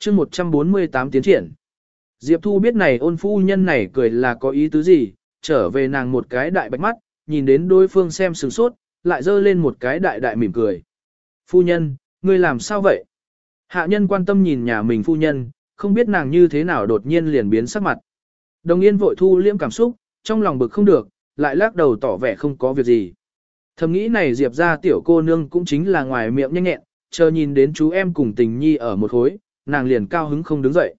chương 148 tiến triển. Diệp Thu biết này ôn phu nhân này cười là có ý tứ gì, trở về nàng một cái đại bạch mắt, nhìn đến đối phương xem sừng sốt, lại dơ lên một cái đại đại mỉm cười. Phu nhân, ngươi làm sao vậy? Hạ nhân quan tâm nhìn nhà mình phu nhân, không biết nàng như thế nào đột nhiên liền biến sắc mặt. Đồng yên vội thu liễm cảm xúc, trong lòng bực không được, lại lắc đầu tỏ vẻ không có việc gì. Thầm nghĩ này Diệp ra tiểu cô nương cũng chính là ngoài miệng nhanh nhẹn, chờ nhìn đến chú em cùng tình nhi ở một khối, nàng liền cao hứng không đứng dậy.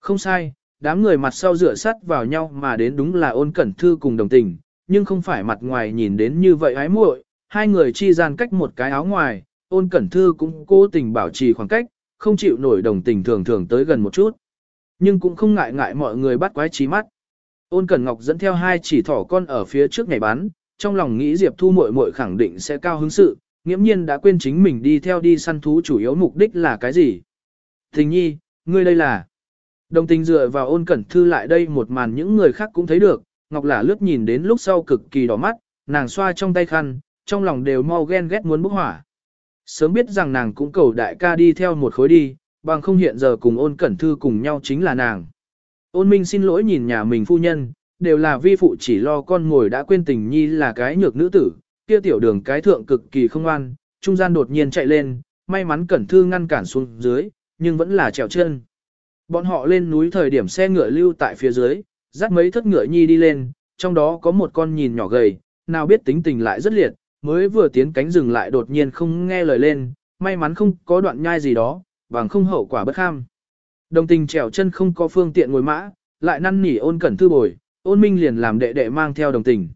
Không sai, đám người mặt sau rửa sắt vào nhau mà đến đúng là ôn cẩn thư cùng đồng tình, nhưng không phải mặt ngoài nhìn đến như vậy ái muội, hai người chi gian cách một cái áo ngoài, ôn cẩn thư cũng cố tình bảo trì khoảng cách, không chịu nổi đồng tình thường thường tới gần một chút. Nhưng cũng không ngại ngại mọi người bắt quái trí mắt. Ôn cẩn ngọc dẫn theo hai chỉ thỏ con ở phía trước ngày bán, trong lòng nghĩ Diệp Thu muội muội khẳng định sẽ cao hứng sự, nghiễm nhiên đã quên chính mình đi theo đi săn thú chủ yếu mục đích là cái gì. Tình nhi, ngươi đây là... Đồng tình dựa vào ôn cẩn thư lại đây một màn những người khác cũng thấy được, Ngọc Lả lướt nhìn đến lúc sau cực kỳ đỏ mắt, nàng xoa trong tay khăn, trong lòng đều mau ghen ghét muốn bốc hỏa. Sớm biết rằng nàng cũng cầu đại ca đi theo một khối đi, bằng không hiện giờ cùng ôn cẩn thư cùng nhau chính là nàng. Ôn minh xin lỗi nhìn nhà mình phu nhân, đều là vi phụ chỉ lo con ngồi đã quên tình nhi là cái nhược nữ tử, kia tiểu đường cái thượng cực kỳ không an, trung gian đột nhiên chạy lên, may mắn cẩn thư ngăn cản xuống dưới, nhưng vẫn là trèo chân. Bọn họ lên núi thời điểm xe ngựa lưu tại phía dưới, dắt mấy thất ngựa nhi đi lên, trong đó có một con nhìn nhỏ gầy, nào biết tính tình lại rất liệt, mới vừa tiến cánh rừng lại đột nhiên không nghe lời lên, may mắn không có đoạn nhai gì đó, bằng không hậu quả bất kham. Đồng tình trèo chân không có phương tiện ngồi mã, lại năn nỉ ôn cẩn thư bồi, ôn minh liền làm đệ đệ mang theo đồng tình.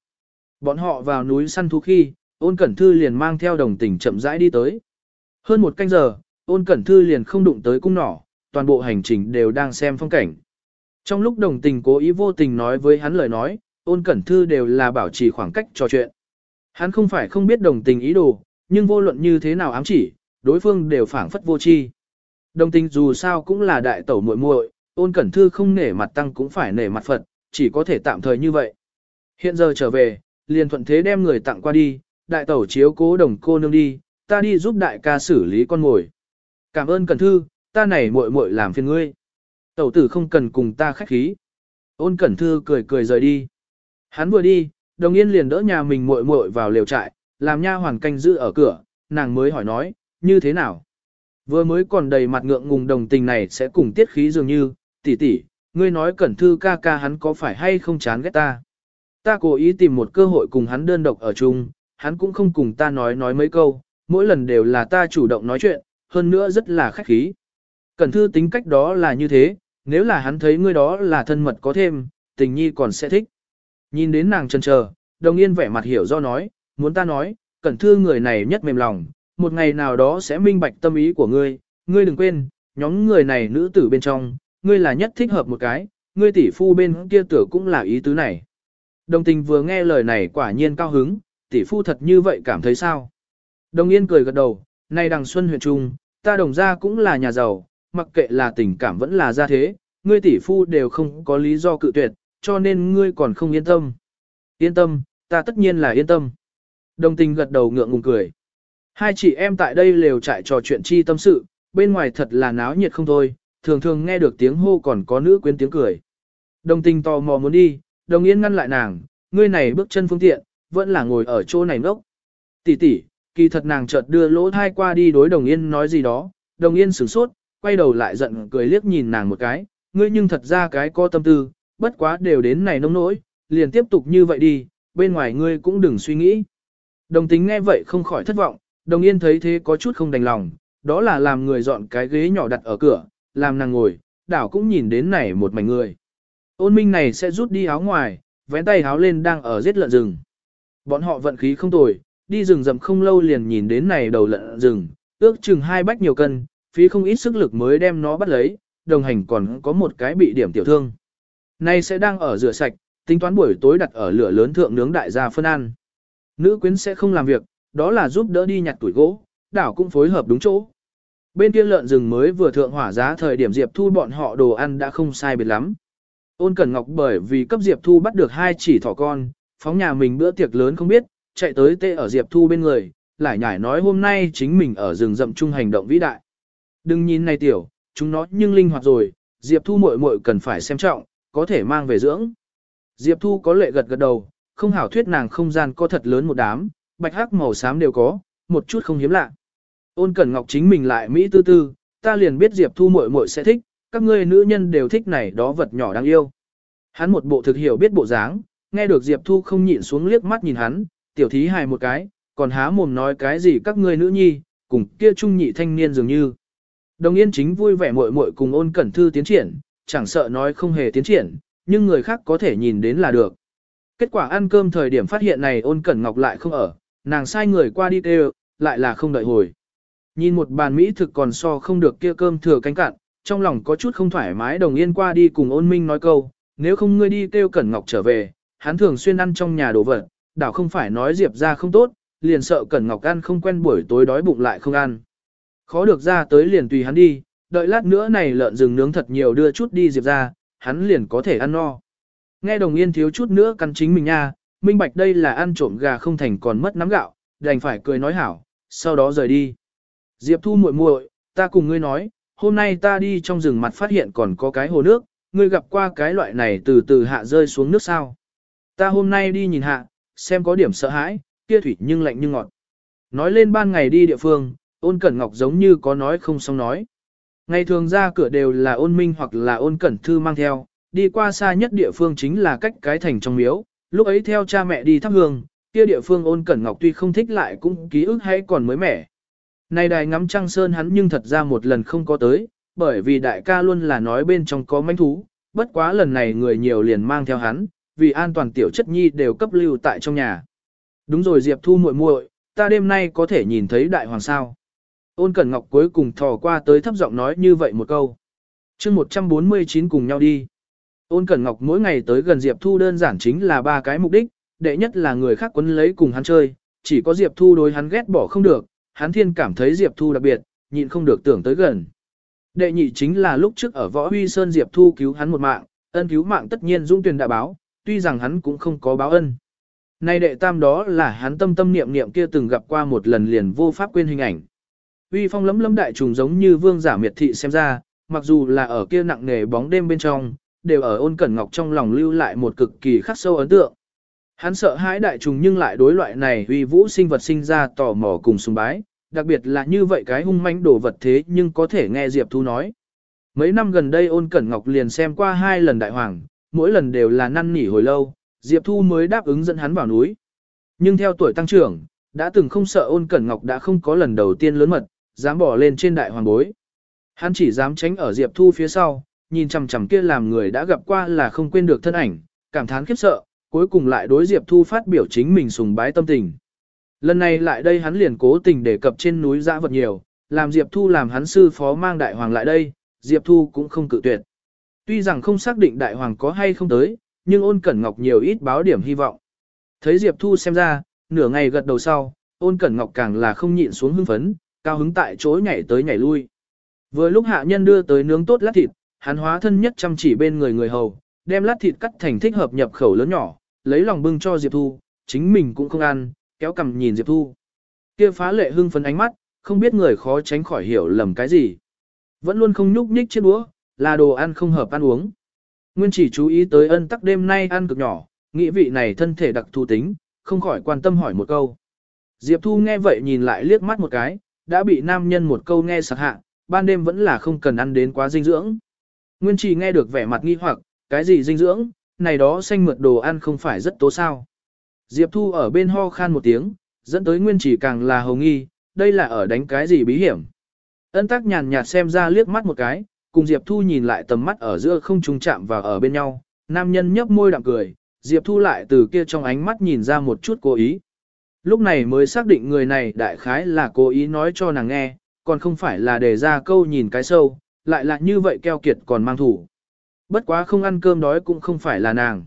Bọn họ vào núi săn thú khi, ôn cẩn thư liền mang theo đồng tình chậm rãi đi tới. Hơn một canh giờ, ôn cẩn thư liền không đụng tới cung nỏ, toàn bộ hành trình đều đang xem phong cảnh. Trong lúc đồng tình cố ý vô tình nói với hắn lời nói, ôn cẩn thư đều là bảo trì khoảng cách trò chuyện. Hắn không phải không biết đồng tình ý đồ, nhưng vô luận như thế nào ám chỉ, đối phương đều phản phất vô chi. Đồng tình dù sao cũng là đại tẩu muội muội, ôn cẩn thư không nể mặt tăng cũng phải nể mặt Phật, chỉ có thể tạm thời như vậy. Hiện giờ trở về, liền thuận thế đem người tặng qua đi, đại tẩu chiếu cố đồng cô nương đi, ta đi giúp đại ca xử lý con ngồi. Cảm ơn cẩn thư, ta này muội muội làm phiền ngươi. Tẩu tử không cần cùng ta khách khí. Ôn cẩn thư cười cười rời đi. Hắn vừa đi, đồng yên liền đỡ nhà mình muội muội vào lều trại, làm nha hoàn canh giữ ở cửa, nàng mới hỏi nói, như thế nào? Vừa mới còn đầy mặt ngượng ngùng đồng tình này sẽ cùng tiết khí dường như, tỷ tỷ, ngươi nói cẩn thư ca ca hắn có phải hay không chán ghét ta? Ta cố ý tìm một cơ hội cùng hắn đơn độc ở chung, hắn cũng không cùng ta nói nói mấy câu, mỗi lần đều là ta chủ động nói chuyện, hơn nữa rất là khách khí. Cẩn thư tính cách đó là như thế, nếu là hắn thấy ngươi đó là thân mật có thêm, tình nhi còn sẽ thích. Nhìn đến nàng chân chờ, đồng yên vẻ mặt hiểu do nói, muốn ta nói, cẩn thư người này nhất mềm lòng, một ngày nào đó sẽ minh bạch tâm ý của ngươi, ngươi đừng quên, nhóm người này nữ tử bên trong, ngươi là nhất thích hợp một cái, ngươi tỷ phu bên kia tử cũng là ý tứ này. Đồng tình vừa nghe lời này quả nhiên cao hứng, tỷ phu thật như vậy cảm thấy sao? Đồng yên cười gật đầu, nay đằng xuân huyện trung, ta đồng gia cũng là nhà giàu, mặc kệ là tình cảm vẫn là gia thế, ngươi tỷ phu đều không có lý do cự tuyệt, cho nên ngươi còn không yên tâm. Yên tâm, ta tất nhiên là yên tâm. Đồng tình gật đầu ngượng ngùng cười. Hai chị em tại đây lều trại trò chuyện chi tâm sự, bên ngoài thật là náo nhiệt không thôi, thường thường nghe được tiếng hô còn có nữ quyến tiếng cười. Đồng tình tò mò muốn đi, đồng yên ngăn lại nàng, ngươi này bước chân phương tiện, vẫn là ngồi ở chỗ này ngốc. Tỷ tỷ, kỳ thật nàng chợt đưa lỗ thai qua đi đối đồng yên nói gì đó, đồng yên sửng sốt, quay đầu lại giận cười liếc nhìn nàng một cái, ngươi nhưng thật ra cái có tâm tư, bất quá đều đến này nông nỗi, liền tiếp tục như vậy đi, bên ngoài ngươi cũng đừng suy nghĩ. Đồng tính nghe vậy không khỏi thất vọng, đồng yên thấy thế có chút không đành lòng, đó là làm người dọn cái ghế nhỏ đặt ở cửa, làm nàng ngồi, đảo cũng nhìn đến này một mảnh người. Ôn minh này sẽ rút đi áo ngoài, vén tay áo lên đang ở giết lợn rừng. Bọn họ vận khí không tồi, đi rừng rậm không lâu liền nhìn đến này đầu lợn rừng, ước chừng hai bách nhiều cân, phí không ít sức lực mới đem nó bắt lấy, đồng hành còn có một cái bị điểm tiểu thương. Nay sẽ đang ở rửa sạch, tính toán buổi tối đặt ở lửa lớn thượng nướng đại gia phân ăn. Nữ quyến sẽ không làm việc, đó là giúp đỡ đi nhặt tuổi gỗ, đảo cũng phối hợp đúng chỗ. Bên kia lợn rừng mới vừa thượng hỏa giá thời điểm Diệp Thu bọn họ đồ ăn đã không sai biệt lắm. Ôn Cẩn Ngọc bởi vì cấp Diệp Thu bắt được hai chỉ thỏ con, phóng nhà mình bữa tiệc lớn không biết, chạy tới tê ở Diệp Thu bên người, lại nhải nói hôm nay chính mình ở rừng rậm chung hành động vĩ đại. Đừng nhìn này tiểu, chúng nó nhưng linh hoạt rồi, Diệp Thu muội muội cần phải xem trọng, có thể mang về dưỡng. Diệp Thu có lệ gật gật đầu, không hảo thuyết nàng không gian có thật lớn một đám, bạch hắc màu xám đều có, một chút không hiếm lạ. Ôn Cẩn Ngọc chính mình lại Mỹ tư tư, ta liền biết Diệp Thu muội muội sẽ thích, các ngươi nữ nhân đều thích này đó vật nhỏ đáng yêu. Hắn một bộ thực hiểu biết bộ dáng, nghe được Diệp Thu không nhịn xuống liếc mắt nhìn hắn, tiểu thí hài một cái, còn há mồm nói cái gì các ngươi nữ nhi, cùng kia trung nhị thanh niên dường như. Đồng Yên chính vui vẻ muội muội cùng ôn cẩn thư tiến triển, chẳng sợ nói không hề tiến triển, nhưng người khác có thể nhìn đến là được. Kết quả ăn cơm thời điểm phát hiện này ôn cẩn ngọc lại không ở, nàng sai người qua đi kêu, lại là không đợi hồi. Nhìn một bàn Mỹ thực còn so không được kia cơm thừa cánh cạn, trong lòng có chút không thoải mái đồng yên qua đi cùng ôn minh nói câu, nếu không ngươi đi kêu Cẩn Ngọc trở về, hắn thường xuyên ăn trong nhà đồ vật, đảo không phải nói Diệp ra không tốt, liền sợ Cẩn Ngọc ăn không quen buổi tối đói bụng lại không ăn. Khó được ra tới liền tùy hắn đi, đợi lát nữa này lợn rừng nướng thật nhiều đưa chút đi Diệp ra, hắn liền có thể ăn no. Nghe đồng yên thiếu chút nữa căn chính mình nha, minh bạch đây là ăn trộm gà không thành còn mất nắm gạo, đành phải cười nói hảo, sau đó rời đi. Diệp Thu muội muội, ta cùng ngươi nói, hôm nay ta đi trong rừng mặt phát hiện còn có cái hồ nước, ngươi gặp qua cái loại này từ từ hạ rơi xuống nước sao. Ta hôm nay đi nhìn hạ, xem có điểm sợ hãi, kia thủy nhưng lạnh nhưng ngọt. Nói lên ban ngày đi địa phương, ôn cẩn ngọc giống như có nói không xong nói. Ngày thường ra cửa đều là ôn minh hoặc là ôn cẩn thư mang theo, đi qua xa nhất địa phương chính là cách cái thành trong miếu, lúc ấy theo cha mẹ đi thắp hương, kia địa phương ôn cẩn ngọc tuy không thích lại cũng ký ức hay còn mới mẻ. Này đài ngắm trăng sơn hắn nhưng thật ra một lần không có tới, bởi vì đại ca luôn là nói bên trong có manh thú, bất quá lần này người nhiều liền mang theo hắn, vì an toàn tiểu chất nhi đều cấp lưu tại trong nhà. Đúng rồi Diệp Thu muội muội, ta đêm nay có thể nhìn thấy đại hoàng sao. Ôn Cẩn Ngọc cuối cùng thò qua tới thấp giọng nói như vậy một câu. chương 149 cùng nhau đi. Ôn Cẩn Ngọc mỗi ngày tới gần Diệp Thu đơn giản chính là ba cái mục đích, đệ nhất là người khác quấn lấy cùng hắn chơi, chỉ có Diệp Thu đối hắn ghét bỏ không được, hắn thiên cảm thấy Diệp Thu đặc biệt, nhịn không được tưởng tới gần. Đệ nhị chính là lúc trước ở Võ Huy Sơn Diệp Thu cứu hắn một mạng, ân cứu mạng tất nhiên Dung Tuyền đã báo, tuy rằng hắn cũng không có báo ân. Nay đệ tam đó là hắn tâm tâm niệm niệm kia từng gặp qua một lần liền vô pháp quên hình ảnh. Uy phong lấm lấm đại trùng giống như vương giả miệt thị xem ra, mặc dù là ở kia nặng nề bóng đêm bên trong, đều ở ôn cẩn ngọc trong lòng lưu lại một cực kỳ khắc sâu ấn tượng. Hắn sợ hãi đại trùng nhưng lại đối loại này uy vũ sinh vật sinh ra tò mò cùng sùng bái, đặc biệt là như vậy cái hung manh đồ vật thế nhưng có thể nghe Diệp Thu nói. Mấy năm gần đây ôn cẩn ngọc liền xem qua hai lần đại hoàng, mỗi lần đều là năn nỉ hồi lâu, Diệp Thu mới đáp ứng dẫn hắn vào núi. Nhưng theo tuổi tăng trưởng, đã từng không sợ ôn cẩn ngọc đã không có lần đầu tiên lớn mật, dám bỏ lên trên đại hoàng bối. Hắn chỉ dám tránh ở Diệp Thu phía sau, nhìn chằm chằm kia làm người đã gặp qua là không quên được thân ảnh, cảm thán khiếp sợ, cuối cùng lại đối Diệp Thu phát biểu chính mình sùng bái tâm tình. Lần này lại đây hắn liền cố tình đề cập trên núi dã vật nhiều, làm Diệp Thu làm hắn sư phó mang đại hoàng lại đây, Diệp Thu cũng không cự tuyệt. Tuy rằng không xác định đại hoàng có hay không tới, nhưng ôn cẩn ngọc nhiều ít báo điểm hy vọng. Thấy Diệp Thu xem ra, nửa ngày gật đầu sau, ôn cẩn ngọc càng là không nhịn xuống hưng phấn, cao hứng tại chỗ nhảy tới nhảy lui. Vừa lúc hạ nhân đưa tới nướng tốt lát thịt, hắn hóa thân nhất chăm chỉ bên người người hầu, đem lát thịt cắt thành thích hợp nhập khẩu lớn nhỏ, lấy lòng bưng cho Diệp Thu, chính mình cũng không ăn, kéo cầm nhìn Diệp Thu. Kia phá lệ hưng phấn ánh mắt, không biết người khó tránh khỏi hiểu lầm cái gì. Vẫn luôn không nhúc nhích chiếc đũa, là đồ ăn không hợp ăn uống. Nguyên chỉ chú ý tới ân tắc đêm nay ăn cực nhỏ, nghĩ vị này thân thể đặc thù tính, không khỏi quan tâm hỏi một câu. Diệp Thu nghe vậy nhìn lại liếc mắt một cái, đã bị nam nhân một câu nghe sạc hạ, ban đêm vẫn là không cần ăn đến quá dinh dưỡng. Nguyên chỉ nghe được vẻ mặt nghi hoặc, cái gì dinh dưỡng, này đó xanh mượt đồ ăn không phải rất tố sao. Diệp Thu ở bên ho khan một tiếng, dẫn tới Nguyên chỉ càng là hồng nghi, đây là ở đánh cái gì bí hiểm. Ân tắc nhàn nhạt xem ra liếc mắt một cái, cùng Diệp Thu nhìn lại tầm mắt ở giữa không trùng chạm và ở bên nhau, nam nhân nhấp môi đạm cười, Diệp Thu lại từ kia trong ánh mắt nhìn ra một chút cố ý. Lúc này mới xác định người này đại khái là cố ý nói cho nàng nghe, còn không phải là để ra câu nhìn cái sâu, lại là như vậy keo kiệt còn mang thủ. Bất quá không ăn cơm đói cũng không phải là nàng.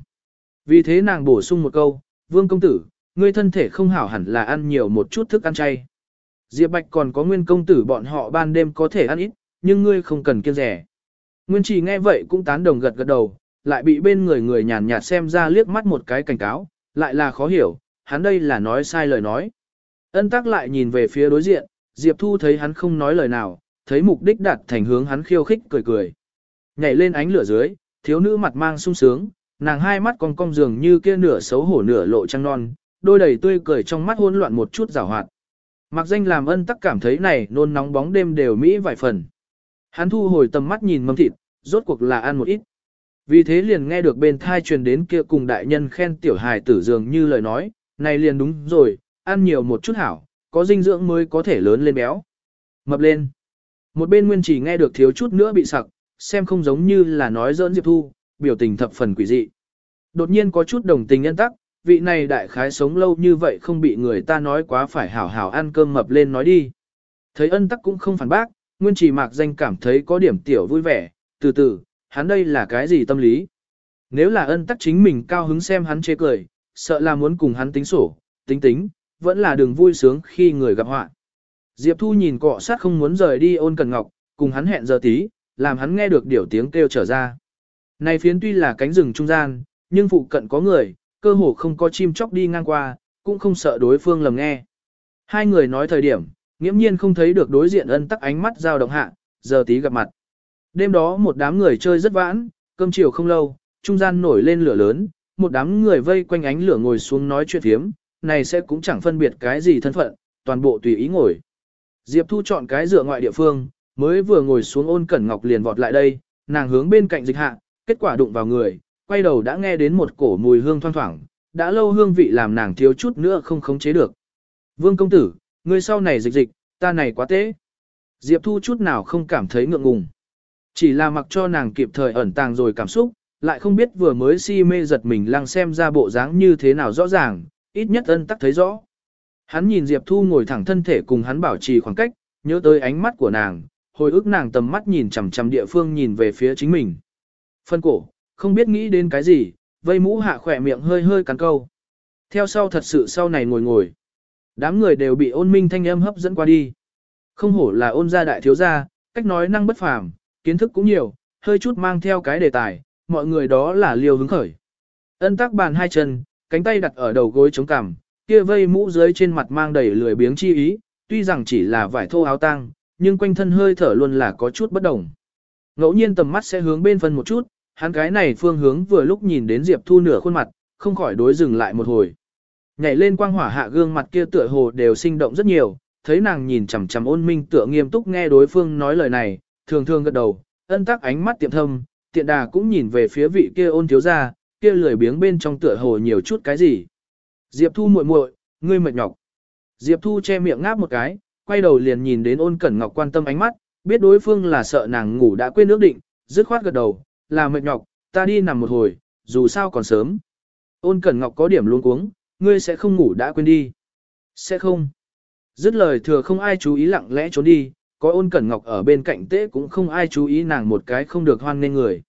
Vì thế nàng bổ sung một câu, Vương công tử, ngươi thân thể không hảo hẳn là ăn nhiều một chút thức ăn chay. Diệp Bạch còn có nguyên công tử bọn họ ban đêm có thể ăn ít, nhưng ngươi không cần kiêng rẻ. Nguyên chỉ nghe vậy cũng tán đồng gật gật đầu, lại bị bên người người nhàn nhạt xem ra liếc mắt một cái cảnh cáo, lại là khó hiểu, hắn đây là nói sai lời nói. Ân tắc lại nhìn về phía đối diện, Diệp Thu thấy hắn không nói lời nào, thấy mục đích đạt thành hướng hắn khiêu khích cười cười. Nhảy lên ánh lửa dưới, thiếu nữ mặt mang sung sướng, nàng hai mắt cong cong dường như kia nửa xấu hổ nửa lộ trăng non, đôi đầy tươi cười trong mắt hỗn loạn một chút rào hoạt. Mặc danh làm ân tắc cảm thấy này nôn nóng bóng đêm đều mỹ vài phần. Hắn thu hồi tầm mắt nhìn mâm thịt, rốt cuộc là ăn một ít. Vì thế liền nghe được bên thai truyền đến kia cùng đại nhân khen tiểu hài tử dường như lời nói, này liền đúng rồi, ăn nhiều một chút hảo, có dinh dưỡng mới có thể lớn lên béo. Mập lên. Một bên nguyên chỉ nghe được thiếu chút nữa bị sặc, xem không giống như là nói giỡn Diệp Thu, biểu tình thập phần quỷ dị. Đột nhiên có chút đồng tình nhân tắc, vị này đại khái sống lâu như vậy không bị người ta nói quá phải hảo hảo ăn cơm mập lên nói đi. Thấy ân tắc cũng không phản bác, nguyên chỉ mạc danh cảm thấy có điểm tiểu vui vẻ, từ từ, hắn đây là cái gì tâm lý. Nếu là ân tắc chính mình cao hứng xem hắn chê cười, sợ là muốn cùng hắn tính sổ, tính tính, vẫn là đường vui sướng khi người gặp họa. Diệp Thu nhìn cọ sát không muốn rời đi ôn cần ngọc, cùng hắn hẹn giờ tí, làm hắn nghe được điều tiếng kêu trở ra. Này phiến tuy là cánh rừng trung gian, nhưng phụ cận có người, cơ hồ không có chim chóc đi ngang qua, cũng không sợ đối phương lầm nghe. Hai người nói thời điểm, nghiễm nhiên không thấy được đối diện ân tắc ánh mắt giao động hạ, giờ tí gặp mặt. Đêm đó một đám người chơi rất vãn, cơm chiều không lâu, trung gian nổi lên lửa lớn, một đám người vây quanh ánh lửa ngồi xuống nói chuyện thiếm, này sẽ cũng chẳng phân biệt cái gì thân phận, toàn bộ tùy ý ngồi. Diệp Thu chọn cái dựa ngoại địa phương, mới vừa ngồi xuống ôn cẩn ngọc liền vọt lại đây, nàng hướng bên cạnh dịch hạ, kết quả đụng vào người, quay đầu đã nghe đến một cổ mùi hương thoang thoảng, đã lâu hương vị làm nàng thiếu chút nữa không khống chế được. Vương công tử, người sau này dịch dịch, ta này quá tế. Diệp Thu chút nào không cảm thấy ngượng ngùng. Chỉ là mặc cho nàng kịp thời ẩn tàng rồi cảm xúc, lại không biết vừa mới si mê giật mình lăng xem ra bộ dáng như thế nào rõ ràng, ít nhất ân tắc thấy rõ. Hắn nhìn Diệp Thu ngồi thẳng thân thể cùng hắn bảo trì khoảng cách, nhớ tới ánh mắt của nàng, hồi ức nàng tầm mắt nhìn chằm chằm địa phương nhìn về phía chính mình. Phân cổ, không biết nghĩ đến cái gì, vây mũ hạ khỏe miệng hơi hơi cắn câu. Theo sau thật sự sau này ngồi ngồi. Đám người đều bị ôn minh thanh âm hấp dẫn qua đi. Không hổ là ôn gia đại thiếu gia, cách nói năng bất phàm, kiến thức cũng nhiều, hơi chút mang theo cái đề tài, mọi người đó là liều hứng khởi. Ân tắc bàn hai chân, cánh tay đặt ở đầu gối chống cằm, kia vây mũ dưới trên mặt mang đầy lười biếng chi ý, tuy rằng chỉ là vải thô áo tang, nhưng quanh thân hơi thở luôn là có chút bất đồng. Ngẫu nhiên tầm mắt sẽ hướng bên phân một chút, hắn cái này phương hướng vừa lúc nhìn đến Diệp Thu nửa khuôn mặt, không khỏi đối dừng lại một hồi. Nhảy lên quang hỏa hạ gương mặt kia tựa hồ đều sinh động rất nhiều, thấy nàng nhìn chằm chằm ôn minh tựa nghiêm túc nghe đối phương nói lời này, thường thường gật đầu, ân tắc ánh mắt tiệm thâm, tiện đà cũng nhìn về phía vị kia ôn thiếu gia, kia lười biếng bên trong tựa hồ nhiều chút cái gì. Diệp Thu muội muội, ngươi mệt nhọc. Diệp Thu che miệng ngáp một cái, quay đầu liền nhìn đến ôn cẩn ngọc quan tâm ánh mắt, biết đối phương là sợ nàng ngủ đã quên ước định, dứt khoát gật đầu, là mệt nhọc, ta đi nằm một hồi, dù sao còn sớm. Ôn cẩn ngọc có điểm luôn cuống, ngươi sẽ không ngủ đã quên đi. Sẽ không. Dứt lời thừa không ai chú ý lặng lẽ trốn đi, có ôn cẩn ngọc ở bên cạnh tế cũng không ai chú ý nàng một cái không được hoan nên người.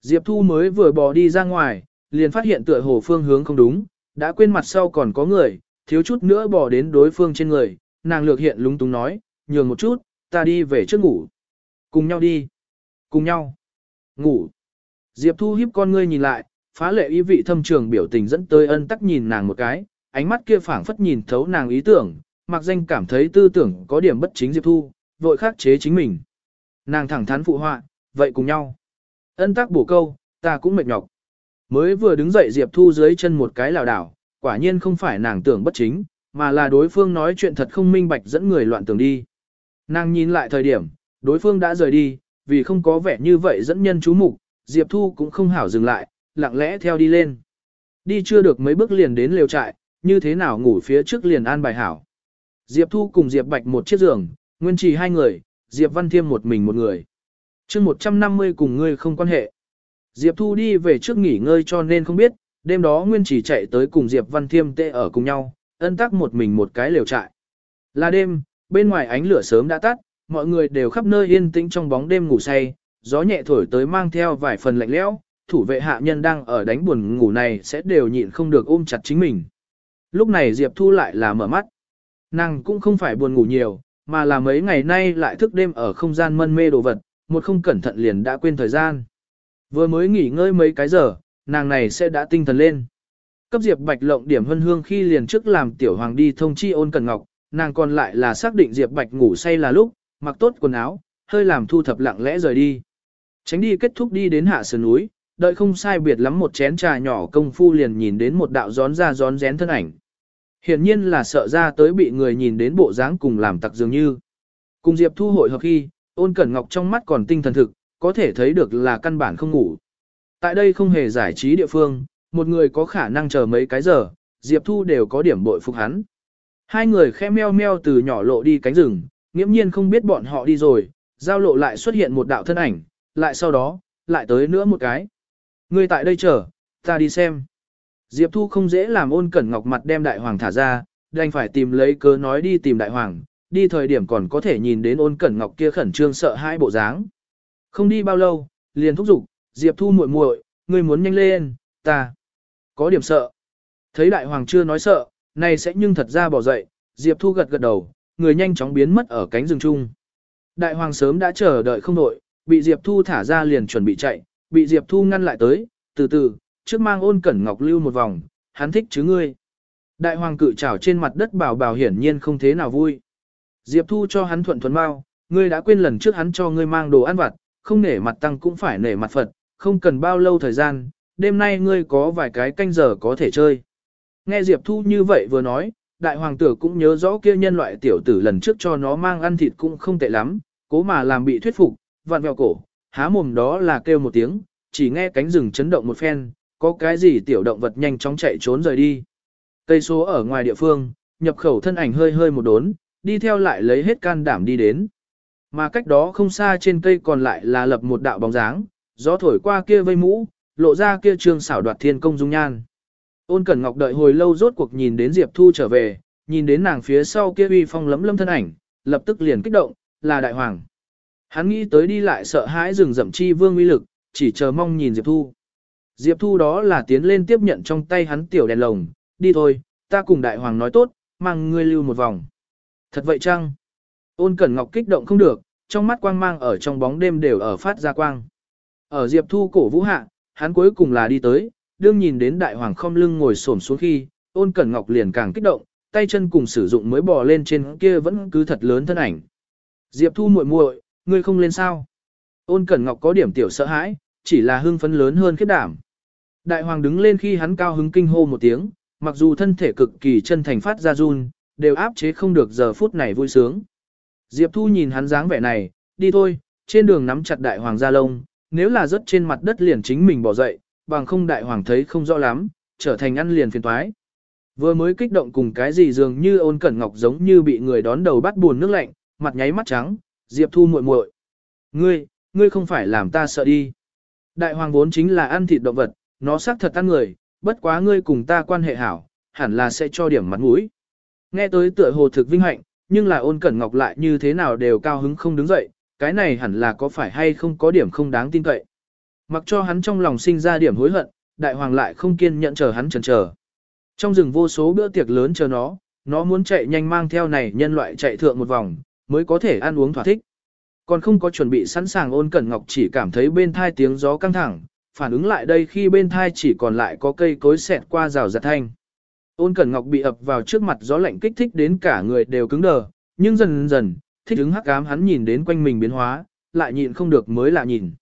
Diệp Thu mới vừa bò đi ra ngoài, liền phát hiện tựa hồ phương hướng không đúng, đã quên mặt sau còn có người, thiếu chút nữa bò đến đối phương trên người, nàng lược hiện lúng túng nói, nhường một chút, ta đi về trước ngủ. Cùng nhau đi. Cùng nhau. Ngủ. Diệp Thu hiếp con ngươi nhìn lại, phá lệ ý vị thâm trường biểu tình dẫn tới ân tắc nhìn nàng một cái, ánh mắt kia phảng phất nhìn thấu nàng ý tưởng, mặc danh cảm thấy tư tưởng có điểm bất chính Diệp Thu, vội khắc chế chính mình. Nàng thẳng thắn phụ họa, vậy cùng nhau. Ân tắc bổ câu, ta cũng mệt nhọc. Mới vừa đứng dậy Diệp Thu dưới chân một cái lảo đảo, quả nhiên không phải nàng tưởng bất chính, mà là đối phương nói chuyện thật không minh bạch dẫn người loạn tưởng đi. Nàng nhìn lại thời điểm, đối phương đã rời đi, vì không có vẻ như vậy dẫn nhân chú mục, Diệp Thu cũng không hảo dừng lại, lặng lẽ theo đi lên. Đi chưa được mấy bước liền đến lều trại, như thế nào ngủ phía trước liền an bài hảo. Diệp Thu cùng Diệp Bạch một chiếc giường, Nguyên Trì hai người, Diệp Văn Thiêm một mình một người. chương 150 cùng ngươi không quan hệ. Diệp Thu đi về trước nghỉ ngơi cho nên không biết, đêm đó Nguyên Trì chạy tới cùng Diệp Văn Thiêm tê ở cùng nhau, ân tắc một mình một cái lều trại. Là đêm, bên ngoài ánh lửa sớm đã tắt, mọi người đều khắp nơi yên tĩnh trong bóng đêm ngủ say, gió nhẹ thổi tới mang theo vài phần lạnh lẽo, thủ vệ hạ nhân đang ở đánh buồn ngủ này sẽ đều nhịn không được ôm chặt chính mình. Lúc này Diệp Thu lại là mở mắt. Nàng cũng không phải buồn ngủ nhiều, mà là mấy ngày nay lại thức đêm ở không gian mân mê đồ vật, một không cẩn thận liền đã quên thời gian. Vừa mới nghỉ ngơi mấy cái giờ, nàng này sẽ đã tinh thần lên. Cấp Diệp Bạch lộng điểm hân hương khi liền trước làm tiểu hoàng đi thông chi ôn cần ngọc, nàng còn lại là xác định Diệp Bạch ngủ say là lúc, mặc tốt quần áo, hơi làm thu thập lặng lẽ rời đi. Tránh đi kết thúc đi đến hạ sườn núi, đợi không sai biệt lắm một chén trà nhỏ công phu liền nhìn đến một đạo gión ra gión rén thân ảnh. Hiển nhiên là sợ ra tới bị người nhìn đến bộ dáng cùng làm tặc dường như. Cùng Diệp Thu hội hợp khi, ôn cẩn ngọc trong mắt còn tinh thần thực, có thể thấy được là căn bản không ngủ. Tại đây không hề giải trí địa phương, một người có khả năng chờ mấy cái giờ, Diệp Thu đều có điểm bội phục hắn. Hai người khẽ meo meo từ nhỏ lộ đi cánh rừng, nghiễm nhiên không biết bọn họ đi rồi, giao lộ lại xuất hiện một đạo thân ảnh, lại sau đó, lại tới nữa một cái. Ngươi tại đây chờ, ta đi xem. Diệp Thu không dễ làm ôn cẩn ngọc mặt đem đại hoàng thả ra, đành phải tìm lấy cớ nói đi tìm đại hoàng, đi thời điểm còn có thể nhìn đến ôn cẩn ngọc kia khẩn trương sợ hai bộ dáng. Không đi bao lâu, liền thúc giục, Diệp Thu muội muội, ngươi muốn nhanh lên, ta có điểm sợ. Thấy đại hoàng chưa nói sợ, này sẽ nhưng thật ra bỏ dậy, Diệp Thu gật gật đầu, người nhanh chóng biến mất ở cánh rừng chung. Đại hoàng sớm đã chờ đợi không nổi, bị Diệp Thu thả ra liền chuẩn bị chạy, bị Diệp Thu ngăn lại tới, từ từ, trước mang ôn cẩn ngọc lưu một vòng, hắn thích chứ ngươi. Đại hoàng cự trảo trên mặt đất bảo bảo hiển nhiên không thế nào vui. Diệp Thu cho hắn thuận thuần bao, ngươi đã quên lần trước hắn cho ngươi mang đồ ăn vặt, không nể mặt tăng cũng phải nể mặt Phật, không cần bao lâu thời gian, đêm nay ngươi có vài cái canh giờ có thể chơi. Nghe Diệp Thu như vậy vừa nói, đại hoàng tử cũng nhớ rõ kia nhân loại tiểu tử lần trước cho nó mang ăn thịt cũng không tệ lắm, cố mà làm bị thuyết phục, vặn vẹo cổ, há mồm đó là kêu một tiếng, chỉ nghe cánh rừng chấn động một phen, có cái gì tiểu động vật nhanh chóng chạy trốn rời đi. Cây số ở ngoài địa phương, nhập khẩu thân ảnh hơi hơi một đốn, đi theo lại lấy hết can đảm đi đến. Mà cách đó không xa trên cây còn lại là lập một đạo bóng dáng, gió thổi qua kia vây mũ, lộ ra kia trường xảo đoạt thiên công dung nhan. Ôn Cẩn Ngọc đợi hồi lâu rốt cuộc nhìn đến Diệp Thu trở về, nhìn đến nàng phía sau kia uy phong lấm lâm thân ảnh, lập tức liền kích động, là đại hoàng. Hắn nghĩ tới đi lại sợ hãi rừng rậm chi vương uy lực, chỉ chờ mong nhìn Diệp Thu. Diệp Thu đó là tiến lên tiếp nhận trong tay hắn tiểu đèn lồng, đi thôi, ta cùng đại hoàng nói tốt, mang ngươi lưu một vòng. Thật vậy chăng? Ôn Cẩn Ngọc kích động không được, trong mắt quang mang ở trong bóng đêm đều ở phát ra quang. Ở Diệp Thu cổ vũ hạ, hắn cuối cùng là đi tới, đương nhìn đến đại hoàng không lưng ngồi xổm xuống khi, ôn cẩn ngọc liền càng kích động, tay chân cùng sử dụng mới bò lên trên kia vẫn cứ thật lớn thân ảnh. Diệp Thu muội muội, ngươi không lên sao? Ôn cẩn ngọc có điểm tiểu sợ hãi, chỉ là hưng phấn lớn hơn khiếp đảm. Đại hoàng đứng lên khi hắn cao hứng kinh hô một tiếng, mặc dù thân thể cực kỳ chân thành phát ra run, đều áp chế không được giờ phút này vui sướng. Diệp Thu nhìn hắn dáng vẻ này, đi thôi, trên đường nắm chặt đại hoàng ra lông, nếu là rớt trên mặt đất liền chính mình bỏ dậy, bằng không đại hoàng thấy không rõ lắm, trở thành ăn liền phiền toái. Vừa mới kích động cùng cái gì dường như ôn cẩn ngọc giống như bị người đón đầu bắt buồn nước lạnh, mặt nháy mắt trắng, Diệp Thu muội muội. Ngươi, ngươi không phải làm ta sợ đi. Đại hoàng vốn chính là ăn thịt động vật, nó xác thật ăn người, bất quá ngươi cùng ta quan hệ hảo, hẳn là sẽ cho điểm mặt mũi. Nghe tới tựa hồ thực vinh hạnh, nhưng là ôn cẩn ngọc lại như thế nào đều cao hứng không đứng dậy, cái này hẳn là có phải hay không có điểm không đáng tin cậy. Mặc cho hắn trong lòng sinh ra điểm hối hận, đại hoàng lại không kiên nhẫn chờ hắn chần chờ. Trong rừng vô số bữa tiệc lớn chờ nó, nó muốn chạy nhanh mang theo này nhân loại chạy thượng một vòng, mới có thể ăn uống thỏa thích. Còn không có chuẩn bị sẵn sàng ôn cẩn ngọc chỉ cảm thấy bên thai tiếng gió căng thẳng, phản ứng lại đây khi bên thai chỉ còn lại có cây cối xẹt qua rào giật thanh. Ôn cẩn ngọc bị ập vào trước mặt gió lạnh kích thích đến cả người đều cứng đờ, nhưng dần dần, thích ứng hắc ám hắn nhìn đến quanh mình biến hóa, lại nhịn không được mới lạ nhìn.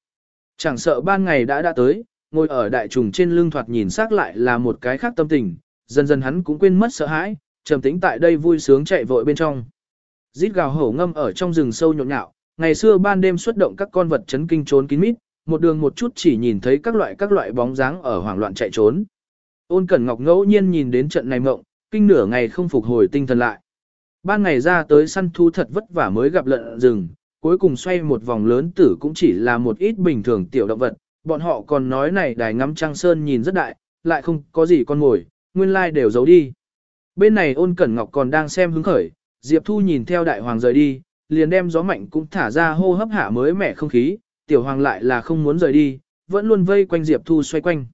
Chẳng sợ ban ngày đã đã tới, ngồi ở đại trùng trên lưng thoạt nhìn xác lại là một cái khác tâm tình, dần dần hắn cũng quên mất sợ hãi, trầm tĩnh tại đây vui sướng chạy vội bên trong. Rít gào hổ ngâm ở trong rừng sâu nhộn nhạo, ngày xưa ban đêm xuất động các con vật chấn kinh trốn kín mít, một đường một chút chỉ nhìn thấy các loại các loại bóng dáng ở hoảng loạn chạy trốn. Ôn Cẩn Ngọc ngẫu nhiên nhìn đến trận này mộng, kinh nửa ngày không phục hồi tinh thần lại. Ban ngày ra tới săn thu thật vất vả mới gặp lợn rừng, cuối cùng xoay một vòng lớn tử cũng chỉ là một ít bình thường tiểu động vật, bọn họ còn nói này đài ngắm trăng sơn nhìn rất đại, lại không có gì con ngồi, nguyên lai like đều giấu đi. Bên này ôn cẩn ngọc còn đang xem hứng khởi, Diệp Thu nhìn theo đại hoàng rời đi, liền đem gió mạnh cũng thả ra hô hấp hạ mới mẻ không khí, tiểu hoàng lại là không muốn rời đi, vẫn luôn vây quanh Diệp Thu xoay quanh.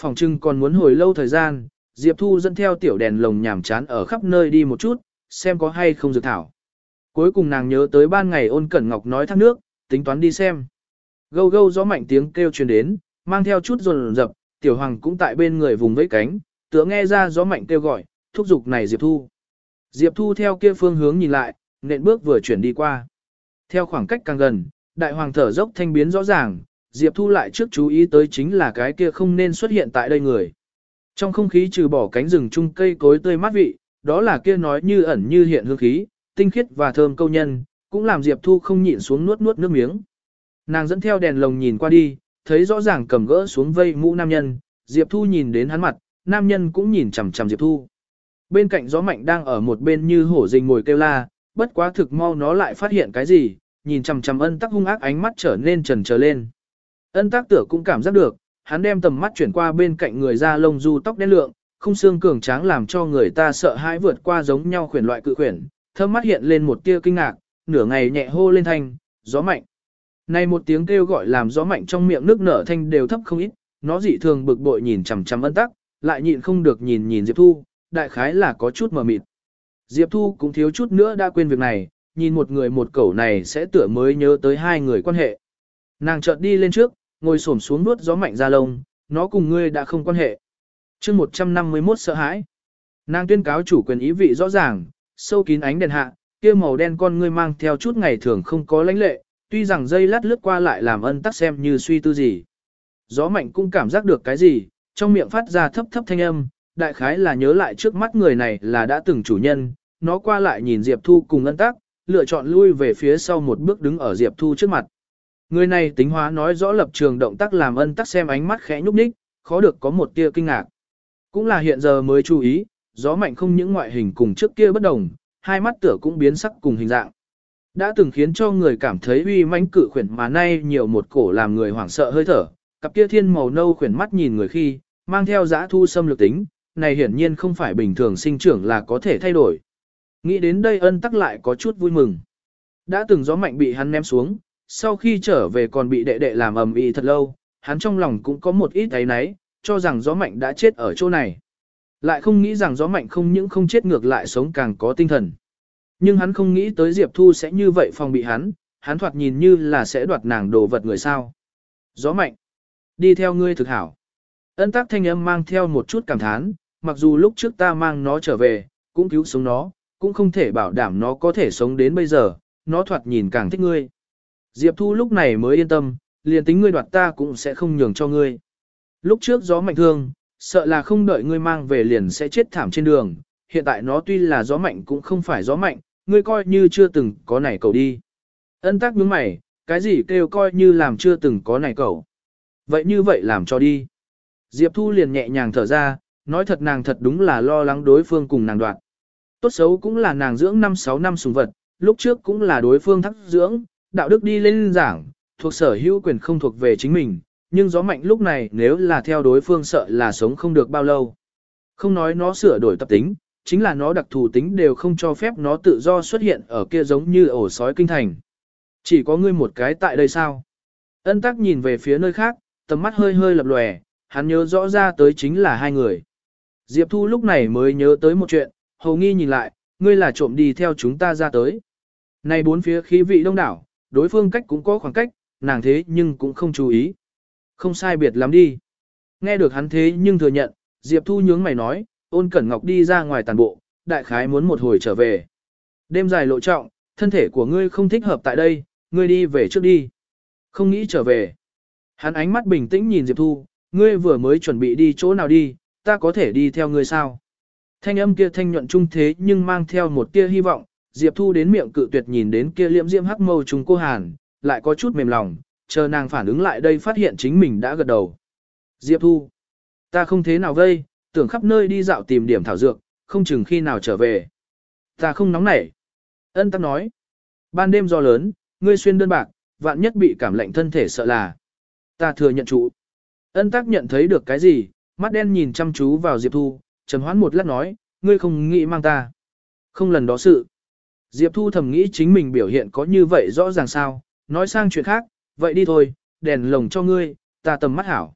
Phòng trưng còn muốn hồi lâu thời gian, Diệp Thu dẫn theo tiểu đèn lồng nhảm chán ở khắp nơi đi một chút, xem có hay không dược thảo. Cuối cùng nàng nhớ tới ban ngày ôn cẩn ngọc nói thác nước, tính toán đi xem. Gâu gâu gió mạnh tiếng kêu truyền đến, mang theo chút rồn rập, tiểu hoàng cũng tại bên người vùng vẫy cánh, tựa nghe ra gió mạnh kêu gọi, thúc giục này Diệp Thu. Diệp Thu theo kia phương hướng nhìn lại, nện bước vừa chuyển đi qua. Theo khoảng cách càng gần, đại hoàng thở dốc thanh biến rõ ràng, Diệp Thu lại trước chú ý tới chính là cái kia không nên xuất hiện tại đây người. Trong không khí trừ bỏ cánh rừng chung cây cối tươi mát vị, đó là kia nói như ẩn như hiện hương khí, tinh khiết và thơm câu nhân, cũng làm Diệp Thu không nhịn xuống nuốt nuốt nước miếng. Nàng dẫn theo đèn lồng nhìn qua đi, thấy rõ ràng cầm gỡ xuống vây mũ nam nhân, Diệp Thu nhìn đến hắn mặt, nam nhân cũng nhìn chằm chằm Diệp Thu. Bên cạnh gió mạnh đang ở một bên như hổ rình ngồi kêu la, bất quá thực mau nó lại phát hiện cái gì, nhìn chằm chằm ân tắc hung ác ánh mắt trở nên trần trở lên. Ân tắc tửa cũng cảm giác được, hắn đem tầm mắt chuyển qua bên cạnh người da lông du tóc đen lượng, không xương cường tráng làm cho người ta sợ hãi vượt qua giống nhau khuyển loại cự khuyển, thơm mắt hiện lên một tia kinh ngạc, nửa ngày nhẹ hô lên thanh, gió mạnh. Này một tiếng kêu gọi làm gió mạnh trong miệng nước nở thanh đều thấp không ít, nó dị thường bực bội nhìn chằm chằm ân tắc, lại nhịn không được nhìn nhìn Diệp Thu, đại khái là có chút mờ mịt. Diệp Thu cũng thiếu chút nữa đã quên việc này, nhìn một người một cẩu này sẽ tựa mới nhớ tới hai người quan hệ. Nàng chợt đi lên trước, ngồi xổm xuống nuốt gió mạnh ra lông, nó cùng ngươi đã không quan hệ. chương 151 sợ hãi. Nàng tuyên cáo chủ quyền ý vị rõ ràng, sâu kín ánh đèn hạ, kia màu đen con ngươi mang theo chút ngày thường không có lãnh lệ, tuy rằng dây lát lướt qua lại làm ân tắc xem như suy tư gì. Gió mạnh cũng cảm giác được cái gì, trong miệng phát ra thấp thấp thanh âm, đại khái là nhớ lại trước mắt người này là đã từng chủ nhân, nó qua lại nhìn Diệp Thu cùng ân tắc, lựa chọn lui về phía sau một bước đứng ở Diệp Thu trước mặt. Người này tính hóa nói rõ lập trường động tác làm ân tắc xem ánh mắt khẽ nhúc nhích, khó được có một tia kinh ngạc. Cũng là hiện giờ mới chú ý, gió mạnh không những ngoại hình cùng trước kia bất đồng, hai mắt tựa cũng biến sắc cùng hình dạng. Đã từng khiến cho người cảm thấy uy mãnh cự khuyển mà nay nhiều một cổ làm người hoảng sợ hơi thở, cặp kia thiên màu nâu khuyển mắt nhìn người khi, mang theo giã thu xâm lược tính, này hiển nhiên không phải bình thường sinh trưởng là có thể thay đổi. Nghĩ đến đây ân tắc lại có chút vui mừng. Đã từng gió mạnh bị hắn ném xuống, sau khi trở về còn bị đệ đệ làm ầm ĩ thật lâu, hắn trong lòng cũng có một ít thấy náy, cho rằng gió mạnh đã chết ở chỗ này. Lại không nghĩ rằng gió mạnh không những không chết ngược lại sống càng có tinh thần. Nhưng hắn không nghĩ tới Diệp Thu sẽ như vậy phòng bị hắn, hắn thoạt nhìn như là sẽ đoạt nàng đồ vật người sao. Gió mạnh. Đi theo ngươi thực hảo. Ân tác thanh âm mang theo một chút cảm thán, mặc dù lúc trước ta mang nó trở về, cũng cứu sống nó, cũng không thể bảo đảm nó có thể sống đến bây giờ, nó thoạt nhìn càng thích ngươi. Diệp Thu lúc này mới yên tâm, liền tính ngươi đoạt ta cũng sẽ không nhường cho ngươi. Lúc trước gió mạnh thương, sợ là không đợi ngươi mang về liền sẽ chết thảm trên đường, hiện tại nó tuy là gió mạnh cũng không phải gió mạnh, ngươi coi như chưa từng có nảy cầu đi. Ân tác nhướng mày, cái gì kêu coi như làm chưa từng có nảy cầu. Vậy như vậy làm cho đi. Diệp Thu liền nhẹ nhàng thở ra, nói thật nàng thật đúng là lo lắng đối phương cùng nàng đoạt. Tốt xấu cũng là nàng dưỡng 5-6 năm sùng vật, lúc trước cũng là đối phương thắc dưỡng, đạo đức đi lên giảng, thuộc sở hữu quyền không thuộc về chính mình, nhưng gió mạnh lúc này nếu là theo đối phương sợ là sống không được bao lâu. Không nói nó sửa đổi tập tính, chính là nó đặc thù tính đều không cho phép nó tự do xuất hiện ở kia giống như ổ sói kinh thành. Chỉ có ngươi một cái tại đây sao? Ân tắc nhìn về phía nơi khác, tầm mắt hơi hơi lập lòe, hắn nhớ rõ ra tới chính là hai người. Diệp Thu lúc này mới nhớ tới một chuyện, hầu nghi nhìn lại, ngươi là trộm đi theo chúng ta ra tới. Này bốn phía khí vị đông đảo, đối phương cách cũng có khoảng cách, nàng thế nhưng cũng không chú ý. Không sai biệt lắm đi. Nghe được hắn thế nhưng thừa nhận, Diệp Thu nhướng mày nói, ôn cẩn ngọc đi ra ngoài tàn bộ, đại khái muốn một hồi trở về. Đêm dài lộ trọng, thân thể của ngươi không thích hợp tại đây, ngươi đi về trước đi. Không nghĩ trở về. Hắn ánh mắt bình tĩnh nhìn Diệp Thu, ngươi vừa mới chuẩn bị đi chỗ nào đi, ta có thể đi theo ngươi sao? Thanh âm kia thanh nhuận trung thế nhưng mang theo một tia hy vọng, Diệp Thu đến miệng cự tuyệt nhìn đến kia liễm diễm hắc mâu trùng cô Hàn, lại có chút mềm lòng, chờ nàng phản ứng lại đây phát hiện chính mình đã gật đầu. Diệp Thu, ta không thế nào vây, tưởng khắp nơi đi dạo tìm điểm thảo dược, không chừng khi nào trở về. Ta không nóng nảy. Ân tắc nói, ban đêm do lớn, ngươi xuyên đơn bạc, vạn nhất bị cảm lạnh thân thể sợ là. Ta thừa nhận trụ. Ân tắc nhận thấy được cái gì, mắt đen nhìn chăm chú vào Diệp Thu, trầm hoãn một lát nói, ngươi không nghĩ mang ta. Không lần đó sự. Diệp Thu thầm nghĩ chính mình biểu hiện có như vậy rõ ràng sao, nói sang chuyện khác, vậy đi thôi, đèn lồng cho ngươi, ta tầm mắt hảo.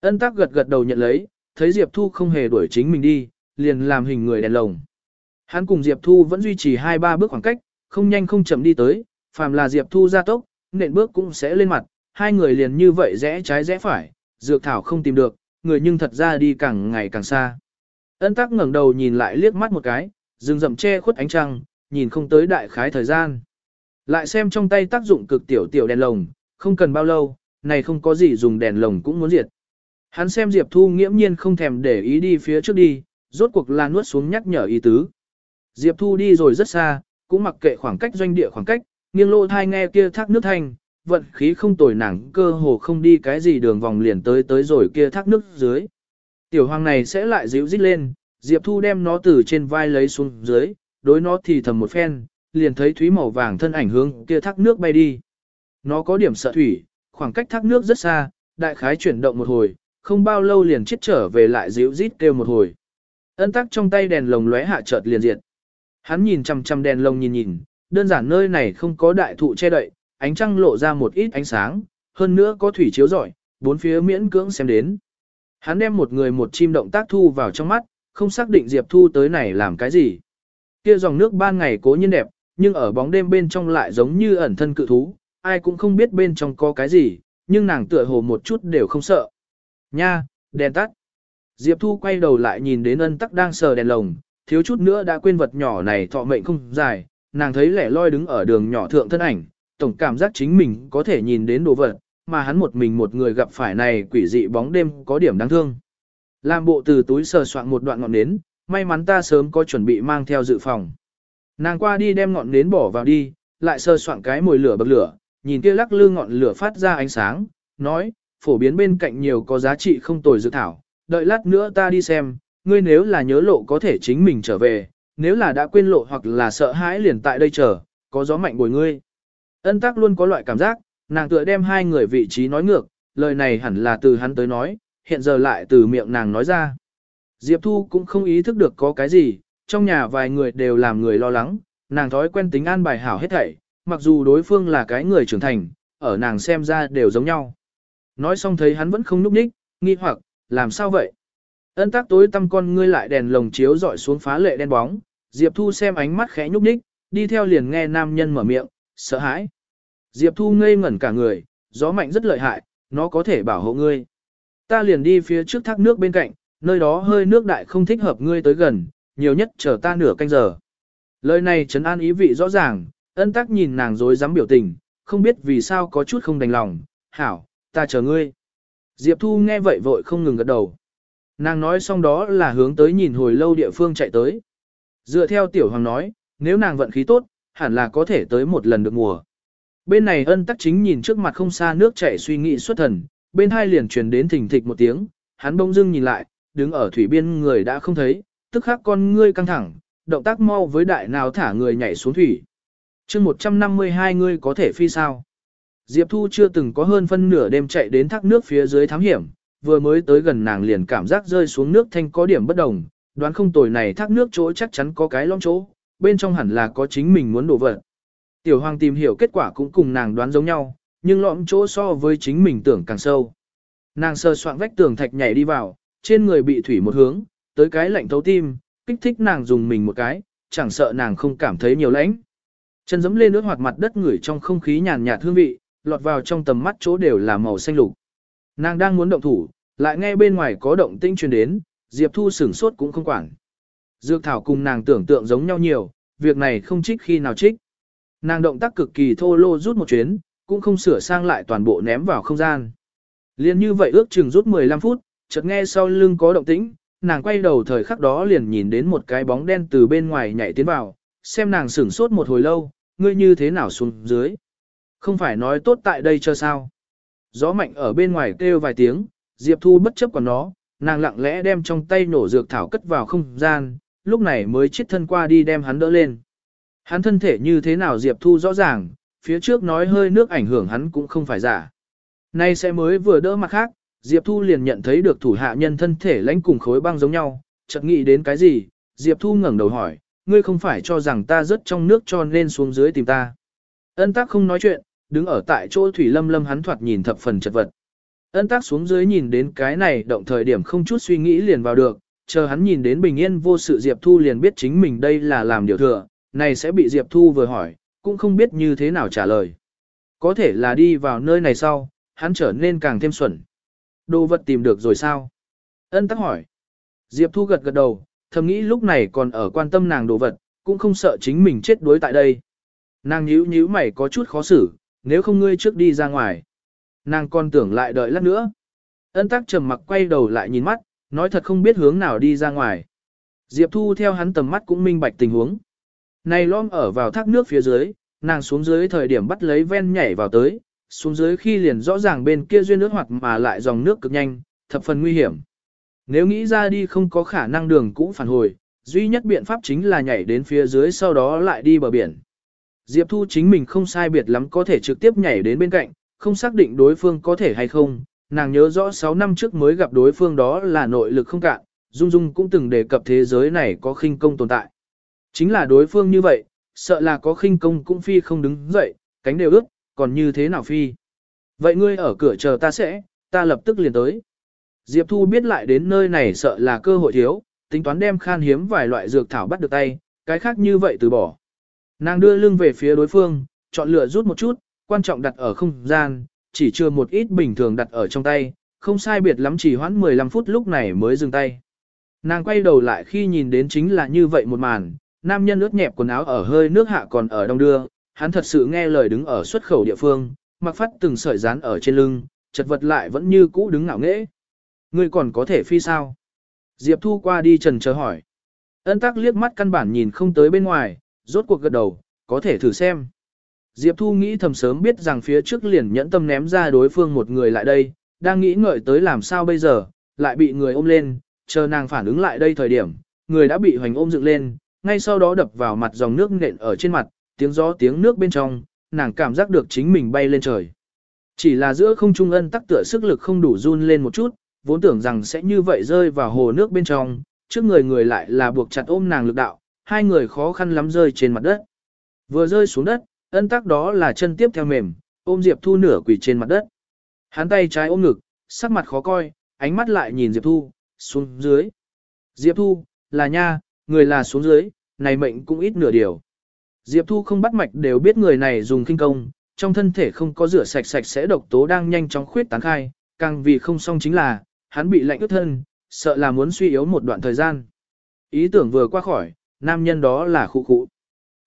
Ân tắc gật gật đầu nhận lấy, thấy Diệp Thu không hề đuổi chính mình đi, liền làm hình người đèn lồng. Hắn cùng Diệp Thu vẫn duy trì hai ba bước khoảng cách, không nhanh không chậm đi tới, phàm là Diệp Thu ra tốc, nện bước cũng sẽ lên mặt, hai người liền như vậy rẽ trái rẽ phải, dược thảo không tìm được, người nhưng thật ra đi càng ngày càng xa. Ân tắc ngẩng đầu nhìn lại liếc mắt một cái, rừng rậm che khuất ánh trăng, nhìn không tới đại khái thời gian. Lại xem trong tay tác dụng cực tiểu tiểu đèn lồng, không cần bao lâu, này không có gì dùng đèn lồng cũng muốn diệt. Hắn xem Diệp Thu nghiễm nhiên không thèm để ý đi phía trước đi, rốt cuộc là nuốt xuống nhắc nhở ý tứ. Diệp Thu đi rồi rất xa, cũng mặc kệ khoảng cách doanh địa khoảng cách, nghiêng lô thai nghe kia thác nước thanh, vận khí không tồi nàng cơ hồ không đi cái gì đường vòng liền tới tới rồi kia thác nước dưới. Tiểu hoàng này sẽ lại dịu dít lên, Diệp Thu đem nó từ trên vai lấy xuống dưới, đối nó thì thầm một phen, liền thấy thúy màu vàng thân ảnh hướng kia thác nước bay đi. Nó có điểm sợ thủy, khoảng cách thác nước rất xa, đại khái chuyển động một hồi, không bao lâu liền chết trở về lại dịu rít kêu một hồi. Ân tắc trong tay đèn lồng lóe hạ chợt liền diệt. Hắn nhìn chằm chằm đèn lồng nhìn nhìn, đơn giản nơi này không có đại thụ che đậy, ánh trăng lộ ra một ít ánh sáng, hơn nữa có thủy chiếu rọi, bốn phía miễn cưỡng xem đến. Hắn đem một người một chim động tác thu vào trong mắt, không xác định Diệp Thu tới này làm cái gì. Kia dòng nước ban ngày cố nhiên đẹp, nhưng ở bóng đêm bên trong lại giống như ẩn thân cự thú, ai cũng không biết bên trong có cái gì, nhưng nàng tựa hồ một chút đều không sợ. Nha, đèn tắt. Diệp Thu quay đầu lại nhìn đến ân tắc đang sờ đèn lồng, thiếu chút nữa đã quên vật nhỏ này thọ mệnh không dài, nàng thấy lẻ loi đứng ở đường nhỏ thượng thân ảnh, tổng cảm giác chính mình có thể nhìn đến đồ vật, mà hắn một mình một người gặp phải này quỷ dị bóng đêm có điểm đáng thương. Làm bộ từ túi sờ soạn một đoạn ngọn nến, may mắn ta sớm có chuẩn bị mang theo dự phòng. Nàng qua đi đem ngọn nến bỏ vào đi, lại sờ soạn cái mồi lửa bậc lửa, nhìn kia lắc lư ngọn lửa phát ra ánh sáng, nói, phổ biến bên cạnh nhiều có giá trị không tồi dự thảo, đợi lát nữa ta đi xem, ngươi nếu là nhớ lộ có thể chính mình trở về, nếu là đã quên lộ hoặc là sợ hãi liền tại đây chờ, có gió mạnh bồi ngươi. Ân tắc luôn có loại cảm giác, nàng tựa đem hai người vị trí nói ngược, lời này hẳn là từ hắn tới nói, hiện giờ lại từ miệng nàng nói ra. Diệp Thu cũng không ý thức được có cái gì, trong nhà vài người đều làm người lo lắng, nàng thói quen tính an bài hảo hết thảy, mặc dù đối phương là cái người trưởng thành, ở nàng xem ra đều giống nhau. Nói xong thấy hắn vẫn không núp ních, nghi hoặc, làm sao vậy? Ân tắc tối tăm con ngươi lại đèn lồng chiếu dọi xuống phá lệ đen bóng, Diệp Thu xem ánh mắt khẽ nhúc ních, đi theo liền nghe nam nhân mở miệng, sợ hãi. Diệp Thu ngây ngẩn cả người, gió mạnh rất lợi hại, nó có thể bảo hộ ngươi. Ta liền đi phía trước thác nước bên cạnh, nơi đó hơi nước đại không thích hợp ngươi tới gần, nhiều nhất chờ ta nửa canh giờ. Lời này trấn an ý vị rõ ràng, ân tắc nhìn nàng dối dám biểu tình, không biết vì sao có chút không đành lòng, hảo, ta chờ ngươi. Diệp Thu nghe vậy vội không ngừng gật đầu. Nàng nói xong đó là hướng tới nhìn hồi lâu địa phương chạy tới. Dựa theo tiểu hoàng nói, nếu nàng vận khí tốt, hẳn là có thể tới một lần được mùa. Bên này ân tắc chính nhìn trước mặt không xa nước chảy suy nghĩ xuất thần, bên hai liền truyền đến thình thịch một tiếng, hắn bông dưng nhìn lại, đứng ở thủy biên người đã không thấy, tức khắc con ngươi căng thẳng, động tác mau với đại nào thả người nhảy xuống thủy. chương 152 ngươi có thể phi sao? Diệp Thu chưa từng có hơn phân nửa đêm chạy đến thác nước phía dưới thám hiểm, vừa mới tới gần nàng liền cảm giác rơi xuống nước thanh có điểm bất đồng, đoán không tồi này thác nước chỗ chắc chắn có cái lõm chỗ, bên trong hẳn là có chính mình muốn đổ vật. Tiểu Hoàng tìm hiểu kết quả cũng cùng nàng đoán giống nhau, nhưng lõm chỗ so với chính mình tưởng càng sâu. Nàng sơ soạn vách tường thạch nhảy đi vào, trên người bị thủy một hướng, tới cái lạnh thấu tim, kích thích nàng dùng mình một cái, chẳng sợ nàng không cảm thấy nhiều lãnh. Chân dẫm lên nước hoạt mặt đất ngửi trong không khí nhàn nhạt hương vị, lọt vào trong tầm mắt chỗ đều là màu xanh lục. Nàng đang muốn động thủ, lại nghe bên ngoài có động tinh truyền đến, Diệp Thu sửng sốt cũng không quản. Dược thảo cùng nàng tưởng tượng giống nhau nhiều, việc này không trích khi nào trích. Nàng động tác cực kỳ thô lô rút một chuyến, cũng không sửa sang lại toàn bộ ném vào không gian. Liên như vậy ước chừng rút 15 phút, chợt nghe sau lưng có động tĩnh, nàng quay đầu thời khắc đó liền nhìn đến một cái bóng đen từ bên ngoài nhảy tiến vào, xem nàng sửng sốt một hồi lâu, ngươi như thế nào xuống dưới. Không phải nói tốt tại đây cho sao. Gió mạnh ở bên ngoài kêu vài tiếng, Diệp Thu bất chấp còn nó, nàng lặng lẽ đem trong tay nổ dược thảo cất vào không gian, lúc này mới chết thân qua đi đem hắn đỡ lên. Hắn thân thể như thế nào Diệp Thu rõ ràng, phía trước nói hơi nước ảnh hưởng hắn cũng không phải giả. Nay sẽ mới vừa đỡ mặt khác, Diệp Thu liền nhận thấy được thủ hạ nhân thân thể lãnh cùng khối băng giống nhau, chợt nghĩ đến cái gì, Diệp Thu ngẩng đầu hỏi, ngươi không phải cho rằng ta rớt trong nước cho nên xuống dưới tìm ta. Ân tác không nói chuyện, đứng ở tại chỗ Thủy Lâm Lâm hắn thoạt nhìn thập phần chật vật. Ân tác xuống dưới nhìn đến cái này động thời điểm không chút suy nghĩ liền vào được, chờ hắn nhìn đến bình yên vô sự Diệp Thu liền biết chính mình đây là làm điều thừa, này sẽ bị Diệp Thu vừa hỏi, cũng không biết như thế nào trả lời. Có thể là đi vào nơi này sau, hắn trở nên càng thêm xuẩn. Đồ vật tìm được rồi sao? Ân tắc hỏi. Diệp Thu gật gật đầu, thầm nghĩ lúc này còn ở quan tâm nàng đồ vật, cũng không sợ chính mình chết đuối tại đây. Nàng nhíu nhíu mày có chút khó xử, nếu không ngươi trước đi ra ngoài. Nàng còn tưởng lại đợi lát nữa. Ân tắc trầm mặc quay đầu lại nhìn mắt, nói thật không biết hướng nào đi ra ngoài. Diệp Thu theo hắn tầm mắt cũng minh bạch tình huống. Này lom ở vào thác nước phía dưới, nàng xuống dưới thời điểm bắt lấy ven nhảy vào tới, xuống dưới khi liền rõ ràng bên kia duyên nước hoạt mà lại dòng nước cực nhanh, thập phần nguy hiểm. Nếu nghĩ ra đi không có khả năng đường cũng phản hồi, duy nhất biện pháp chính là nhảy đến phía dưới sau đó lại đi bờ biển. Diệp Thu chính mình không sai biệt lắm có thể trực tiếp nhảy đến bên cạnh, không xác định đối phương có thể hay không. Nàng nhớ rõ 6 năm trước mới gặp đối phương đó là nội lực không cạn, Dung Dung cũng từng đề cập thế giới này có khinh công tồn tại. Chính là đối phương như vậy, sợ là có khinh công cũng phi không đứng dậy, cánh đều ướt, còn như thế nào phi. Vậy ngươi ở cửa chờ ta sẽ, ta lập tức liền tới. Diệp Thu biết lại đến nơi này sợ là cơ hội thiếu, tính toán đem khan hiếm vài loại dược thảo bắt được tay, cái khác như vậy từ bỏ. Nàng đưa lưng về phía đối phương, chọn lựa rút một chút, quan trọng đặt ở không gian, chỉ chưa một ít bình thường đặt ở trong tay, không sai biệt lắm chỉ hoãn 15 phút lúc này mới dừng tay. Nàng quay đầu lại khi nhìn đến chính là như vậy một màn, nam nhân ướt nhẹp quần áo ở hơi nước hạ còn ở đông đưa, hắn thật sự nghe lời đứng ở xuất khẩu địa phương, mặc phát từng sợi dán ở trên lưng, chật vật lại vẫn như cũ đứng ngạo nghễ. Ngươi còn có thể phi sao? Diệp Thu qua đi trần chờ hỏi. Ân tắc liếc mắt căn bản nhìn không tới bên ngoài, rốt cuộc gật đầu, có thể thử xem. Diệp Thu nghĩ thầm sớm biết rằng phía trước liền nhẫn tâm ném ra đối phương một người lại đây, đang nghĩ ngợi tới làm sao bây giờ, lại bị người ôm lên, chờ nàng phản ứng lại đây thời điểm, người đã bị hoành ôm dựng lên, ngay sau đó đập vào mặt dòng nước nện ở trên mặt, tiếng gió tiếng nước bên trong, nàng cảm giác được chính mình bay lên trời. Chỉ là giữa không trung ân tắc tựa sức lực không đủ run lên một chút, vốn tưởng rằng sẽ như vậy rơi vào hồ nước bên trong, trước người người lại là buộc chặt ôm nàng lực đạo, hai người khó khăn lắm rơi trên mặt đất. Vừa rơi xuống đất, ân tắc đó là chân tiếp theo mềm, ôm Diệp Thu nửa quỳ trên mặt đất. Hắn tay trái ôm ngực, sắc mặt khó coi, ánh mắt lại nhìn Diệp Thu, xuống dưới. Diệp Thu, là nha, người là xuống dưới, này mệnh cũng ít nửa điều. Diệp Thu không bắt mạch đều biết người này dùng kinh công, trong thân thể không có rửa sạch sạch sẽ độc tố đang nhanh chóng khuyết tán khai, càng vì không xong chính là, hắn bị lạnh ướt thân, sợ là muốn suy yếu một đoạn thời gian. Ý tưởng vừa qua khỏi, nam nhân đó là khu khu.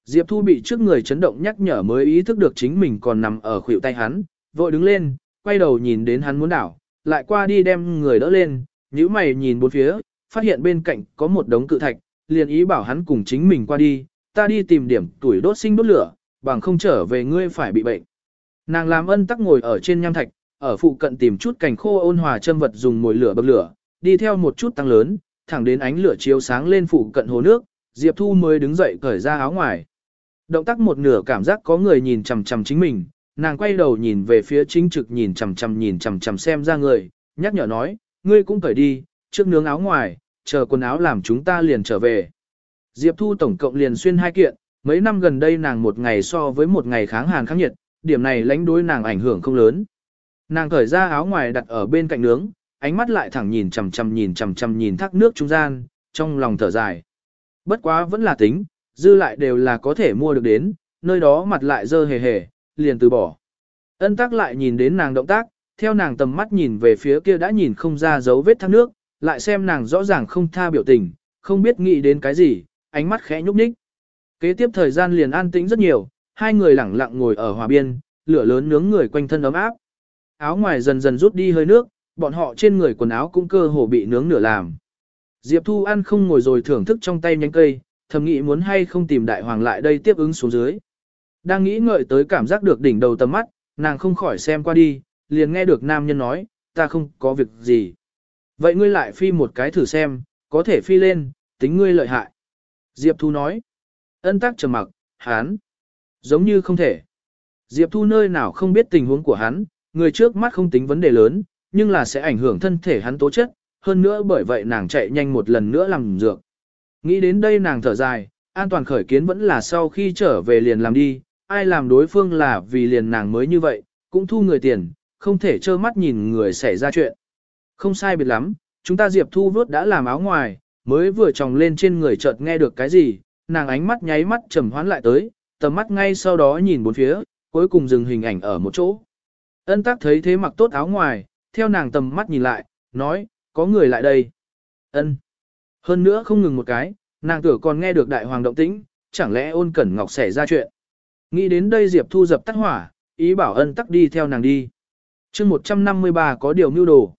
Diệp Thu bị trước người chấn động nhắc nhở mới ý thức được chính mình còn nằm ở khuỷu tay hắn, vội đứng lên, quay đầu nhìn đến hắn muốn đảo, lại qua đi đem người đỡ lên, nhíu mày nhìn bốn phía, phát hiện bên cạnh có một đống cự thạch, liền ý bảo hắn cùng chính mình qua đi, ta đi tìm điểm tuổi đốt sinh đốt lửa, bằng không trở về ngươi phải bị bệnh. Nàng làm ân tắc ngồi ở trên nham thạch, ở phụ cận tìm chút cành khô ôn hòa châm vật dùng mồi lửa bậc lửa, đi theo một chút tăng lớn, thẳng đến ánh lửa chiếu sáng lên phụ cận hồ nước, Diệp Thu mới đứng dậy cởi ra áo ngoài. Động tác một nửa cảm giác có người nhìn chằm chằm chính mình, nàng quay đầu nhìn về phía chính trực nhìn chằm chằm nhìn chằm chằm xem ra người, nhắc nhở nói, ngươi cũng cởi đi, trước nướng áo ngoài, chờ quần áo làm chúng ta liền trở về. Diệp Thu tổng cộng liền xuyên hai kiện, mấy năm gần đây nàng một ngày so với một ngày kháng hàn kháng nhiệt, điểm này lãnh đối nàng ảnh hưởng không lớn. Nàng cởi ra áo ngoài đặt ở bên cạnh nướng, ánh mắt lại thẳng nhìn chằm chằm nhìn chằm chằm nhìn thác nước trung gian, trong lòng thở dài. Bất quá vẫn là tính, dư lại đều là có thể mua được đến, nơi đó mặt lại dơ hề hề, liền từ bỏ. Ân tắc lại nhìn đến nàng động tác, theo nàng tầm mắt nhìn về phía kia đã nhìn không ra dấu vết thác nước, lại xem nàng rõ ràng không tha biểu tình, không biết nghĩ đến cái gì, ánh mắt khẽ nhúc nhích. Kế tiếp thời gian liền an tĩnh rất nhiều, hai người lẳng lặng ngồi ở hòa biên, lửa lớn nướng người quanh thân ấm áp. Áo ngoài dần dần rút đi hơi nước, bọn họ trên người quần áo cũng cơ hồ bị nướng nửa làm. Diệp Thu ăn không ngồi rồi thưởng thức trong tay nhánh cây, thầm nghĩ muốn hay không tìm đại hoàng lại đây tiếp ứng xuống dưới. Đang nghĩ ngợi tới cảm giác được đỉnh đầu tầm mắt, nàng không khỏi xem qua đi, liền nghe được nam nhân nói, ta không có việc gì. Vậy ngươi lại phi một cái thử xem, có thể phi lên, tính ngươi lợi hại. Diệp Thu nói, ân tác trầm mặc, hán, giống như không thể. Diệp Thu nơi nào không biết tình huống của hắn, người trước mắt không tính vấn đề lớn, nhưng là sẽ ảnh hưởng thân thể hắn tố chất, hơn nữa bởi vậy nàng chạy nhanh một lần nữa làm dược. Nghĩ đến đây nàng thở dài, an toàn khởi kiến vẫn là sau khi trở về liền làm đi, ai làm đối phương là vì liền nàng mới như vậy, cũng thu người tiền, không thể trơ mắt nhìn người xảy ra chuyện. Không sai biệt lắm, chúng ta Diệp Thu vớt đã làm áo ngoài, mới vừa tròng lên trên người chợt nghe được cái gì, nàng ánh mắt nháy mắt trầm hoán lại tới, tầm mắt ngay sau đó nhìn bốn phía, cuối cùng dừng hình ảnh ở một chỗ. Ân tắc thấy thế mặc tốt áo ngoài, theo nàng tầm mắt nhìn lại, nói, có người lại đây. Ân. Hơn nữa không ngừng một cái, nàng tựa còn nghe được đại hoàng động tĩnh, chẳng lẽ ôn cẩn ngọc xảy ra chuyện. Nghĩ đến đây Diệp Thu dập tắt hỏa, ý bảo ân tắc đi theo nàng đi. chương 153 có điều mưu đồ.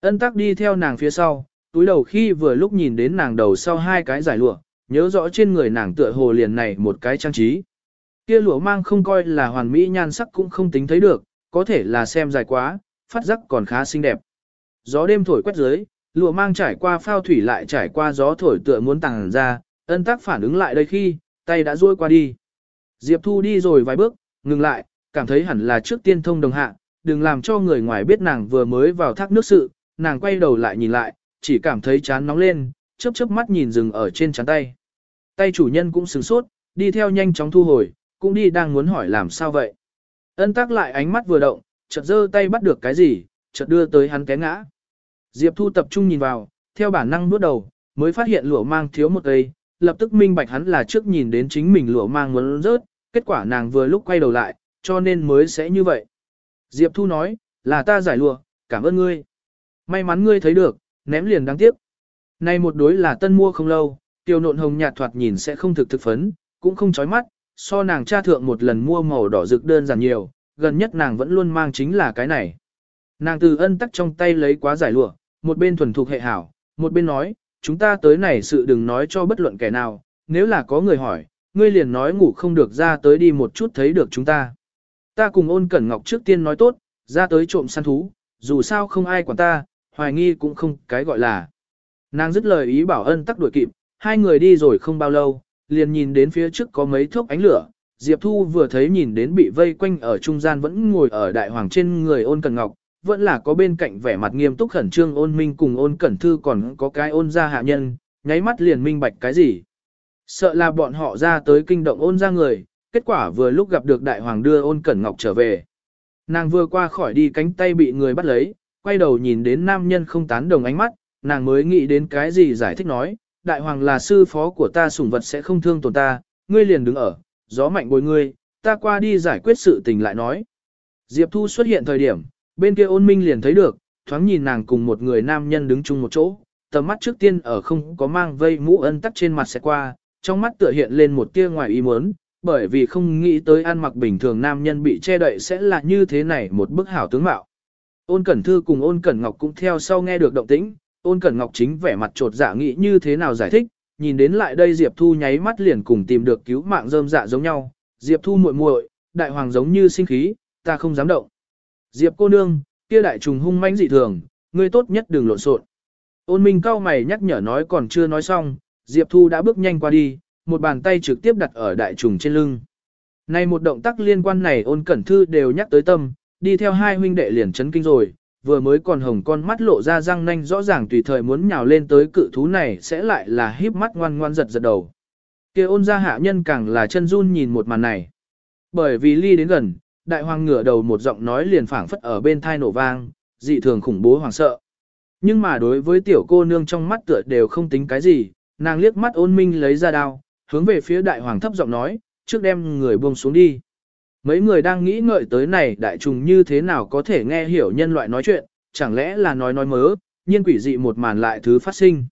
Ân tắc đi theo nàng phía sau, túi đầu khi vừa lúc nhìn đến nàng đầu sau hai cái giải lụa, nhớ rõ trên người nàng tựa hồ liền này một cái trang trí. Kia lụa mang không coi là hoàn mỹ nhan sắc cũng không tính thấy được, có thể là xem dài quá, phát giác còn khá xinh đẹp. Gió đêm thổi quét dưới, lụa mang trải qua phao thủy lại trải qua gió thổi tựa muốn tàng ra, ân tắc phản ứng lại đây khi, tay đã duỗi qua đi. Diệp Thu đi rồi vài bước, ngừng lại, cảm thấy hẳn là trước tiên thông đồng hạ, đừng làm cho người ngoài biết nàng vừa mới vào thác nước sự, nàng quay đầu lại nhìn lại, chỉ cảm thấy chán nóng lên, chớp chớp mắt nhìn dừng ở trên chán tay. Tay chủ nhân cũng sửng sốt, đi theo nhanh chóng thu hồi, cũng đi đang muốn hỏi làm sao vậy. Ân tắc lại ánh mắt vừa động, chợt giơ tay bắt được cái gì, chợt đưa tới hắn té ngã. Diệp Thu tập trung nhìn vào, theo bản năng bước đầu, mới phát hiện lụa mang thiếu một cây, lập tức minh bạch hắn là trước nhìn đến chính mình lụa mang muốn rớt, kết quả nàng vừa lúc quay đầu lại, cho nên mới sẽ như vậy. Diệp Thu nói, là ta giải lụa, cảm ơn ngươi. May mắn ngươi thấy được, ném liền đáng tiếc. Này một đối là tân mua không lâu, tiêu nộn hồng nhạt thoạt nhìn sẽ không thực thực phấn, cũng không chói mắt, so nàng cha thượng một lần mua màu đỏ rực đơn giản nhiều, gần nhất nàng vẫn luôn mang chính là cái này. Nàng từ ân tắc trong tay lấy quá giải lụa, một bên thuần thục hệ hảo, một bên nói, chúng ta tới này sự đừng nói cho bất luận kẻ nào, nếu là có người hỏi, ngươi liền nói ngủ không được ra tới đi một chút thấy được chúng ta. Ta cùng ôn cẩn ngọc trước tiên nói tốt, ra tới trộm săn thú, dù sao không ai quản ta, hoài nghi cũng không cái gọi là. Nàng dứt lời ý bảo ân tắc đuổi kịp, hai người đi rồi không bao lâu, liền nhìn đến phía trước có mấy thốc ánh lửa. Diệp Thu vừa thấy nhìn đến bị vây quanh ở trung gian vẫn ngồi ở đại hoàng trên người ôn cẩn ngọc, vẫn là có bên cạnh vẻ mặt nghiêm túc khẩn trương ôn minh cùng ôn cẩn thư còn có cái ôn ra hạ nhân, nháy mắt liền minh bạch cái gì. Sợ là bọn họ ra tới kinh động ôn ra người, kết quả vừa lúc gặp được đại hoàng đưa ôn cẩn ngọc trở về. Nàng vừa qua khỏi đi cánh tay bị người bắt lấy, quay đầu nhìn đến nam nhân không tán đồng ánh mắt, nàng mới nghĩ đến cái gì giải thích nói, đại hoàng là sư phó của ta sủng vật sẽ không thương tổn ta, ngươi liền đứng ở, gió mạnh bồi ngươi, ta qua đi giải quyết sự tình lại nói. Diệp Thu xuất hiện thời điểm, bên kia ôn minh liền thấy được, thoáng nhìn nàng cùng một người nam nhân đứng chung một chỗ, tầm mắt trước tiên ở không có mang vây mũ ân tắt trên mặt sẽ qua, trong mắt tựa hiện lên một tia ngoài ý muốn, bởi vì không nghĩ tới ăn mặc bình thường nam nhân bị che đậy sẽ là như thế này một bức hảo tướng mạo. Ôn Cẩn Thư cùng Ôn Cẩn Ngọc cũng theo sau nghe được động tĩnh, Ôn Cẩn Ngọc chính vẻ mặt trột dạ nghĩ như thế nào giải thích, nhìn đến lại đây Diệp Thu nháy mắt liền cùng tìm được cứu mạng rơm dạ giống nhau, Diệp Thu muội muội, đại hoàng giống như sinh khí, ta không dám động. Diệp cô nương, kia đại trùng hung mãnh dị thường, ngươi tốt nhất đừng lộn xộn. Ôn Minh cao mày nhắc nhở nói còn chưa nói xong, Diệp Thu đã bước nhanh qua đi, một bàn tay trực tiếp đặt ở đại trùng trên lưng. Này một động tác liên quan này ôn cẩn thư đều nhắc tới tâm, đi theo hai huynh đệ liền chấn kinh rồi, vừa mới còn hồng con mắt lộ ra răng nanh rõ ràng tùy thời muốn nhào lên tới cự thú này sẽ lại là híp mắt ngoan ngoan giật giật đầu. kia ôn ra hạ nhân càng là chân run nhìn một màn này. Bởi vì ly đến gần, đại hoàng ngửa đầu một giọng nói liền phảng phất ở bên thai nổ vang, dị thường khủng bố hoàng sợ. Nhưng mà đối với tiểu cô nương trong mắt tựa đều không tính cái gì, nàng liếc mắt ôn minh lấy ra đao, hướng về phía đại hoàng thấp giọng nói, trước đem người buông xuống đi. Mấy người đang nghĩ ngợi tới này đại trùng như thế nào có thể nghe hiểu nhân loại nói chuyện, chẳng lẽ là nói nói mớ, nhiên quỷ dị một màn lại thứ phát sinh.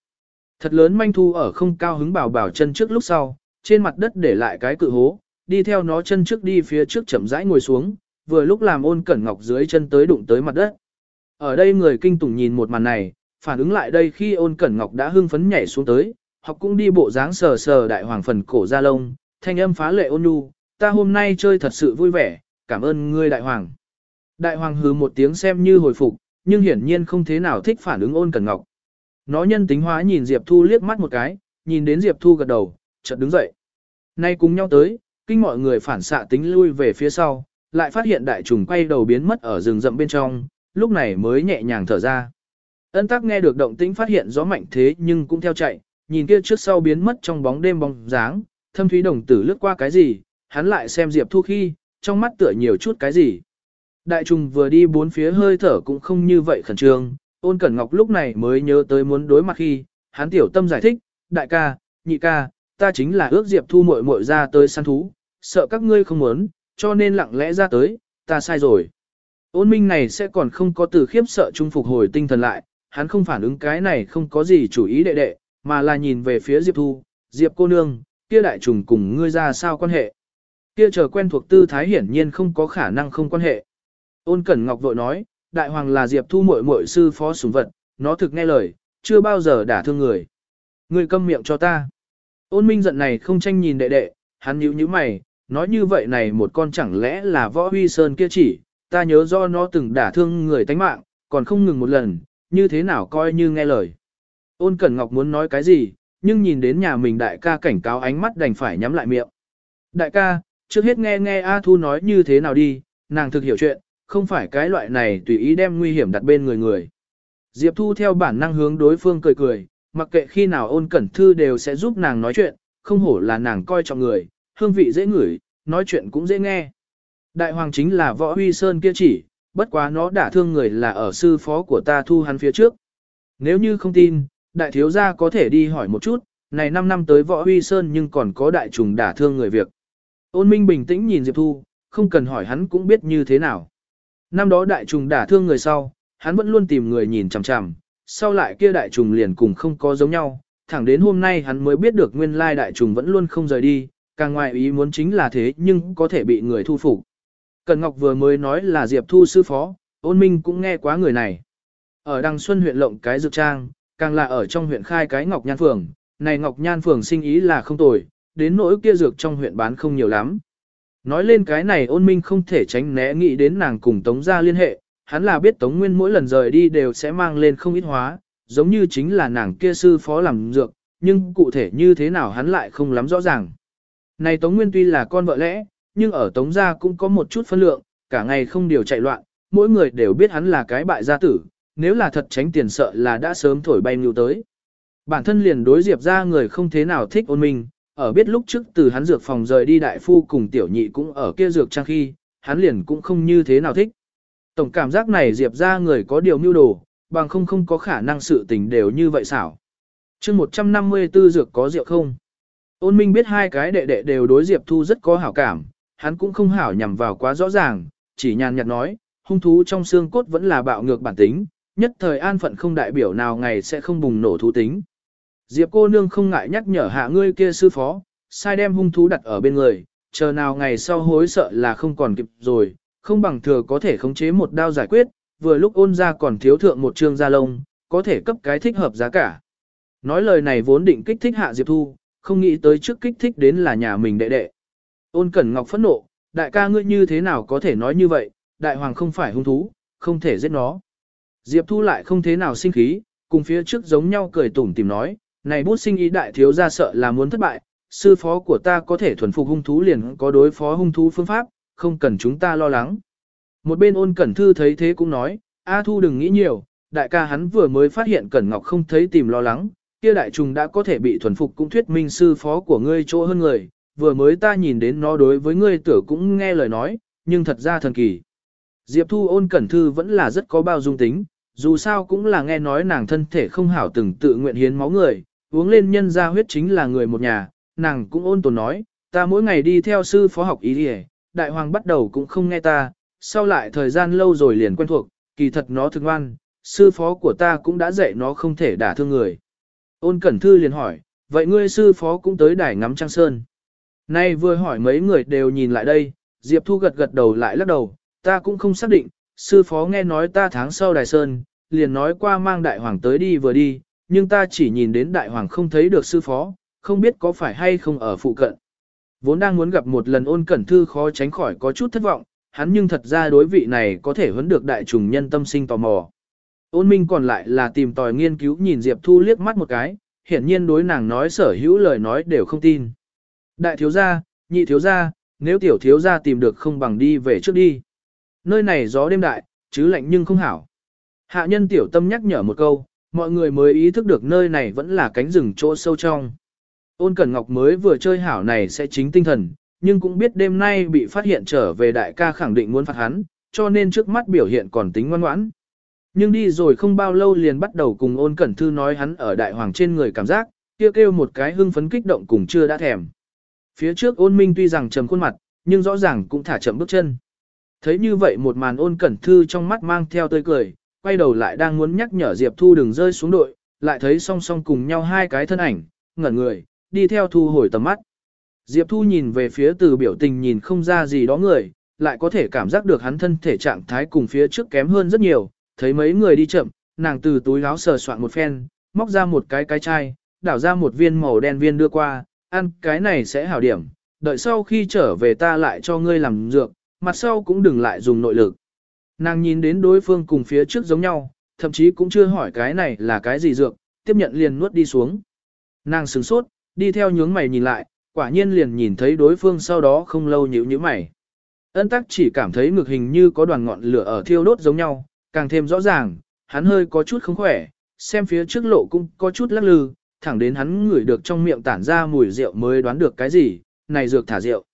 Thật lớn manh thu ở không cao hứng bảo bảo chân trước lúc sau, trên mặt đất để lại cái cự hố, đi theo nó chân trước đi phía trước chậm rãi ngồi xuống, vừa lúc làm ôn cẩn ngọc dưới chân tới đụng tới mặt đất. Ở đây người kinh tủng nhìn một màn này, phản ứng lại đây khi ôn cẩn ngọc đã hưng phấn nhảy xuống tới, học cũng đi bộ dáng sờ sờ đại hoàng phần cổ ra lông, thanh âm phá lệ ôn nhu, ta hôm nay chơi thật sự vui vẻ, cảm ơn ngươi đại hoàng. Đại hoàng hứ một tiếng xem như hồi phục, nhưng hiển nhiên không thế nào thích phản ứng ôn cẩn ngọc. Nó nhân tính hóa nhìn Diệp Thu liếc mắt một cái, nhìn đến Diệp Thu gật đầu, chợt đứng dậy. Nay cùng nhau tới, kinh mọi người phản xạ tính lui về phía sau, lại phát hiện đại trùng quay đầu biến mất ở rừng rậm bên trong, lúc này mới nhẹ nhàng thở ra. Ân tắc nghe được động tĩnh phát hiện gió mạnh thế nhưng cũng theo chạy, nhìn kia trước sau biến mất trong bóng đêm bóng dáng, thâm thúy đồng tử lướt qua cái gì, hắn lại xem Diệp Thu khi, trong mắt tựa nhiều chút cái gì. Đại trùng vừa đi bốn phía hơi thở cũng không như vậy khẩn trương, ôn cẩn ngọc lúc này mới nhớ tới muốn đối mặt khi, hắn tiểu tâm giải thích, đại ca, nhị ca, ta chính là ước Diệp Thu muội muội ra tới săn thú, sợ các ngươi không muốn, cho nên lặng lẽ ra tới, ta sai rồi. Ôn minh này sẽ còn không có từ khiếp sợ trung phục hồi tinh thần lại, hắn không phản ứng cái này không có gì chủ ý đệ đệ, mà là nhìn về phía Diệp Thu, Diệp cô nương, kia đại trùng cùng ngươi ra sao quan hệ. Kia chờ quen thuộc tư thái hiển nhiên không có khả năng không quan hệ. Ôn Cẩn Ngọc vội nói, đại hoàng là Diệp Thu muội muội sư phó sủng vật, nó thực nghe lời, chưa bao giờ đả thương người. Người câm miệng cho ta. Ôn Minh giận này không tranh nhìn đệ đệ, hắn nhíu nhíu mày, nói như vậy này một con chẳng lẽ là võ huy sơn kia chỉ, ta nhớ do nó từng đả thương người tánh mạng, còn không ngừng một lần, như thế nào coi như nghe lời. Ôn Cẩn Ngọc muốn nói cái gì, nhưng nhìn đến nhà mình đại ca cảnh cáo ánh mắt đành phải nhắm lại miệng. Đại ca, trước hết nghe nghe A Thu nói như thế nào đi, nàng thực hiểu chuyện, không phải cái loại này tùy ý đem nguy hiểm đặt bên người người. Diệp Thu theo bản năng hướng đối phương cười cười, mặc kệ khi nào ôn cẩn thư đều sẽ giúp nàng nói chuyện, không hổ là nàng coi trọng người, hương vị dễ ngửi, nói chuyện cũng dễ nghe. Đại hoàng chính là võ huy sơn kia chỉ, bất quá nó đả thương người là ở sư phó của ta thu hắn phía trước. Nếu như không tin, đại thiếu gia có thể đi hỏi một chút, này 5 năm tới võ huy sơn nhưng còn có đại trùng đả thương người việc. Ôn minh bình tĩnh nhìn Diệp Thu, không cần hỏi hắn cũng biết như thế nào. Năm đó đại trùng đả thương người sau, hắn vẫn luôn tìm người nhìn chằm chằm, sau lại kia đại trùng liền cùng không có giống nhau, thẳng đến hôm nay hắn mới biết được nguyên lai đại trùng vẫn luôn không rời đi, càng ngoài ý muốn chính là thế nhưng có thể bị người thu phục. Cần Ngọc vừa mới nói là Diệp Thu sư phó, ôn minh cũng nghe quá người này. Ở Đăng Xuân huyện lộng cái dược trang, càng là ở trong huyện khai cái Ngọc Nhan Phường, này Ngọc Nhan Phường sinh ý là không tồi, đến nỗi kia dược trong huyện bán không nhiều lắm. Nói lên cái này ôn minh không thể tránh né nghĩ đến nàng cùng Tống gia liên hệ, hắn là biết Tống Nguyên mỗi lần rời đi đều sẽ mang lên không ít hóa, giống như chính là nàng kia sư phó làm dược, nhưng cụ thể như thế nào hắn lại không lắm rõ ràng. Này Tống Nguyên tuy là con vợ lẽ, nhưng ở Tống gia cũng có một chút phân lượng, cả ngày không điều chạy loạn, mỗi người đều biết hắn là cái bại gia tử, nếu là thật tránh tiền sợ là đã sớm thổi bay mưu tới. Bản thân liền đối diệp ra người không thế nào thích ôn minh, ở biết lúc trước từ hắn dược phòng rời đi đại phu cùng tiểu nhị cũng ở kia dược trang khi, hắn liền cũng không như thế nào thích. Tổng cảm giác này diệp ra người có điều mưu đồ, bằng không không có khả năng sự tình đều như vậy xảo. chương 154 dược có rượu không? Ôn minh biết hai cái đệ đệ đều đối diệp thu rất có hảo cảm, hắn cũng không hảo nhằm vào quá rõ ràng, chỉ nhàn nhạt nói, hung thú trong xương cốt vẫn là bạo ngược bản tính, nhất thời an phận không đại biểu nào ngày sẽ không bùng nổ thú tính. Diệp cô nương không ngại nhắc nhở hạ ngươi kia sư phó, sai đem hung thú đặt ở bên người, chờ nào ngày sau hối sợ là không còn kịp rồi, không bằng thừa có thể khống chế một đao giải quyết, vừa lúc ôn ra còn thiếu thượng một trương da lông, có thể cấp cái thích hợp giá cả. Nói lời này vốn định kích thích hạ Diệp Thu, không nghĩ tới trước kích thích đến là nhà mình đệ đệ. Ôn Cẩn Ngọc phẫn nộ, đại ca ngươi như thế nào có thể nói như vậy, đại hoàng không phải hung thú, không thể giết nó. Diệp Thu lại không thế nào sinh khí, cùng phía trước giống nhau cười tủm tìm nói, này bút sinh ý đại thiếu ra sợ là muốn thất bại, sư phó của ta có thể thuần phục hung thú liền có đối phó hung thú phương pháp, không cần chúng ta lo lắng. Một bên ôn cẩn thư thấy thế cũng nói, A Thu đừng nghĩ nhiều, đại ca hắn vừa mới phát hiện Cẩn Ngọc không thấy tìm lo lắng, kia đại trùng đã có thể bị thuần phục cũng thuyết minh sư phó của ngươi chỗ hơn người, vừa mới ta nhìn đến nó đối với ngươi tử cũng nghe lời nói, nhưng thật ra thần kỳ. Diệp Thu ôn cẩn thư vẫn là rất có bao dung tính, dù sao cũng là nghe nói nàng thân thể không hảo từng tự nguyện hiến máu người, uống lên nhân ra huyết chính là người một nhà, nàng cũng ôn tồn nói, ta mỗi ngày đi theo sư phó học ý đi đại hoàng bắt đầu cũng không nghe ta, sau lại thời gian lâu rồi liền quen thuộc, kỳ thật nó thương ngoan, sư phó của ta cũng đã dạy nó không thể đả thương người. Ôn Cẩn Thư liền hỏi, vậy ngươi sư phó cũng tới đài ngắm trăng sơn. Nay vừa hỏi mấy người đều nhìn lại đây, Diệp Thu gật gật đầu lại lắc đầu, ta cũng không xác định, sư phó nghe nói ta tháng sau đài sơn, liền nói qua mang đại hoàng tới đi vừa đi, nhưng ta chỉ nhìn đến đại hoàng không thấy được sư phó, không biết có phải hay không ở phụ cận. Vốn đang muốn gặp một lần ôn cẩn thư khó tránh khỏi có chút thất vọng, hắn nhưng thật ra đối vị này có thể huấn được đại trùng nhân tâm sinh tò mò. Ôn minh còn lại là tìm tòi nghiên cứu nhìn Diệp Thu liếc mắt một cái, hiển nhiên đối nàng nói sở hữu lời nói đều không tin. Đại thiếu gia, nhị thiếu gia, nếu tiểu thiếu gia tìm được không bằng đi về trước đi. Nơi này gió đêm đại, chứ lạnh nhưng không hảo. Hạ nhân tiểu tâm nhắc nhở một câu, mọi người mới ý thức được nơi này vẫn là cánh rừng chỗ sâu trong. Ôn Cẩn Ngọc mới vừa chơi hảo này sẽ chính tinh thần, nhưng cũng biết đêm nay bị phát hiện trở về đại ca khẳng định muốn phạt hắn, cho nên trước mắt biểu hiện còn tính ngoan ngoãn. Nhưng đi rồi không bao lâu liền bắt đầu cùng ôn cẩn thư nói hắn ở đại hoàng trên người cảm giác, kia kêu, kêu một cái hưng phấn kích động cùng chưa đã thèm. Phía trước ôn minh tuy rằng trầm khuôn mặt, nhưng rõ ràng cũng thả chậm bước chân. Thấy như vậy một màn ôn cẩn thư trong mắt mang theo tươi cười, quay đầu lại đang muốn nhắc nhở Diệp Thu đừng rơi xuống đội, lại thấy song song cùng nhau hai cái thân ảnh, ngẩn người, đi theo thu hồi tầm mắt. Diệp Thu nhìn về phía từ biểu tình nhìn không ra gì đó người, lại có thể cảm giác được hắn thân thể trạng thái cùng phía trước kém hơn rất nhiều, thấy mấy người đi chậm, nàng từ túi áo sờ soạn một phen, móc ra một cái cái chai, đảo ra một viên màu đen viên đưa qua, ăn cái này sẽ hảo điểm, đợi sau khi trở về ta lại cho ngươi làm dược, mặt sau cũng đừng lại dùng nội lực. Nàng nhìn đến đối phương cùng phía trước giống nhau, thậm chí cũng chưa hỏi cái này là cái gì dược, tiếp nhận liền nuốt đi xuống. Nàng sửng sốt, đi theo nhướng mày nhìn lại, quả nhiên liền nhìn thấy đối phương sau đó không lâu nhíu nhíu mày. Ân tắc chỉ cảm thấy ngực hình như có đoàn ngọn lửa ở thiêu đốt giống nhau, càng thêm rõ ràng, hắn hơi có chút không khỏe, xem phía trước lộ cũng có chút lắc lư, thẳng đến hắn ngửi được trong miệng tản ra mùi rượu mới đoán được cái gì, này dược thả rượu.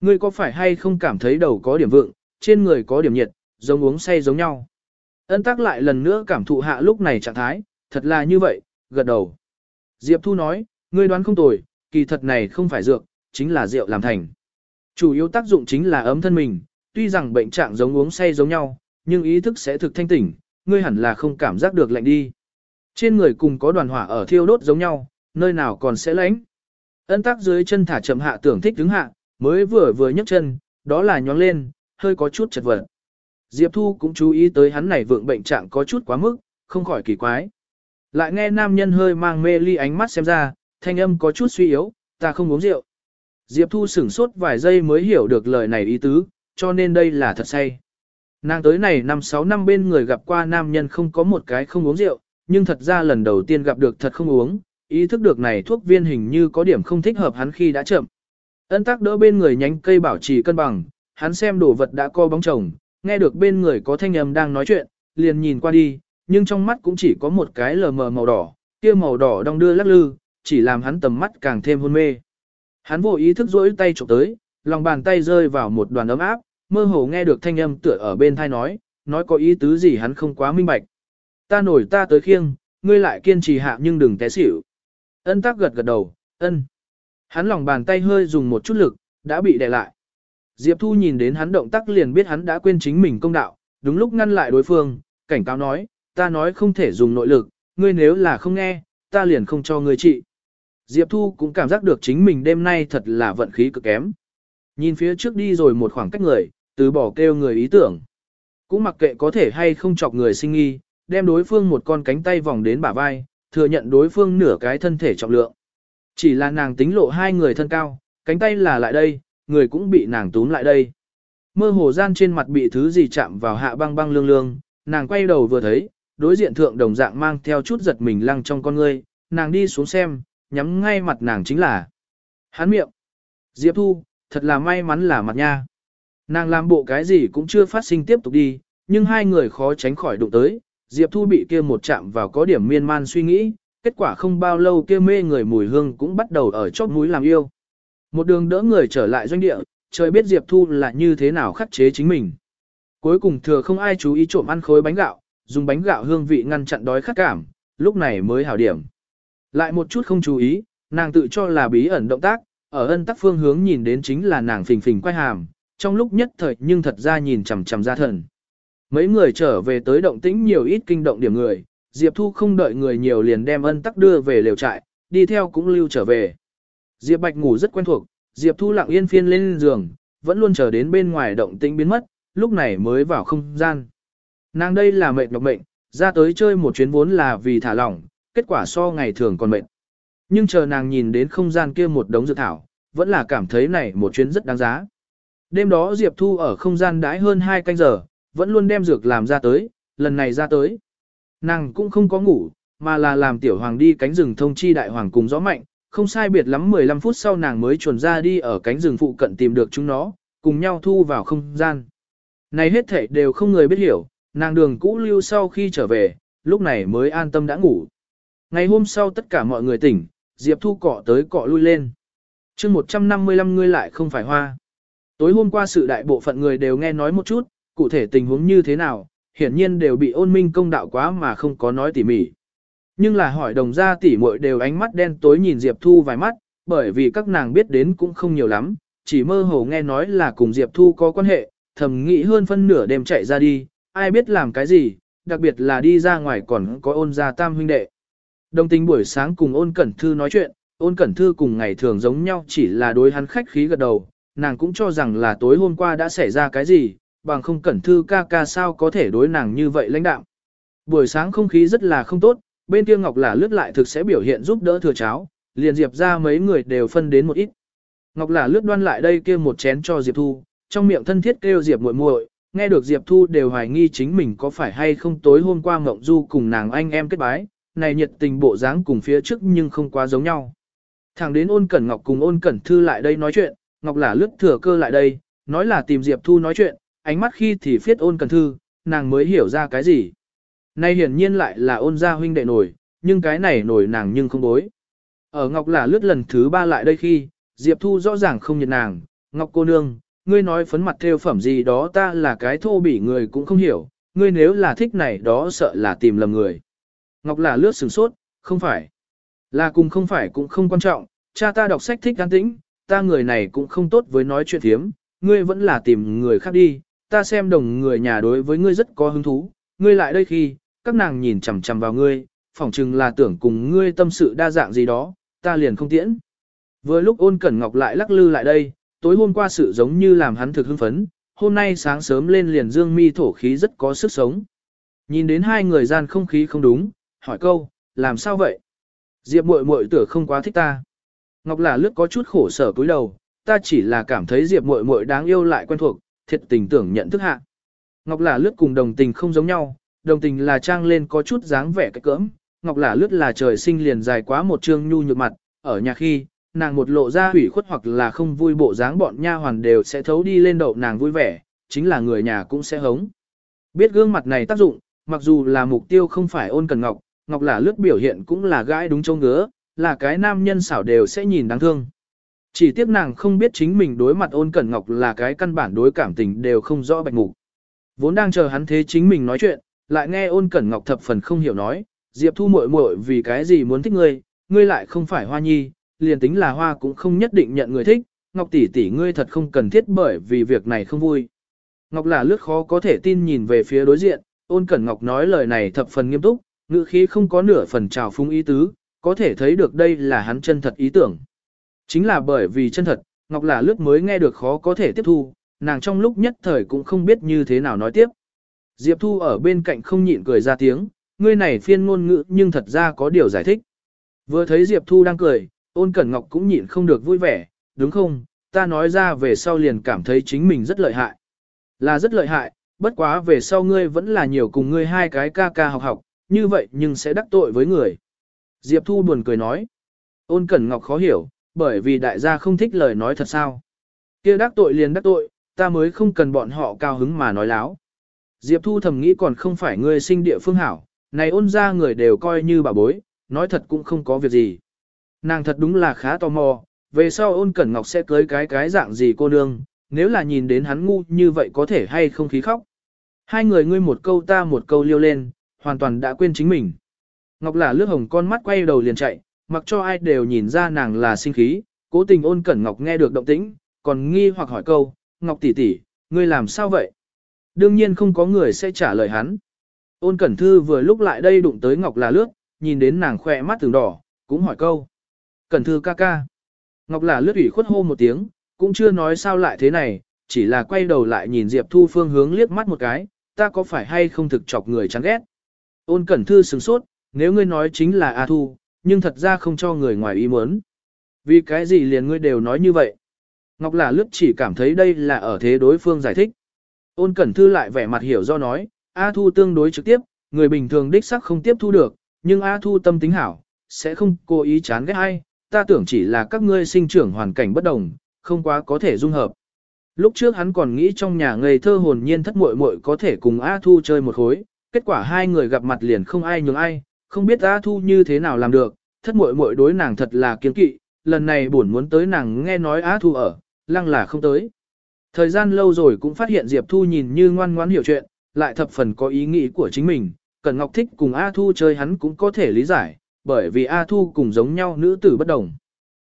Ngươi có phải hay không cảm thấy đầu có điểm vượng, trên người có điểm nhiệt, giống uống say giống nhau. Ân tắc lại lần nữa cảm thụ hạ lúc này trạng thái, thật là như vậy, gật đầu. Diệp Thu nói, ngươi đoán không tồi, kỳ thật này không phải dược, chính là rượu làm thành. Chủ yếu tác dụng chính là ấm thân mình, tuy rằng bệnh trạng giống uống say giống nhau, nhưng ý thức sẽ thực thanh tỉnh, ngươi hẳn là không cảm giác được lạnh đi. Trên người cùng có đoàn hỏa ở thiêu đốt giống nhau, nơi nào còn sẽ lạnh. Ân tác dưới chân thả chậm hạ tưởng thích đứng hạ, mới vừa vừa nhấc chân, đó là nhón lên, hơi có chút chật vật. Diệp Thu cũng chú ý tới hắn này vượng bệnh trạng có chút quá mức, không khỏi kỳ quái. Lại nghe nam nhân hơi mang mê ly ánh mắt xem ra, thanh âm có chút suy yếu, ta không uống rượu. Diệp Thu sửng sốt vài giây mới hiểu được lời này ý tứ, cho nên đây là thật say. Nàng tới này năm sáu năm bên người gặp qua nam nhân không có một cái không uống rượu, nhưng thật ra lần đầu tiên gặp được thật không uống, ý thức được này thuốc viên hình như có điểm không thích hợp hắn khi đã chậm. Ân tắc đỡ bên người nhánh cây bảo trì cân bằng, hắn xem đồ vật đã co bóng chồng, nghe được bên người có thanh âm đang nói chuyện, liền nhìn qua đi, nhưng trong mắt cũng chỉ có một cái lờ mờ màu đỏ, kia màu đỏ đong đưa lắc lư, chỉ làm hắn tầm mắt càng thêm hôn mê. Hắn vô ý thức rỗi tay chụp tới, lòng bàn tay rơi vào một đoàn ấm áp, mơ hồ nghe được thanh âm tựa ở bên thai nói, nói có ý tứ gì hắn không quá minh bạch. Ta nổi ta tới khiêng, ngươi lại kiên trì hạ nhưng đừng té xỉu. Ân tắc gật gật đầu, ân. Hắn lòng bàn tay hơi dùng một chút lực, đã bị đè lại. Diệp Thu nhìn đến hắn động tác liền biết hắn đã quên chính mình công đạo, đúng lúc ngăn lại đối phương, cảnh cáo nói, ta nói không thể dùng nội lực, ngươi nếu là không nghe, ta liền không cho ngươi trị. Diệp Thu cũng cảm giác được chính mình đêm nay thật là vận khí cực kém. Nhìn phía trước đi rồi một khoảng cách người, từ bỏ kêu người ý tưởng. Cũng mặc kệ có thể hay không chọc người sinh nghi, đem đối phương một con cánh tay vòng đến bả vai, thừa nhận đối phương nửa cái thân thể trọng lượng. Chỉ là nàng tính lộ hai người thân cao, cánh tay là lại đây, người cũng bị nàng túm lại đây. Mơ hồ gian trên mặt bị thứ gì chạm vào hạ băng băng lương lương, nàng quay đầu vừa thấy, đối diện thượng đồng dạng mang theo chút giật mình lăng trong con ngươi, nàng đi xuống xem, nhắm ngay mặt nàng chính là hắn miệng. Diệp Thu, thật là may mắn là mặt nha. Nàng làm bộ cái gì cũng chưa phát sinh tiếp tục đi, nhưng hai người khó tránh khỏi đụng tới, Diệp Thu bị kia một chạm vào có điểm miên man suy nghĩ, kết quả không bao lâu kia mê người mùi hương cũng bắt đầu ở chóp mũi làm yêu. Một đường đỡ người trở lại doanh địa, trời biết Diệp Thu là như thế nào khắc chế chính mình. Cuối cùng thừa không ai chú ý trộm ăn khối bánh gạo, dùng bánh gạo hương vị ngăn chặn đói khát cảm, lúc này mới hảo điểm. Lại một chút không chú ý, nàng tự cho là bí ẩn động tác, ở ân tắc phương hướng nhìn đến chính là nàng phình phình quay hàm, trong lúc nhất thời nhưng thật ra nhìn chằm chằm ra thần. Mấy người trở về tới động tĩnh nhiều ít kinh động điểm người, Diệp Thu không đợi người nhiều liền đem ân tắc đưa về lều trại, đi theo cũng lưu trở về. Diệp Bạch ngủ rất quen thuộc, Diệp Thu lặng yên phiên lên giường, vẫn luôn chờ đến bên ngoài động tĩnh biến mất, lúc này mới vào không gian. Nàng đây là mệt nhọc mệnh, ra tới chơi một chuyến vốn là vì thả lỏng, kết quả so ngày thường còn mệt. Nhưng chờ nàng nhìn đến không gian kia một đống dược thảo, vẫn là cảm thấy này một chuyến rất đáng giá. Đêm đó Diệp Thu ở không gian đãi hơn 2 canh giờ, vẫn luôn đem dược làm ra tới, lần này ra tới. Nàng cũng không có ngủ, mà là làm tiểu hoàng đi cánh rừng thông chi đại hoàng cùng gió mạnh, không sai biệt lắm 15 phút sau nàng mới chuẩn ra đi ở cánh rừng phụ cận tìm được chúng nó, cùng nhau thu vào không gian. Này hết thể đều không người biết hiểu, nàng đường cũ lưu sau khi trở về, lúc này mới an tâm đã ngủ. Ngày hôm sau tất cả mọi người tỉnh, Diệp Thu cọ tới cọ lui lên. chương 155 ngươi lại không phải hoa. Tối hôm qua sự đại bộ phận người đều nghe nói một chút, cụ thể tình huống như thế nào, hiển nhiên đều bị ôn minh công đạo quá mà không có nói tỉ mỉ. Nhưng là hỏi đồng gia tỉ muội đều ánh mắt đen tối nhìn Diệp Thu vài mắt, bởi vì các nàng biết đến cũng không nhiều lắm, chỉ mơ hồ nghe nói là cùng Diệp Thu có quan hệ, thầm nghĩ hơn phân nửa đêm chạy ra đi, ai biết làm cái gì, đặc biệt là đi ra ngoài còn có ôn gia tam huynh đệ. Đồng tình buổi sáng cùng ôn cẩn thư nói chuyện, ôn cẩn thư cùng ngày thường giống nhau chỉ là đối hắn khách khí gật đầu, nàng cũng cho rằng là tối hôm qua đã xảy ra cái gì, bằng không cẩn thư ca ca sao có thể đối nàng như vậy lãnh đạo. Buổi sáng không khí rất là không tốt, bên kia Ngọc là lướt lại thực sẽ biểu hiện giúp đỡ thừa cháo, liền Diệp ra mấy người đều phân đến một ít. Ngọc là lướt đoan lại đây kia một chén cho Diệp Thu, trong miệng thân thiết kêu Diệp muội muội, nghe được Diệp Thu đều hoài nghi chính mình có phải hay không tối hôm qua Ngộng Du cùng nàng anh em kết bái, này nhiệt tình bộ dáng cùng phía trước nhưng không quá giống nhau. Thẳng đến ôn cẩn Ngọc cùng ôn cẩn Thư lại đây nói chuyện, Ngọc là lướt thừa cơ lại đây, nói là tìm Diệp Thu nói chuyện, ánh mắt khi thì phiết ôn cẩn Thư, nàng mới hiểu ra cái gì. Nay hiển nhiên lại là ôn gia huynh đệ nổi, nhưng cái này nổi nàng nhưng không bối. Ở Ngọc là lướt lần thứ ba lại đây khi, Diệp Thu rõ ràng không nhận nàng, Ngọc cô nương, ngươi nói phấn mặt theo phẩm gì đó ta là cái thô bỉ người cũng không hiểu, ngươi nếu là thích này đó sợ là tìm lầm người. Ngọc là lướt sừng sốt, không phải. Là cùng không phải cũng không quan trọng, cha ta đọc sách thích an tĩnh, ta người này cũng không tốt với nói chuyện thiếm, ngươi vẫn là tìm người khác đi, ta xem đồng người nhà đối với ngươi rất có hứng thú, ngươi lại đây khi, các nàng nhìn chằm chằm vào ngươi, phỏng chừng là tưởng cùng ngươi tâm sự đa dạng gì đó, ta liền không tiễn. Vừa lúc ôn cẩn ngọc lại lắc lư lại đây, tối hôm qua sự giống như làm hắn thực hưng phấn, hôm nay sáng sớm lên liền dương mi thổ khí rất có sức sống. Nhìn đến hai người gian không khí không đúng, hỏi câu, làm sao vậy? Diệp muội muội tưởng không quá thích ta. Ngọc là lướt có chút khổ sở cúi đầu, ta chỉ là cảm thấy Diệp muội muội đáng yêu lại quen thuộc, thiệt tình tưởng nhận thức hạ. Ngọc là lướt cùng đồng tình không giống nhau, đồng tình là trang lên có chút dáng vẻ cái cỡm, Ngọc là lướt là trời sinh liền dài quá một trương nhu nhược mặt, ở nhà khi, nàng một lộ ra hủy khuất hoặc là không vui bộ dáng bọn nha hoàn đều sẽ thấu đi lên đậu nàng vui vẻ, chính là người nhà cũng sẽ hống. Biết gương mặt này tác dụng, mặc dù là mục tiêu không phải ôn cần ngọc, ngọc là lướt biểu hiện cũng là gãi đúng châu ngứa, là cái nam nhân xảo đều sẽ nhìn đáng thương. Chỉ tiếc nàng không biết chính mình đối mặt ôn cẩn ngọc là cái căn bản đối cảm tình đều không rõ bạch mục. Vốn đang chờ hắn thế chính mình nói chuyện, lại nghe ôn cẩn ngọc thập phần không hiểu nói, Diệp thu muội muội vì cái gì muốn thích ngươi, ngươi lại không phải hoa nhi, liền tính là hoa cũng không nhất định nhận người thích, Ngọc tỷ tỷ ngươi thật không cần thiết bởi vì việc này không vui. Ngọc là lướt khó có thể tin nhìn về phía đối diện, ôn cẩn Ngọc nói lời này thập phần nghiêm túc, ngữ khí không có nửa phần trào phúng ý tứ, có thể thấy được đây là hắn chân thật ý tưởng. Chính là bởi vì chân thật, Ngọc là lướt mới nghe được khó có thể tiếp thu, nàng trong lúc nhất thời cũng không biết như thế nào nói tiếp. Diệp Thu ở bên cạnh không nhịn cười ra tiếng, ngươi này phiên ngôn ngữ nhưng thật ra có điều giải thích. Vừa thấy Diệp Thu đang cười, ôn cẩn ngọc cũng nhịn không được vui vẻ, đúng không, ta nói ra về sau liền cảm thấy chính mình rất lợi hại. Là rất lợi hại, bất quá về sau ngươi vẫn là nhiều cùng ngươi hai cái ca ca học học, như vậy nhưng sẽ đắc tội với người. Diệp Thu buồn cười nói. Ôn Cẩn Ngọc khó hiểu, bởi vì đại gia không thích lời nói thật sao. kia đắc tội liền đắc tội, ta mới không cần bọn họ cao hứng mà nói láo. Diệp Thu thầm nghĩ còn không phải người sinh địa phương hảo, này ôn ra người đều coi như bà bối, nói thật cũng không có việc gì. Nàng thật đúng là khá tò mò, về sau ôn cẩn ngọc sẽ cưới cái cái dạng gì cô nương, nếu là nhìn đến hắn ngu như vậy có thể hay không khí khóc. Hai người ngươi một câu ta một câu liêu lên, hoàn toàn đã quên chính mình. Ngọc là lướt hồng con mắt quay đầu liền chạy, mặc cho ai đều nhìn ra nàng là sinh khí, cố tình ôn cẩn Ngọc nghe được động tĩnh, còn nghi hoặc hỏi câu, Ngọc tỷ tỷ, ngươi làm sao vậy? Đương nhiên không có người sẽ trả lời hắn. Ôn cẩn thư vừa lúc lại đây đụng tới Ngọc là lướt, nhìn đến nàng khỏe mắt từng đỏ, cũng hỏi câu. Cẩn thư ca ca. Ngọc là lướt ủy khuất hô một tiếng, cũng chưa nói sao lại thế này, chỉ là quay đầu lại nhìn Diệp Thu phương hướng liếc mắt một cái, ta có phải hay không thực chọc người chán ghét. Ôn cẩn thư sừng sốt, nếu ngươi nói chính là A Thu, nhưng thật ra không cho người ngoài ý muốn. Vì cái gì liền ngươi đều nói như vậy? Ngọc là lướt chỉ cảm thấy đây là ở thế đối phương giải thích. Ôn cẩn thư lại vẻ mặt hiểu do nói, A Thu tương đối trực tiếp, người bình thường đích sắc không tiếp thu được, nhưng A Thu tâm tính hảo, sẽ không cố ý chán ghét ai, ta tưởng chỉ là các ngươi sinh trưởng hoàn cảnh bất đồng, không quá có thể dung hợp. Lúc trước hắn còn nghĩ trong nhà ngây thơ hồn nhiên thất muội muội có thể cùng A Thu chơi một khối, kết quả hai người gặp mặt liền không ai nhường ai, không biết A Thu như thế nào làm được, thất muội muội đối nàng thật là kiên kỵ, lần này buồn muốn tới nàng nghe nói A Thu ở, lăng là không tới. Thời gian lâu rồi cũng phát hiện Diệp Thu nhìn như ngoan ngoãn hiểu chuyện, lại thập phần có ý nghĩ của chính mình, Cần Ngọc thích cùng A Thu chơi hắn cũng có thể lý giải, bởi vì A Thu cùng giống nhau nữ tử bất đồng.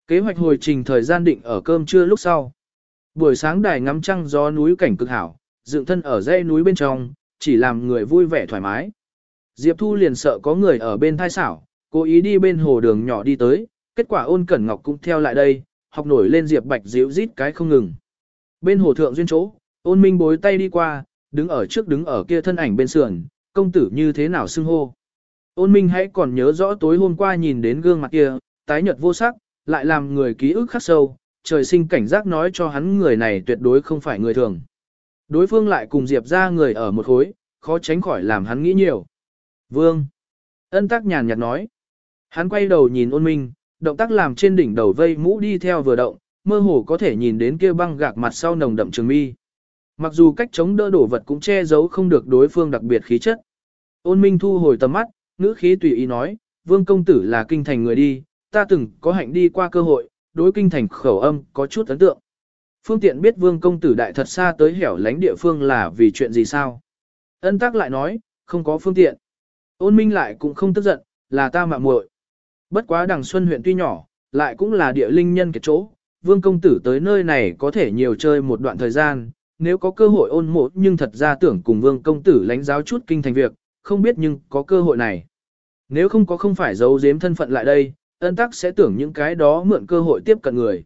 Kế hoạch hồi trình thời gian định ở cơm trưa lúc sau. Buổi sáng đài ngắm trăng gió núi cảnh cực hảo, dựng thân ở dãy núi bên trong, chỉ làm người vui vẻ thoải mái. Diệp Thu liền sợ có người ở bên thai xảo, cố ý đi bên hồ đường nhỏ đi tới, kết quả ôn cẩn ngọc cũng theo lại đây, học nổi lên Diệp Bạch dịu rít cái không ngừng. Bên hồ thượng duyên chỗ, ôn minh bối tay đi qua, đứng ở trước đứng ở kia thân ảnh bên sườn, công tử như thế nào xưng hô. Ôn minh hãy còn nhớ rõ tối hôm qua nhìn đến gương mặt kia, tái nhợt vô sắc, lại làm người ký ức khắc sâu, trời sinh cảnh giác nói cho hắn người này tuyệt đối không phải người thường. Đối phương lại cùng Diệp ra người ở một khối, khó tránh khỏi làm hắn nghĩ nhiều. Vương. Ân tắc nhàn nhạt nói. Hắn quay đầu nhìn ôn minh, động tác làm trên đỉnh đầu vây mũ đi theo vừa động, mơ hồ có thể nhìn đến kia băng gạc mặt sau nồng đậm trường mi. Mặc dù cách chống đỡ đổ vật cũng che giấu không được đối phương đặc biệt khí chất. Ôn minh thu hồi tầm mắt, ngữ khí tùy ý nói, vương công tử là kinh thành người đi, ta từng có hạnh đi qua cơ hội, đối kinh thành khẩu âm có chút ấn tượng. Phương tiện biết vương công tử đại thật xa tới hẻo lánh địa phương là vì chuyện gì sao? Ân tắc lại nói, không có phương tiện. Ôn minh lại cũng không tức giận, là ta mạ muội. Bất quá đằng xuân huyện tuy nhỏ, lại cũng là địa linh nhân cái chỗ, vương công tử tới nơi này có thể nhiều chơi một đoạn thời gian, nếu có cơ hội ôn mộ nhưng thật ra tưởng cùng vương công tử lãnh giáo chút kinh thành việc, không biết nhưng có cơ hội này. Nếu không có không phải giấu giếm thân phận lại đây, ân tắc sẽ tưởng những cái đó mượn cơ hội tiếp cận người.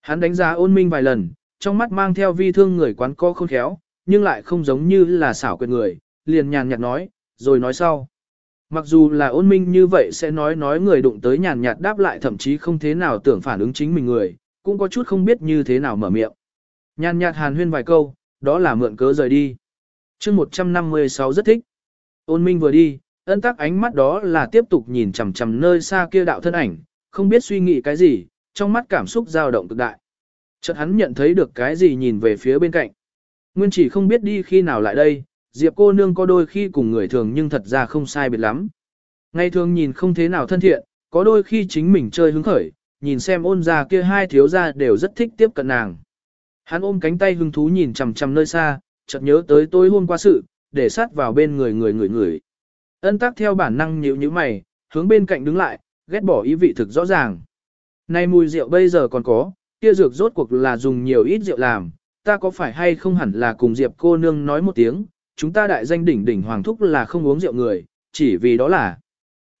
Hắn đánh giá ôn minh vài lần, trong mắt mang theo vi thương người quán co khôn khéo, nhưng lại không giống như là xảo quyệt người, liền nhàn nhạt nói, rồi nói sau. Mặc dù là ôn minh như vậy sẽ nói nói người đụng tới nhàn nhạt đáp lại thậm chí không thế nào tưởng phản ứng chính mình người, cũng có chút không biết như thế nào mở miệng. Nhàn nhạt hàn huyên vài câu, đó là mượn cớ rời đi. chương 156 rất thích. Ôn minh vừa đi, ân tắc ánh mắt đó là tiếp tục nhìn chằm chằm nơi xa kia đạo thân ảnh, không biết suy nghĩ cái gì, trong mắt cảm xúc dao động cực đại. Chợt hắn nhận thấy được cái gì nhìn về phía bên cạnh. Nguyên chỉ không biết đi khi nào lại đây, Diệp cô nương có đôi khi cùng người thường nhưng thật ra không sai biệt lắm. Ngày thường nhìn không thế nào thân thiện, có đôi khi chính mình chơi hứng khởi, nhìn xem ôn ra kia hai thiếu gia đều rất thích tiếp cận nàng. Hắn ôm cánh tay hứng thú nhìn chằm chằm nơi xa, chợt nhớ tới tối hôm qua sự, để sát vào bên người người người người. Ân tác theo bản năng nhíu nhíu mày, hướng bên cạnh đứng lại, ghét bỏ ý vị thực rõ ràng nay mùi rượu bây giờ còn có, kia dược rốt cuộc là dùng nhiều ít rượu làm, ta có phải hay không hẳn là cùng Diệp cô nương nói một tiếng, chúng ta đại danh đỉnh đỉnh hoàng thúc là không uống rượu người, chỉ vì đó là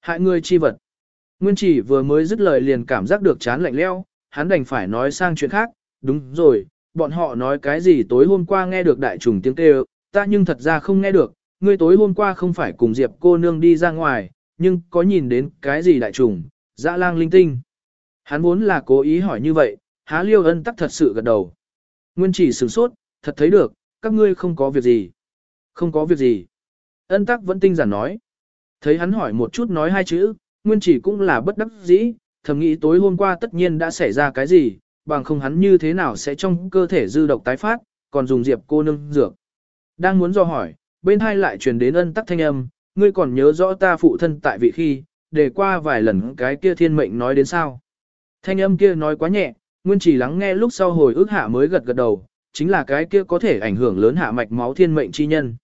hại người chi vật. Nguyên chỉ vừa mới dứt lời liền cảm giác được chán lạnh leo, hắn đành phải nói sang chuyện khác, đúng rồi, bọn họ nói cái gì tối hôm qua nghe được đại trùng tiếng kêu, ta nhưng thật ra không nghe được, ngươi tối hôm qua không phải cùng Diệp cô nương đi ra ngoài, nhưng có nhìn đến cái gì đại trùng, dã lang linh tinh. Hắn vốn là cố ý hỏi như vậy, há liêu ân tắc thật sự gật đầu. Nguyên chỉ sửng sốt, thật thấy được, các ngươi không có việc gì. Không có việc gì. Ân tắc vẫn tinh giản nói. Thấy hắn hỏi một chút nói hai chữ, nguyên chỉ cũng là bất đắc dĩ, thầm nghĩ tối hôm qua tất nhiên đã xảy ra cái gì, bằng không hắn như thế nào sẽ trong cơ thể dư độc tái phát, còn dùng diệp cô nương dược. Đang muốn do hỏi, bên hai lại truyền đến ân tắc thanh âm, ngươi còn nhớ rõ ta phụ thân tại vị khi, để qua vài lần cái kia thiên mệnh nói đến sao. Thanh âm kia nói quá nhẹ, nguyên chỉ lắng nghe lúc sau hồi ức hạ mới gật gật đầu, chính là cái kia có thể ảnh hưởng lớn hạ mạch máu thiên mệnh chi nhân.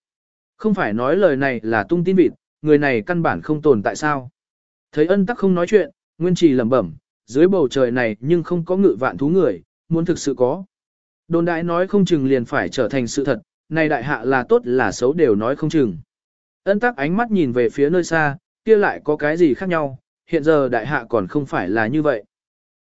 Không phải nói lời này là tung tin vịt, người này căn bản không tồn tại sao. Thấy ân tắc không nói chuyện, nguyên chỉ lẩm bẩm, dưới bầu trời này nhưng không có ngự vạn thú người, muốn thực sự có. Đồn đại nói không chừng liền phải trở thành sự thật, này đại hạ là tốt là xấu đều nói không chừng. Ân tắc ánh mắt nhìn về phía nơi xa, kia lại có cái gì khác nhau, hiện giờ đại hạ còn không phải là như vậy.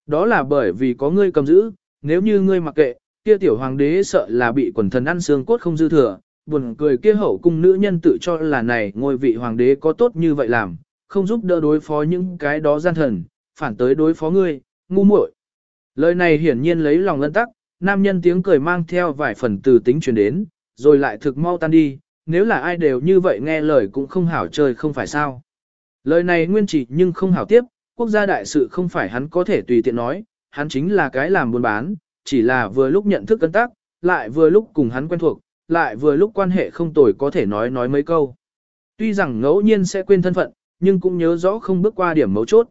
Đó là bởi vì có ngươi cầm giữ, nếu như ngươi mặc kệ, kia tiểu hoàng đế sợ là bị quần thần ăn xương cốt không dư thừa, buồn cười kia hậu cung nữ nhân tự cho là này ngôi vị hoàng đế có tốt như vậy làm, không giúp đỡ đối phó những cái đó gian thần, phản tới đối phó ngươi, ngu muội. Lời này hiển nhiên lấy lòng lân tắc, nam nhân tiếng cười mang theo vài phần từ tính truyền đến, rồi lại thực mau tan đi, nếu là ai đều như vậy nghe lời cũng không hảo chơi không phải sao. Lời này nguyên chỉ nhưng không hảo tiếp, quốc gia đại sự không phải hắn có thể tùy tiện nói, hắn chính là cái làm buôn bán, chỉ là vừa lúc nhận thức cân tác, lại vừa lúc cùng hắn quen thuộc, lại vừa lúc quan hệ không tồi có thể nói nói mấy câu. Tuy rằng ngẫu nhiên sẽ quên thân phận, nhưng cũng nhớ rõ không bước qua điểm mấu chốt.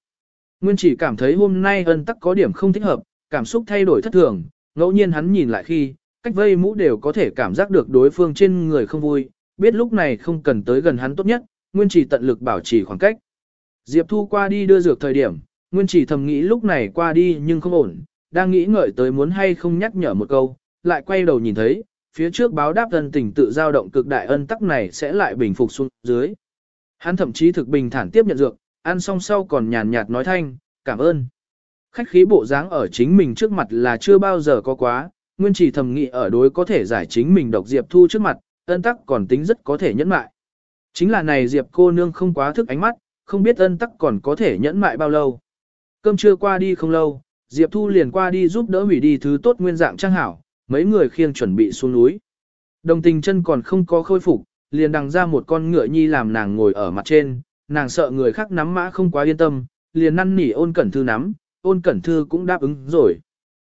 Nguyên chỉ cảm thấy hôm nay ân tắc có điểm không thích hợp, cảm xúc thay đổi thất thường, ngẫu nhiên hắn nhìn lại khi, cách vây mũ đều có thể cảm giác được đối phương trên người không vui, biết lúc này không cần tới gần hắn tốt nhất, Nguyên chỉ tận lực bảo trì khoảng cách. Diệp Thu qua đi đưa dược thời điểm, Nguyên chỉ thầm nghĩ lúc này qua đi nhưng không ổn, đang nghĩ ngợi tới muốn hay không nhắc nhở một câu, lại quay đầu nhìn thấy, phía trước báo đáp ân tình tự giao động cực đại ân tắc này sẽ lại bình phục xuống dưới. Hắn thậm chí thực bình thản tiếp nhận dược, ăn xong sau còn nhàn nhạt nói thanh, cảm ơn. Khách khí bộ dáng ở chính mình trước mặt là chưa bao giờ có quá, nguyên chỉ thầm nghĩ ở đối có thể giải chính mình độc Diệp Thu trước mặt, ân tắc còn tính rất có thể nhẫn mại. Chính là này Diệp cô nương không quá thức ánh mắt, không biết ân tắc còn có thể nhẫn mại bao lâu. Cơm trưa qua đi không lâu, Diệp Thu liền qua đi giúp đỡ hủy đi thứ tốt nguyên dạng trang hảo, mấy người khiêng chuẩn bị xuống núi. Đồng tình chân còn không có khôi phục, liền đằng ra một con ngựa nhi làm nàng ngồi ở mặt trên, nàng sợ người khác nắm mã không quá yên tâm, liền năn nỉ ôn cẩn thư nắm, ôn cẩn thư cũng đáp ứng rồi.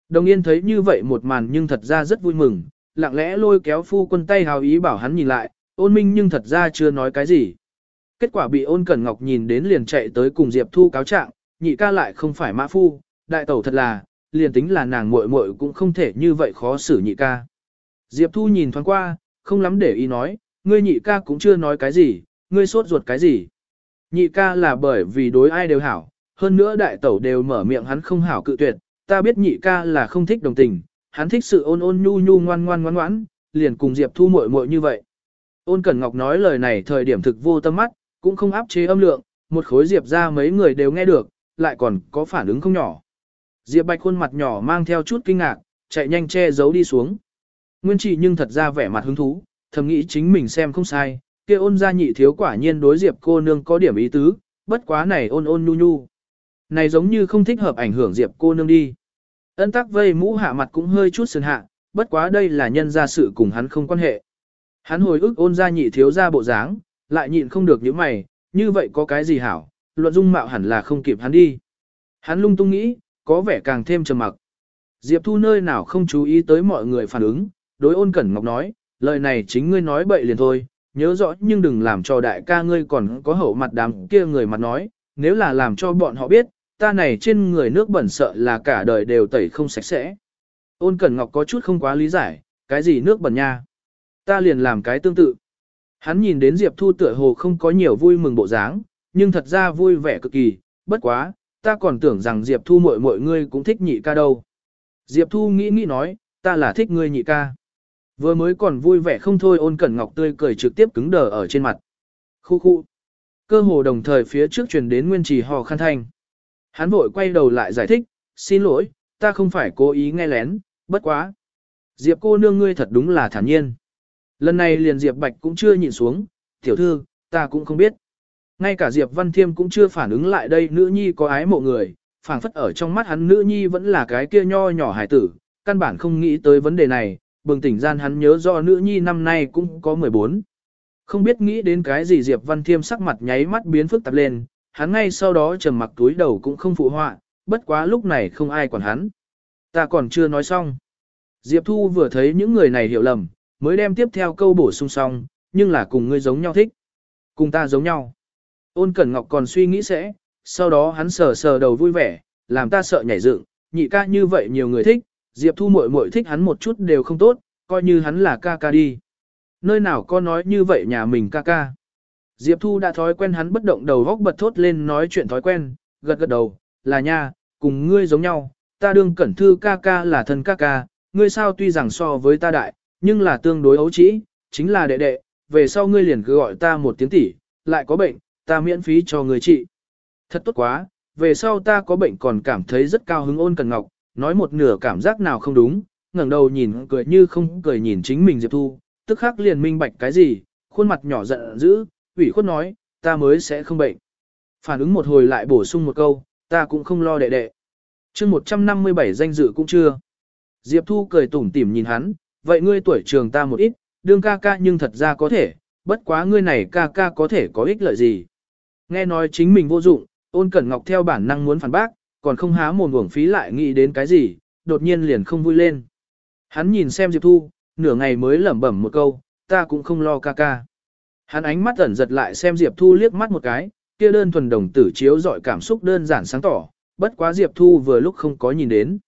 Đồng yên thấy như vậy một màn nhưng thật ra rất vui mừng, lặng lẽ lôi kéo phu quân tay hào ý bảo hắn nhìn lại, ôn minh nhưng thật ra chưa nói cái gì. Kết quả bị ôn cẩn ngọc nhìn đến liền chạy tới cùng Diệp Thu cáo trạng, nhị ca lại không phải mã phu, đại tẩu thật là, liền tính là nàng muội muội cũng không thể như vậy khó xử nhị ca. Diệp Thu nhìn thoáng qua, không lắm để ý nói, ngươi nhị ca cũng chưa nói cái gì, ngươi sốt ruột cái gì. Nhị ca là bởi vì đối ai đều hảo, hơn nữa đại tẩu đều mở miệng hắn không hảo cự tuyệt, ta biết nhị ca là không thích đồng tình, hắn thích sự ôn ôn nhu nhu ngoan ngoan ngoan ngoãn, liền cùng Diệp Thu muội muội như vậy. Ôn Cẩn Ngọc nói lời này thời điểm thực vô tâm mắt, cũng không áp chế âm lượng, một khối Diệp ra mấy người đều nghe được, lại còn có phản ứng không nhỏ. Diệp Bạch khuôn mặt nhỏ mang theo chút kinh ngạc, chạy nhanh che giấu đi xuống. Nguyên trị nhưng thật ra vẻ mặt hứng thú, thầm nghĩ chính mình xem không sai, kia ôn gia nhị thiếu quả nhiên đối Diệp cô nương có điểm ý tứ, bất quá này ôn ôn nhu nhu. Này giống như không thích hợp ảnh hưởng Diệp cô nương đi. Ân tắc vây mũ hạ mặt cũng hơi chút sườn hạ, bất quá đây là nhân gia sự cùng hắn không quan hệ. Hắn hồi ức ôn gia nhị thiếu ra bộ dáng, lại nhịn không được những mày, như vậy có cái gì hảo, luận dung mạo hẳn là không kịp hắn đi. Hắn lung tung nghĩ, có vẻ càng thêm trầm mặc. Diệp Thu nơi nào không chú ý tới mọi người phản ứng, đối ôn cẩn ngọc nói, lời này chính ngươi nói bậy liền thôi, nhớ rõ nhưng đừng làm cho đại ca ngươi còn có hậu mặt đám kia người mặt nói, nếu là làm cho bọn họ biết, ta này trên người nước bẩn sợ là cả đời đều tẩy không sạch sẽ. Ôn Cẩn Ngọc có chút không quá lý giải, cái gì nước bẩn nha. Ta liền làm cái tương tự. Hắn nhìn đến Diệp Thu tựa hồ không có nhiều vui mừng bộ dáng, nhưng thật ra vui vẻ cực kỳ, bất quá, ta còn tưởng rằng Diệp Thu mọi mọi ngươi cũng thích nhị ca đâu. Diệp Thu nghĩ nghĩ nói, ta là thích ngươi nhị ca. Vừa mới còn vui vẻ không thôi ôn cẩn ngọc tươi cười trực tiếp cứng đờ ở trên mặt. Khu khu. Cơ hồ đồng thời phía trước truyền đến nguyên trì hò khăn thanh. Hắn vội quay đầu lại giải thích, xin lỗi, ta không phải cố ý nghe lén, bất quá. Diệp cô nương ngươi thật đúng là thản nhiên. Lần này liền Diệp Bạch cũng chưa nhìn xuống, tiểu thư, ta cũng không biết. Ngay cả Diệp Văn Thiêm cũng chưa phản ứng lại đây nữ nhi có ái mộ người, phảng phất ở trong mắt hắn nữ nhi vẫn là cái kia nho nhỏ hải tử, căn bản không nghĩ tới vấn đề này, bừng tỉnh gian hắn nhớ do nữ nhi năm nay cũng có 14. Không biết nghĩ đến cái gì Diệp Văn Thiêm sắc mặt nháy mắt biến phức tạp lên, hắn ngay sau đó trầm mặc túi đầu cũng không phụ họa, bất quá lúc này không ai quản hắn. Ta còn chưa nói xong. Diệp Thu vừa thấy những người này hiểu lầm, mới đem tiếp theo câu bổ sung xong, nhưng là cùng ngươi giống nhau thích. Cùng ta giống nhau. Ôn Cẩn Ngọc còn suy nghĩ sẽ, sau đó hắn sờ sờ đầu vui vẻ, làm ta sợ nhảy dựng, nhị ca như vậy nhiều người thích, Diệp Thu muội muội thích hắn một chút đều không tốt, coi như hắn là ca ca đi. Nơi nào có nói như vậy nhà mình ca ca. Diệp Thu đã thói quen hắn bất động đầu góc bật thốt lên nói chuyện thói quen, gật gật đầu, là nha, cùng ngươi giống nhau, ta đương cẩn thư ca ca là thân ca ca, ngươi sao tuy rằng so với ta đại, nhưng là tương đối ấu trĩ, chính là đệ đệ, về sau ngươi liền cứ gọi ta một tiếng tỷ, lại có bệnh, ta miễn phí cho ngươi trị. Thật tốt quá, về sau ta có bệnh còn cảm thấy rất cao hứng ôn cần ngọc, nói một nửa cảm giác nào không đúng, ngẩng đầu nhìn cười như không cười nhìn chính mình Diệp Thu, tức khắc liền minh bạch cái gì, khuôn mặt nhỏ giận dữ, ủy khuất nói, ta mới sẽ không bệnh. Phản ứng một hồi lại bổ sung một câu, ta cũng không lo đệ đệ. chương 157 danh dự cũng chưa. Diệp Thu cười tủm tỉm nhìn hắn, vậy ngươi tuổi trường ta một ít, đương ca ca nhưng thật ra có thể, bất quá ngươi này ca ca có thể có ích lợi gì. Nghe nói chính mình vô dụng, ôn cẩn ngọc theo bản năng muốn phản bác, còn không há mồm uổng phí lại nghĩ đến cái gì, đột nhiên liền không vui lên. Hắn nhìn xem Diệp Thu, nửa ngày mới lẩm bẩm một câu, ta cũng không lo ca ca. Hắn ánh mắt ẩn giật lại xem Diệp Thu liếc mắt một cái, kia đơn thuần đồng tử chiếu dọi cảm xúc đơn giản sáng tỏ, bất quá Diệp Thu vừa lúc không có nhìn đến.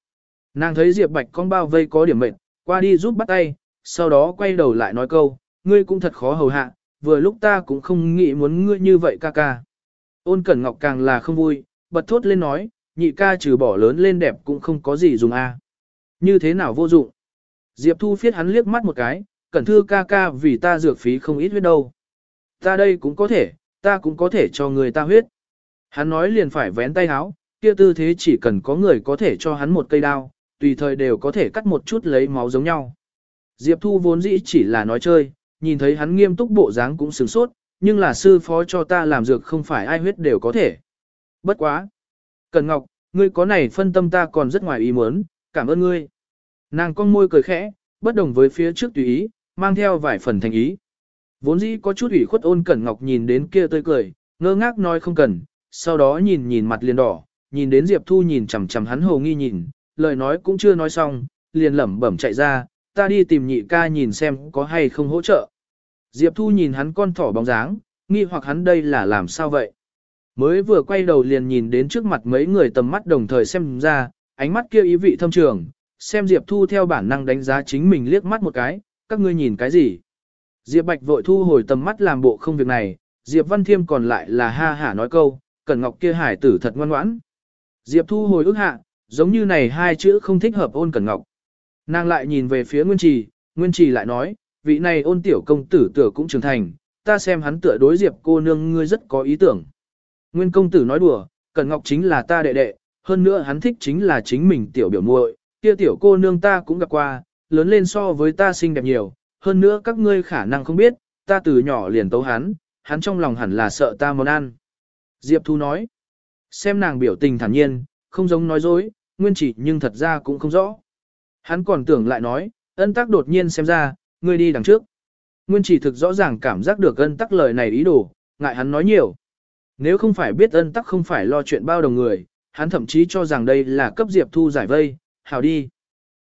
Nàng thấy Diệp Bạch con bao vây có điểm mệnh, qua đi giúp bắt tay, sau đó quay đầu lại nói câu, ngươi cũng thật khó hầu hạ, vừa lúc ta cũng không nghĩ muốn ngươi như vậy ca ca. Ôn Cẩn Ngọc càng là không vui, bật thốt lên nói, nhị ca trừ bỏ lớn lên đẹp cũng không có gì dùng a. Như thế nào vô dụng? Diệp Thu phiết hắn liếc mắt một cái, Cẩn Thư ca ca vì ta dược phí không ít huyết đâu. Ta đây cũng có thể, ta cũng có thể cho người ta huyết. Hắn nói liền phải vén tay háo, kia tư thế chỉ cần có người có thể cho hắn một cây đao, tùy thời đều có thể cắt một chút lấy máu giống nhau. Diệp Thu vốn dĩ chỉ là nói chơi, nhìn thấy hắn nghiêm túc bộ dáng cũng sửng sốt, nhưng là sư phó cho ta làm dược không phải ai huyết đều có thể. Bất quá. Cần Ngọc, ngươi có này phân tâm ta còn rất ngoài ý muốn, cảm ơn ngươi. Nàng con môi cười khẽ, bất đồng với phía trước tùy ý, mang theo vài phần thành ý. Vốn dĩ có chút ủy khuất ôn Cẩn Ngọc nhìn đến kia tươi cười, ngơ ngác nói không cần, sau đó nhìn nhìn mặt liền đỏ, nhìn đến Diệp Thu nhìn chằm chằm hắn hồ nghi nhìn, lời nói cũng chưa nói xong, liền lẩm bẩm chạy ra, ta đi tìm nhị ca nhìn xem có hay không hỗ trợ. Diệp Thu nhìn hắn con thỏ bóng dáng, nghi hoặc hắn đây là làm sao vậy. Mới vừa quay đầu liền nhìn đến trước mặt mấy người tầm mắt đồng thời xem ra, ánh mắt kia ý vị thâm trường, xem Diệp Thu theo bản năng đánh giá chính mình liếc mắt một cái, các ngươi nhìn cái gì. Diệp Bạch vội thu hồi tầm mắt làm bộ không việc này, Diệp Văn Thiêm còn lại là ha hả nói câu, Cẩn Ngọc kia hải tử thật ngoan ngoãn. Diệp thu hồi ước hạ, giống như này hai chữ không thích hợp ôn Cẩn Ngọc. Nàng lại nhìn về phía Nguyên Trì, Nguyên Trì lại nói, vị này ôn tiểu công tử tựa cũng trưởng thành, ta xem hắn tựa đối Diệp cô nương ngươi rất có ý tưởng. Nguyên công tử nói đùa, Cẩn Ngọc chính là ta đệ đệ, hơn nữa hắn thích chính là chính mình tiểu biểu muội, kia tiểu cô nương ta cũng gặp qua, lớn lên so với ta xinh đẹp nhiều, hơn nữa các ngươi khả năng không biết, ta từ nhỏ liền tấu hắn, hắn trong lòng hẳn là sợ ta món ăn. Diệp Thu nói, xem nàng biểu tình thản nhiên, không giống nói dối, nguyên chỉ nhưng thật ra cũng không rõ. Hắn còn tưởng lại nói, ân tắc đột nhiên xem ra, ngươi đi đằng trước. Nguyên chỉ thực rõ ràng cảm giác được ân tắc lời này ý đồ, ngại hắn nói nhiều. Nếu không phải biết ân tắc không phải lo chuyện bao đồng người, hắn thậm chí cho rằng đây là cấp Diệp Thu giải vây, hào đi.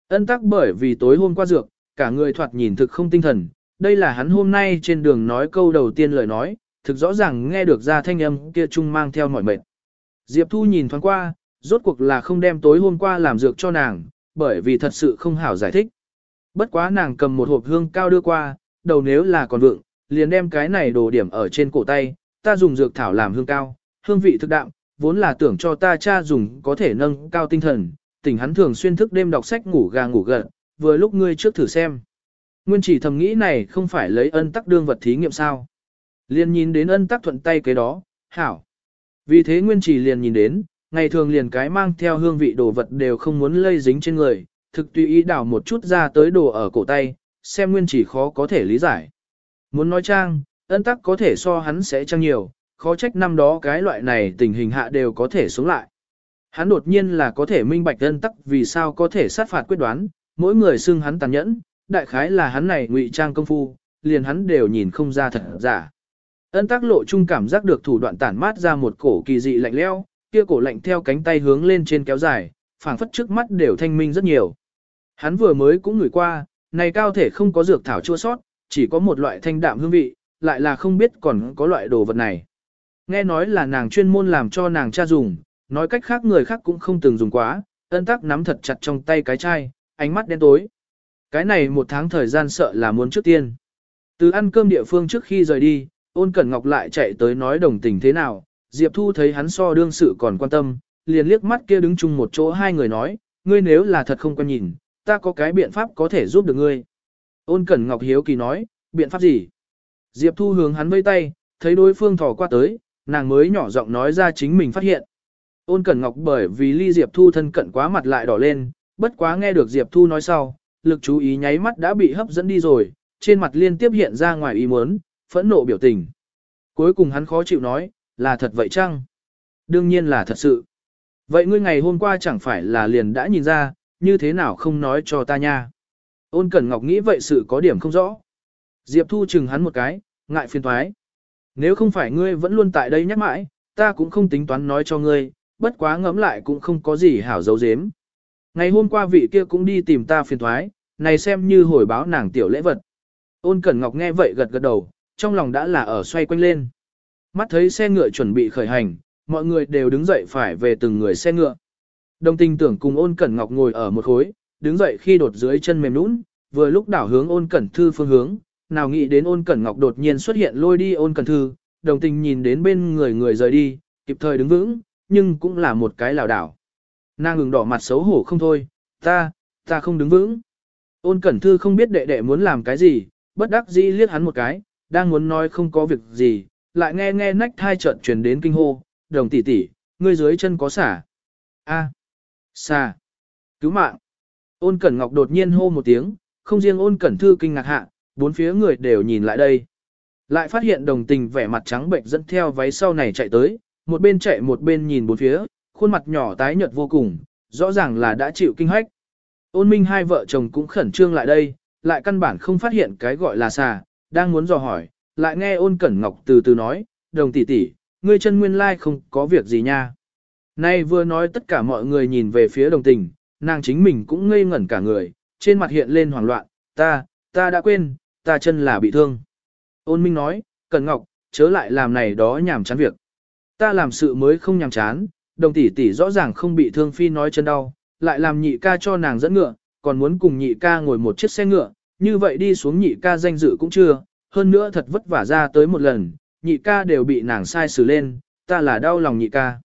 Ân tắc bởi vì tối hôm qua dược, cả người thoạt nhìn thực không tinh thần, đây là hắn hôm nay trên đường nói câu đầu tiên lời nói, thực rõ ràng nghe được ra thanh âm kia chung mang theo mọi mệt. Diệp Thu nhìn thoáng qua, rốt cuộc là không đem tối hôm qua làm dược cho nàng, bởi vì thật sự không hảo giải thích. Bất quá nàng cầm một hộp hương cao đưa qua, đầu nếu là còn vượng, liền đem cái này đồ điểm ở trên cổ tay, ta dùng dược thảo làm hương cao, hương vị thực đạm, vốn là tưởng cho ta cha dùng có thể nâng cao tinh thần, tỉnh hắn thường xuyên thức đêm đọc sách ngủ gà ngủ gật, vừa lúc ngươi trước thử xem. Nguyên chỉ thầm nghĩ này không phải lấy ân tắc đương vật thí nghiệm sao. Liền nhìn đến ân tắc thuận tay cái đó, hảo. Vì thế Nguyên chỉ liền nhìn đến, ngày thường liền cái mang theo hương vị đồ vật đều không muốn lây dính trên người, thực tùy ý đảo một chút ra tới đồ ở cổ tay, xem Nguyên chỉ khó có thể lý giải. Muốn nói trang, ân tắc có thể so hắn sẽ trang nhiều, khó trách năm đó cái loại này tình hình hạ đều có thể sống lại. Hắn đột nhiên là có thể minh bạch ân tắc vì sao có thể sát phạt quyết đoán, mỗi người xưng hắn tàn nhẫn, đại khái là hắn này ngụy trang công phu, liền hắn đều nhìn không ra thật giả. Ân tác lộ chung cảm giác được thủ đoạn tản mát ra một cổ kỳ dị lạnh leo, kia cổ lạnh theo cánh tay hướng lên trên kéo dài, phảng phất trước mắt đều thanh minh rất nhiều. Hắn vừa mới cũng ngửi qua, này cao thể không có dược thảo chua sót, chỉ có một loại thanh đạm hương vị, lại là không biết còn có loại đồ vật này. Nghe nói là nàng chuyên môn làm cho nàng cha dùng, nói cách khác người khác cũng không từng dùng quá, ân tắc nắm thật chặt trong tay cái chai, ánh mắt đen tối. Cái này một tháng thời gian sợ là muốn trước tiên. Từ ăn cơm địa phương trước khi rời đi, ôn cẩn ngọc lại chạy tới nói đồng tình thế nào, Diệp Thu thấy hắn so đương sự còn quan tâm, liền liếc mắt kia đứng chung một chỗ hai người nói, ngươi nếu là thật không quan nhìn, ta có cái biện pháp có thể giúp được ngươi. Ôn cẩn ngọc hiếu kỳ nói, biện pháp gì? Diệp Thu hướng hắn vây tay, thấy đối phương thò qua tới, nàng mới nhỏ giọng nói ra chính mình phát hiện. Ôn cẩn ngọc bởi vì ly Diệp Thu thân cận quá mặt lại đỏ lên, bất quá nghe được Diệp Thu nói sau, lực chú ý nháy mắt đã bị hấp dẫn đi rồi, trên mặt liên tiếp hiện ra ngoài ý muốn, phẫn nộ biểu tình. Cuối cùng hắn khó chịu nói, là thật vậy chăng? Đương nhiên là thật sự. Vậy ngươi ngày hôm qua chẳng phải là liền đã nhìn ra, như thế nào không nói cho ta nha? Ôn Cẩn Ngọc nghĩ vậy sự có điểm không rõ. Diệp Thu chừng hắn một cái, ngại phiền thoái. Nếu không phải ngươi vẫn luôn tại đây nhắc mãi, ta cũng không tính toán nói cho ngươi, bất quá ngẫm lại cũng không có gì hảo dấu dếm. Ngày hôm qua vị kia cũng đi tìm ta phiền thoái, này xem như hồi báo nàng tiểu lễ vật. Ôn Cẩn Ngọc nghe vậy gật gật đầu, trong lòng đã là ở xoay quanh lên. Mắt thấy xe ngựa chuẩn bị khởi hành, mọi người đều đứng dậy phải về từng người xe ngựa. Đồng tình tưởng cùng ôn Cẩn Ngọc ngồi ở một khối, đứng dậy khi đột dưới chân mềm nũng, vừa lúc đảo hướng ôn Cẩn Thư phương hướng, nào nghĩ đến ôn Cẩn Ngọc đột nhiên xuất hiện lôi đi ôn Cẩn Thư, đồng tình nhìn đến bên người người rời đi, kịp thời đứng vững, nhưng cũng là một cái lảo đảo. Nàng ngừng đỏ mặt xấu hổ không thôi, ta, ta không đứng vững. Ôn Cẩn Thư không biết đệ đệ muốn làm cái gì, bất đắc dĩ liếc hắn một cái, đang muốn nói không có việc gì, lại nghe nghe nách thai trận truyền đến kinh hô, đồng tỷ tỷ, ngươi dưới chân có xả. A. xả Cứu mạng. Ôn Cẩn Ngọc đột nhiên hô một tiếng, không riêng ôn Cẩn Thư kinh ngạc hạ, bốn phía người đều nhìn lại đây. Lại phát hiện đồng tình vẻ mặt trắng bệnh dẫn theo váy sau này chạy tới, một bên chạy một bên nhìn bốn phía, khuôn mặt nhỏ tái nhợt vô cùng, rõ ràng là đã chịu kinh hách. Ôn minh hai vợ chồng cũng khẩn trương lại đây, lại căn bản không phát hiện cái gọi là xà, đang muốn dò hỏi, lại nghe ôn cẩn ngọc từ từ nói, đồng tỷ tỷ, ngươi chân nguyên lai không có việc gì nha. Nay vừa nói tất cả mọi người nhìn về phía đồng tình, nàng chính mình cũng ngây ngẩn cả người, trên mặt hiện lên hoảng loạn, ta, ta đã quên, ta chân là bị thương. Ôn minh nói, cẩn ngọc, chớ lại làm này đó nhảm chán việc. Ta làm sự mới không nhàm chán, đồng tỷ tỷ rõ ràng không bị thương phi nói chân đau, lại làm nhị ca cho nàng dẫn ngựa, còn muốn cùng nhị ca ngồi một chiếc xe ngựa, như vậy đi xuống nhị ca danh dự cũng chưa, hơn nữa thật vất vả ra tới một lần, nhị ca đều bị nàng sai xử lên, ta là đau lòng nhị ca.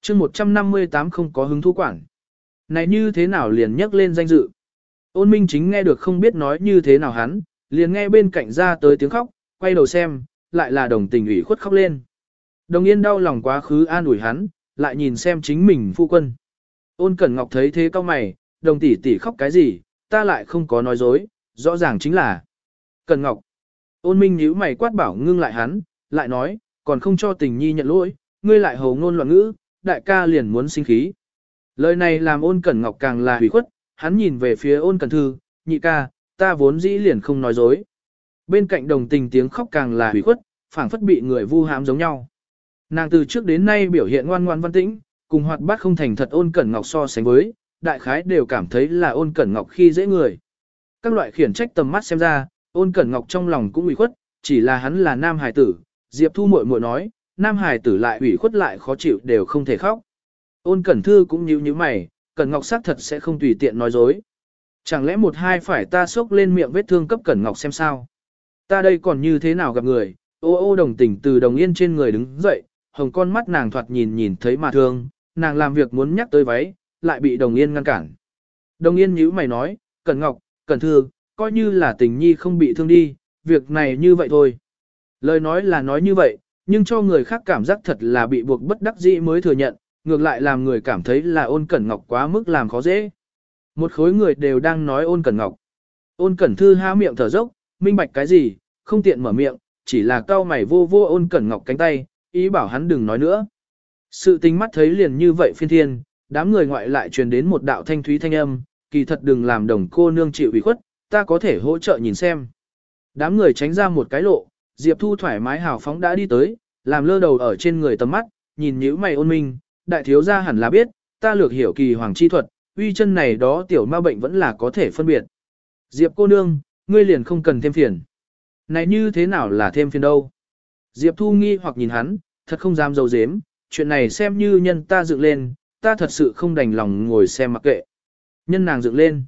chương 158 không có hứng thú quản. Này như thế nào liền nhắc lên danh dự? Ôn minh chính nghe được không biết nói như thế nào hắn, liền nghe bên cạnh ra tới tiếng khóc, quay đầu xem, lại là đồng tình ủy khuất khóc lên. Đồng yên đau lòng quá khứ an ủi hắn, lại nhìn xem chính mình phu quân. Ôn Cẩn Ngọc thấy thế cao mày, đồng tỷ tỷ khóc cái gì, ta lại không có nói dối, rõ ràng chính là. Cẩn Ngọc. Ôn Minh nhíu mày quát bảo ngưng lại hắn, lại nói, còn không cho tình nhi nhận lỗi, ngươi lại hầu ngôn loạn ngữ, đại ca liền muốn sinh khí. Lời này làm ôn Cẩn Ngọc càng là hủy khuất, hắn nhìn về phía ôn Cẩn Thư, nhị ca, ta vốn dĩ liền không nói dối. Bên cạnh đồng tình tiếng khóc càng là hủy khuất, phảng phất bị người vu hãm giống nhau. Nàng từ trước đến nay biểu hiện ngoan ngoan văn tĩnh, cùng hoạt bát không thành thật ôn cẩn ngọc so sánh với, đại khái đều cảm thấy là ôn cẩn ngọc khi dễ người. Các loại khiển trách tầm mắt xem ra, ôn cẩn ngọc trong lòng cũng ủy khuất, chỉ là hắn là nam hài tử, Diệp Thu muội muội nói, nam hài tử lại ủy khuất lại khó chịu đều không thể khóc. Ôn cẩn thư cũng nhíu nhíu mày, cẩn ngọc xác thật sẽ không tùy tiện nói dối. Chẳng lẽ một hai phải ta sốc lên miệng vết thương cấp cẩn ngọc xem sao? Ta đây còn như thế nào gặp người? Ô ô đồng tình từ đồng yên trên người đứng dậy, hồng con mắt nàng thoạt nhìn nhìn thấy mà thương, nàng làm việc muốn nhắc tới váy, lại bị đồng yên ngăn cản. Đồng yên nhíu mày nói, Cẩn Ngọc, Cẩn Thư, coi như là tình nhi không bị thương đi, việc này như vậy thôi. Lời nói là nói như vậy, nhưng cho người khác cảm giác thật là bị buộc bất đắc dĩ mới thừa nhận, ngược lại làm người cảm thấy là ôn Cẩn Ngọc quá mức làm khó dễ. Một khối người đều đang nói ôn Cẩn Ngọc. Ôn Cẩn Thư há miệng thở dốc, minh bạch cái gì, không tiện mở miệng, chỉ là cao mày vô vô ôn Cẩn Ngọc cánh tay, ý bảo hắn đừng nói nữa. Sự tính mắt thấy liền như vậy phiên thiên, đám người ngoại lại truyền đến một đạo thanh thúy thanh âm, kỳ thật đừng làm đồng cô nương chịu ủy khuất, ta có thể hỗ trợ nhìn xem. Đám người tránh ra một cái lộ, Diệp Thu thoải mái hào phóng đã đi tới, làm lơ đầu ở trên người tầm mắt, nhìn nhíu mày ôn minh, đại thiếu gia hẳn là biết, ta lược hiểu kỳ hoàng chi thuật, uy chân này đó tiểu ma bệnh vẫn là có thể phân biệt. Diệp cô nương, ngươi liền không cần thêm phiền. Này như thế nào là thêm phiền đâu? Diệp Thu nghi hoặc nhìn hắn, thật không dám dấu dếm, chuyện này xem như nhân ta dựng lên, ta thật sự không đành lòng ngồi xem mặc kệ. Nhân nàng dựng lên.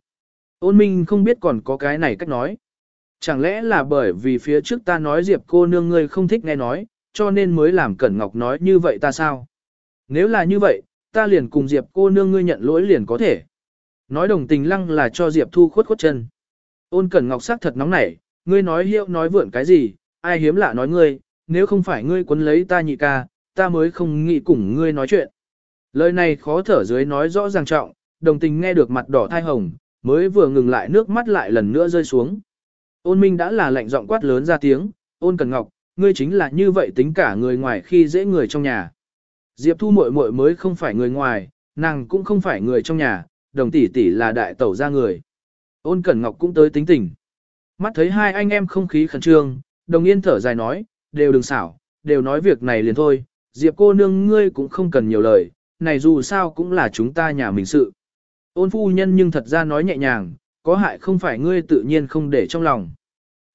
Ôn minh không biết còn có cái này cách nói. Chẳng lẽ là bởi vì phía trước ta nói Diệp cô nương ngươi không thích nghe nói, cho nên mới làm Cẩn Ngọc nói như vậy ta sao? Nếu là như vậy, ta liền cùng Diệp cô nương ngươi nhận lỗi liền có thể. Nói đồng tình lăng là cho Diệp thu khuất khuất chân. Ôn Cẩn Ngọc sắc thật nóng nảy, ngươi nói hiệu nói vượn cái gì, ai hiếm lạ nói ngươi, nếu không phải ngươi quấn lấy ta nhị ca, ta mới không nghĩ cùng ngươi nói chuyện. Lời này khó thở dưới nói rõ ràng trọng, đồng tình nghe được mặt đỏ thai hồng, mới vừa ngừng lại nước mắt lại lần nữa rơi xuống. Ôn minh đã là lạnh giọng quát lớn ra tiếng, ôn cần ngọc, ngươi chính là như vậy tính cả người ngoài khi dễ người trong nhà. Diệp thu muội muội mới không phải người ngoài, nàng cũng không phải người trong nhà, đồng tỷ tỷ là đại tẩu ra người. Ôn Cẩn Ngọc cũng tới tính tình. Mắt thấy hai anh em không khí khẩn trương, đồng yên thở dài nói, đều đừng xảo, đều nói việc này liền thôi, Diệp cô nương ngươi cũng không cần nhiều lời, này dù sao cũng là chúng ta nhà mình sự. Ôn phu nhân nhưng thật ra nói nhẹ nhàng, có hại không phải ngươi tự nhiên không để trong lòng.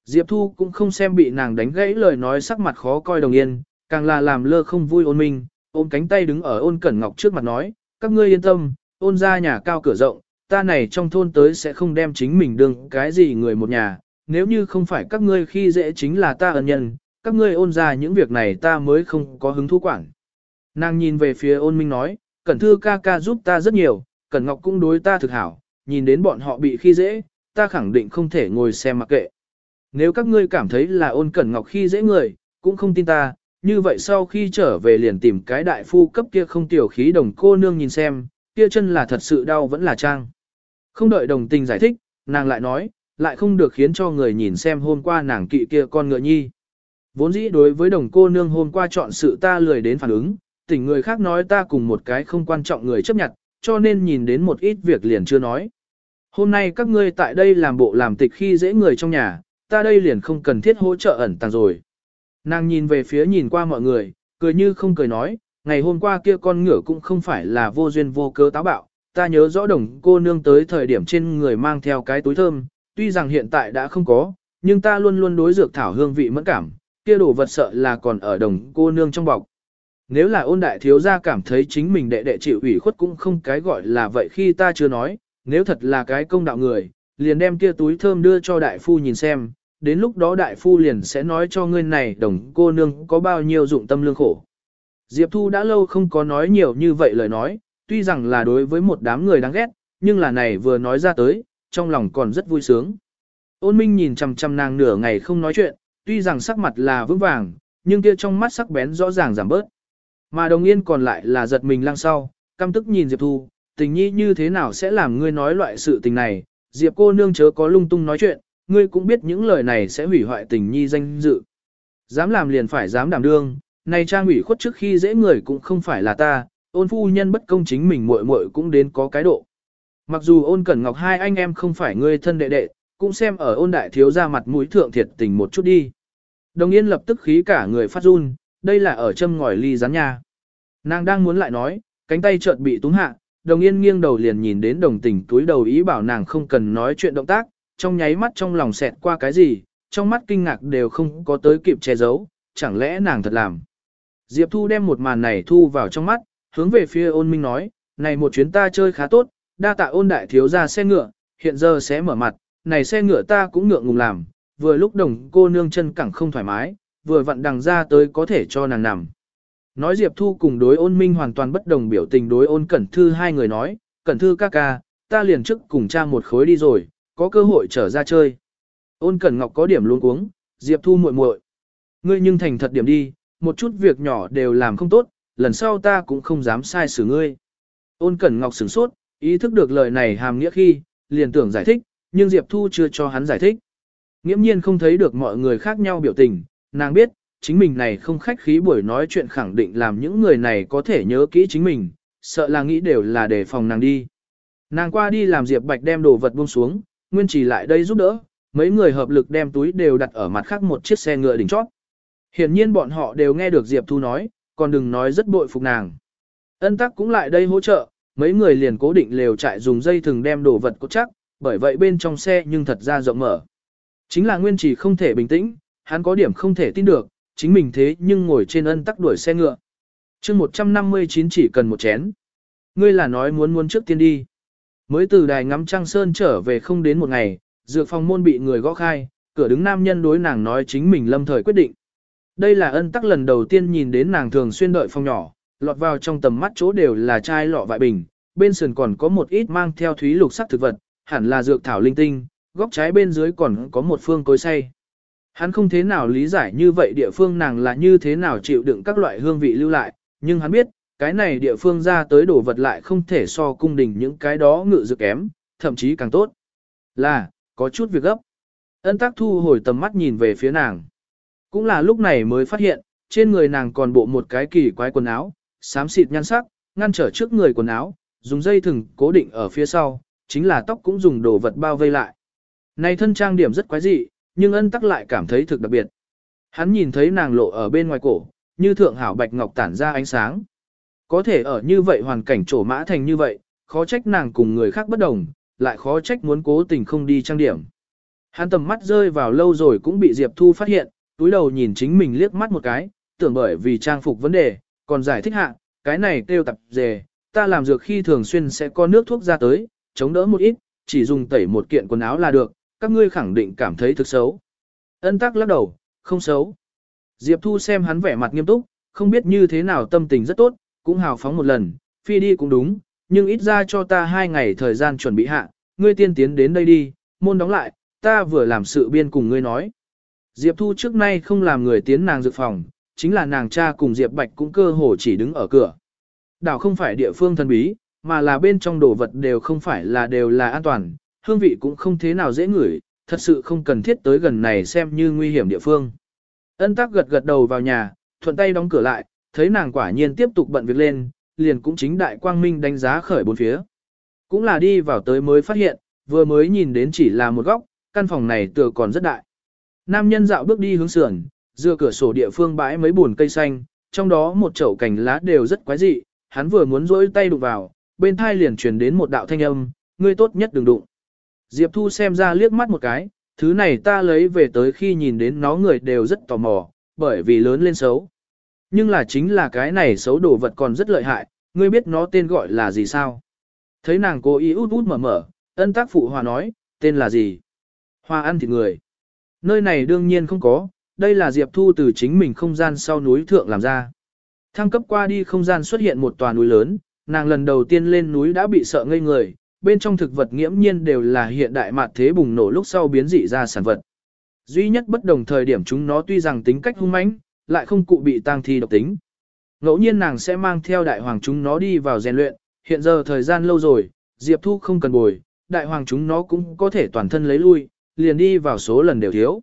Diệp Thu cũng không xem bị nàng đánh gãy lời nói sắc mặt khó coi đồng yên, càng là làm lơ không vui ôn minh, ôm cánh tay đứng ở ôn cẩn ngọc trước mặt nói, các ngươi yên tâm, ôn ra nhà cao cửa rộng, ta này trong thôn tới sẽ không đem chính mình đương cái gì người một nhà, nếu như không phải các ngươi khi dễ chính là ta ân nhân, các ngươi ôn ra những việc này ta mới không có hứng thú quản. Nàng nhìn về phía ôn minh nói, Cẩn Thư ca ca giúp ta rất nhiều, Cẩn Ngọc cũng đối ta thực hảo, nhìn đến bọn họ bị khi dễ, ta khẳng định không thể ngồi xem mặc kệ. Nếu các ngươi cảm thấy là ôn Cẩn Ngọc khi dễ người, cũng không tin ta, như vậy sau khi trở về liền tìm cái đại phu cấp kia không tiểu khí đồng cô nương nhìn xem, kia chân là thật sự đau vẫn là trang. Không đợi đồng tình giải thích, nàng lại nói, lại không được khiến cho người nhìn xem hôm qua nàng kỵ kia con ngựa nhi. Vốn dĩ đối với đồng cô nương hôm qua chọn sự ta lười đến phản ứng, tỉnh người khác nói ta cùng một cái không quan trọng người chấp nhận, cho nên nhìn đến một ít việc liền chưa nói. Hôm nay các ngươi tại đây làm bộ làm tịch khi dễ người trong nhà, ta đây liền không cần thiết hỗ trợ ẩn tàng rồi. Nàng nhìn về phía nhìn qua mọi người, cười như không cười nói, ngày hôm qua kia con ngựa cũng không phải là vô duyên vô cớ táo bạo, ta nhớ rõ đồng cô nương tới thời điểm trên người mang theo cái túi thơm, tuy rằng hiện tại đã không có, nhưng ta luôn luôn đối dược thảo hương vị mẫn cảm, kia đồ vật sợ là còn ở đồng cô nương trong bọc. Nếu là ôn đại thiếu gia cảm thấy chính mình đệ đệ chịu ủy khuất cũng không cái gọi là vậy khi ta chưa nói, nếu thật là cái công đạo người, liền đem kia túi thơm đưa cho đại phu nhìn xem, đến lúc đó đại phu liền sẽ nói cho ngươi này đồng cô nương có bao nhiêu dụng tâm lương khổ. Diệp Thu đã lâu không có nói nhiều như vậy lời nói, tuy rằng là đối với một đám người đáng ghét, nhưng là này vừa nói ra tới, trong lòng còn rất vui sướng. Ôn Minh nhìn chằm chằm nàng nửa ngày không nói chuyện, tuy rằng sắc mặt là vững vàng, nhưng kia trong mắt sắc bén rõ ràng giảm bớt. Mà đồng yên còn lại là giật mình lăng sau, căm tức nhìn Diệp Thu, tình nhi như thế nào sẽ làm ngươi nói loại sự tình này, Diệp cô nương chớ có lung tung nói chuyện, ngươi cũng biết những lời này sẽ hủy hoại tình nhi danh dự. Dám làm liền phải dám đảm đương, này trang ủy khuất trước khi dễ người cũng không phải là ta, ôn phu nhân bất công chính mình muội muội cũng đến có cái độ. Mặc dù ôn cẩn ngọc hai anh em không phải ngươi thân đệ đệ, cũng xem ở ôn đại thiếu ra mặt mũi thượng thiệt tình một chút đi. Đồng yên lập tức khí cả người phát run, đây là ở châm ngòi ly rán nha. Nàng đang muốn lại nói, cánh tay chợt bị túng hạ, đồng yên nghiêng đầu liền nhìn đến đồng tình túi đầu ý bảo nàng không cần nói chuyện động tác, trong nháy mắt trong lòng xẹt qua cái gì, trong mắt kinh ngạc đều không có tới kịp che giấu, chẳng lẽ nàng thật làm. Diệp Thu đem một màn này thu vào trong mắt, hướng về phía ôn minh nói, này một chuyến ta chơi khá tốt, đa tạ ôn đại thiếu ra xe ngựa, hiện giờ sẽ mở mặt, này xe ngựa ta cũng ngượng ngùng làm, vừa lúc đồng cô nương chân cẳng không thoải mái, vừa vặn đằng ra tới có thể cho nàng nằm. Nói Diệp Thu cùng đối ôn minh hoàn toàn bất đồng biểu tình đối ôn cẩn thư hai người nói, cẩn thư ca ca, ta liền trước cùng cha một khối đi rồi, có cơ hội trở ra chơi. Ôn cẩn ngọc có điểm luôn cuống, Diệp Thu muội muội, Ngươi nhưng thành thật điểm đi, một chút việc nhỏ đều làm không tốt, lần sau ta cũng không dám sai xử ngươi. Ôn cẩn ngọc sửng sốt, ý thức được lời này hàm nghĩa khi, liền tưởng giải thích, nhưng Diệp Thu chưa cho hắn giải thích. Nghiễm nhiên không thấy được mọi người khác nhau biểu tình, nàng biết, chính mình này không khách khí buổi nói chuyện khẳng định làm những người này có thể nhớ kỹ chính mình, sợ là nghĩ đều là để phòng nàng đi. Nàng qua đi làm Diệp Bạch đem đồ vật buông xuống, Nguyên Chỉ lại đây giúp đỡ, mấy người hợp lực đem túi đều đặt ở mặt khác một chiếc xe ngựa đỉnh chót. Hiển nhiên bọn họ đều nghe được Diệp Thu nói, còn đừng nói rất bội phục nàng. Ân tắc cũng lại đây hỗ trợ, mấy người liền cố định lều trại dùng dây thừng đem đồ vật cốt chắc, bởi vậy bên trong xe nhưng thật ra rộng mở. Chính là Nguyên Chỉ không thể bình tĩnh, hắn có điểm không thể tin được, chính mình thế nhưng ngồi trên ân tắc đuổi xe ngựa. chương 159 chỉ cần một chén. Ngươi là nói muốn muốn trước tiên đi. Mới từ đài ngắm trăng sơn trở về không đến một ngày, dược phòng môn bị người gõ khai, cửa đứng nam nhân đối nàng nói chính mình lâm thời quyết định. Đây là ân tắc lần đầu tiên nhìn đến nàng thường xuyên đợi phòng nhỏ, lọt vào trong tầm mắt chỗ đều là chai lọ vại bình, bên sườn còn có một ít mang theo thúy lục sắc thực vật, hẳn là dược thảo linh tinh, góc trái bên dưới còn có một phương cối say. Hắn không thế nào lý giải như vậy địa phương nàng là như thế nào chịu đựng các loại hương vị lưu lại, nhưng hắn biết, cái này địa phương ra tới đồ vật lại không thể so cung đình những cái đó ngự dược kém, thậm chí càng tốt. Là, có chút việc gấp. Ân tác thu hồi tầm mắt nhìn về phía nàng. Cũng là lúc này mới phát hiện, trên người nàng còn bộ một cái kỳ quái quần áo, xám xịt nhan sắc, ngăn trở trước người quần áo, dùng dây thừng cố định ở phía sau, chính là tóc cũng dùng đồ vật bao vây lại. Này thân trang điểm rất quái dị, nhưng ân tắc lại cảm thấy thực đặc biệt. Hắn nhìn thấy nàng lộ ở bên ngoài cổ, như thượng hảo bạch ngọc tản ra ánh sáng. Có thể ở như vậy hoàn cảnh trổ mã thành như vậy, khó trách nàng cùng người khác bất đồng, lại khó trách muốn cố tình không đi trang điểm. Hắn tầm mắt rơi vào lâu rồi cũng bị Diệp Thu phát hiện, túi đầu nhìn chính mình liếc mắt một cái, tưởng bởi vì trang phục vấn đề, còn giải thích hạ, cái này kêu tập dề, ta làm dược khi thường xuyên sẽ có nước thuốc ra tới, chống đỡ một ít, chỉ dùng tẩy một kiện quần áo là được, các ngươi khẳng định cảm thấy thực xấu. Ân tắc lắc đầu, không xấu. Diệp Thu xem hắn vẻ mặt nghiêm túc, không biết như thế nào tâm tình rất tốt, cũng hào phóng một lần, phi đi cũng đúng, nhưng ít ra cho ta hai ngày thời gian chuẩn bị hạ, ngươi tiên tiến đến đây đi, môn đóng lại, ta vừa làm sự biên cùng ngươi nói. Diệp Thu trước nay không làm người tiến nàng dự phòng, chính là nàng cha cùng Diệp Bạch cũng cơ hồ chỉ đứng ở cửa. Đảo không phải địa phương thần bí, mà là bên trong đồ vật đều không phải là đều là an toàn, hương vị cũng không thế nào dễ ngửi, thật sự không cần thiết tới gần này xem như nguy hiểm địa phương. Ân tắc gật gật đầu vào nhà, thuận tay đóng cửa lại, thấy nàng quả nhiên tiếp tục bận việc lên, liền cũng chính đại quang minh đánh giá khởi bốn phía. Cũng là đi vào tới mới phát hiện, vừa mới nhìn đến chỉ là một góc, căn phòng này tựa còn rất đại. Nam nhân dạo bước đi hướng sườn, dựa cửa sổ địa phương bãi mấy buồn cây xanh, trong đó một chậu cành lá đều rất quái dị, hắn vừa muốn rỗi tay đụng vào, bên thai liền truyền đến một đạo thanh âm, ngươi tốt nhất đừng đụng. Diệp Thu xem ra liếc mắt một cái, thứ này ta lấy về tới khi nhìn đến nó người đều rất tò mò, bởi vì lớn lên xấu. Nhưng là chính là cái này xấu đồ vật còn rất lợi hại, ngươi biết nó tên gọi là gì sao? Thấy nàng cố ý út út mở mở, ân tác phụ hòa nói, tên là gì? Hoa ăn thịt người. Nơi này đương nhiên không có, đây là Diệp Thu từ chính mình không gian sau núi thượng làm ra. Thăng cấp qua đi không gian xuất hiện một tòa núi lớn, nàng lần đầu tiên lên núi đã bị sợ ngây người, bên trong thực vật nghiễm nhiên đều là hiện đại mạt thế bùng nổ lúc sau biến dị ra sản vật. Duy nhất bất đồng thời điểm chúng nó tuy rằng tính cách hung mãnh, lại không cụ bị tang thi độc tính. Ngẫu nhiên nàng sẽ mang theo đại hoàng chúng nó đi vào rèn luyện, hiện giờ thời gian lâu rồi, Diệp Thu không cần bồi, đại hoàng chúng nó cũng có thể toàn thân lấy lui, liền đi vào số lần đều thiếu.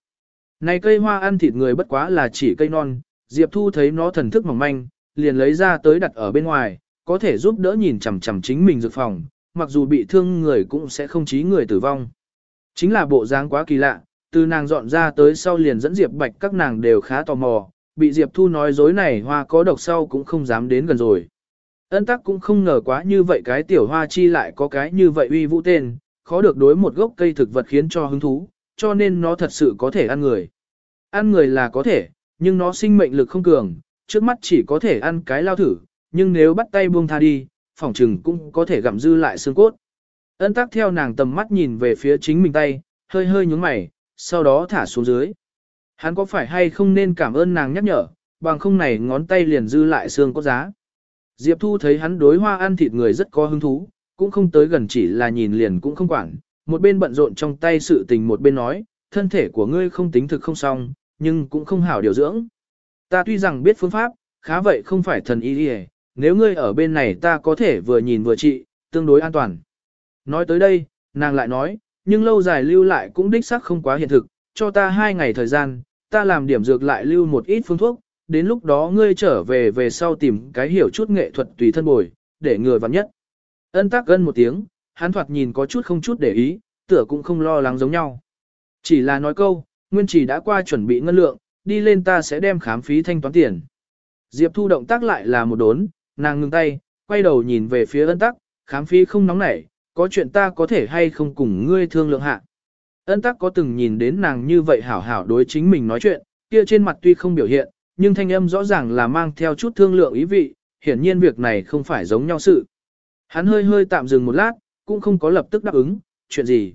Này cây hoa ăn thịt người bất quá là chỉ cây non, Diệp Thu thấy nó thần thức mỏng manh, liền lấy ra tới đặt ở bên ngoài, có thể giúp đỡ nhìn chằm chằm chính mình dược phòng, mặc dù bị thương người cũng sẽ không chí người tử vong. Chính là bộ dáng quá kỳ lạ, từ nàng dọn ra tới sau liền dẫn Diệp Bạch các nàng đều khá tò mò, bị Diệp Thu nói dối này hoa có độc sau cũng không dám đến gần rồi. Ân tắc cũng không ngờ quá như vậy cái tiểu hoa chi lại có cái như vậy uy vũ tên, khó được đối một gốc cây thực vật khiến cho hứng thú, cho nên nó thật sự có thể ăn người. Ăn người là có thể, nhưng nó sinh mệnh lực không cường, trước mắt chỉ có thể ăn cái lao thử, nhưng nếu bắt tay buông tha đi, phỏng trừng cũng có thể gặm dư lại xương cốt. Ân tắc theo nàng tầm mắt nhìn về phía chính mình tay, hơi hơi nhúng mày, sau đó thả xuống dưới. Hắn có phải hay không nên cảm ơn nàng nhắc nhở, bằng không này ngón tay liền dư lại xương cốt giá. Diệp Thu thấy hắn đối hoa ăn thịt người rất có hứng thú, cũng không tới gần chỉ là nhìn liền cũng không quản, một bên bận rộn trong tay sự tình một bên nói, thân thể của ngươi không tính thực không xong, nhưng cũng không hảo điều dưỡng. Ta tuy rằng biết phương pháp, khá vậy không phải thần y đi nếu ngươi ở bên này ta có thể vừa nhìn vừa trị, tương đối an toàn. Nói tới đây, nàng lại nói, nhưng lâu dài lưu lại cũng đích xác không quá hiện thực, cho ta hai ngày thời gian, ta làm điểm dược lại lưu một ít phương thuốc, đến lúc đó ngươi trở về về sau tìm cái hiểu chút nghệ thuật tùy thân bồi, để người vặn nhất. Ân tác gân một tiếng, hắn thoạt nhìn có chút không chút để ý, tựa cũng không lo lắng giống nhau. Chỉ là nói câu, nguyên chỉ đã qua chuẩn bị ngân lượng, đi lên ta sẽ đem khám phí thanh toán tiền. Diệp thu động tác lại là một đốn, nàng ngừng tay, quay đầu nhìn về phía ân tắc, khám phí không nóng nảy, có chuyện ta có thể hay không cùng ngươi thương lượng hạ. Ân tắc có từng nhìn đến nàng như vậy hảo hảo đối chính mình nói chuyện, kia trên mặt tuy không biểu hiện, nhưng thanh âm rõ ràng là mang theo chút thương lượng ý vị, hiển nhiên việc này không phải giống nhau sự. Hắn hơi hơi tạm dừng một lát, cũng không có lập tức đáp ứng, chuyện gì.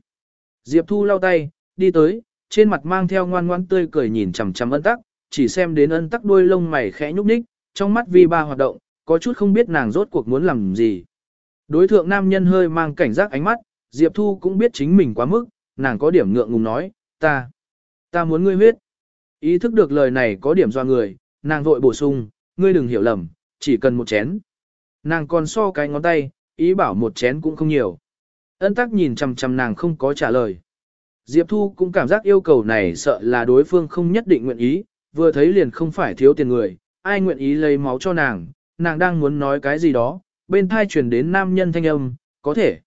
Diệp Thu lau tay, đi tới, trên mặt mang theo ngoan ngoan tươi cười nhìn chằm chằm ân tắc, chỉ xem đến ân tắc đuôi lông mày khẽ nhúc nhích, trong mắt vi ba hoạt động, có chút không biết nàng rốt cuộc muốn làm gì. Đối thượng nam nhân hơi mang cảnh giác ánh mắt, Diệp Thu cũng biết chính mình quá mức, nàng có điểm ngượng ngùng nói, ta, ta muốn ngươi huyết. Ý thức được lời này có điểm do người, nàng vội bổ sung, ngươi đừng hiểu lầm, chỉ cần một chén. Nàng còn so cái ngón tay, ý bảo một chén cũng không nhiều. Ân tắc nhìn chằm chằm nàng không có trả lời. Diệp Thu cũng cảm giác yêu cầu này sợ là đối phương không nhất định nguyện ý, vừa thấy liền không phải thiếu tiền người, ai nguyện ý lấy máu cho nàng, nàng đang muốn nói cái gì đó, bên thai truyền đến nam nhân thanh âm, có thể.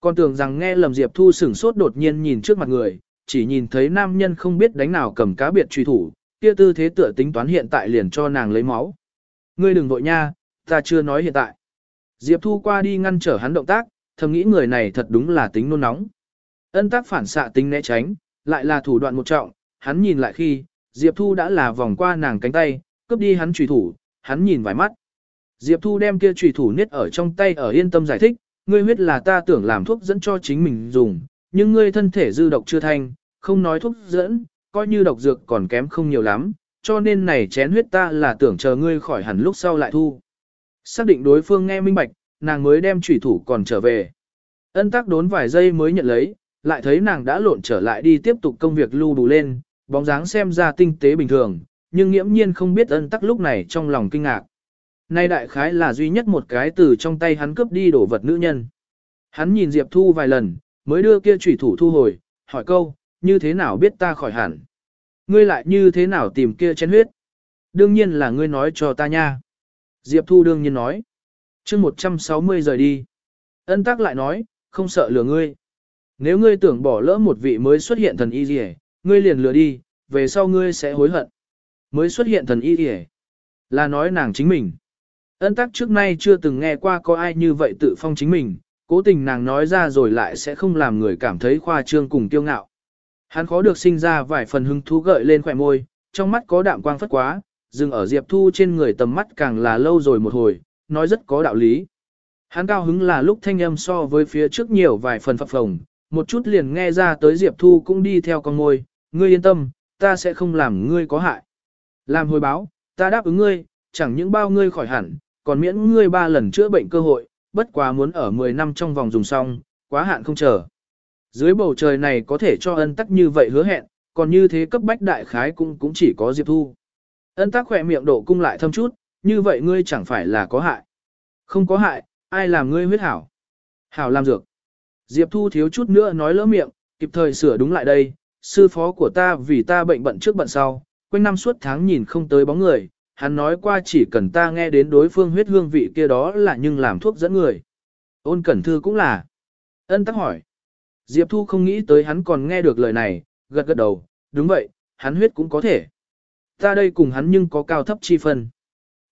Còn tưởng rằng nghe lầm Diệp Thu sửng sốt đột nhiên nhìn trước mặt người, chỉ nhìn thấy nam nhân không biết đánh nào cầm cá biệt truy thủ, kia tư thế tựa tính toán hiện tại liền cho nàng lấy máu. Ngươi đừng vội nha, ta chưa nói hiện tại. Diệp Thu qua đi ngăn trở hắn động tác, thầm nghĩ người này thật đúng là tính nôn nóng. Ân tác phản xạ tính né tránh, lại là thủ đoạn một trọng, hắn nhìn lại khi, Diệp Thu đã là vòng qua nàng cánh tay, cướp đi hắn trùy thủ, hắn nhìn vài mắt. Diệp Thu đem kia trùy thủ niết ở trong tay ở yên tâm giải thích, ngươi huyết là ta tưởng làm thuốc dẫn cho chính mình dùng, nhưng ngươi thân thể dư độc chưa thành, không nói thuốc dẫn, coi như độc dược còn kém không nhiều lắm, cho nên này chén huyết ta là tưởng chờ ngươi khỏi hẳn lúc sau lại thu. Xác định đối phương nghe minh bạch, nàng mới đem trùy thủ còn trở về. Ân tắc đốn vài giây mới nhận lấy, lại thấy nàng đã lộn trở lại đi tiếp tục công việc lưu đủ lên, bóng dáng xem ra tinh tế bình thường, nhưng nghiễm nhiên không biết ân tắc lúc này trong lòng kinh ngạc. Nay đại khái là duy nhất một cái từ trong tay hắn cướp đi đổ vật nữ nhân. Hắn nhìn Diệp Thu vài lần, mới đưa kia chủy thủ thu hồi, hỏi câu, như thế nào biết ta khỏi hẳn? Ngươi lại như thế nào tìm kia chén huyết? Đương nhiên là ngươi nói cho ta nha. Diệp Thu đương nhiên nói. chương 160 rời đi. Ân tắc lại nói, không sợ lừa ngươi. Nếu ngươi tưởng bỏ lỡ một vị mới xuất hiện thần y gì ngươi liền lừa đi, về sau ngươi sẽ hối hận. Mới xuất hiện thần y gì là nói nàng chính mình. Ân tắc trước nay chưa từng nghe qua có ai như vậy tự phong chính mình, cố tình nàng nói ra rồi lại sẽ không làm người cảm thấy khoa trương cùng kiêu ngạo. Hắn khó được sinh ra vài phần hứng thú gợi lên khỏe môi, trong mắt có đạm quang phất quá, dừng ở Diệp Thu trên người tầm mắt càng là lâu rồi một hồi, nói rất có đạo lý. Hắn cao hứng là lúc thanh âm so với phía trước nhiều vài phần phập phồng, một chút liền nghe ra tới Diệp Thu cũng đi theo con môi, ngươi yên tâm, ta sẽ không làm ngươi có hại. Làm hồi báo, ta đáp ứng ngươi, chẳng những bao ngươi khỏi hẳn, còn miễn ngươi ba lần chữa bệnh cơ hội, bất quá muốn ở 10 năm trong vòng dùng xong, quá hạn không chờ. Dưới bầu trời này có thể cho ân tắc như vậy hứa hẹn, còn như thế cấp bách đại khái cũng cũng chỉ có Diệp Thu. Ân tắc khỏe miệng độ cung lại thâm chút, như vậy ngươi chẳng phải là có hại. Không có hại, ai làm ngươi huyết hảo. Hảo làm dược. Diệp Thu thiếu chút nữa nói lỡ miệng, kịp thời sửa đúng lại đây, sư phó của ta vì ta bệnh bận trước bận sau, quanh năm suốt tháng nhìn không tới bóng người, hắn nói qua chỉ cần ta nghe đến đối phương huyết hương vị kia đó là nhưng làm thuốc dẫn người. Ôn cẩn thư cũng là. Ân tắc hỏi. Diệp Thu không nghĩ tới hắn còn nghe được lời này, gật gật đầu, đúng vậy, hắn huyết cũng có thể. Ta đây cùng hắn nhưng có cao thấp chi phân.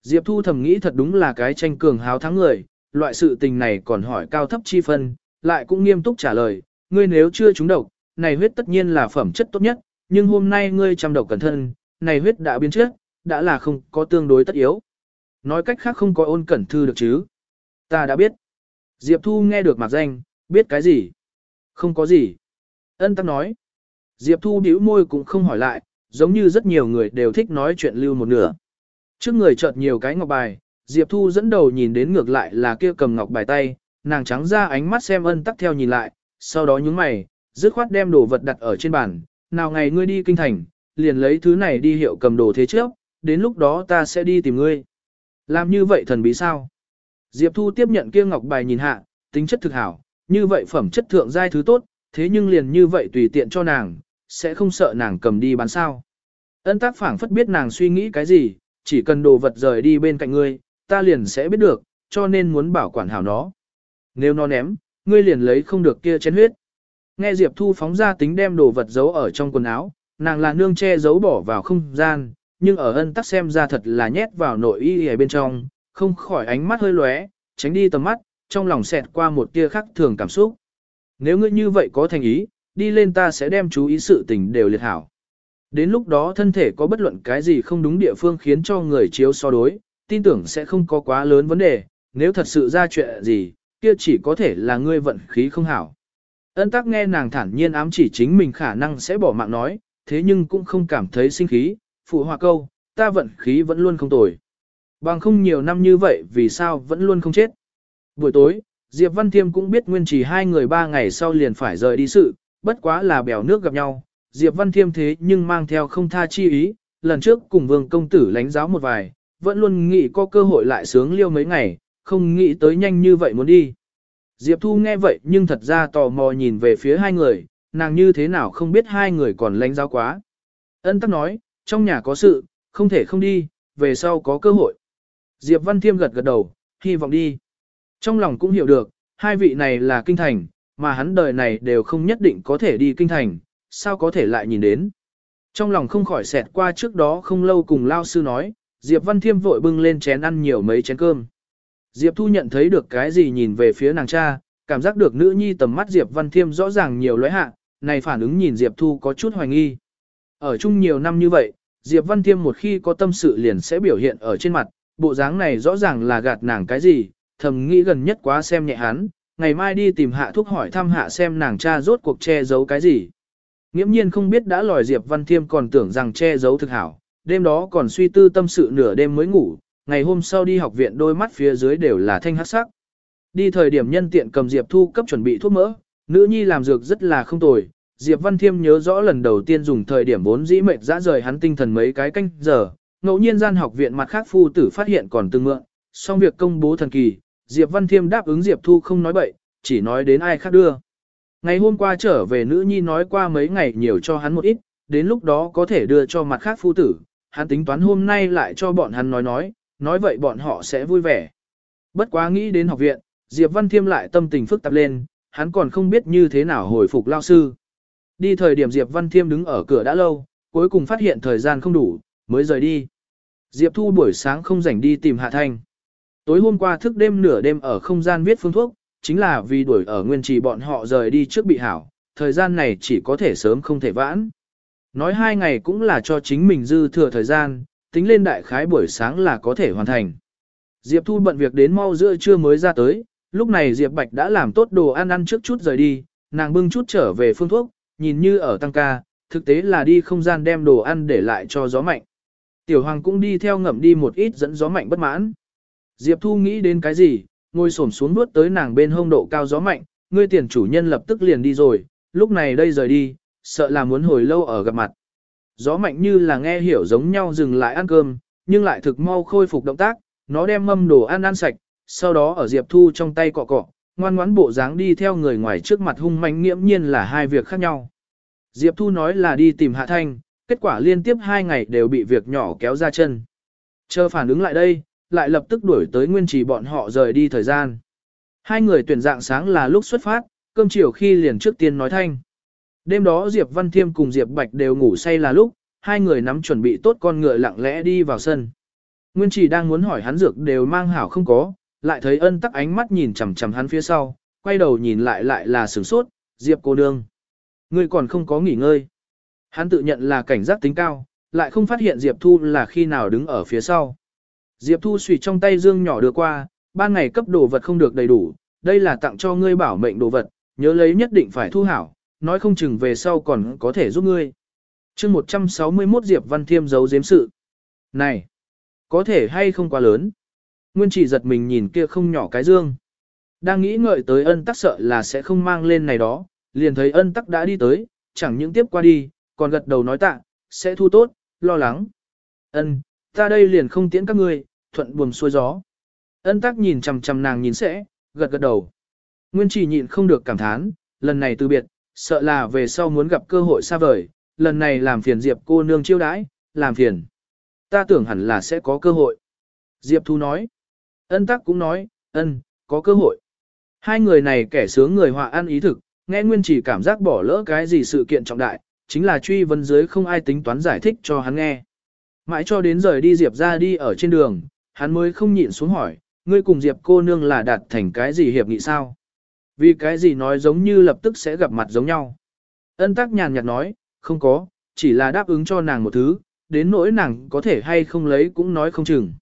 Diệp Thu thầm nghĩ thật đúng là cái tranh cường háo thắng người, loại sự tình này còn hỏi cao thấp chi phân, lại cũng nghiêm túc trả lời, ngươi nếu chưa trúng độc, này huyết tất nhiên là phẩm chất tốt nhất, nhưng hôm nay ngươi chăm độc cẩn thân này huyết đã biến chất, đã là không có tương đối tất yếu. Nói cách khác không có ôn cẩn thư được chứ. Ta đã biết. Diệp Thu nghe được mặt danh, biết cái gì? Không có gì. Ân tắc nói. Diệp Thu bĩu môi cũng không hỏi lại, giống như rất nhiều người đều thích nói chuyện lưu một nửa. Trước người chợt nhiều cái ngọc bài, Diệp Thu dẫn đầu nhìn đến ngược lại là kia cầm ngọc bài tay, nàng trắng ra ánh mắt xem ân tắc theo nhìn lại, sau đó nhúng mày, dứt khoát đem đồ vật đặt ở trên bàn, nào ngày ngươi đi kinh thành, liền lấy thứ này đi hiệu cầm đồ thế trước, đến lúc đó ta sẽ đi tìm ngươi. Làm như vậy thần bí sao? Diệp Thu tiếp nhận kia ngọc bài nhìn hạ, tính chất thực hảo, như vậy phẩm chất thượng giai thứ tốt, thế nhưng liền như vậy tùy tiện cho nàng, sẽ không sợ nàng cầm đi bán sao. Ân tác phảng phất biết nàng suy nghĩ cái gì, chỉ cần đồ vật rời đi bên cạnh ngươi, ta liền sẽ biết được, cho nên muốn bảo quản hảo nó. Nếu nó ném, ngươi liền lấy không được kia chén huyết. Nghe Diệp Thu phóng ra tính đem đồ vật giấu ở trong quần áo, nàng là nương che giấu bỏ vào không gian, nhưng ở ân tắc xem ra thật là nhét vào nội y ở bên trong, không khỏi ánh mắt hơi lóe, tránh đi tầm mắt, trong lòng xẹt qua một tia khắc thường cảm xúc. Nếu ngươi như vậy có thành ý, đi lên ta sẽ đem chú ý sự tình đều liệt hảo. Đến lúc đó thân thể có bất luận cái gì không đúng địa phương khiến cho người chiếu so đối, tin tưởng sẽ không có quá lớn vấn đề, nếu thật sự ra chuyện gì, kia chỉ có thể là ngươi vận khí không hảo. Ân tắc nghe nàng thản nhiên ám chỉ chính mình khả năng sẽ bỏ mạng nói, thế nhưng cũng không cảm thấy sinh khí, phụ hòa câu, ta vận khí vẫn luôn không tồi. Bằng không nhiều năm như vậy vì sao vẫn luôn không chết. Buổi tối, Diệp Văn Thiêm cũng biết nguyên chỉ hai người ba ngày sau liền phải rời đi sự, bất quá là bèo nước gặp nhau. Diệp Văn Thiêm thế nhưng mang theo không tha chi ý, lần trước cùng vương công tử lánh giáo một vài, vẫn luôn nghĩ có cơ hội lại sướng liêu mấy ngày, không nghĩ tới nhanh như vậy muốn đi. Diệp Thu nghe vậy nhưng thật ra tò mò nhìn về phía hai người, nàng như thế nào không biết hai người còn lánh giáo quá. Ân tắc nói, trong nhà có sự, không thể không đi, về sau có cơ hội. Diệp Văn Thiêm gật gật đầu, hy vọng đi. Trong lòng cũng hiểu được, hai vị này là kinh thành, mà hắn đời này đều không nhất định có thể đi kinh thành, sao có thể lại nhìn đến. Trong lòng không khỏi xẹt qua trước đó không lâu cùng Lao Sư nói, Diệp Văn Thiêm vội bưng lên chén ăn nhiều mấy chén cơm. Diệp Thu nhận thấy được cái gì nhìn về phía nàng cha, cảm giác được nữ nhi tầm mắt Diệp Văn Thiêm rõ ràng nhiều lóe hạ, này phản ứng nhìn Diệp Thu có chút hoài nghi. Ở chung nhiều năm như vậy, Diệp Văn Thiêm một khi có tâm sự liền sẽ biểu hiện ở trên mặt, bộ dáng này rõ ràng là gạt nàng cái gì, thầm nghĩ gần nhất quá xem nhẹ hắn, ngày mai đi tìm hạ thuốc hỏi thăm hạ xem nàng cha rốt cuộc che giấu cái gì. Nghiễm nhiên không biết đã lòi Diệp Văn Thiêm còn tưởng rằng che giấu thực hảo, đêm đó còn suy tư tâm sự nửa đêm mới ngủ, ngày hôm sau đi học viện đôi mắt phía dưới đều là thanh hắc sắc. Đi thời điểm nhân tiện cầm Diệp Thu cấp chuẩn bị thuốc mỡ, nữ nhi làm dược rất là không tồi, Diệp Văn Thiêm nhớ rõ lần đầu tiên dùng thời điểm vốn dĩ mệt dã rời hắn tinh thần mấy cái canh giờ, ngẫu nhiên gian học viện mặt khác phu tử phát hiện còn tương mượn, xong việc công bố thần kỳ, Diệp Văn Thiêm đáp ứng Diệp Thu không nói bậy, chỉ nói đến ai khác đưa. Ngày hôm qua trở về nữ nhi nói qua mấy ngày nhiều cho hắn một ít, đến lúc đó có thể đưa cho mặt khác phu tử, hắn tính toán hôm nay lại cho bọn hắn nói nói, nói vậy bọn họ sẽ vui vẻ. Bất quá nghĩ đến học viện, Diệp Văn Thiêm lại tâm tình phức tạp lên, hắn còn không biết như thế nào hồi phục lao sư. Đi thời điểm Diệp Văn Thiêm đứng ở cửa đã lâu, cuối cùng phát hiện thời gian không đủ, mới rời đi. Diệp Thu buổi sáng không rảnh đi tìm Hạ Thanh. Tối hôm qua thức đêm nửa đêm ở không gian viết phương thuốc, chính là vì đuổi ở nguyên trì bọn họ rời đi trước bị hảo, thời gian này chỉ có thể sớm không thể vãn. Nói hai ngày cũng là cho chính mình dư thừa thời gian, tính lên đại khái buổi sáng là có thể hoàn thành. Diệp Thu bận việc đến mau giữa trưa mới ra tới, lúc này Diệp Bạch đã làm tốt đồ ăn ăn trước chút rời đi, nàng bưng chút trở về phương thuốc, nhìn như ở tăng ca, thực tế là đi không gian đem đồ ăn để lại cho gió mạnh. Tiểu Hoàng cũng đi theo ngậm đi một ít dẫn gió mạnh bất mãn. Diệp Thu nghĩ đến cái gì, ngồi xổm xuống nuốt tới nàng bên hông độ cao gió mạnh, ngươi tiền chủ nhân lập tức liền đi rồi, lúc này đây rời đi, sợ là muốn hồi lâu ở gặp mặt. Gió mạnh như là nghe hiểu giống nhau dừng lại ăn cơm, nhưng lại thực mau khôi phục động tác, nó đem mâm đồ ăn ăn sạch, sau đó ở Diệp Thu trong tay cọ cọ, ngoan ngoãn bộ dáng đi theo người ngoài trước mặt hung manh nghiễm nhiên là hai việc khác nhau. Diệp Thu nói là đi tìm Hạ Thanh, kết quả liên tiếp hai ngày đều bị việc nhỏ kéo ra chân. Chờ phản ứng lại đây, lại lập tức đuổi tới nguyên trì bọn họ rời đi thời gian. Hai người tuyển dạng sáng là lúc xuất phát, cơm chiều khi liền trước tiên nói thanh. Đêm đó Diệp Văn Thiêm cùng Diệp Bạch đều ngủ say là lúc, hai người nắm chuẩn bị tốt con ngựa lặng lẽ đi vào sân. Nguyên chỉ đang muốn hỏi hắn dược đều mang hảo không có, lại thấy ân tắc ánh mắt nhìn chằm chằm hắn phía sau, quay đầu nhìn lại lại là sửng sốt, Diệp cô nương. Ngươi còn không có nghỉ ngơi. Hắn tự nhận là cảnh giác tính cao, lại không phát hiện Diệp Thu là khi nào đứng ở phía sau. Diệp Thu xùy trong tay dương nhỏ đưa qua, ban ngày cấp đồ vật không được đầy đủ, đây là tặng cho ngươi bảo mệnh đồ vật, nhớ lấy nhất định phải thu hảo, nói không chừng về sau còn có thể giúp ngươi. chương 161 Diệp Văn Thiêm giấu giếm sự. Này, có thể hay không quá lớn. Nguyên chỉ giật mình nhìn kia không nhỏ cái dương. Đang nghĩ ngợi tới ân tắc sợ là sẽ không mang lên này đó, liền thấy ân tắc đã đi tới, chẳng những tiếp qua đi, còn gật đầu nói tạ, sẽ thu tốt, lo lắng. Ân, ta đây liền không tiễn các ngươi, thuận buồm xuôi gió. Ân tắc nhìn chằm chằm nàng nhìn sẽ, gật gật đầu. Nguyên chỉ nhịn không được cảm thán, lần này từ biệt, sợ là về sau muốn gặp cơ hội xa vời, lần này làm phiền Diệp cô nương chiêu đãi, làm phiền. Ta tưởng hẳn là sẽ có cơ hội. Diệp Thu nói. Ân tắc cũng nói, ân, có cơ hội. Hai người này kẻ sướng người họa ăn ý thực, nghe nguyên chỉ cảm giác bỏ lỡ cái gì sự kiện trọng đại, chính là truy vấn dưới không ai tính toán giải thích cho hắn nghe. Mãi cho đến rời đi Diệp ra đi ở trên đường, hắn mới không nhịn xuống hỏi, ngươi cùng Diệp cô nương là đạt thành cái gì hiệp nghị sao? Vì cái gì nói giống như lập tức sẽ gặp mặt giống nhau. Ân tắc nhàn nhạt nói, không có, chỉ là đáp ứng cho nàng một thứ, đến nỗi nàng có thể hay không lấy cũng nói không chừng.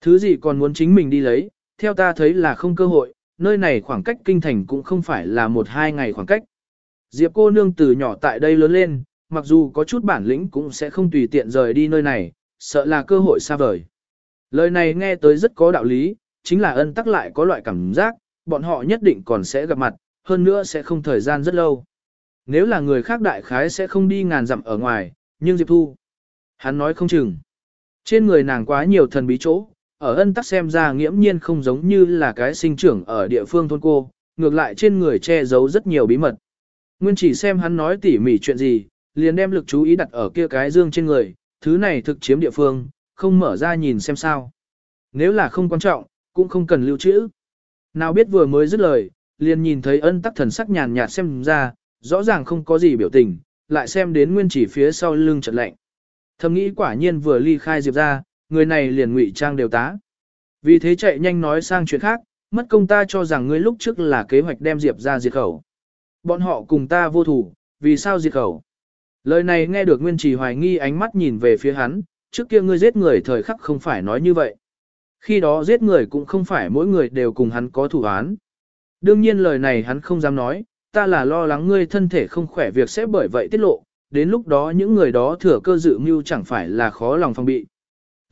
Thứ gì còn muốn chính mình đi lấy, theo ta thấy là không cơ hội, nơi này khoảng cách kinh thành cũng không phải là một hai ngày khoảng cách. Diệp cô nương từ nhỏ tại đây lớn lên, mặc dù có chút bản lĩnh cũng sẽ không tùy tiện rời đi nơi này, sợ là cơ hội xa vời. Lời này nghe tới rất có đạo lý, chính là ân tắc lại có loại cảm giác, bọn họ nhất định còn sẽ gặp mặt, hơn nữa sẽ không thời gian rất lâu. Nếu là người khác đại khái sẽ không đi ngàn dặm ở ngoài, nhưng Diệp Thu, hắn nói không chừng. Trên người nàng quá nhiều thần bí chỗ, ở ân tắc xem ra nghiễm nhiên không giống như là cái sinh trưởng ở địa phương thôn cô, ngược lại trên người che giấu rất nhiều bí mật. Nguyên chỉ xem hắn nói tỉ mỉ chuyện gì, liền đem lực chú ý đặt ở kia cái dương trên người, thứ này thực chiếm địa phương, không mở ra nhìn xem sao. Nếu là không quan trọng, cũng không cần lưu trữ. Nào biết vừa mới dứt lời, liền nhìn thấy ân tắc thần sắc nhàn nhạt xem ra, rõ ràng không có gì biểu tình, lại xem đến nguyên chỉ phía sau lưng trận lạnh. Thầm nghĩ quả nhiên vừa ly khai Diệp ra, người này liền ngụy trang đều tá. Vì thế chạy nhanh nói sang chuyện khác, mất công ta cho rằng ngươi lúc trước là kế hoạch đem Diệp ra diệt khẩu. Bọn họ cùng ta vô thủ, vì sao diệt khẩu? Lời này nghe được Nguyên Trì hoài nghi ánh mắt nhìn về phía hắn, trước kia ngươi giết người thời khắc không phải nói như vậy. Khi đó giết người cũng không phải mỗi người đều cùng hắn có thủ án. Đương nhiên lời này hắn không dám nói, ta là lo lắng ngươi thân thể không khỏe việc sẽ bởi vậy tiết lộ, đến lúc đó những người đó thừa cơ dự mưu chẳng phải là khó lòng phòng bị.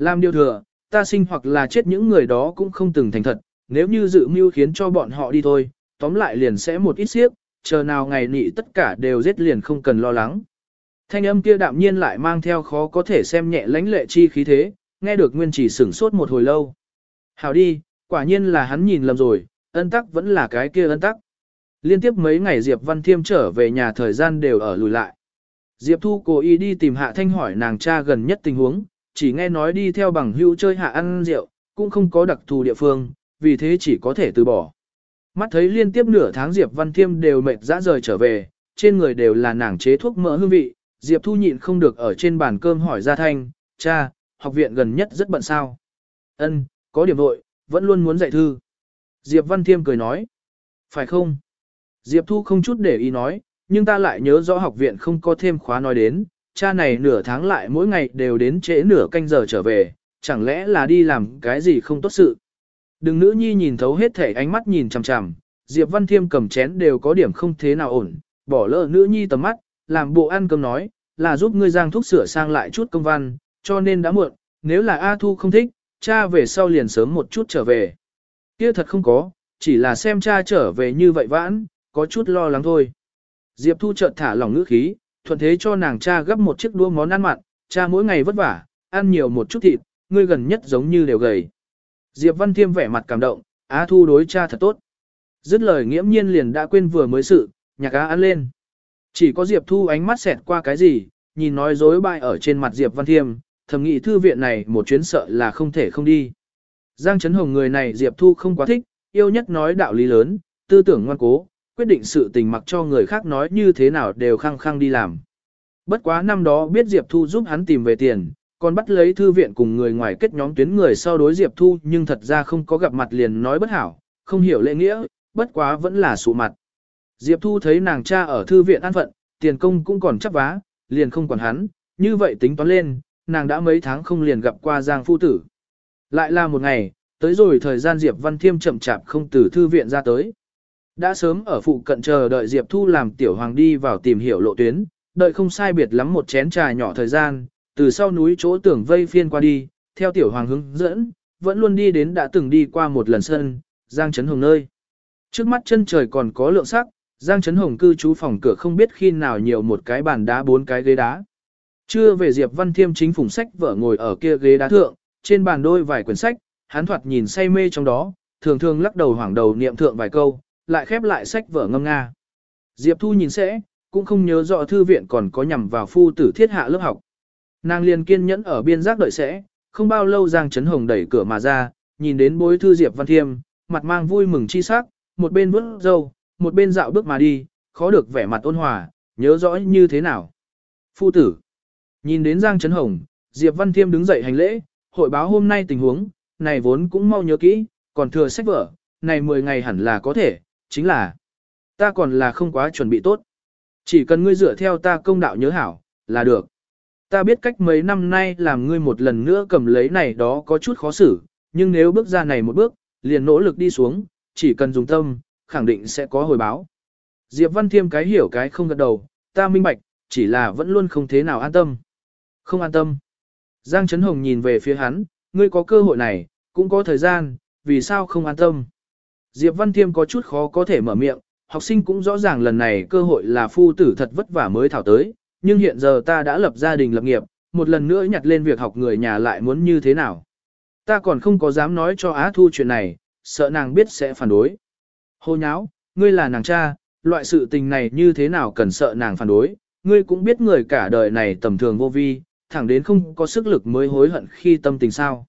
Làm điều thừa, ta sinh hoặc là chết những người đó cũng không từng thành thật, nếu như dự mưu khiến cho bọn họ đi thôi, tóm lại liền sẽ một ít xiếc, chờ nào ngày nị tất cả đều giết liền không cần lo lắng. Thanh âm kia đạm nhiên lại mang theo khó có thể xem nhẹ lãnh lệ chi khí thế, nghe được nguyên chỉ sửng sốt một hồi lâu. Hảo đi, quả nhiên là hắn nhìn lầm rồi, ân tắc vẫn là cái kia ân tắc. Liên tiếp mấy ngày Diệp Văn Thiêm trở về nhà thời gian đều ở lùi lại. Diệp Thu cố ý đi tìm Hạ Thanh hỏi nàng cha gần nhất tình huống, chỉ nghe nói đi theo bằng hữu chơi hạ ăn rượu, cũng không có đặc thù địa phương, vì thế chỉ có thể từ bỏ. Mắt thấy liên tiếp nửa tháng Diệp Văn Thiêm đều mệt dã rời trở về, trên người đều là nàng chế thuốc mỡ hương vị, Diệp Thu nhịn không được ở trên bàn cơm hỏi ra thanh, cha, học viện gần nhất rất bận sao. Ân, có điểm vội, vẫn luôn muốn dạy thư. Diệp Văn Thiêm cười nói, phải không? Diệp Thu không chút để ý nói, nhưng ta lại nhớ rõ học viện không có thêm khóa nói đến, cha này nửa tháng lại mỗi ngày đều đến trễ nửa canh giờ trở về, chẳng lẽ là đi làm cái gì không tốt sự. Đừng nữ nhi nhìn thấu hết thể ánh mắt nhìn chằm chằm, Diệp Văn Thiêm cầm chén đều có điểm không thế nào ổn, bỏ lỡ nữ nhi tầm mắt, làm bộ ăn cơm nói, là giúp ngươi giang thuốc sửa sang lại chút công văn, cho nên đã muộn, nếu là A Thu không thích, cha về sau liền sớm một chút trở về. Kia thật không có, chỉ là xem cha trở về như vậy vãn, có chút lo lắng thôi. Diệp Thu chợt thả lỏng ngữ khí, thuận thế cho nàng cha gấp một chiếc đũa món ăn mặn, cha mỗi ngày vất vả, ăn nhiều một chút thịt, ngươi gần nhất giống như đều gầy. Diệp Văn Thiêm vẻ mặt cảm động, Á Thu đối cha thật tốt. Dứt lời nghiễm nhiên liền đã quên vừa mới sự, nhạc á ăn lên. Chỉ có Diệp Thu ánh mắt xẹt qua cái gì, nhìn nói dối bại ở trên mặt Diệp Văn Thiêm, thầm nghĩ thư viện này một chuyến sợ là không thể không đi. Giang Trấn Hồng người này Diệp Thu không quá thích, yêu nhất nói đạo lý lớn, tư tưởng ngoan cố, quyết định sự tình mặc cho người khác nói như thế nào đều khăng khăng đi làm. Bất quá năm đó biết Diệp Thu giúp hắn tìm về tiền, còn bắt lấy thư viện cùng người ngoài kết nhóm tuyến người sau đối Diệp Thu nhưng thật ra không có gặp mặt liền nói bất hảo, không hiểu lễ nghĩa, bất quá vẫn là sụ mặt. Diệp Thu thấy nàng cha ở thư viện an phận, tiền công cũng còn chấp vá, liền không còn hắn, như vậy tính toán lên, nàng đã mấy tháng không liền gặp qua Giang Phu Tử. Lại là một ngày, tới rồi thời gian Diệp Văn Thiêm chậm chạp không từ thư viện ra tới. Đã sớm ở phụ cận chờ đợi Diệp Thu làm tiểu hoàng đi vào tìm hiểu lộ tuyến, đợi không sai biệt lắm một chén trà nhỏ thời gian, từ sau núi chỗ tưởng vây phiên qua đi, theo tiểu hoàng hướng dẫn, vẫn luôn đi đến đã từng đi qua một lần sân, Giang Trấn Hồng nơi. Trước mắt chân trời còn có lượng sắc, Giang Trấn Hồng cư trú phòng cửa không biết khi nào nhiều một cái bàn đá bốn cái ghế đá. Chưa về Diệp Văn Thiêm chính phủng sách vợ ngồi ở kia ghế đá thượng, trên bàn đôi vài quyển sách, hắn thoạt nhìn say mê trong đó, thường thường lắc đầu hoảng đầu niệm thượng vài câu, lại khép lại sách vở ngâm nga. Diệp Thu nhìn sẽ, cũng không nhớ rõ thư viện còn có nhằm vào phu tử thiết hạ lớp học. Nàng liền kiên nhẫn ở biên giác đợi sẽ, không bao lâu Giang Trấn Hồng đẩy cửa mà ra, nhìn đến bối thư Diệp Văn Thiêm, mặt mang vui mừng chi sắc, một bên vuốt dâu, một bên dạo bước mà đi, khó được vẻ mặt ôn hòa, nhớ rõ như thế nào. Phu tử, nhìn đến Giang Trấn Hồng, Diệp Văn Thiêm đứng dậy hành lễ, hội báo hôm nay tình huống, này vốn cũng mau nhớ kỹ, còn thừa sách vở, này 10 ngày hẳn là có thể, chính là ta còn là không quá chuẩn bị tốt. Chỉ cần ngươi dựa theo ta công đạo nhớ hảo, là được. Ta biết cách mấy năm nay làm ngươi một lần nữa cầm lấy này đó có chút khó xử, nhưng nếu bước ra này một bước, liền nỗ lực đi xuống, chỉ cần dùng tâm, khẳng định sẽ có hồi báo. Diệp Văn Thiêm cái hiểu cái không gật đầu, ta minh bạch, chỉ là vẫn luôn không thế nào an tâm. Không an tâm. Giang Trấn Hồng nhìn về phía hắn, ngươi có cơ hội này, cũng có thời gian, vì sao không an tâm. Diệp Văn Thiêm có chút khó có thể mở miệng, học sinh cũng rõ ràng lần này cơ hội là phu tử thật vất vả mới thảo tới, nhưng hiện giờ ta đã lập gia đình lập nghiệp, một lần nữa nhặt lên việc học người nhà lại muốn như thế nào. Ta còn không có dám nói cho Á Thu chuyện này, sợ nàng biết sẽ phản đối. Hô nháo, ngươi là nàng cha, loại sự tình này như thế nào cần sợ nàng phản đối, ngươi cũng biết người cả đời này tầm thường vô vi, thẳng đến không có sức lực mới hối hận khi tâm tình sao.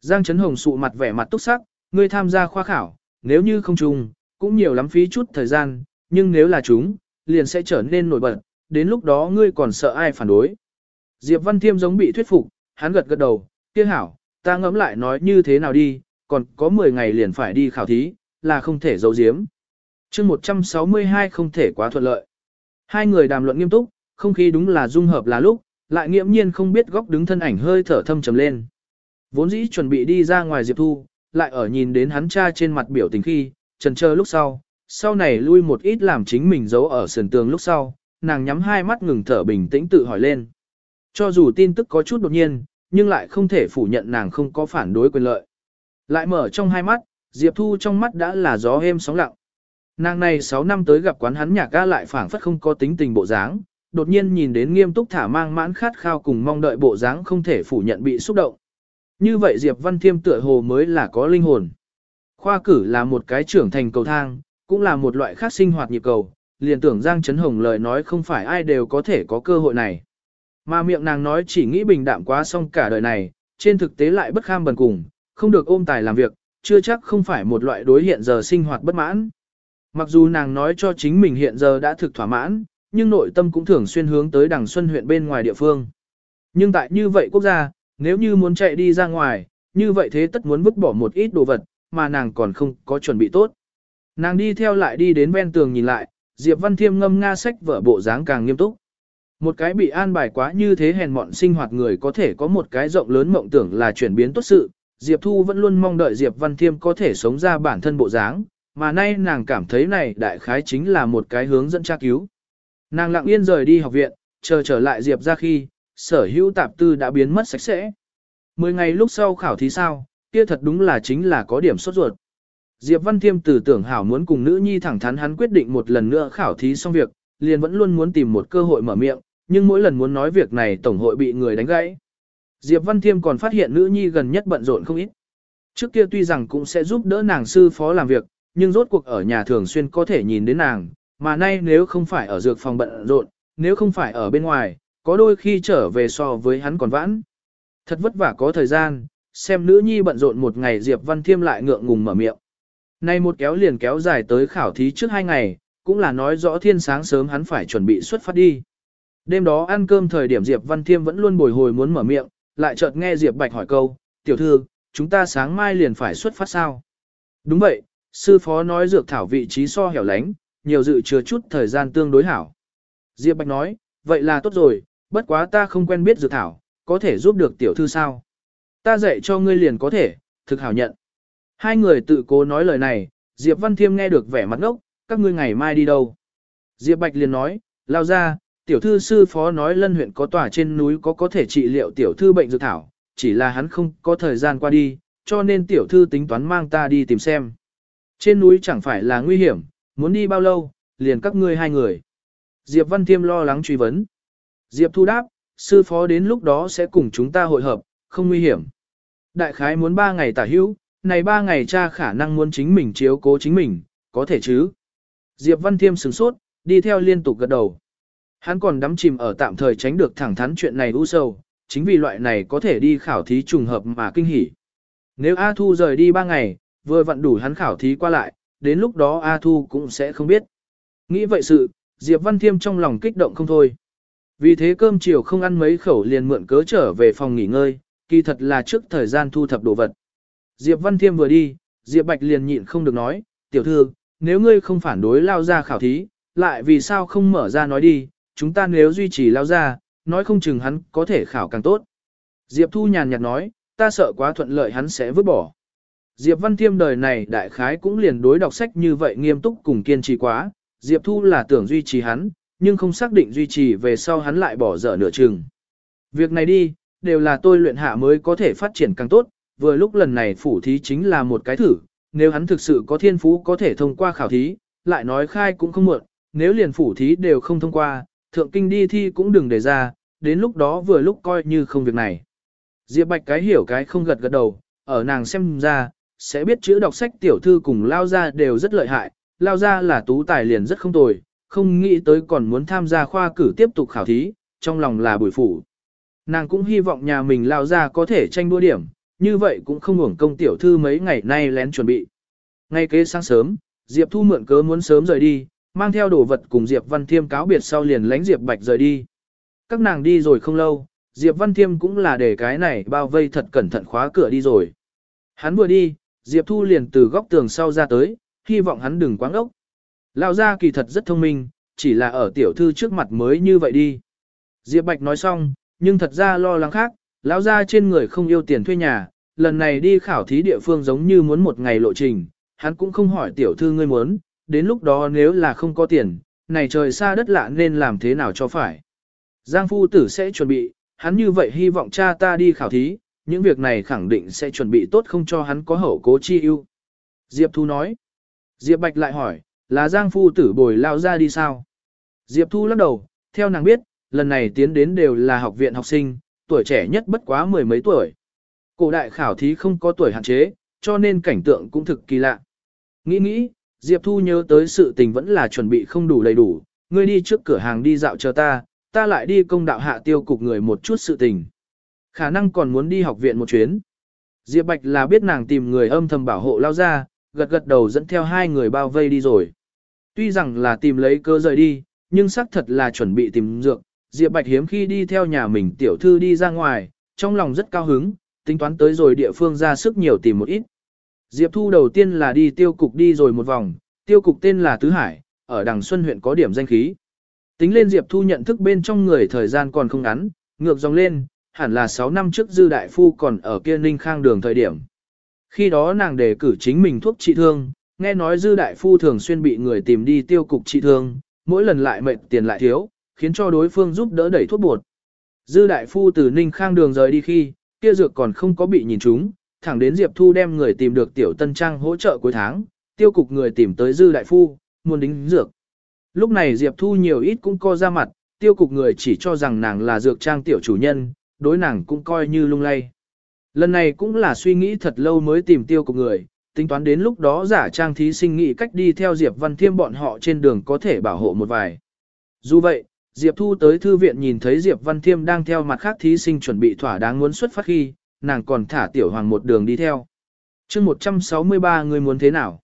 Giang Trấn Hồng sụ mặt vẻ mặt túc sắc, ngươi tham gia khoa khảo, nếu như không trùng, cũng nhiều lắm phí chút thời gian, nhưng nếu là chúng, liền sẽ trở nên nổi bật, đến lúc đó ngươi còn sợ ai phản đối. Diệp Văn Thiêm giống bị thuyết phục, hắn gật gật đầu, kia hảo, ta ngẫm lại nói như thế nào đi, còn có 10 ngày liền phải đi khảo thí, là không thể giấu giếm. chương 162 không thể quá thuận lợi. Hai người đàm luận nghiêm túc, không khí đúng là dung hợp là lúc, lại nghiễm nhiên không biết góc đứng thân ảnh hơi thở thâm trầm lên. Vốn dĩ chuẩn bị đi ra ngoài Diệp Thu, lại ở nhìn đến hắn cha trên mặt biểu tình khi, trần chờ lúc sau, sau này lui một ít làm chính mình giấu ở sườn tường lúc sau, nàng nhắm hai mắt ngừng thở bình tĩnh tự hỏi lên. Cho dù tin tức có chút đột nhiên, nhưng lại không thể phủ nhận nàng không có phản đối quyền lợi. Lại mở trong hai mắt, Diệp Thu trong mắt đã là gió êm sóng lặng. Nàng này 6 năm tới gặp quán hắn nhạc ca lại phảng phất không có tính tình bộ dáng, đột nhiên nhìn đến nghiêm túc thả mang mãn khát khao cùng mong đợi bộ dáng không thể phủ nhận bị xúc động. Như vậy Diệp Văn Thiêm tựa hồ mới là có linh hồn. Khoa cử là một cái trưởng thành cầu thang, cũng là một loại khác sinh hoạt nhịp cầu, liền tưởng Giang Trấn Hồng lời nói không phải ai đều có thể có cơ hội này. Mà miệng nàng nói chỉ nghĩ bình đạm quá xong cả đời này, trên thực tế lại bất kham bần cùng, không được ôm tài làm việc, chưa chắc không phải một loại đối hiện giờ sinh hoạt bất mãn. Mặc dù nàng nói cho chính mình hiện giờ đã thực thỏa mãn, nhưng nội tâm cũng thường xuyên hướng tới đằng xuân huyện bên ngoài địa phương. Nhưng tại như vậy quốc gia, nếu như muốn chạy đi ra ngoài, như vậy thế tất muốn vứt bỏ một ít đồ vật, mà nàng còn không có chuẩn bị tốt. Nàng đi theo lại đi đến ven tường nhìn lại, Diệp Văn Thiêm ngâm nga sách vở bộ dáng càng nghiêm túc. Một cái bị an bài quá như thế hèn mọn sinh hoạt người có thể có một cái rộng lớn mộng tưởng là chuyển biến tốt sự, Diệp Thu vẫn luôn mong đợi Diệp Văn Thiêm có thể sống ra bản thân bộ dáng, mà nay nàng cảm thấy này đại khái chính là một cái hướng dẫn tra cứu. Nàng lặng yên rời đi học viện, chờ trở lại Diệp ra khi, sở hữu tạp tư đã biến mất sạch sẽ. Mười ngày lúc sau khảo thí sao, kia thật đúng là chính là có điểm sốt ruột. Diệp Văn Thiêm từ tưởng hảo muốn cùng nữ nhi thẳng thắn hắn quyết định một lần nữa khảo thí xong việc, liền vẫn luôn muốn tìm một cơ hội mở miệng, nhưng mỗi lần muốn nói việc này tổng hội bị người đánh gãy. Diệp Văn Thiêm còn phát hiện nữ nhi gần nhất bận rộn không ít. Trước kia tuy rằng cũng sẽ giúp đỡ nàng sư phó làm việc, nhưng rốt cuộc ở nhà thường xuyên có thể nhìn đến nàng, mà nay nếu không phải ở dược phòng bận rộn, nếu không phải ở bên ngoài, có đôi khi trở về so với hắn còn vãn. Thật vất vả có thời gian, xem nữ nhi bận rộn một ngày Diệp Văn Thiêm lại ngượng ngùng mở miệng. Nay một kéo liền kéo dài tới khảo thí trước hai ngày, cũng là nói rõ thiên sáng sớm hắn phải chuẩn bị xuất phát đi. Đêm đó ăn cơm thời điểm Diệp Văn Thiêm vẫn luôn bồi hồi muốn mở miệng, lại chợt nghe Diệp Bạch hỏi câu, tiểu thư, chúng ta sáng mai liền phải xuất phát sao? Đúng vậy, sư phó nói dược thảo vị trí so hẻo lánh, nhiều dự chứa chút thời gian tương đối hảo. Diệp Bạch nói, vậy là tốt rồi, bất quá ta không quen biết dược thảo, có thể giúp được tiểu thư sao? Ta dạy cho ngươi liền có thể, thực hảo nhận. Hai người tự cố nói lời này, Diệp Văn Thiêm nghe được vẻ mặt ngốc, các ngươi ngày mai đi đâu? Diệp Bạch liền nói, lao ra, tiểu thư sư phó nói lân huyện có tòa trên núi có có thể trị liệu tiểu thư bệnh dược thảo, chỉ là hắn không có thời gian qua đi, cho nên tiểu thư tính toán mang ta đi tìm xem. Trên núi chẳng phải là nguy hiểm, muốn đi bao lâu, liền các ngươi hai người. Diệp Văn Thiêm lo lắng truy vấn. Diệp Thu đáp, sư phó đến lúc đó sẽ cùng chúng ta hội hợp, không nguy hiểm. Đại khái muốn ba ngày tả hữu, này ba ngày cha khả năng muốn chính mình chiếu cố chính mình, có thể chứ. Diệp Văn Thiêm sửng sốt, đi theo liên tục gật đầu. Hắn còn đắm chìm ở tạm thời tránh được thẳng thắn chuyện này u sâu, chính vì loại này có thể đi khảo thí trùng hợp mà kinh hỉ. Nếu A Thu rời đi ba ngày, vừa vặn đủ hắn khảo thí qua lại, đến lúc đó A Thu cũng sẽ không biết. Nghĩ vậy sự, Diệp Văn Thiêm trong lòng kích động không thôi. Vì thế cơm chiều không ăn mấy khẩu liền mượn cớ trở về phòng nghỉ ngơi, kỳ thật là trước thời gian thu thập đồ vật. Diệp Văn Thiêm vừa đi, Diệp Bạch liền nhịn không được nói, tiểu thư, nếu ngươi không phản đối lao ra khảo thí, lại vì sao không mở ra nói đi, chúng ta nếu duy trì lao ra, nói không chừng hắn có thể khảo càng tốt. Diệp Thu nhàn nhạt nói, ta sợ quá thuận lợi hắn sẽ vứt bỏ. Diệp Văn Thiêm đời này đại khái cũng liền đối đọc sách như vậy nghiêm túc cùng kiên trì quá, Diệp Thu là tưởng duy trì hắn, nhưng không xác định duy trì về sau hắn lại bỏ dở nửa chừng. Việc này đi, đều là tôi luyện hạ mới có thể phát triển càng tốt, vừa lúc lần này phủ thí chính là một cái thử, nếu hắn thực sự có thiên phú có thể thông qua khảo thí, lại nói khai cũng không muộn, nếu liền phủ thí đều không thông qua, thượng kinh đi thi cũng đừng để ra, đến lúc đó vừa lúc coi như không việc này. Diệp Bạch cái hiểu cái không gật gật đầu, ở nàng xem ra, sẽ biết chữ đọc sách tiểu thư cùng lao ra đều rất lợi hại, lao ra là tú tài liền rất không tồi, không nghĩ tới còn muốn tham gia khoa cử tiếp tục khảo thí, trong lòng là bùi phủ. Nàng cũng hy vọng nhà mình lao ra có thể tranh đua điểm, như vậy cũng không hưởng công tiểu thư mấy ngày nay lén chuẩn bị. Ngay kế sáng sớm, Diệp Thu mượn cớ muốn sớm rời đi, mang theo đồ vật cùng Diệp Văn Thiêm cáo biệt sau liền lánh Diệp Bạch rời đi. Các nàng đi rồi không lâu, Diệp Văn Thiêm cũng là để cái này bao vây thật cẩn thận khóa cửa đi rồi. Hắn vừa đi, Diệp Thu liền từ góc tường sau ra tới, hy vọng hắn đừng quáng ốc. Lão gia kỳ thật rất thông minh, chỉ là ở tiểu thư trước mặt mới như vậy đi. Diệp Bạch nói xong, nhưng thật ra lo lắng khác, lão gia trên người không yêu tiền thuê nhà, lần này đi khảo thí địa phương giống như muốn một ngày lộ trình, hắn cũng không hỏi tiểu thư ngươi muốn, đến lúc đó nếu là không có tiền, này trời xa đất lạ nên làm thế nào cho phải. Giang phu tử sẽ chuẩn bị, hắn như vậy hy vọng cha ta đi khảo thí, những việc này khẳng định sẽ chuẩn bị tốt không cho hắn có hậu cố chi ưu. Diệp Thu nói. Diệp Bạch lại hỏi, là Giang phu tử bồi lao ra đi sao? Diệp Thu lắc đầu, theo nàng biết, lần này tiến đến đều là học viện học sinh, tuổi trẻ nhất bất quá mười mấy tuổi. Cổ đại khảo thí không có tuổi hạn chế, cho nên cảnh tượng cũng thực kỳ lạ. Nghĩ nghĩ, Diệp Thu nhớ tới sự tình vẫn là chuẩn bị không đủ đầy đủ, ngươi đi trước cửa hàng đi dạo chờ ta, ta lại đi công đạo hạ tiêu cục người một chút sự tình. Khả năng còn muốn đi học viện một chuyến. Diệp Bạch là biết nàng tìm người âm thầm bảo hộ lao ra, gật gật đầu dẫn theo hai người bao vây đi rồi. Tuy rằng là tìm lấy cơ rời đi, nhưng xác thật là chuẩn bị tìm dược. Diệp Bạch hiếm khi đi theo nhà mình tiểu thư đi ra ngoài, trong lòng rất cao hứng, tính toán tới rồi địa phương ra sức nhiều tìm một ít. Diệp Thu đầu tiên là đi tiêu cục đi rồi một vòng, tiêu cục tên là Tứ Hải, ở Đằng Xuân huyện có điểm danh khí. Tính lên Diệp Thu nhận thức bên trong người thời gian còn không ngắn, ngược dòng lên, hẳn là 6 năm trước Dư Đại Phu còn ở kia Ninh Khang đường thời điểm. Khi đó nàng đề cử chính mình thuốc trị thương, nghe nói Dư Đại Phu thường xuyên bị người tìm đi tiêu cục trị thương, mỗi lần lại mệt tiền lại thiếu, khiến cho đối phương giúp đỡ đẩy thuốc bột. Dư Đại Phu từ Ninh Khang đường rời đi khi, kia dược còn không có bị nhìn trúng, thẳng đến Diệp Thu đem người tìm được Tiểu Tân Trang hỗ trợ cuối tháng, tiêu cục người tìm tới Dư Đại Phu, muốn đính dược. Lúc này Diệp Thu nhiều ít cũng co ra mặt, tiêu cục người chỉ cho rằng nàng là dược trang tiểu chủ nhân, đối nàng cũng coi như lung lay. Lần này cũng là suy nghĩ thật lâu mới tìm tiêu cục người, tính toán đến lúc đó giả trang thí sinh nghĩ cách đi theo Diệp Văn Thiêm bọn họ trên đường có thể bảo hộ một vài. Dù vậy, Diệp Thu tới thư viện nhìn thấy Diệp Văn Thiêm đang theo mặt khác thí sinh chuẩn bị thỏa đáng muốn xuất phát khi, nàng còn thả tiểu hoàng một đường đi theo. chương 163 người muốn thế nào?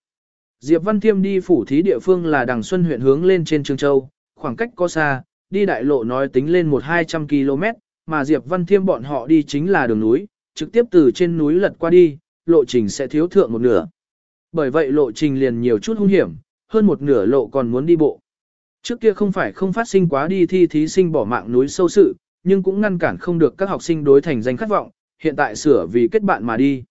Diệp Văn Thiêm đi phủ thí địa phương là Đằng Xuân huyện hướng lên trên Trương Châu, khoảng cách có xa, đi đại lộ nói tính lên 1-200 km, mà Diệp Văn Thiêm bọn họ đi chính là đường núi, trực tiếp từ trên núi lật qua đi, lộ trình sẽ thiếu thượng một nửa. Bởi vậy lộ trình liền nhiều chút hung hiểm, hơn một nửa lộ còn muốn đi bộ. Trước kia không phải không phát sinh quá đi thi thí sinh bỏ mạng núi sâu sự, nhưng cũng ngăn cản không được các học sinh đối thành danh khát vọng, hiện tại sửa vì kết bạn mà đi.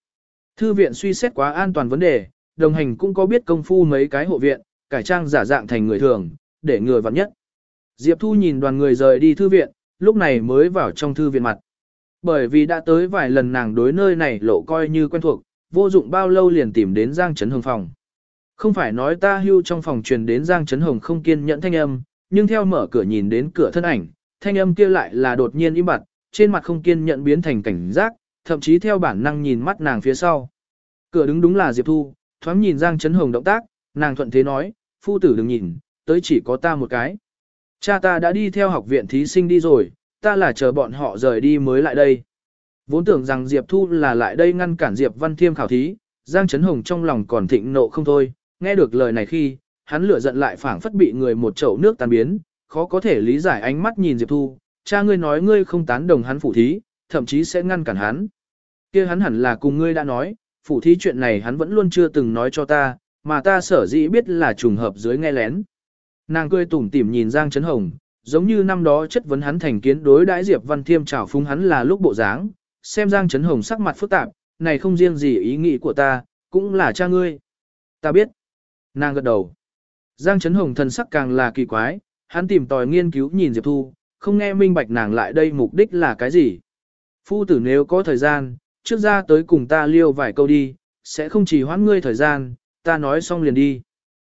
Thư viện suy xét quá an toàn vấn đề, đồng hành cũng có biết công phu mấy cái hộ viện, cải trang giả dạng thành người thường, để người vặn nhất. Diệp Thu nhìn đoàn người rời đi thư viện, lúc này mới vào trong thư viện mặt. Bởi vì đã tới vài lần nàng đối nơi này lộ coi như quen thuộc, vô dụng bao lâu liền tìm đến Giang Trấn Hồng phòng. Không phải nói ta hưu trong phòng truyền đến Giang Trấn Hồng không kiên nhẫn thanh âm, nhưng theo mở cửa nhìn đến cửa thân ảnh, thanh âm kia lại là đột nhiên im bặt, trên mặt không kiên nhẫn biến thành cảnh giác, thậm chí theo bản năng nhìn mắt nàng phía sau. Cửa đứng đúng là Diệp Thu, thoáng nhìn Giang Trấn Hồng động tác, nàng thuận thế nói, phu tử đừng nhìn, tới chỉ có ta một cái. Cha ta đã đi theo học viện thí sinh đi rồi, ta là chờ bọn họ rời đi mới lại đây. Vốn tưởng rằng Diệp Thu là lại đây ngăn cản Diệp Văn Thiêm khảo thí, Giang Trấn Hồng trong lòng còn thịnh nộ không thôi, nghe được lời này khi, hắn lửa giận lại phảng phất bị người một chậu nước tan biến, khó có thể lý giải ánh mắt nhìn Diệp Thu, cha ngươi nói ngươi không tán đồng hắn phủ thí, thậm chí sẽ ngăn cản hắn. kia hắn hẳn là cùng ngươi đã nói, phủ thí chuyện này hắn vẫn luôn chưa từng nói cho ta, mà ta sở dĩ biết là trùng hợp dưới nghe lén. Nàng cười tủm tỉm nhìn Giang Trấn Hồng, giống như năm đó chất vấn hắn thành kiến đối đãi Diệp Văn Thiêm chảo phúng hắn là lúc bộ dáng, xem Giang Trấn Hồng sắc mặt phức tạp, này không riêng gì ý nghĩ của ta, cũng là cha ngươi. Ta biết. Nàng gật đầu. Giang Trấn Hồng thần sắc càng là kỳ quái, hắn tìm tòi nghiên cứu nhìn Diệp Thu, không nghe minh bạch nàng lại đây mục đích là cái gì. Phu tử nếu có thời gian, trước ra tới cùng ta liêu vài câu đi, sẽ không chỉ hoãn ngươi thời gian, ta nói xong liền đi.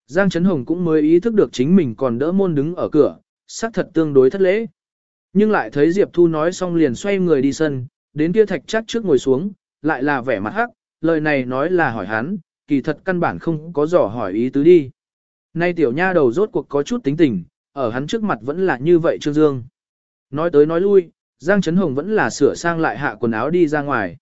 Giang Trấn Hồng cũng mới ý thức được chính mình còn đỡ môn đứng ở cửa, xác thật tương đối thất lễ. Nhưng lại thấy Diệp Thu nói xong liền xoay người đi sân, đến kia thạch chắc trước ngồi xuống, lại là vẻ mặt hắc, lời này nói là hỏi hắn, kỳ thật căn bản không có dò hỏi ý tứ đi. Nay tiểu nha đầu rốt cuộc có chút tính tình, ở hắn trước mặt vẫn là như vậy Trương Dương. Nói tới nói lui, Giang Trấn Hồng vẫn là sửa sang lại hạ quần áo đi ra ngoài.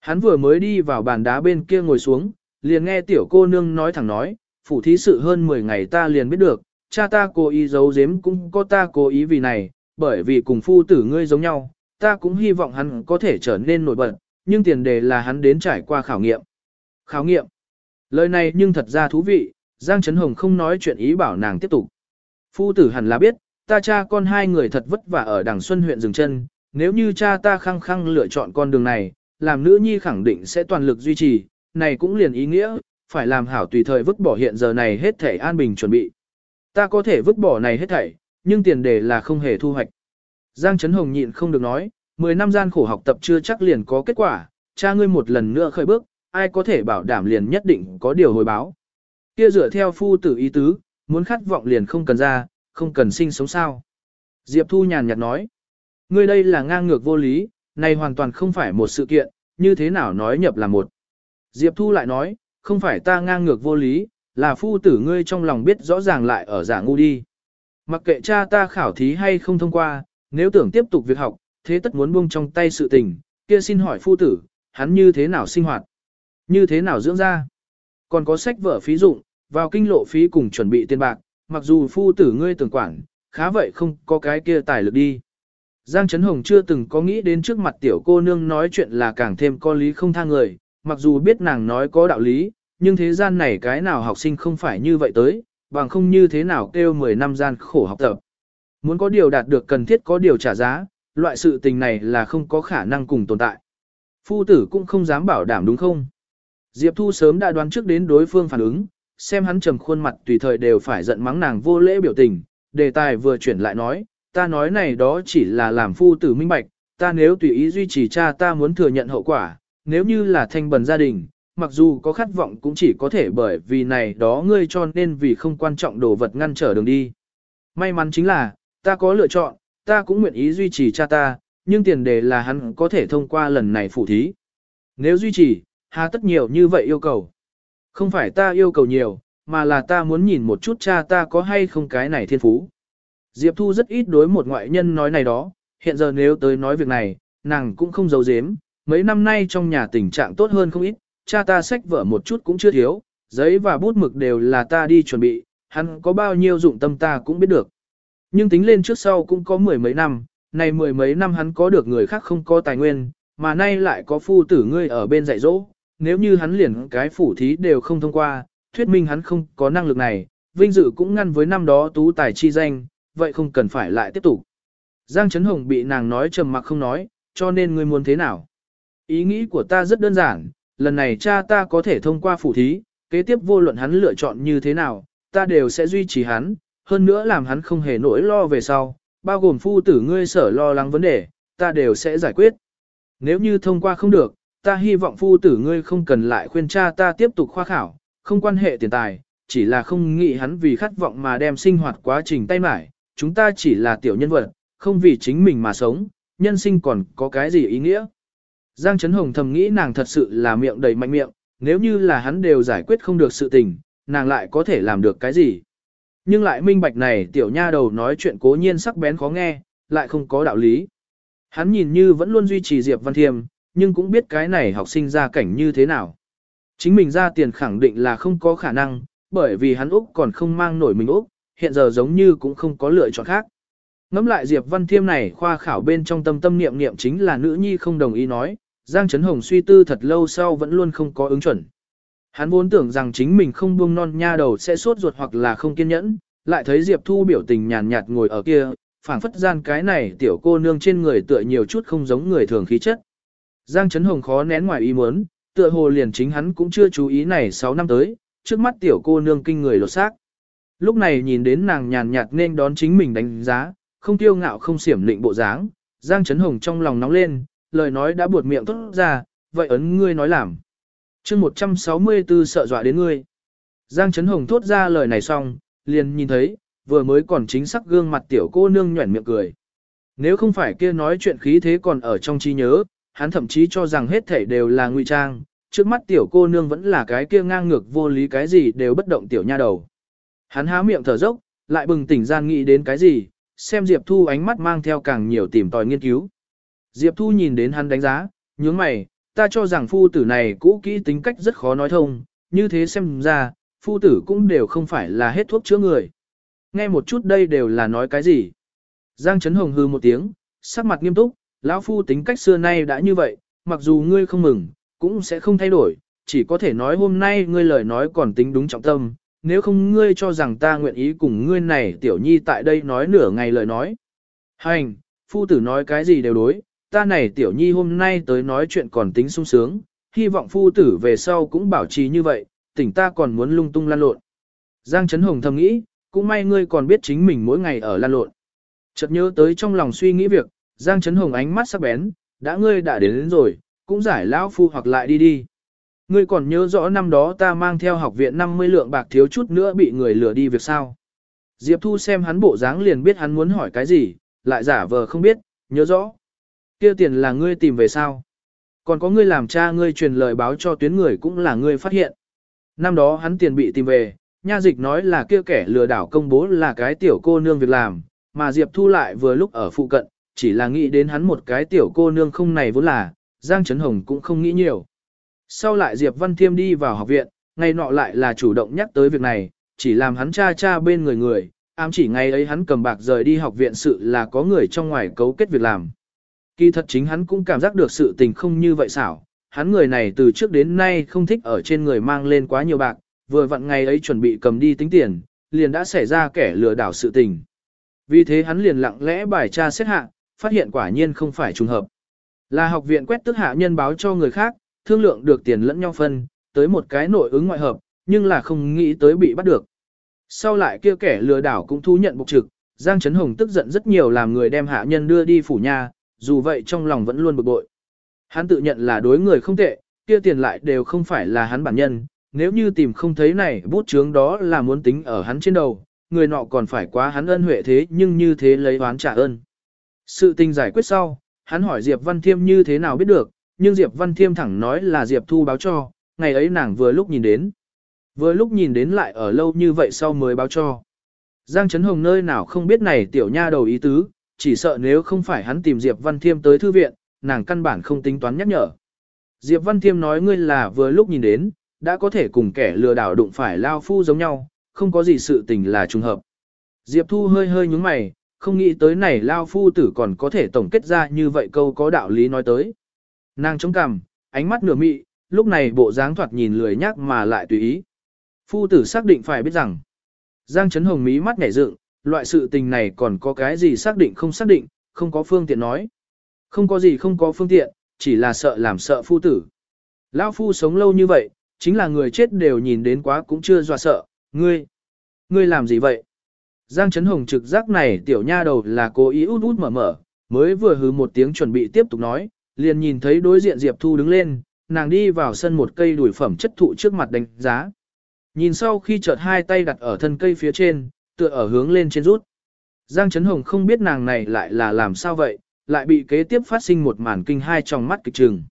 Hắn vừa mới đi vào bàn đá bên kia ngồi xuống, liền nghe tiểu cô nương nói thẳng nói, phủ thí sự hơn 10 ngày ta liền biết được, cha ta cố ý giấu giếm cũng có ta cố ý vì này, bởi vì cùng phu tử ngươi giống nhau, ta cũng hy vọng hắn có thể trở nên nổi bật, nhưng tiền đề là hắn đến trải qua khảo nghiệm. Khảo nghiệm. Lời này nhưng thật ra thú vị, Giang Trấn Hồng không nói chuyện ý bảo nàng tiếp tục. Phu tử hẳn là biết, ta cha con hai người thật vất vả ở đằng Xuân huyện dừng chân, nếu như cha ta khăng khăng lựa chọn con đường này, làm nữ nhi khẳng định sẽ toàn lực duy trì, này cũng liền ý nghĩa, phải làm hảo tùy thời vứt bỏ hiện giờ này hết thể an bình chuẩn bị. Ta có thể vứt bỏ này hết thảy, nhưng tiền đề là không hề thu hoạch. Giang Trấn Hồng nhịn không được nói, 10 năm gian khổ học tập chưa chắc liền có kết quả, cha ngươi một lần nữa khởi bước, ai có thể bảo đảm liền nhất định có điều hồi báo. Kia dựa theo phu tử ý tứ, muốn khát vọng liền không cần ra, không cần sinh sống sao. Diệp Thu nhàn nhạt nói, ngươi đây là ngang ngược vô lý, này hoàn toàn không phải một sự kiện, như thế nào nói nhập là một. Diệp Thu lại nói, không phải ta ngang ngược vô lý, là phu tử ngươi trong lòng biết rõ ràng lại ở giả ngu đi. Mặc kệ cha ta khảo thí hay không thông qua, nếu tưởng tiếp tục việc học, thế tất muốn buông trong tay sự tình, kia xin hỏi phu tử, hắn như thế nào sinh hoạt, như thế nào dưỡng ra. Còn có sách vở phí dụng, vào kinh lộ phí cùng chuẩn bị tiền bạc, mặc dù phu tử ngươi tưởng quản, khá vậy không có cái kia tài lực đi. Giang Trấn Hồng chưa từng có nghĩ đến trước mặt tiểu cô nương nói chuyện là càng thêm có lý không tha người, mặc dù biết nàng nói có đạo lý, nhưng thế gian này cái nào học sinh không phải như vậy tới, bằng không như thế nào kêu 10 năm gian khổ học tập. Muốn có điều đạt được cần thiết có điều trả giá, loại sự tình này là không có khả năng cùng tồn tại. Phu tử cũng không dám bảo đảm đúng không? Diệp Thu sớm đã đoán trước đến đối phương phản ứng, xem hắn trầm khuôn mặt tùy thời đều phải giận mắng nàng vô lễ biểu tình, đề tài vừa chuyển lại nói, ta nói này đó chỉ là làm phu tử minh bạch, ta nếu tùy ý duy trì cha ta muốn thừa nhận hậu quả, nếu như là thanh bần gia đình, mặc dù có khát vọng cũng chỉ có thể bởi vì này đó ngươi cho nên vì không quan trọng đồ vật ngăn trở đường đi. May mắn chính là, ta có lựa chọn, ta cũng nguyện ý duy trì cha ta, nhưng tiền đề là hắn có thể thông qua lần này phụ thí. Nếu duy trì, hà tất nhiều như vậy yêu cầu. Không phải ta yêu cầu nhiều, mà là ta muốn nhìn một chút cha ta có hay không cái này thiên phú. Diệp Thu rất ít đối một ngoại nhân nói này đó, hiện giờ nếu tới nói việc này, nàng cũng không giấu giếm, mấy năm nay trong nhà tình trạng tốt hơn không ít, cha ta sách vở một chút cũng chưa thiếu, giấy và bút mực đều là ta đi chuẩn bị, hắn có bao nhiêu dụng tâm ta cũng biết được. Nhưng tính lên trước sau cũng có mười mấy năm, này mười mấy năm hắn có được người khác không có tài nguyên, mà nay lại có phu tử ngươi ở bên dạy dỗ, nếu như hắn liền cái phủ thí đều không thông qua, thuyết minh hắn không có năng lực này, vinh dự cũng ngăn với năm đó tú tài chi danh, vậy không cần phải lại tiếp tục. Giang Trấn Hồng bị nàng nói trầm mặc không nói, cho nên ngươi muốn thế nào? Ý nghĩ của ta rất đơn giản, lần này cha ta có thể thông qua phủ thí, kế tiếp vô luận hắn lựa chọn như thế nào, ta đều sẽ duy trì hắn, hơn nữa làm hắn không hề nỗi lo về sau, bao gồm phu tử ngươi sở lo lắng vấn đề, ta đều sẽ giải quyết. Nếu như thông qua không được, ta hy vọng phu tử ngươi không cần lại khuyên cha ta tiếp tục khoa khảo, không quan hệ tiền tài, chỉ là không nghĩ hắn vì khát vọng mà đem sinh hoạt quá trình tay mải, chúng ta chỉ là tiểu nhân vật, không vì chính mình mà sống, nhân sinh còn có cái gì ý nghĩa. Giang Trấn Hồng thầm nghĩ nàng thật sự là miệng đầy mạnh miệng, nếu như là hắn đều giải quyết không được sự tình, nàng lại có thể làm được cái gì. Nhưng lại minh bạch này tiểu nha đầu nói chuyện cố nhiên sắc bén khó nghe, lại không có đạo lý. Hắn nhìn như vẫn luôn duy trì Diệp Văn Thiêm, nhưng cũng biết cái này học sinh ra cảnh như thế nào. Chính mình ra tiền khẳng định là không có khả năng, bởi vì hắn Úc còn không mang nổi mình Úc, hiện giờ giống như cũng không có lựa chọn khác. Ngắm lại Diệp Văn Thiêm này khoa khảo bên trong tâm tâm niệm niệm chính là nữ nhi không đồng ý nói, Giang Trấn Hồng suy tư thật lâu sau vẫn luôn không có ứng chuẩn. Hắn vốn tưởng rằng chính mình không buông non nha đầu sẽ sốt ruột hoặc là không kiên nhẫn, lại thấy Diệp Thu biểu tình nhàn nhạt ngồi ở kia, phảng phất gian cái này tiểu cô nương trên người tựa nhiều chút không giống người thường khí chất. Giang Trấn Hồng khó nén ngoài ý muốn, tựa hồ liền chính hắn cũng chưa chú ý này 6 năm tới, trước mắt tiểu cô nương kinh người lột xác. Lúc này nhìn đến nàng nhàn nhạt nên đón chính mình đánh giá, không tiêu ngạo không xiểm lịnh bộ dáng, Giang Trấn Hồng trong lòng nóng lên, lời nói đã buột miệng tốt ra, vậy ấn ngươi nói làm chương 164 sợ dọa đến ngươi. Giang Trấn Hồng thốt ra lời này xong, liền nhìn thấy, vừa mới còn chính xác gương mặt tiểu cô nương nhuẩn miệng cười. Nếu không phải kia nói chuyện khí thế còn ở trong trí nhớ, hắn thậm chí cho rằng hết thảy đều là ngụy trang, trước mắt tiểu cô nương vẫn là cái kia ngang ngược vô lý cái gì đều bất động tiểu nha đầu. Hắn há miệng thở dốc, lại bừng tỉnh gian nghĩ đến cái gì, xem Diệp Thu ánh mắt mang theo càng nhiều tìm tòi nghiên cứu. Diệp Thu nhìn đến hắn đánh giá, nhướng mày, ta cho rằng phu tử này cũ kỹ tính cách rất khó nói thông, như thế xem ra, phu tử cũng đều không phải là hết thuốc chữa người. Nghe một chút đây đều là nói cái gì. Giang Trấn Hồng hư một tiếng, sắc mặt nghiêm túc, lão phu tính cách xưa nay đã như vậy, mặc dù ngươi không mừng, cũng sẽ không thay đổi, chỉ có thể nói hôm nay ngươi lời nói còn tính đúng trọng tâm, nếu không ngươi cho rằng ta nguyện ý cùng ngươi này tiểu nhi tại đây nói nửa ngày lời nói. Hành, phu tử nói cái gì đều đối, ta này tiểu nhi hôm nay tới nói chuyện còn tính sung sướng, hy vọng phu tử về sau cũng bảo trì như vậy, tỉnh ta còn muốn lung tung lan lộn. Giang Trấn Hồng thầm nghĩ, cũng may ngươi còn biết chính mình mỗi ngày ở lan lộn. Chợt nhớ tới trong lòng suy nghĩ việc, Giang Trấn Hồng ánh mắt sắc bén, đã ngươi đã đến, đến rồi, cũng giải lão phu hoặc lại đi đi. Ngươi còn nhớ rõ năm đó ta mang theo học viện 50 lượng bạc thiếu chút nữa bị người lừa đi việc sao. Diệp Thu xem hắn bộ dáng liền biết hắn muốn hỏi cái gì, lại giả vờ không biết, nhớ rõ kia tiền là ngươi tìm về sao. Còn có ngươi làm cha ngươi truyền lời báo cho tuyến người cũng là ngươi phát hiện. Năm đó hắn tiền bị tìm về, nha dịch nói là kia kẻ lừa đảo công bố là cái tiểu cô nương việc làm, mà Diệp Thu lại vừa lúc ở phụ cận, chỉ là nghĩ đến hắn một cái tiểu cô nương không này vốn là, Giang Trấn Hồng cũng không nghĩ nhiều. Sau lại Diệp Văn Thiêm đi vào học viện, ngày nọ lại là chủ động nhắc tới việc này, chỉ làm hắn cha cha bên người người, ám chỉ ngày ấy hắn cầm bạc rời đi học viện sự là có người trong ngoài cấu kết việc làm. Kỳ thật chính hắn cũng cảm giác được sự tình không như vậy xảo, hắn người này từ trước đến nay không thích ở trên người mang lên quá nhiều bạc, vừa vặn ngày ấy chuẩn bị cầm đi tính tiền, liền đã xảy ra kẻ lừa đảo sự tình. Vì thế hắn liền lặng lẽ bài tra xét hạ, phát hiện quả nhiên không phải trùng hợp. Là học viện quét tức hạ nhân báo cho người khác, thương lượng được tiền lẫn nhau phân, tới một cái nội ứng ngoại hợp, nhưng là không nghĩ tới bị bắt được. Sau lại kia kẻ lừa đảo cũng thu nhận bục trực, Giang Trấn Hồng tức giận rất nhiều làm người đem hạ nhân đưa đi phủ nhà, dù vậy trong lòng vẫn luôn bực bội. Hắn tự nhận là đối người không tệ, kia tiền lại đều không phải là hắn bản nhân, nếu như tìm không thấy này bút chướng đó là muốn tính ở hắn trên đầu, người nọ còn phải quá hắn ân huệ thế nhưng như thế lấy oán trả ơn. Sự tình giải quyết sau, hắn hỏi Diệp Văn Thiêm như thế nào biết được, nhưng Diệp Văn Thiêm thẳng nói là Diệp Thu báo cho, ngày ấy nàng vừa lúc nhìn đến. Vừa lúc nhìn đến lại ở lâu như vậy sau mới báo cho. Giang Trấn Hồng nơi nào không biết này tiểu nha đầu ý tứ, chỉ sợ nếu không phải hắn tìm Diệp Văn Thiêm tới thư viện, nàng căn bản không tính toán nhắc nhở. Diệp Văn Thiêm nói ngươi là vừa lúc nhìn đến, đã có thể cùng kẻ lừa đảo đụng phải lao phu giống nhau, không có gì sự tình là trùng hợp. Diệp Thu hơi hơi nhúng mày, không nghĩ tới này lao phu tử còn có thể tổng kết ra như vậy câu có đạo lý nói tới. Nàng chống cằm, ánh mắt nửa mị, lúc này bộ dáng thoạt nhìn lười nhắc mà lại tùy ý. Phu tử xác định phải biết rằng, Giang Trấn Hồng mí mắt nhảy dựng, loại sự tình này còn có cái gì xác định không xác định, không có phương tiện nói. Không có gì không có phương tiện, chỉ là sợ làm sợ phu tử. Lão phu sống lâu như vậy, chính là người chết đều nhìn đến quá cũng chưa dọa sợ, ngươi, ngươi làm gì vậy? Giang Trấn Hồng trực giác này tiểu nha đầu là cố ý út út mở mở, mới vừa hứ một tiếng chuẩn bị tiếp tục nói, liền nhìn thấy đối diện Diệp Thu đứng lên, nàng đi vào sân một cây đuổi phẩm chất thụ trước mặt đánh giá. Nhìn sau khi chợt hai tay đặt ở thân cây phía trên, tựa ở hướng lên trên rút. Giang Trấn Hồng không biết nàng này lại là làm sao vậy, lại bị kế tiếp phát sinh một màn kinh hai trong mắt kịch trừng.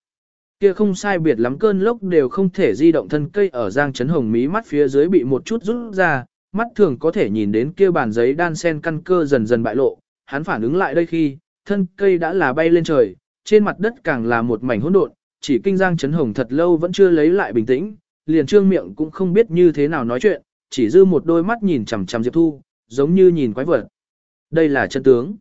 Kia không sai biệt lắm cơn lốc đều không thể di động thân cây ở Giang Trấn Hồng mí mắt phía dưới bị một chút rút ra, mắt thường có thể nhìn đến kia bàn giấy đan sen căn cơ dần dần bại lộ, hắn phản ứng lại đây khi, thân cây đã là bay lên trời, trên mặt đất càng là một mảnh hỗn độn, chỉ kinh Giang Trấn Hồng thật lâu vẫn chưa lấy lại bình tĩnh, liền trương miệng cũng không biết như thế nào nói chuyện, chỉ dư một đôi mắt nhìn chằm chằm Diệp Thu, giống như nhìn quái vật. Đây là chân tướng.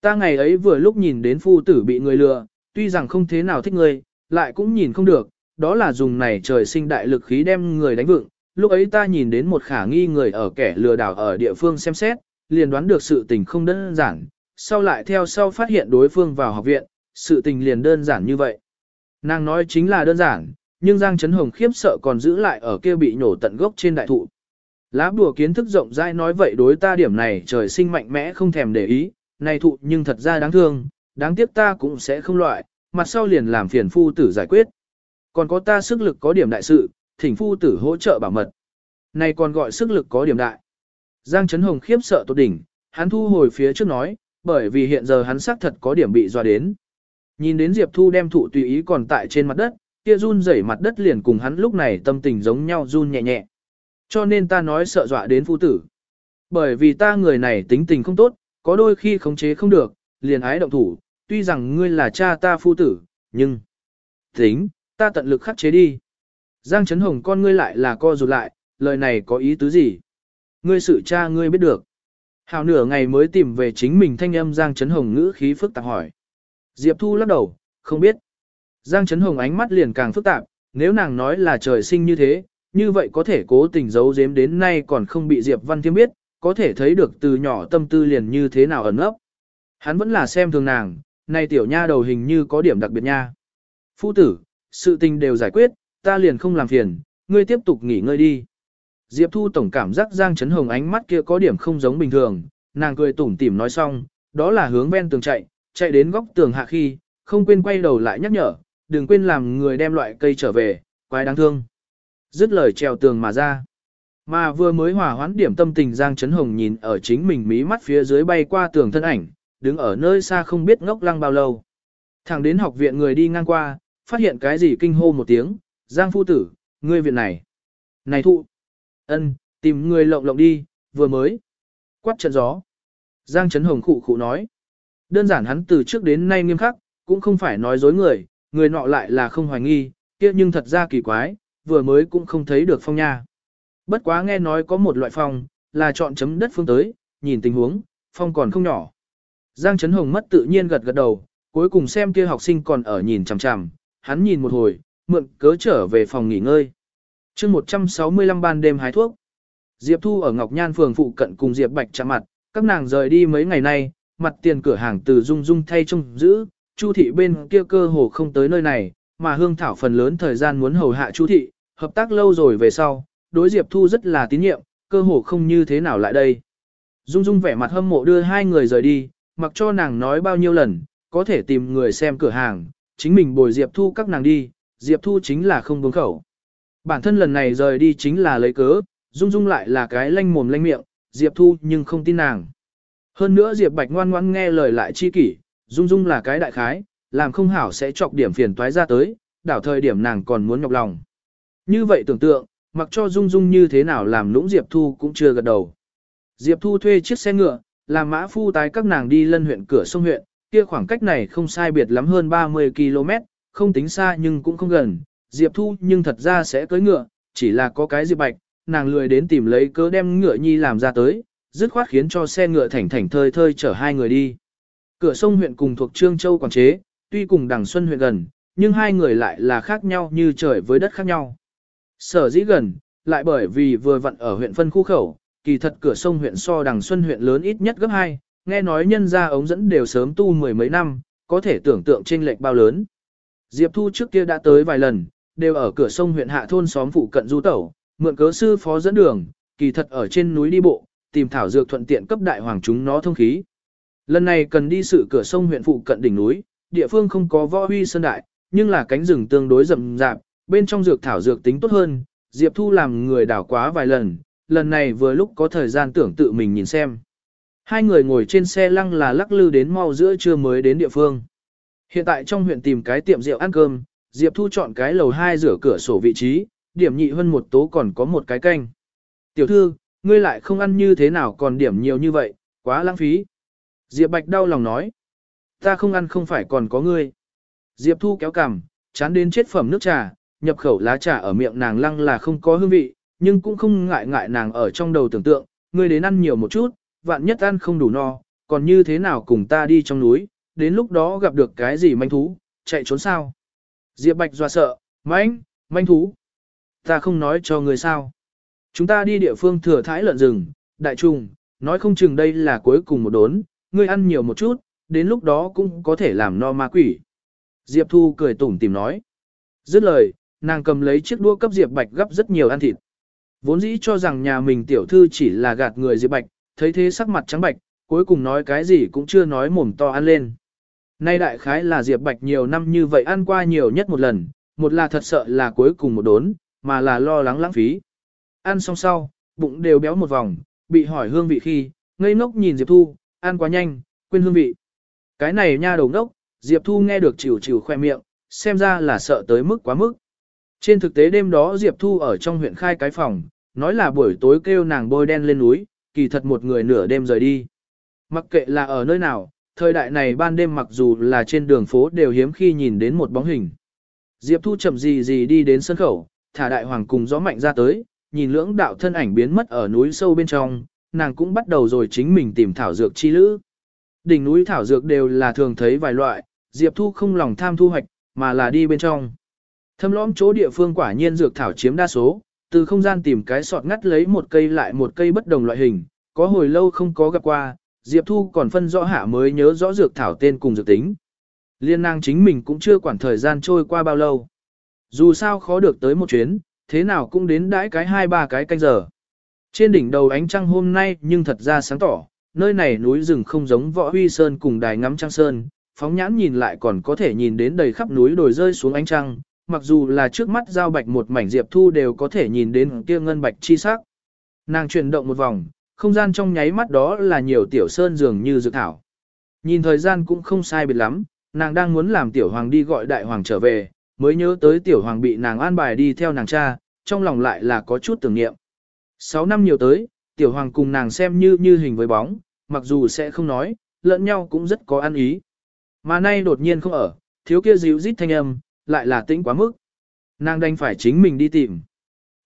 Ta ngày ấy vừa lúc nhìn đến phu tử bị người lừa, tuy rằng không thế nào thích người, lại cũng nhìn không được, đó là dùng này trời sinh đại lực khí đem người đánh vựng. Lúc ấy ta nhìn đến một khả nghi người ở kẻ lừa đảo ở địa phương xem xét, liền đoán được sự tình không đơn giản, sau lại theo sau phát hiện đối phương vào học viện, sự tình liền đơn giản như vậy. Nàng nói chính là đơn giản, nhưng Giang Trấn Hồng khiếp sợ còn giữ lại ở kia bị nổ tận gốc trên đại thụ. Lá bùa kiến thức rộng rãi nói vậy đối ta điểm này trời sinh mạnh mẽ không thèm để ý, này thụ nhưng thật ra đáng thương, đáng tiếc ta cũng sẽ không loại, mặt sau liền làm phiền phu tử giải quyết. Còn có ta sức lực có điểm đại sự, thỉnh phu tử hỗ trợ bảo mật. Này còn gọi sức lực có điểm đại. Giang Trấn Hồng khiếp sợ tột đỉnh, hắn thu hồi phía trước nói, bởi vì hiện giờ hắn xác thật có điểm bị dọa đến. Nhìn đến Diệp Thu đem thụ tùy ý còn tại trên mặt đất, kia run rẩy mặt đất liền cùng hắn lúc này tâm tình giống nhau run nhẹ nhẹ. Cho nên ta nói sợ dọa đến phu tử. Bởi vì ta người này tính tình không tốt, có đôi khi khống chế không được, liền ái động thủ, tuy rằng ngươi là cha ta phu tử, nhưng... Tính, ta tận lực khắc chế đi. Giang Trấn Hồng con ngươi lại là co rụt lại, lời này có ý tứ gì? Ngươi sự cha ngươi biết được. Hào nửa ngày mới tìm về chính mình thanh âm Giang Trấn Hồng ngữ khí phức tạp hỏi. Diệp Thu lắc đầu, không biết. Giang Trấn Hồng ánh mắt liền càng phức tạp, nếu nàng nói là trời sinh như thế, như vậy có thể cố tình giấu giếm đến nay còn không bị Diệp Văn Thiêm biết, có thể thấy được từ nhỏ tâm tư liền như thế nào ẩn ấp. Hắn vẫn là xem thường nàng, nay tiểu nha đầu hình như có điểm đặc biệt nha. Phu tử, sự tình đều giải quyết, ta liền không làm phiền, ngươi tiếp tục nghỉ ngơi đi. Diệp Thu tổng cảm giác Giang Trấn Hồng ánh mắt kia có điểm không giống bình thường, nàng cười tủm tỉm nói xong, đó là hướng ven tường chạy, chạy đến góc tường hạ khi, không quên quay đầu lại nhắc nhở, đừng quên làm người đem loại cây trở về, quái đáng thương. Dứt lời trèo tường mà ra. Mà vừa mới hòa hoãn điểm tâm tình Giang Trấn Hồng nhìn ở chính mình mí mắt phía dưới bay qua tường thân ảnh, đứng ở nơi xa không biết ngốc lăng bao lâu. Thẳng đến học viện người đi ngang qua, phát hiện cái gì kinh hô một tiếng, Giang phu tử, ngươi viện này. Này thụ, ân, tìm người lộng lộng đi, vừa mới. Quát trận gió. Giang Trấn Hồng khụ khụ nói. Đơn giản hắn từ trước đến nay nghiêm khắc, cũng không phải nói dối người, người nọ lại là không hoài nghi, kia nhưng thật ra kỳ quái, vừa mới cũng không thấy được phong nha. Bất quá nghe nói có một loại phong, là chọn chấm đất phương tới, nhìn tình huống, phong còn không nhỏ. Giang Trấn Hồng mất tự nhiên gật gật đầu, cuối cùng xem kia học sinh còn ở nhìn chằm chằm, hắn nhìn một hồi, mượn cớ trở về phòng nghỉ ngơi. chương 165 ban đêm hái thuốc. Diệp Thu ở Ngọc Nhan phường phụ cận cùng Diệp Bạch chạm mặt, các nàng rời đi mấy ngày nay, mặt tiền cửa hàng từ Dung Dung thay trông giữ, Chu thị bên kia cơ hồ không tới nơi này, mà Hương Thảo phần lớn thời gian muốn hầu hạ Chu thị, hợp tác lâu rồi về sau, đối Diệp Thu rất là tín nhiệm, cơ hồ không như thế nào lại đây. Dung Dung vẻ mặt hâm mộ đưa hai người rời đi, mặc cho nàng nói bao nhiêu lần, có thể tìm người xem cửa hàng, chính mình bồi Diệp Thu các nàng đi, Diệp Thu chính là không buông khẩu. Bản thân lần này rời đi chính là lấy cớ, Dung Dung lại là cái lanh mồm lanh miệng, Diệp Thu nhưng không tin nàng. Hơn nữa Diệp Bạch ngoan ngoãn nghe lời lại chi kỷ, Dung Dung là cái đại khái, làm không hảo sẽ chọc điểm phiền toái ra tới, đảo thời điểm nàng còn muốn nhọc lòng. Như vậy tưởng tượng, mặc cho Dung Dung như thế nào làm lũng Diệp Thu cũng chưa gật đầu. Diệp Thu thuê chiếc xe ngựa, làm mã phu tái các nàng đi lân huyện cửa sông huyện, kia khoảng cách này không sai biệt lắm hơn 30 km, không tính xa nhưng cũng không gần. Diệp Thu nhưng thật ra sẽ cưới ngựa, chỉ là có cái Diệp Bạch, nàng lười đến tìm lấy cớ đem ngựa nhi làm ra tới, dứt khoát khiến cho xe ngựa thảnh thảnh thơi thơi chở hai người đi. Cửa sông huyện cùng thuộc Trương Châu quản chế, tuy cùng Đằng Xuân huyện gần, nhưng hai người lại là khác nhau như trời với đất khác nhau. Sở dĩ gần, lại bởi vì vừa vặn ở huyện phân khu khẩu, kỳ thật cửa sông huyện so Đằng Xuân huyện lớn ít nhất gấp 2, nghe nói nhân ra ống dẫn đều sớm tu mười mấy năm, có thể tưởng tượng chênh lệch bao lớn. Diệp Thu trước kia đã tới vài lần, đều ở cửa sông huyện hạ thôn xóm phụ cận du tẩu, mượn cớ sư phó dẫn đường, kỳ thật ở trên núi đi bộ, tìm thảo dược thuận tiện cấp đại hoàng chúng nó thông khí. Lần này cần đi sự cửa sông huyện phụ cận đỉnh núi, địa phương không có võ huy sơn đại, nhưng là cánh rừng tương đối rậm rạp, bên trong dược thảo dược tính tốt hơn, Diệp Thu làm người đảo quá vài lần, lần này vừa lúc có thời gian tưởng tự mình nhìn xem. Hai người ngồi trên xe lăng là lắc lư đến mau giữa trưa mới đến địa phương. Hiện tại trong huyện tìm cái tiệm rượu ăn cơm, Diệp Thu chọn cái lầu 2 rửa cửa sổ vị trí, điểm nhị hơn một tố còn có một cái canh. Tiểu thư, ngươi lại không ăn như thế nào còn điểm nhiều như vậy, quá lãng phí. Diệp Bạch đau lòng nói. Ta không ăn không phải còn có ngươi. Diệp Thu kéo cằm, chán đến chết phẩm nước trà, nhập khẩu lá trà ở miệng nàng lăng là không có hương vị, nhưng cũng không ngại ngại nàng ở trong đầu tưởng tượng, ngươi đến ăn nhiều một chút, vạn nhất ăn không đủ no, còn như thế nào cùng ta đi trong núi, đến lúc đó gặp được cái gì manh thú, chạy trốn sao. Diệp Bạch dọa sợ, manh, manh thú. Ta không nói cho người sao. Chúng ta đi địa phương thừa thái lợn rừng, đại trùng, nói không chừng đây là cuối cùng một đốn, ngươi ăn nhiều một chút, đến lúc đó cũng có thể làm no ma quỷ. Diệp Thu cười tủm tìm nói. Dứt lời, nàng cầm lấy chiếc đũa cấp Diệp Bạch gấp rất nhiều ăn thịt. Vốn dĩ cho rằng nhà mình tiểu thư chỉ là gạt người Diệp Bạch, thấy thế sắc mặt trắng bạch, cuối cùng nói cái gì cũng chưa nói mồm to ăn lên. Nay đại khái là Diệp Bạch nhiều năm như vậy ăn qua nhiều nhất một lần, một là thật sợ là cuối cùng một đốn, mà là lo lắng lãng phí. Ăn xong sau, bụng đều béo một vòng, bị hỏi hương vị khi, ngây ngốc nhìn Diệp Thu, ăn quá nhanh, quên hương vị. Cái này nha đầu ngốc, Diệp Thu nghe được chịu chịu khoe miệng, xem ra là sợ tới mức quá mức. Trên thực tế đêm đó Diệp Thu ở trong huyện khai cái phòng, nói là buổi tối kêu nàng bôi đen lên núi, kỳ thật một người nửa đêm rời đi. Mặc kệ là ở nơi nào, thời đại này ban đêm mặc dù là trên đường phố đều hiếm khi nhìn đến một bóng hình. Diệp Thu chậm gì gì đi đến sân khẩu, thả đại hoàng cùng gió mạnh ra tới, nhìn lưỡng đạo thân ảnh biến mất ở núi sâu bên trong, nàng cũng bắt đầu rồi chính mình tìm thảo dược chi lữ. Đỉnh núi thảo dược đều là thường thấy vài loại, Diệp Thu không lòng tham thu hoạch, mà là đi bên trong. Thâm lõm chỗ địa phương quả nhiên dược thảo chiếm đa số, từ không gian tìm cái sọt ngắt lấy một cây lại một cây bất đồng loại hình, có hồi lâu không có gặp qua, Diệp Thu còn phân rõ hạ mới nhớ rõ dược thảo tên cùng dược tính. Liên năng chính mình cũng chưa quản thời gian trôi qua bao lâu. Dù sao khó được tới một chuyến, thế nào cũng đến đãi cái hai ba cái canh giờ. Trên đỉnh đầu ánh trăng hôm nay nhưng thật ra sáng tỏ, nơi này núi rừng không giống võ huy sơn cùng đài ngắm trăng sơn, phóng nhãn nhìn lại còn có thể nhìn đến đầy khắp núi đồi rơi xuống ánh trăng, mặc dù là trước mắt giao bạch một mảnh diệp thu đều có thể nhìn đến kia ngân bạch chi sắc. Nàng chuyển động một vòng, không gian trong nháy mắt đó là nhiều tiểu sơn dường như dược thảo. Nhìn thời gian cũng không sai biệt lắm, nàng đang muốn làm tiểu hoàng đi gọi đại hoàng trở về, mới nhớ tới tiểu hoàng bị nàng an bài đi theo nàng cha, trong lòng lại là có chút tưởng niệm. Sáu năm nhiều tới, tiểu hoàng cùng nàng xem như như hình với bóng, mặc dù sẽ không nói, lẫn nhau cũng rất có ăn ý. Mà nay đột nhiên không ở, thiếu kia dịu rít thanh âm, lại là tĩnh quá mức. Nàng đành phải chính mình đi tìm.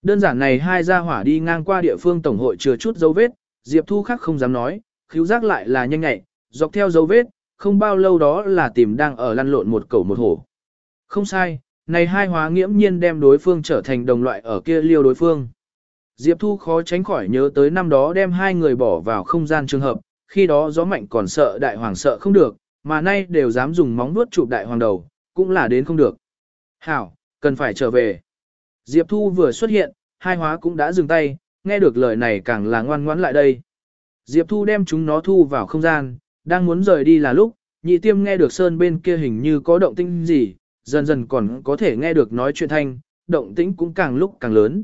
Đơn giản này hai gia hỏa đi ngang qua địa phương tổng hội chừa chút dấu vết, Diệp Thu khác không dám nói, khíu giác lại là nhanh nhạy, dọc theo dấu vết, không bao lâu đó là tìm đang ở lăn lộn một cẩu một hổ. Không sai, này hai hóa nghiễm nhiên đem đối phương trở thành đồng loại ở kia liêu đối phương. Diệp Thu khó tránh khỏi nhớ tới năm đó đem hai người bỏ vào không gian trường hợp, khi đó gió mạnh còn sợ đại hoàng sợ không được, mà nay đều dám dùng móng vuốt chụp đại hoàng đầu, cũng là đến không được. Hảo, cần phải trở về. Diệp Thu vừa xuất hiện, hai hóa cũng đã dừng tay, nghe được lời này càng là ngoan ngoãn lại đây. Diệp Thu đem chúng nó thu vào không gian, đang muốn rời đi là lúc, nhị tiêm nghe được sơn bên kia hình như có động tĩnh gì, dần dần còn có thể nghe được nói chuyện thanh, động tĩnh cũng càng lúc càng lớn.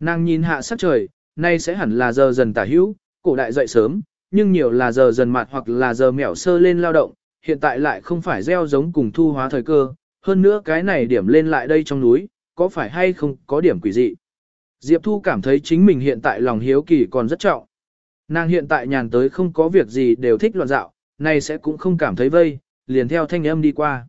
Nàng nhìn hạ sắc trời, nay sẽ hẳn là giờ dần tả hữu, cổ đại dậy sớm, nhưng nhiều là giờ dần mạt hoặc là giờ mẻo sơ lên lao động, hiện tại lại không phải gieo giống cùng thu hóa thời cơ, hơn nữa cái này điểm lên lại đây trong núi, có phải hay không có điểm quỷ dị. Diệp Thu cảm thấy chính mình hiện tại lòng hiếu kỳ còn rất trọng. Nàng hiện tại nhàn tới không có việc gì đều thích loạn dạo, này sẽ cũng không cảm thấy vây, liền theo thanh âm đi qua.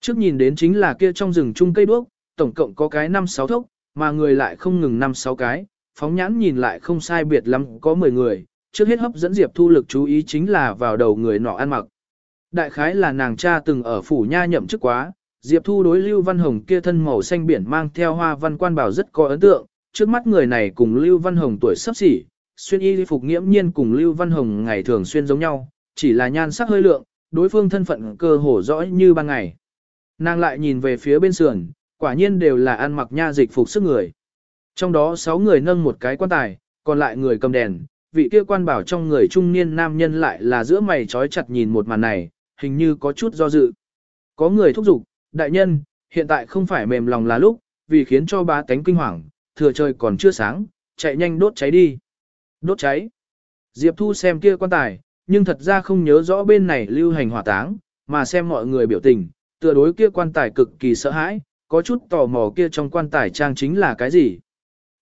Trước nhìn đến chính là kia trong rừng chung cây đuốc, tổng cộng có cái 5-6 thốc, mà người lại không ngừng 5-6 cái, phóng nhãn nhìn lại không sai biệt lắm có 10 người, trước hết hấp dẫn Diệp Thu lực chú ý chính là vào đầu người nọ ăn mặc. Đại khái là nàng cha từng ở phủ nha nhậm chức quá, Diệp Thu đối Lưu Văn Hồng kia thân màu xanh biển mang theo hoa văn quan bảo rất có ấn tượng, trước mắt người này cùng Lưu Văn Hồng tuổi sắp xỉ, xuyên y phục nghiễm nhiên cùng Lưu Văn Hồng ngày thường xuyên giống nhau, chỉ là nhan sắc hơi lượng, đối phương thân phận cơ hồ rõ như ban ngày. Nàng lại nhìn về phía bên sườn, quả nhiên đều là ăn mặc nha dịch phục sức người. Trong đó 6 người nâng một cái quan tài, còn lại người cầm đèn, vị kia quan bảo trong người trung niên nam nhân lại là giữa mày trói chặt nhìn một màn này, hình như có chút do dự. Có người thúc giục, đại nhân, hiện tại không phải mềm lòng là lúc, vì khiến cho ba tánh kinh hoàng, thừa trời còn chưa sáng, chạy nhanh đốt cháy đi. Đốt cháy. Diệp Thu xem kia quan tài, nhưng thật ra không nhớ rõ bên này lưu hành hỏa táng, mà xem mọi người biểu tình, tựa đối kia quan tài cực kỳ sợ hãi, có chút tò mò kia trong quan tài trang chính là cái gì.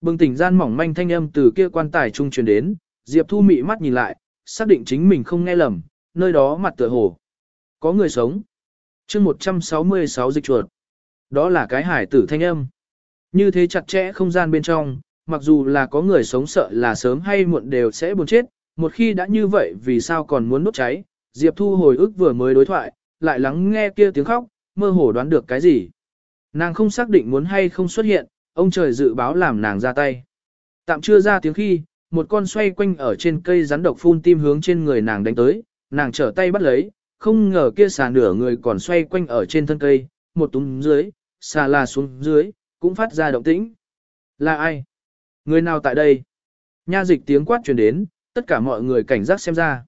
Bừng tỉnh gian mỏng manh thanh âm từ kia quan tài trung truyền đến, Diệp Thu mị mắt nhìn lại, xác định chính mình không nghe lầm, nơi đó mặt tựa hồ. Có người sống chương 166 dịch chuột. Đó là cái hải tử thanh âm. Như thế chặt chẽ không gian bên trong, mặc dù là có người sống sợ là sớm hay muộn đều sẽ buồn chết, một khi đã như vậy vì sao còn muốn đốt cháy, Diệp Thu hồi ức vừa mới đối thoại, lại lắng nghe kia tiếng khóc, mơ hồ đoán được cái gì. Nàng không xác định muốn hay không xuất hiện, ông trời dự báo làm nàng ra tay. Tạm chưa ra tiếng khi, một con xoay quanh ở trên cây rắn độc phun tim hướng trên người nàng đánh tới, nàng trở tay bắt lấy, không ngờ kia xà nửa người còn xoay quanh ở trên thân cây, một túm dưới, xà là xuống dưới, cũng phát ra động tĩnh. Là ai? Người nào tại đây? Nha dịch tiếng quát truyền đến, tất cả mọi người cảnh giác xem ra.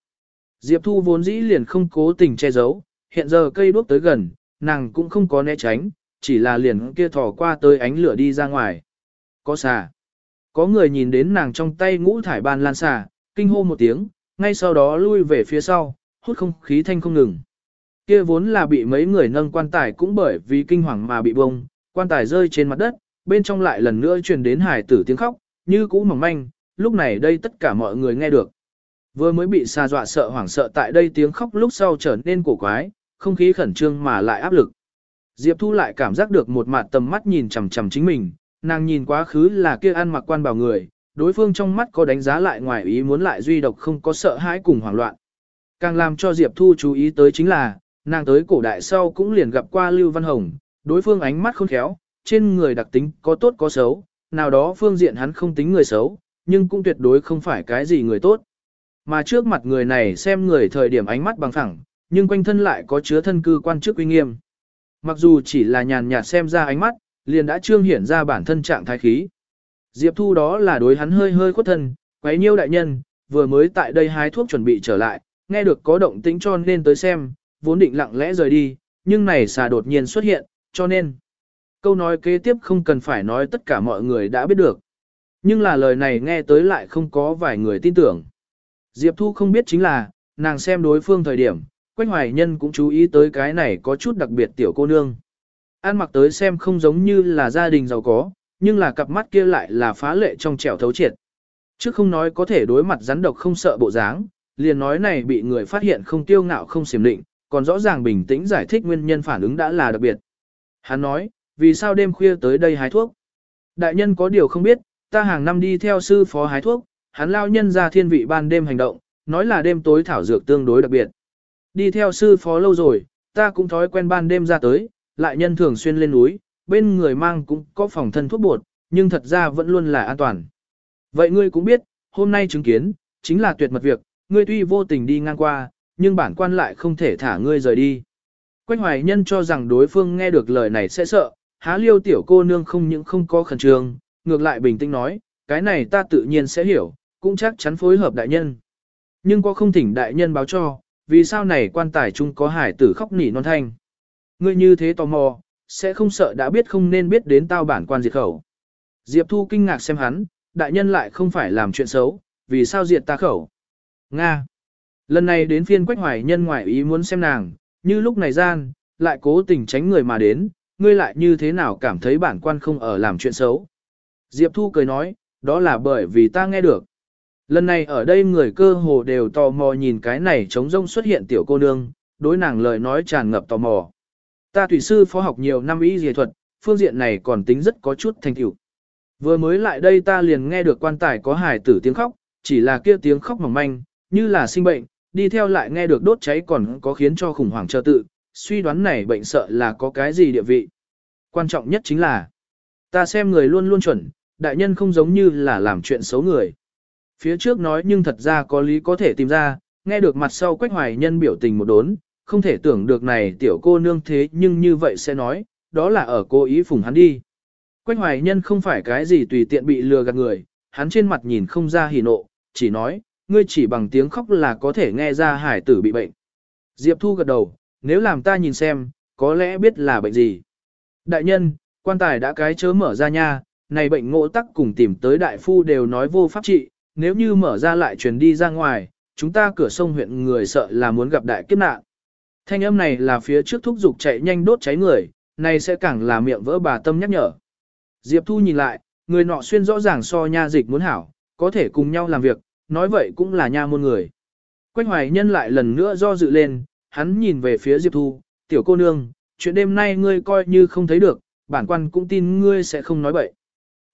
Diệp Thu vốn dĩ liền không cố tình che giấu, hiện giờ cây đuốc tới gần, nàng cũng không có né tránh, chỉ là liền kia thò qua tới ánh lửa đi ra ngoài. Có xà. Có người nhìn đến nàng trong tay ngũ thải ban lan xà, kinh hô một tiếng, ngay sau đó lui về phía sau, hút không khí thanh không ngừng. Kia vốn là bị mấy người nâng quan tài cũng bởi vì kinh hoàng mà bị bông, quan tài rơi trên mặt đất, bên trong lại lần nữa truyền đến hải tử tiếng khóc, như cũ mỏng manh, lúc này đây tất cả mọi người nghe được. Vừa mới bị xa dọa sợ hoảng sợ tại đây tiếng khóc lúc sau trở nên cổ quái, không khí khẩn trương mà lại áp lực. Diệp Thu lại cảm giác được một mặt tầm mắt nhìn chằm chằm chính mình, nàng nhìn quá khứ là kia ăn mặc quan bảo người, đối phương trong mắt có đánh giá lại ngoài ý muốn lại duy độc không có sợ hãi cùng hoảng loạn. Càng làm cho Diệp Thu chú ý tới chính là, nàng tới cổ đại sau cũng liền gặp qua Lưu Văn Hồng, đối phương ánh mắt khôn khéo, trên người đặc tính có tốt có xấu, nào đó phương diện hắn không tính người xấu, nhưng cũng tuyệt đối không phải cái gì người tốt. Mà trước mặt người này xem người thời điểm ánh mắt bằng phẳng, nhưng quanh thân lại có chứa thân cư quan chức uy nghiêm. Mặc dù chỉ là nhàn nhạt xem ra ánh mắt, liền đã trương hiển ra bản thân trạng thái khí. Diệp Thu đó là đối hắn hơi hơi khuất thân, quấy nhiêu đại nhân, vừa mới tại đây hái thuốc chuẩn bị trở lại, nghe được có động tĩnh cho nên tới xem, vốn định lặng lẽ rời đi, nhưng này xà đột nhiên xuất hiện, cho nên. Câu nói kế tiếp không cần phải nói tất cả mọi người đã biết được. Nhưng là lời này nghe tới lại không có vài người tin tưởng. Diệp Thu không biết chính là, nàng xem đối phương thời điểm, Quách Hoài Nhân cũng chú ý tới cái này có chút đặc biệt tiểu cô nương. Ăn mặc tới xem không giống như là gia đình giàu có, nhưng là cặp mắt kia lại là phá lệ trong trẻo thấu triệt. Trước không nói có thể đối mặt rắn độc không sợ bộ dáng, liền nói này bị người phát hiện không tiêu ngạo không xiểm định, còn rõ ràng bình tĩnh giải thích nguyên nhân phản ứng đã là đặc biệt. Hắn nói, vì sao đêm khuya tới đây hái thuốc? Đại nhân có điều không biết, ta hàng năm đi theo sư phó hái thuốc, hắn lao nhân ra thiên vị ban đêm hành động, nói là đêm tối thảo dược tương đối đặc biệt. Đi theo sư phó lâu rồi, ta cũng thói quen ban đêm ra tới, lại nhân thường xuyên lên núi, bên người mang cũng có phòng thân thuốc bột, nhưng thật ra vẫn luôn là an toàn. Vậy ngươi cũng biết, hôm nay chứng kiến, chính là tuyệt mật việc, ngươi tuy vô tình đi ngang qua, nhưng bản quan lại không thể thả ngươi rời đi. Quách hoài nhân cho rằng đối phương nghe được lời này sẽ sợ, há liêu tiểu cô nương không những không có khẩn trương, ngược lại bình tĩnh nói, cái này ta tự nhiên sẽ hiểu, cũng chắc chắn phối hợp đại nhân. Nhưng có không thỉnh đại nhân báo cho, vì sao này quan tài chung có hải tử khóc nỉ non thanh. Ngươi như thế tò mò, sẽ không sợ đã biết không nên biết đến tao bản quan diệt khẩu. Diệp Thu kinh ngạc xem hắn, đại nhân lại không phải làm chuyện xấu, vì sao diệt ta khẩu. Nga. Lần này đến phiên quách hoài nhân ngoại ý muốn xem nàng, như lúc này gian, lại cố tình tránh người mà đến, ngươi lại như thế nào cảm thấy bản quan không ở làm chuyện xấu. Diệp Thu cười nói, đó là bởi vì ta nghe được. Lần này ở đây người cơ hồ đều tò mò nhìn cái này trống rông xuất hiện tiểu cô nương, đối nàng lời nói tràn ngập tò mò. Ta thủy sư phó học nhiều năm y dề thuật, phương diện này còn tính rất có chút thành tựu. Vừa mới lại đây ta liền nghe được quan tài có hài tử tiếng khóc, chỉ là kia tiếng khóc mỏng manh, như là sinh bệnh, đi theo lại nghe được đốt cháy còn có khiến cho khủng hoảng chờ tự, suy đoán này bệnh sợ là có cái gì địa vị. Quan trọng nhất chính là, ta xem người luôn luôn chuẩn, đại nhân không giống như là làm chuyện xấu người. Phía trước nói nhưng thật ra có lý có thể tìm ra, nghe được mặt sau quách hoài nhân biểu tình một đốn, không thể tưởng được này tiểu cô nương thế nhưng như vậy sẽ nói, đó là ở cô ý phùng hắn đi. Quách hoài nhân không phải cái gì tùy tiện bị lừa gạt người, hắn trên mặt nhìn không ra hỉ nộ, chỉ nói, ngươi chỉ bằng tiếng khóc là có thể nghe ra hải tử bị bệnh. Diệp Thu gật đầu, nếu làm ta nhìn xem, có lẽ biết là bệnh gì. Đại nhân, quan tài đã cái chớ mở ra nha, này bệnh ngộ tắc cùng tìm tới đại phu đều nói vô pháp trị, nếu như mở ra lại truyền đi ra ngoài, chúng ta cửa sông huyện người sợ là muốn gặp đại kiếp nạn. Thanh âm này là phía trước thúc dục chạy nhanh đốt cháy người, này sẽ càng là miệng vỡ bà tâm nhắc nhở. Diệp Thu nhìn lại, người nọ xuyên rõ ràng so nha dịch muốn hảo, có thể cùng nhau làm việc, nói vậy cũng là nha môn người. Quách hoài nhân lại lần nữa do dự lên, hắn nhìn về phía Diệp Thu, tiểu cô nương, chuyện đêm nay ngươi coi như không thấy được, bản quan cũng tin ngươi sẽ không nói bậy.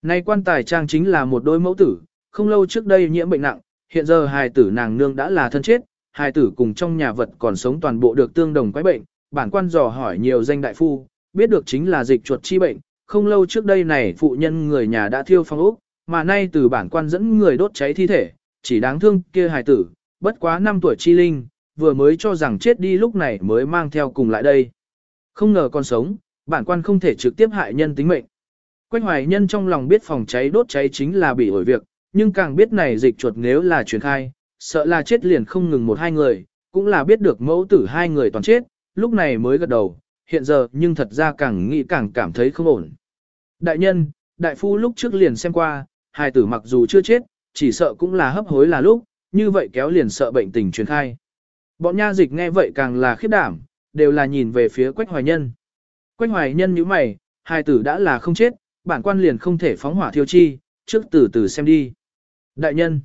Nay quan tài trang chính là một đôi mẫu tử, không lâu trước đây nhiễm bệnh nặng, hiện giờ hài tử nàng nương đã là thân chết, hài tử cùng trong nhà vật còn sống toàn bộ được tương đồng quái bệnh, bản quan dò hỏi nhiều danh đại phu, biết được chính là dịch chuột chi bệnh, không lâu trước đây này phụ nhân người nhà đã thiêu phong ốc, mà nay từ bản quan dẫn người đốt cháy thi thể, chỉ đáng thương kia hài tử, bất quá 5 tuổi chi linh, vừa mới cho rằng chết đi lúc này mới mang theo cùng lại đây. Không ngờ còn sống, bản quan không thể trực tiếp hại nhân tính mệnh. Quách hoài nhân trong lòng biết phòng cháy đốt cháy chính là bị ổi việc, nhưng càng biết này dịch chuột nếu là truyền khai, sợ là chết liền không ngừng một hai người, cũng là biết được mẫu tử hai người toàn chết, lúc này mới gật đầu, hiện giờ nhưng thật ra càng nghĩ càng cảm thấy không ổn. Đại nhân, đại phu lúc trước liền xem qua, hài tử mặc dù chưa chết, chỉ sợ cũng là hấp hối là lúc, như vậy kéo liền sợ bệnh tình truyền khai. Bọn nha dịch nghe vậy càng là khiếp đảm, đều là nhìn về phía quách hoài nhân. Quách hoài nhân như mày, hai tử đã là không chết, bản quan liền không thể phóng hỏa thiêu chi, trước từ từ xem đi. Đại nhân,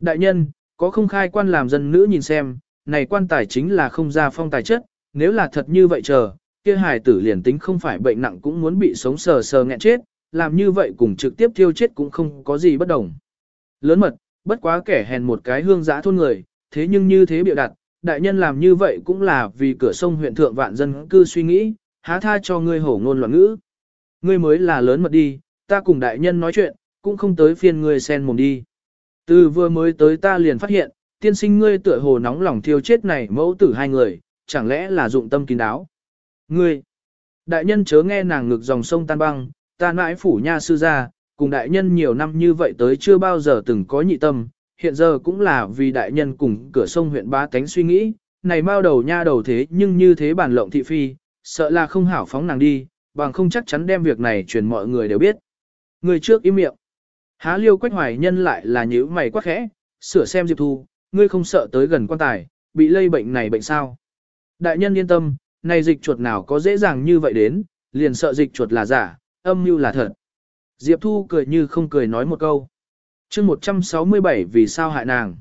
đại nhân, có không khai quan làm dân nữ nhìn xem, này quan tài chính là không ra phong tài chất, nếu là thật như vậy chờ, kia hài tử liền tính không phải bệnh nặng cũng muốn bị sống sờ sờ nghẹn chết, làm như vậy cùng trực tiếp thiêu chết cũng không có gì bất đồng. Lớn mật, bất quá kẻ hèn một cái hương giã thôn người, thế nhưng như thế biểu đặt, đại nhân làm như vậy cũng là vì cửa sông huyện thượng vạn dân cư suy nghĩ, há tha cho ngươi hổ ngôn loạn ngữ. Ngươi mới là lớn mật đi, ta cùng đại nhân nói chuyện, cũng không tới phiên ngươi sen mồm đi. Từ vừa mới tới ta liền phát hiện, tiên sinh ngươi tựa hồ nóng lòng thiêu chết này mẫu tử hai người, chẳng lẽ là dụng tâm kín đáo. Ngươi, đại nhân chớ nghe nàng ngực dòng sông tan băng, ta mãi phủ nha sư ra cùng đại nhân nhiều năm như vậy tới chưa bao giờ từng có nhị tâm, hiện giờ cũng là vì đại nhân cùng cửa sông huyện ba cánh suy nghĩ, này mau đầu nha đầu thế nhưng như thế bản lộng thị phi, sợ là không hảo phóng nàng đi, bằng không chắc chắn đem việc này truyền mọi người đều biết. Người trước im miệng. Há liêu quách hoài nhân lại là nhữ mày quá khẽ, sửa xem Diệp Thu, ngươi không sợ tới gần quan tài, bị lây bệnh này bệnh sao. Đại nhân yên tâm, này dịch chuột nào có dễ dàng như vậy đến, liền sợ dịch chuột là giả, âm mưu là thật. Diệp Thu cười như không cười nói một câu. chương 167 vì sao hại nàng.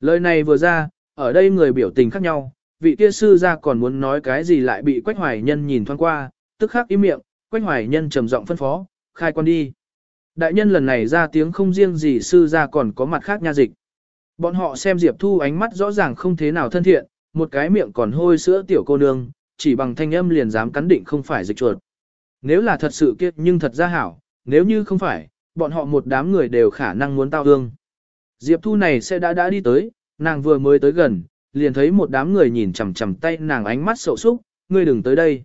Lời này vừa ra, ở đây người biểu tình khác nhau, vị kia sư ra còn muốn nói cái gì lại bị Quách Hoài Nhân nhìn thoáng qua, tức khắc im miệng, Quách Hoài Nhân trầm giọng phân phó, khai quan đi. Đại nhân lần này ra tiếng không riêng gì sư ra còn có mặt khác nha dịch. Bọn họ xem Diệp Thu ánh mắt rõ ràng không thế nào thân thiện, một cái miệng còn hôi sữa tiểu cô nương, chỉ bằng thanh âm liền dám cắn định không phải dịch chuột. Nếu là thật sự kiếp nhưng thật ra hảo, nếu như không phải, bọn họ một đám người đều khả năng muốn tao hương. Diệp Thu này sẽ đã đã đi tới, nàng vừa mới tới gần, liền thấy một đám người nhìn chằm chằm tay nàng ánh mắt sầu súc, ngươi đừng tới đây.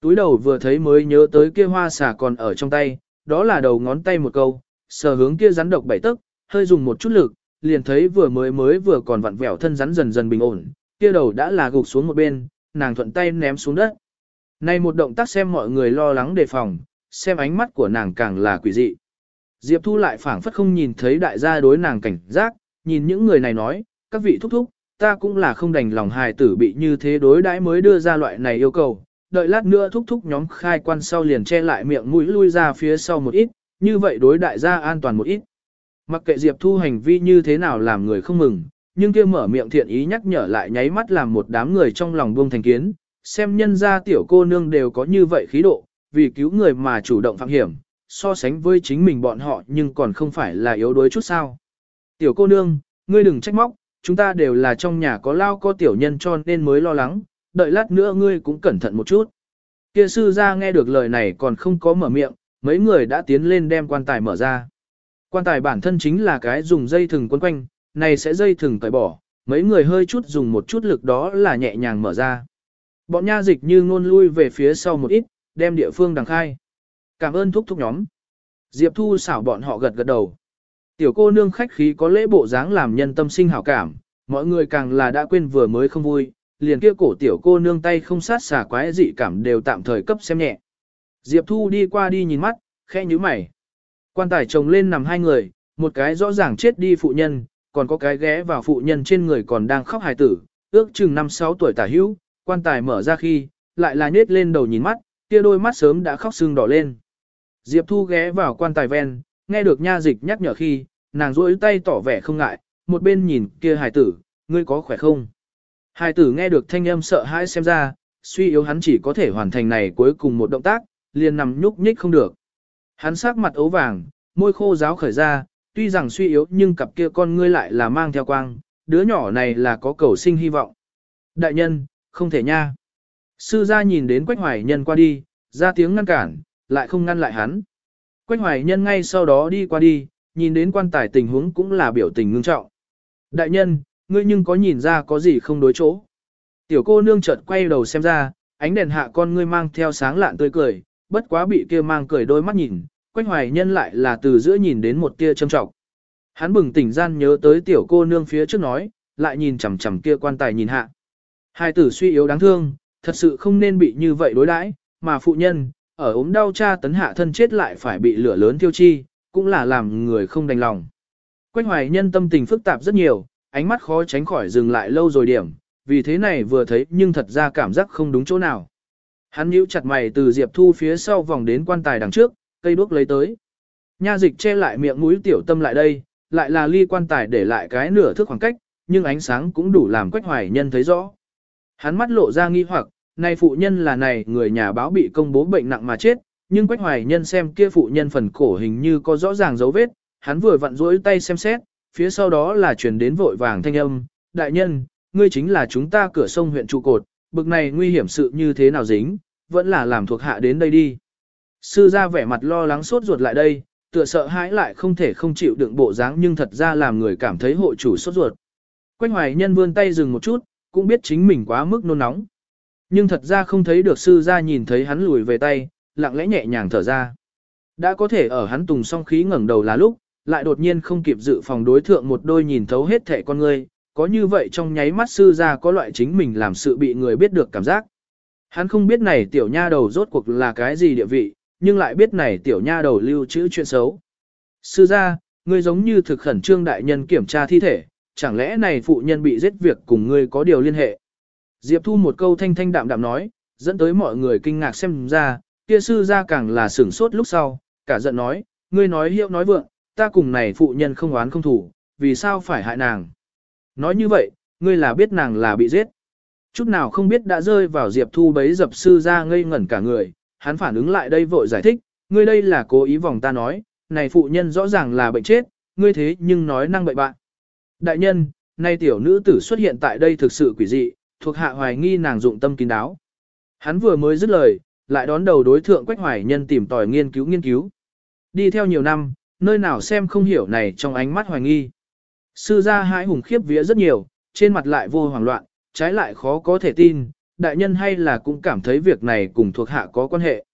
Túi đầu vừa thấy mới nhớ tới kia hoa xà còn ở trong tay, đó là đầu ngón tay một câu, sờ hướng kia rắn độc bảy tức, hơi dùng một chút lực, liền thấy vừa mới mới vừa còn vặn vẹo thân rắn dần dần bình ổn, kia đầu đã là gục xuống một bên, nàng thuận tay ném xuống đất. Này một động tác xem mọi người lo lắng đề phòng, xem ánh mắt của nàng càng là quỷ dị. Diệp Thu lại phảng phất không nhìn thấy đại gia đối nàng cảnh giác, nhìn những người này nói, các vị thúc thúc, ta cũng là không đành lòng hài tử bị như thế đối đãi mới đưa ra loại này yêu cầu, đợi lát nữa thúc thúc nhóm khai quan sau liền che lại miệng mũi lui ra phía sau một ít, như vậy đối đại gia an toàn một ít. Mặc kệ Diệp Thu hành vi như thế nào làm người không mừng, nhưng kia mở miệng thiện ý nhắc nhở lại nháy mắt làm một đám người trong lòng buông thành kiến, xem nhân gia tiểu cô nương đều có như vậy khí độ, vì cứu người mà chủ động phạm hiểm, so sánh với chính mình bọn họ nhưng còn không phải là yếu đuối chút sao. Tiểu cô nương, ngươi đừng trách móc, chúng ta đều là trong nhà có lao có tiểu nhân cho nên mới lo lắng, đợi lát nữa ngươi cũng cẩn thận một chút. Kia sư ra nghe được lời này còn không có mở miệng, mấy người đã tiến lên đem quan tài mở ra. Quan tài bản thân chính là cái dùng dây thừng quấn quanh, này sẽ dây thừng tẩy bỏ, mấy người hơi chút dùng một chút lực đó là nhẹ nhàng mở ra. Bọn nha dịch như ngôn lui về phía sau một ít, đem địa phương đằng khai. Cảm ơn thúc thúc nhóm. Diệp Thu xảo bọn họ gật gật đầu. Tiểu cô nương khách khí có lễ bộ dáng làm nhân tâm sinh hảo cảm, mọi người càng là đã quên vừa mới không vui, liền kia cổ tiểu cô nương tay không sát xả quái dị cảm đều tạm thời cấp xem nhẹ. Diệp Thu đi qua đi nhìn mắt, khẽ nhíu mày. Quan tài chồng lên nằm hai người, một cái rõ ràng chết đi phụ nhân, còn có cái ghé vào phụ nhân trên người còn đang khóc hài tử, ước chừng 5-6 tuổi tả hữu, quan tài mở ra khi, lại là nhết lên đầu nhìn mắt, kia đôi mắt sớm đã khóc sưng đỏ lên. Diệp Thu ghé vào quan tài ven, nghe được nha dịch nhắc nhở khi, nàng duỗi tay tỏ vẻ không ngại, một bên nhìn kia hài tử, ngươi có khỏe không? Hài tử nghe được thanh âm sợ hãi xem ra, suy yếu hắn chỉ có thể hoàn thành này cuối cùng một động tác, liền nằm nhúc nhích không được. Hắn sắc mặt ấu vàng, môi khô ráo khởi ra, tuy rằng suy yếu nhưng cặp kia con ngươi lại là mang theo quang, đứa nhỏ này là có cầu sinh hy vọng. Đại nhân, không thể nha. Sư gia nhìn đến Quách Hoài Nhân qua đi, ra tiếng ngăn cản, lại không ngăn lại hắn. Quách Hoài Nhân ngay sau đó đi qua đi, nhìn đến quan tài tình huống cũng là biểu tình ngưng trọng. Đại nhân, ngươi nhưng có nhìn ra có gì không đối chỗ. Tiểu cô nương chợt quay đầu xem ra, ánh đèn hạ con ngươi mang theo sáng lạn tươi cười, bất quá bị kia mang cười đôi mắt nhìn, Quách Hoài Nhân lại là từ giữa nhìn đến một tia trâm trọng. Hắn bừng tỉnh gian nhớ tới tiểu cô nương phía trước nói, lại nhìn chằm chằm kia quan tài nhìn hạ. Hai tử suy yếu đáng thương, thật sự không nên bị như vậy đối đãi, mà phụ nhân, ở ốm đau cha tấn hạ thân chết lại phải bị lửa lớn tiêu chi, cũng là làm người không đành lòng. Quách hoài nhân tâm tình phức tạp rất nhiều, ánh mắt khó tránh khỏi dừng lại lâu rồi điểm, vì thế này vừa thấy nhưng thật ra cảm giác không đúng chỗ nào. Hắn nhíu chặt mày từ Diệp Thu phía sau vòng đến quan tài đằng trước, cây đuốc lấy tới. Nha dịch che lại miệng mũi tiểu tâm lại đây, lại là ly quan tài để lại cái nửa thước khoảng cách, nhưng ánh sáng cũng đủ làm quách hoài nhân thấy rõ. Hắn mắt lộ ra nghi hoặc, nay phụ nhân là này người nhà báo bị công bố bệnh nặng mà chết, nhưng quách hoài nhân xem kia phụ nhân phần cổ hình như có rõ ràng dấu vết, hắn vừa vặn rỗi tay xem xét, phía sau đó là truyền đến vội vàng thanh âm, đại nhân, ngươi chính là chúng ta cửa sông huyện trụ cột, bực này nguy hiểm sự như thế nào dính, vẫn là làm thuộc hạ đến đây đi. Sư ra vẻ mặt lo lắng sốt ruột lại đây, tựa sợ hãi lại không thể không chịu đựng bộ dáng nhưng thật ra làm người cảm thấy hộ chủ sốt ruột. Quách hoài nhân vươn tay dừng một chút, cũng biết chính mình quá mức nôn nóng. Nhưng thật ra không thấy được sư gia nhìn thấy hắn lùi về tay, lặng lẽ nhẹ nhàng thở ra. Đã có thể ở hắn tùng song khí ngẩng đầu là lúc, lại đột nhiên không kịp dự phòng đối thượng một đôi nhìn thấu hết thẻ con người, có như vậy trong nháy mắt sư gia có loại chính mình làm sự bị người biết được cảm giác. Hắn không biết này tiểu nha đầu rốt cuộc là cái gì địa vị, nhưng lại biết này tiểu nha đầu lưu trữ chuyện xấu. Sư gia, ngươi giống như thực khẩn trương đại nhân kiểm tra thi thể, chẳng lẽ này phụ nhân bị giết việc cùng ngươi có điều liên hệ. Diệp Thu một câu thanh thanh đạm đạm nói, dẫn tới mọi người kinh ngạc xem ra, kia sư ra càng là sửng sốt lúc sau, cả giận nói, ngươi nói hiệu nói vượng, ta cùng này phụ nhân không oán không thủ, vì sao phải hại nàng. Nói như vậy, ngươi là biết nàng là bị giết. Chút nào không biết đã rơi vào Diệp Thu bấy dập sư ra ngây ngẩn cả người, hắn phản ứng lại đây vội giải thích, ngươi đây là cố ý vòng ta nói, này phụ nhân rõ ràng là bệnh chết, ngươi thế nhưng nói năng bậy bạn. Đại nhân, nay tiểu nữ tử xuất hiện tại đây thực sự quỷ dị, thuộc hạ hoài nghi nàng dụng tâm kín đáo. Hắn vừa mới dứt lời, lại đón đầu đối thượng Quách Hoài Nhân tìm tòi nghiên cứu nghiên cứu. Đi theo nhiều năm, nơi nào xem không hiểu này trong ánh mắt hoài nghi. Sư gia hãi hùng khiếp vía rất nhiều, trên mặt lại vô hoảng loạn, trái lại khó có thể tin, đại nhân hay là cũng cảm thấy việc này cùng thuộc hạ có quan hệ.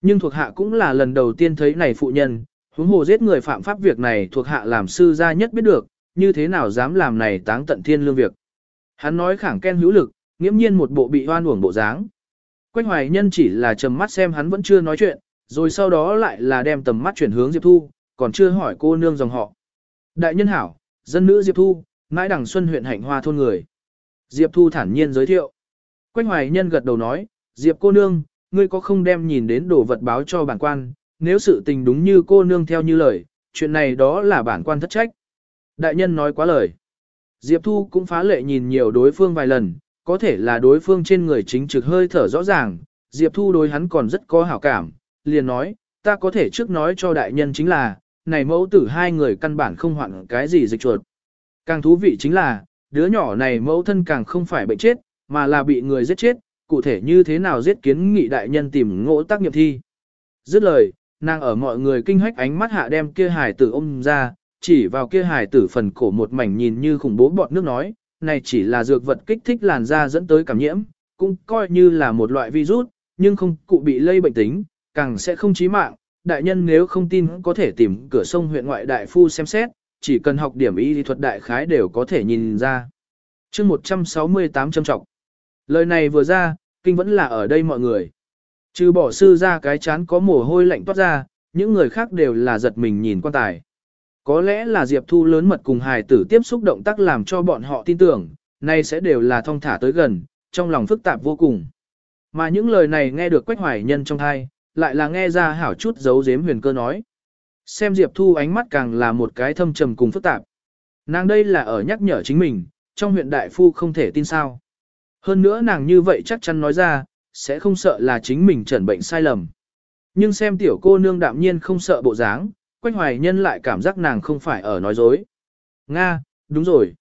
Nhưng thuộc hạ cũng là lần đầu tiên thấy này phụ nhân, huống hồ giết người phạm pháp việc này thuộc hạ làm sư gia nhất biết được, như thế nào dám làm này táng tận thiên lương việc. Hắn nói khẳng khen hữu lực, nghiễm nhiên một bộ bị hoan uổng bộ dáng. Quách hoài nhân chỉ là trầm mắt xem hắn vẫn chưa nói chuyện, rồi sau đó lại là đem tầm mắt chuyển hướng Diệp Thu, còn chưa hỏi cô nương dòng họ. Đại nhân hảo, dân nữ Diệp Thu, mãi đằng xuân huyện hạnh hoa thôn người. Diệp Thu thản nhiên giới thiệu. Quách hoài nhân gật đầu nói, Diệp cô nương, ngươi có không đem nhìn đến đồ vật báo cho bản quan, nếu sự tình đúng như cô nương theo như lời, chuyện này đó là bản quan thất trách. Đại nhân nói quá lời. Diệp Thu cũng phá lệ nhìn nhiều đối phương vài lần, có thể là đối phương trên người chính trực hơi thở rõ ràng, Diệp Thu đối hắn còn rất có hảo cảm, liền nói, ta có thể trước nói cho đại nhân chính là, này mẫu tử hai người căn bản không hoạn cái gì dịch chuột. Càng thú vị chính là, đứa nhỏ này mẫu thân càng không phải bệnh chết, mà là bị người giết chết, cụ thể như thế nào giết kiến nghị đại nhân tìm ngỗ tác nghiệp thi. Dứt lời, nàng ở mọi người kinh hách ánh mắt hạ đem kia hải tử ôm ra, chỉ vào kia hài tử phần cổ một mảnh nhìn như khủng bố bọt nước nói, này chỉ là dược vật kích thích làn da dẫn tới cảm nhiễm, cũng coi như là một loại virus, nhưng không cụ bị lây bệnh tính, càng sẽ không chí mạng. Đại nhân nếu không tin có thể tìm cửa sông huyện ngoại đại phu xem xét, chỉ cần học điểm y lý thuật đại khái đều có thể nhìn ra. chương 168 châm trọng. Lời này vừa ra, kinh vẫn là ở đây mọi người. Trừ bỏ sư ra cái chán có mồ hôi lạnh toát ra, những người khác đều là giật mình nhìn quan tài. Có lẽ là Diệp Thu lớn mật cùng hài tử tiếp xúc động tác làm cho bọn họ tin tưởng, nay sẽ đều là thông thả tới gần, trong lòng phức tạp vô cùng. Mà những lời này nghe được Quách Hoài Nhân trong thai, lại là nghe ra hảo chút giấu giếm huyền cơ nói. Xem Diệp Thu ánh mắt càng là một cái thâm trầm cùng phức tạp. Nàng đây là ở nhắc nhở chính mình, trong huyện đại phu không thể tin sao. Hơn nữa nàng như vậy chắc chắn nói ra, sẽ không sợ là chính mình chẩn bệnh sai lầm. Nhưng xem tiểu cô nương đạm nhiên không sợ bộ dáng, Quách Hoài Nhân lại cảm giác nàng không phải ở nói dối. Nga, đúng rồi.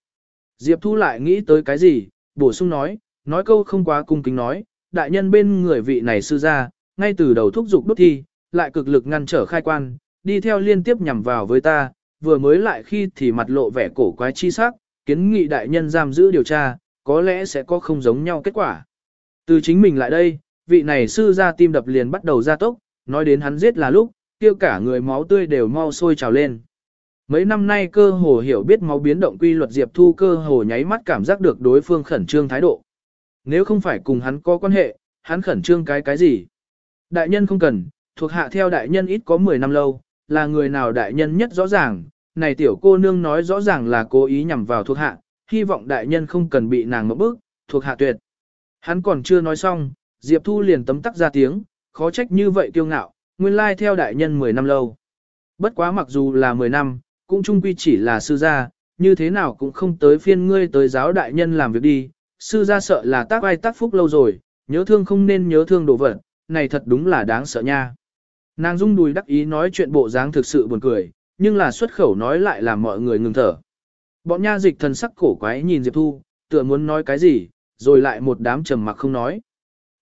Diệp Thu lại nghĩ tới cái gì, bổ sung nói, nói câu không quá cung kính nói, đại nhân bên người vị này sư ra, ngay từ đầu thúc giục đốt thi, lại cực lực ngăn trở khai quan, đi theo liên tiếp nhằm vào với ta, vừa mới lại khi thì mặt lộ vẻ cổ quái chi sắc, kiến nghị đại nhân giam giữ điều tra, có lẽ sẽ có không giống nhau kết quả. Từ chính mình lại đây, vị này sư ra tim đập liền bắt đầu ra tốc, nói đến hắn giết là lúc, kia cả người máu tươi đều mau sôi trào lên. Mấy năm nay cơ hồ hiểu biết máu biến động quy luật Diệp Thu cơ hồ nháy mắt cảm giác được đối phương khẩn trương thái độ. Nếu không phải cùng hắn có quan hệ, hắn khẩn trương cái cái gì? Đại nhân không cần, thuộc hạ theo đại nhân ít có 10 năm lâu, là người nào đại nhân nhất rõ ràng, này tiểu cô nương nói rõ ràng là cố ý nhằm vào thuộc hạ, hy vọng đại nhân không cần bị nàng ngậm bức, thuộc hạ tuyệt. Hắn còn chưa nói xong, Diệp Thu liền tấm tắc ra tiếng, khó trách như vậy kiêu ngạo, nguyên lai theo đại nhân 10 năm lâu. Bất quá mặc dù là 10 năm, cũng chung quy chỉ là sư gia, như thế nào cũng không tới phiên ngươi tới giáo đại nhân làm việc đi, sư gia sợ là tác ai tác phúc lâu rồi, nhớ thương không nên nhớ thương đồ vật, này thật đúng là đáng sợ nha. Nàng rung đùi đắc ý nói chuyện bộ dáng thực sự buồn cười, nhưng là xuất khẩu nói lại làm mọi người ngừng thở. Bọn nha dịch thần sắc cổ quái nhìn Diệp Thu, tựa muốn nói cái gì, rồi lại một đám trầm mặc không nói.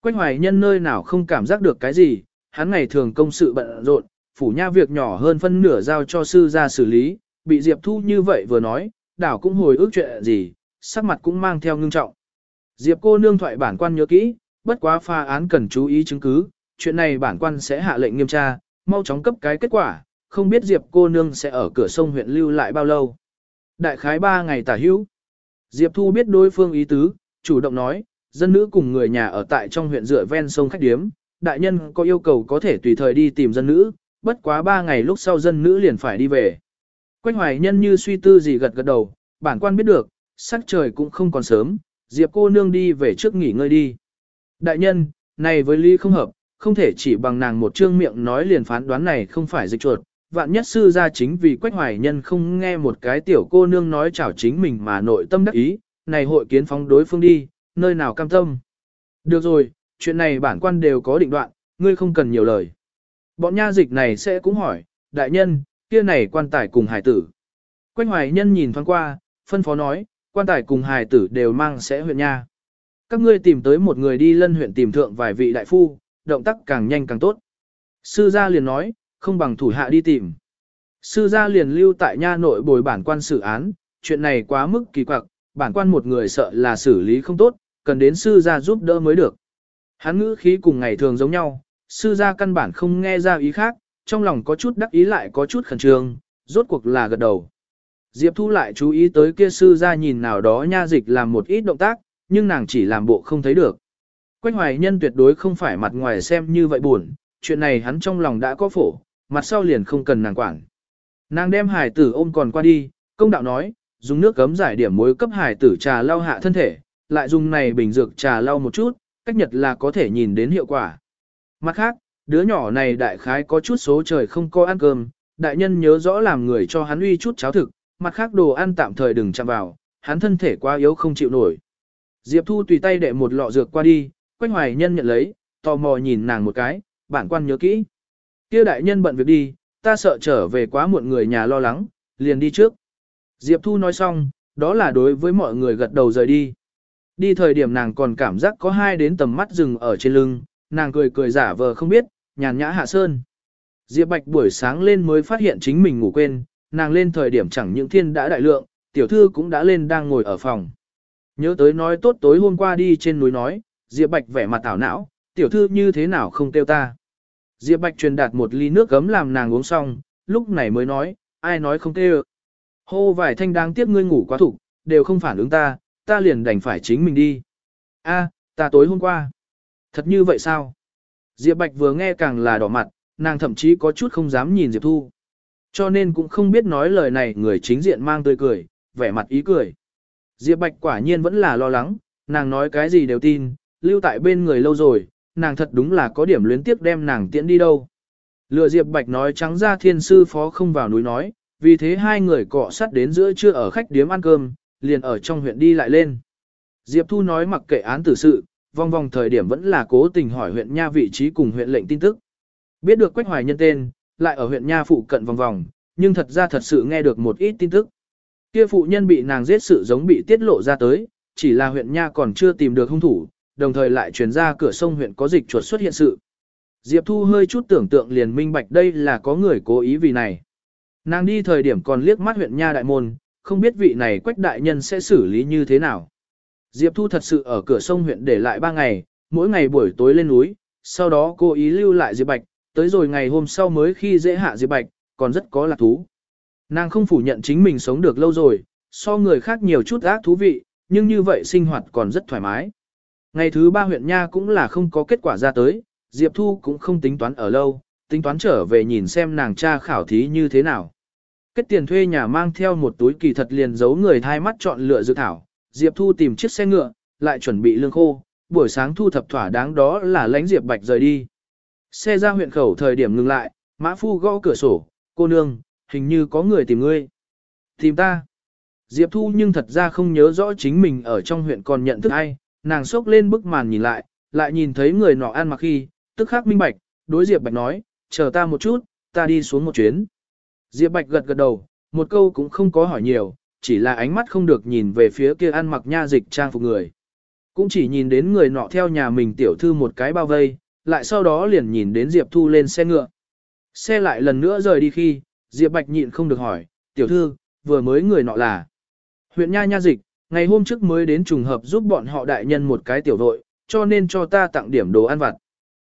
Quách hoài nhân nơi nào không cảm giác được cái gì, hắn ngày thường công sự bận rộn, phủ nha việc nhỏ hơn phân nửa giao cho sư ra xử lý, bị Diệp Thu như vậy vừa nói, đảo cũng hồi ức chuyện gì, sắc mặt cũng mang theo ngưng trọng. Diệp cô nương thoại bản quan nhớ kỹ, bất quá pha án cần chú ý chứng cứ, chuyện này bản quan sẽ hạ lệnh nghiêm tra, mau chóng cấp cái kết quả, không biết Diệp cô nương sẽ ở cửa sông huyện lưu lại bao lâu. Đại khái 3 ngày tả hữu. Diệp Thu biết đối phương ý tứ, chủ động nói, dân nữ cùng người nhà ở tại trong huyện rửa ven sông khách điếm, đại nhân có yêu cầu có thể tùy thời đi tìm dân nữ, bất quá 3 ngày lúc sau dân nữ liền phải đi về. Quách hoài nhân như suy tư gì gật gật đầu, bản quan biết được, sắc trời cũng không còn sớm, Diệp cô nương đi về trước nghỉ ngơi đi. Đại nhân, này với ly không hợp, không thể chỉ bằng nàng một trương miệng nói liền phán đoán này không phải dịch chuột. Vạn nhất sư ra chính vì quách hoài nhân không nghe một cái tiểu cô nương nói chảo chính mình mà nội tâm đắc ý, này hội kiến phóng đối phương đi, nơi nào cam tâm. Được rồi, chuyện này bản quan đều có định đoạn, ngươi không cần nhiều lời. Bọn nha dịch này sẽ cũng hỏi, đại nhân, kia này quan tài cùng hải tử. Quách hoài nhân nhìn thoáng qua, phân phó nói, quan tài cùng hải tử đều mang sẽ huyện nha. Các ngươi tìm tới một người đi lân huyện tìm thượng vài vị đại phu, động tác càng nhanh càng tốt. Sư gia liền nói, không bằng thủ hạ đi tìm. Sư gia liền lưu tại nha nội bồi bản quan xử án, chuyện này quá mức kỳ quặc, bản quan một người sợ là xử lý không tốt, cần đến sư gia giúp đỡ mới được. Hắn ngữ khí cùng ngày thường giống nhau, sư gia căn bản không nghe ra ý khác, trong lòng có chút đắc ý lại có chút khẩn trương, rốt cuộc là gật đầu. Diệp Thu lại chú ý tới kia sư gia nhìn nào đó nha dịch làm một ít động tác, nhưng nàng chỉ làm bộ không thấy được. Quách hoài nhân tuyệt đối không phải mặt ngoài xem như vậy buồn, chuyện này hắn trong lòng đã có phổ, mặt sau liền không cần nàng quản. Nàng đem hải tử ôm còn qua đi, công đạo nói, dùng nước gấm giải điểm muối cấp hải tử trà lau hạ thân thể, lại dùng này bình dược trà lau một chút, cách nhật là có thể nhìn đến hiệu quả. Mặt khác, đứa nhỏ này đại khái có chút số trời không có ăn cơm, đại nhân nhớ rõ làm người cho hắn uy chút cháo thực, mặt khác đồ ăn tạm thời đừng chạm vào, hắn thân thể quá yếu không chịu nổi. Diệp Thu tùy tay để một lọ dược qua đi, Quách Hoài Nhân nhận lấy, tò mò nhìn nàng một cái, bản quan nhớ kỹ. Kia đại nhân bận việc đi, ta sợ trở về quá muộn người nhà lo lắng, liền đi trước. Diệp Thu nói xong, đó là đối với mọi người gật đầu rời đi. Đi thời điểm nàng còn cảm giác có hai đến tầm mắt rừng ở trên lưng, nàng cười cười giả vờ không biết, nhàn nhã hạ sơn. Diệp Bạch buổi sáng lên mới phát hiện chính mình ngủ quên, nàng lên thời điểm chẳng những thiên đã đại lượng, tiểu thư cũng đã lên đang ngồi ở phòng. Nhớ tới nói tốt tối hôm qua đi trên núi nói, Diệp Bạch vẻ mặt tảo não, tiểu thư như thế nào không kêu ta. Diệp Bạch truyền đạt một ly nước gấm làm nàng uống xong, lúc này mới nói, ai nói không kêu. Hô vài thanh đáng tiếc ngươi ngủ quá thủ, đều không phản ứng ta, ta liền đành phải chính mình đi. A, ta tối hôm qua. Thật như vậy sao? Diệp Bạch vừa nghe càng là đỏ mặt, nàng thậm chí có chút không dám nhìn Diệp Thu. Cho nên cũng không biết nói lời này người chính diện mang tươi cười, vẻ mặt ý cười. Diệp Bạch quả nhiên vẫn là lo lắng, nàng nói cái gì đều tin, lưu tại bên người lâu rồi, nàng thật đúng là có điểm luyến tiếc đem nàng tiễn đi đâu. Lừa Diệp Bạch nói trắng ra thiên sư phó không vào núi nói, vì thế hai người cọ sắt đến giữa trưa ở khách điếm ăn cơm, liền ở trong huyện đi lại lên. Diệp Thu nói mặc kệ án tử sự, vòng vòng thời điểm vẫn là cố tình hỏi huyện nha vị trí cùng huyện lệnh tin tức. Biết được Quách Hoài nhân tên, lại ở huyện nha phụ cận vòng vòng, nhưng thật ra thật sự nghe được một ít tin tức. Kia phụ nhân bị nàng giết sự giống bị tiết lộ ra tới, chỉ là huyện nha còn chưa tìm được hung thủ, đồng thời lại truyền ra cửa sông huyện có dịch chuột xuất hiện sự. Diệp Thu hơi chút tưởng tượng liền minh bạch đây là có người cố ý vì này. Nàng đi thời điểm còn liếc mắt huyện nha đại môn, không biết vị này quách đại nhân sẽ xử lý như thế nào. Diệp Thu thật sự ở cửa sông huyện để lại 3 ngày, mỗi ngày buổi tối lên núi, sau đó cô ý lưu lại Diệp Bạch, tới rồi ngày hôm sau mới khi dễ hạ Diệp Bạch, còn rất có lạc thú. Nàng không phủ nhận chính mình sống được lâu rồi, so người khác nhiều chút ác thú vị, nhưng như vậy sinh hoạt còn rất thoải mái. Ngày thứ ba huyện Nha cũng là không có kết quả ra tới, Diệp Thu cũng không tính toán ở lâu, tính toán trở về nhìn xem nàng cha khảo thí như thế nào. Kết tiền thuê nhà mang theo một túi kỳ thật liền giấu người thai mắt chọn lựa dự thảo, Diệp Thu tìm chiếc xe ngựa, lại chuẩn bị lương khô, buổi sáng thu thập thỏa đáng đó là lánh Diệp Bạch rời đi. Xe ra huyện khẩu thời điểm ngừng lại, Mã Phu gõ cửa sổ, cô nương, hình như có người tìm ngươi. Tìm ta. Diệp Thu nhưng thật ra không nhớ rõ chính mình ở trong huyện còn nhận thức ai, nàng sốc lên bức màn nhìn lại, lại nhìn thấy người nọ ăn mặc khi, tức khắc minh bạch, đối Diệp Bạch nói, chờ ta một chút, ta đi xuống một chuyến. Diệp Bạch gật gật đầu, một câu cũng không có hỏi nhiều, chỉ là ánh mắt không được nhìn về phía kia ăn mặc nha dịch trang phục người. Cũng chỉ nhìn đến người nọ theo nhà mình tiểu thư một cái bao vây, lại sau đó liền nhìn đến Diệp Thu lên xe ngựa. Xe lại lần nữa rời đi khi, Diệp Bạch nhịn không được hỏi, tiểu thư, vừa mới người nọ là huyện nha nha dịch, ngày hôm trước mới đến trùng hợp giúp bọn họ đại nhân một cái tiểu đội, cho nên cho ta tặng điểm đồ ăn vặt.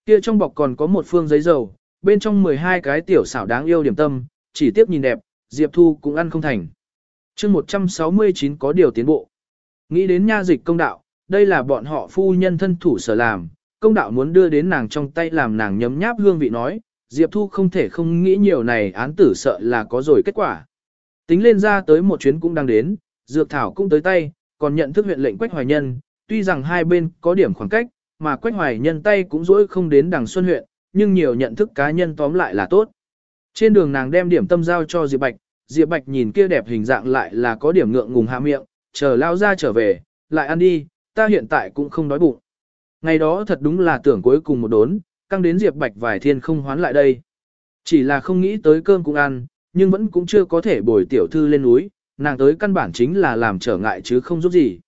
Kia trong bọc còn có một phương giấy dầu, bên trong 12 cái tiểu xảo đáng yêu điểm tâm, chỉ tiếp nhìn đẹp, Diệp Thu cũng ăn không thành. chương 169 có điều tiến bộ. Nghĩ đến nha dịch công đạo, đây là bọn họ phu nhân thân thủ sở làm, công đạo muốn đưa đến nàng trong tay làm nàng nhấm nháp hương vị nói, Diệp Thu không thể không nghĩ nhiều này án tử sợ là có rồi kết quả. Tính lên ra tới một chuyến cũng đang đến, Dược Thảo cũng tới tay, còn nhận thức huyện lệnh Quách Hoài Nhân, tuy rằng hai bên có điểm khoảng cách, mà Quách Hoài Nhân tay cũng dỗi không đến đằng Xuân huyện, nhưng nhiều nhận thức cá nhân tóm lại là tốt. Trên đường nàng đem điểm tâm giao cho Diệp Bạch, Diệp Bạch nhìn kia đẹp hình dạng lại là có điểm ngượng ngùng hạ miệng, chờ lao ra trở về, lại ăn đi, ta hiện tại cũng không đói bụng. Ngày đó thật đúng là tưởng cuối cùng một đốn, căng đến Diệp Bạch vài thiên không hoán lại đây. Chỉ là không nghĩ tới cơm cũng ăn, nhưng vẫn cũng chưa có thể bồi tiểu thư lên núi, nàng tới căn bản chính là làm trở ngại chứ không giúp gì.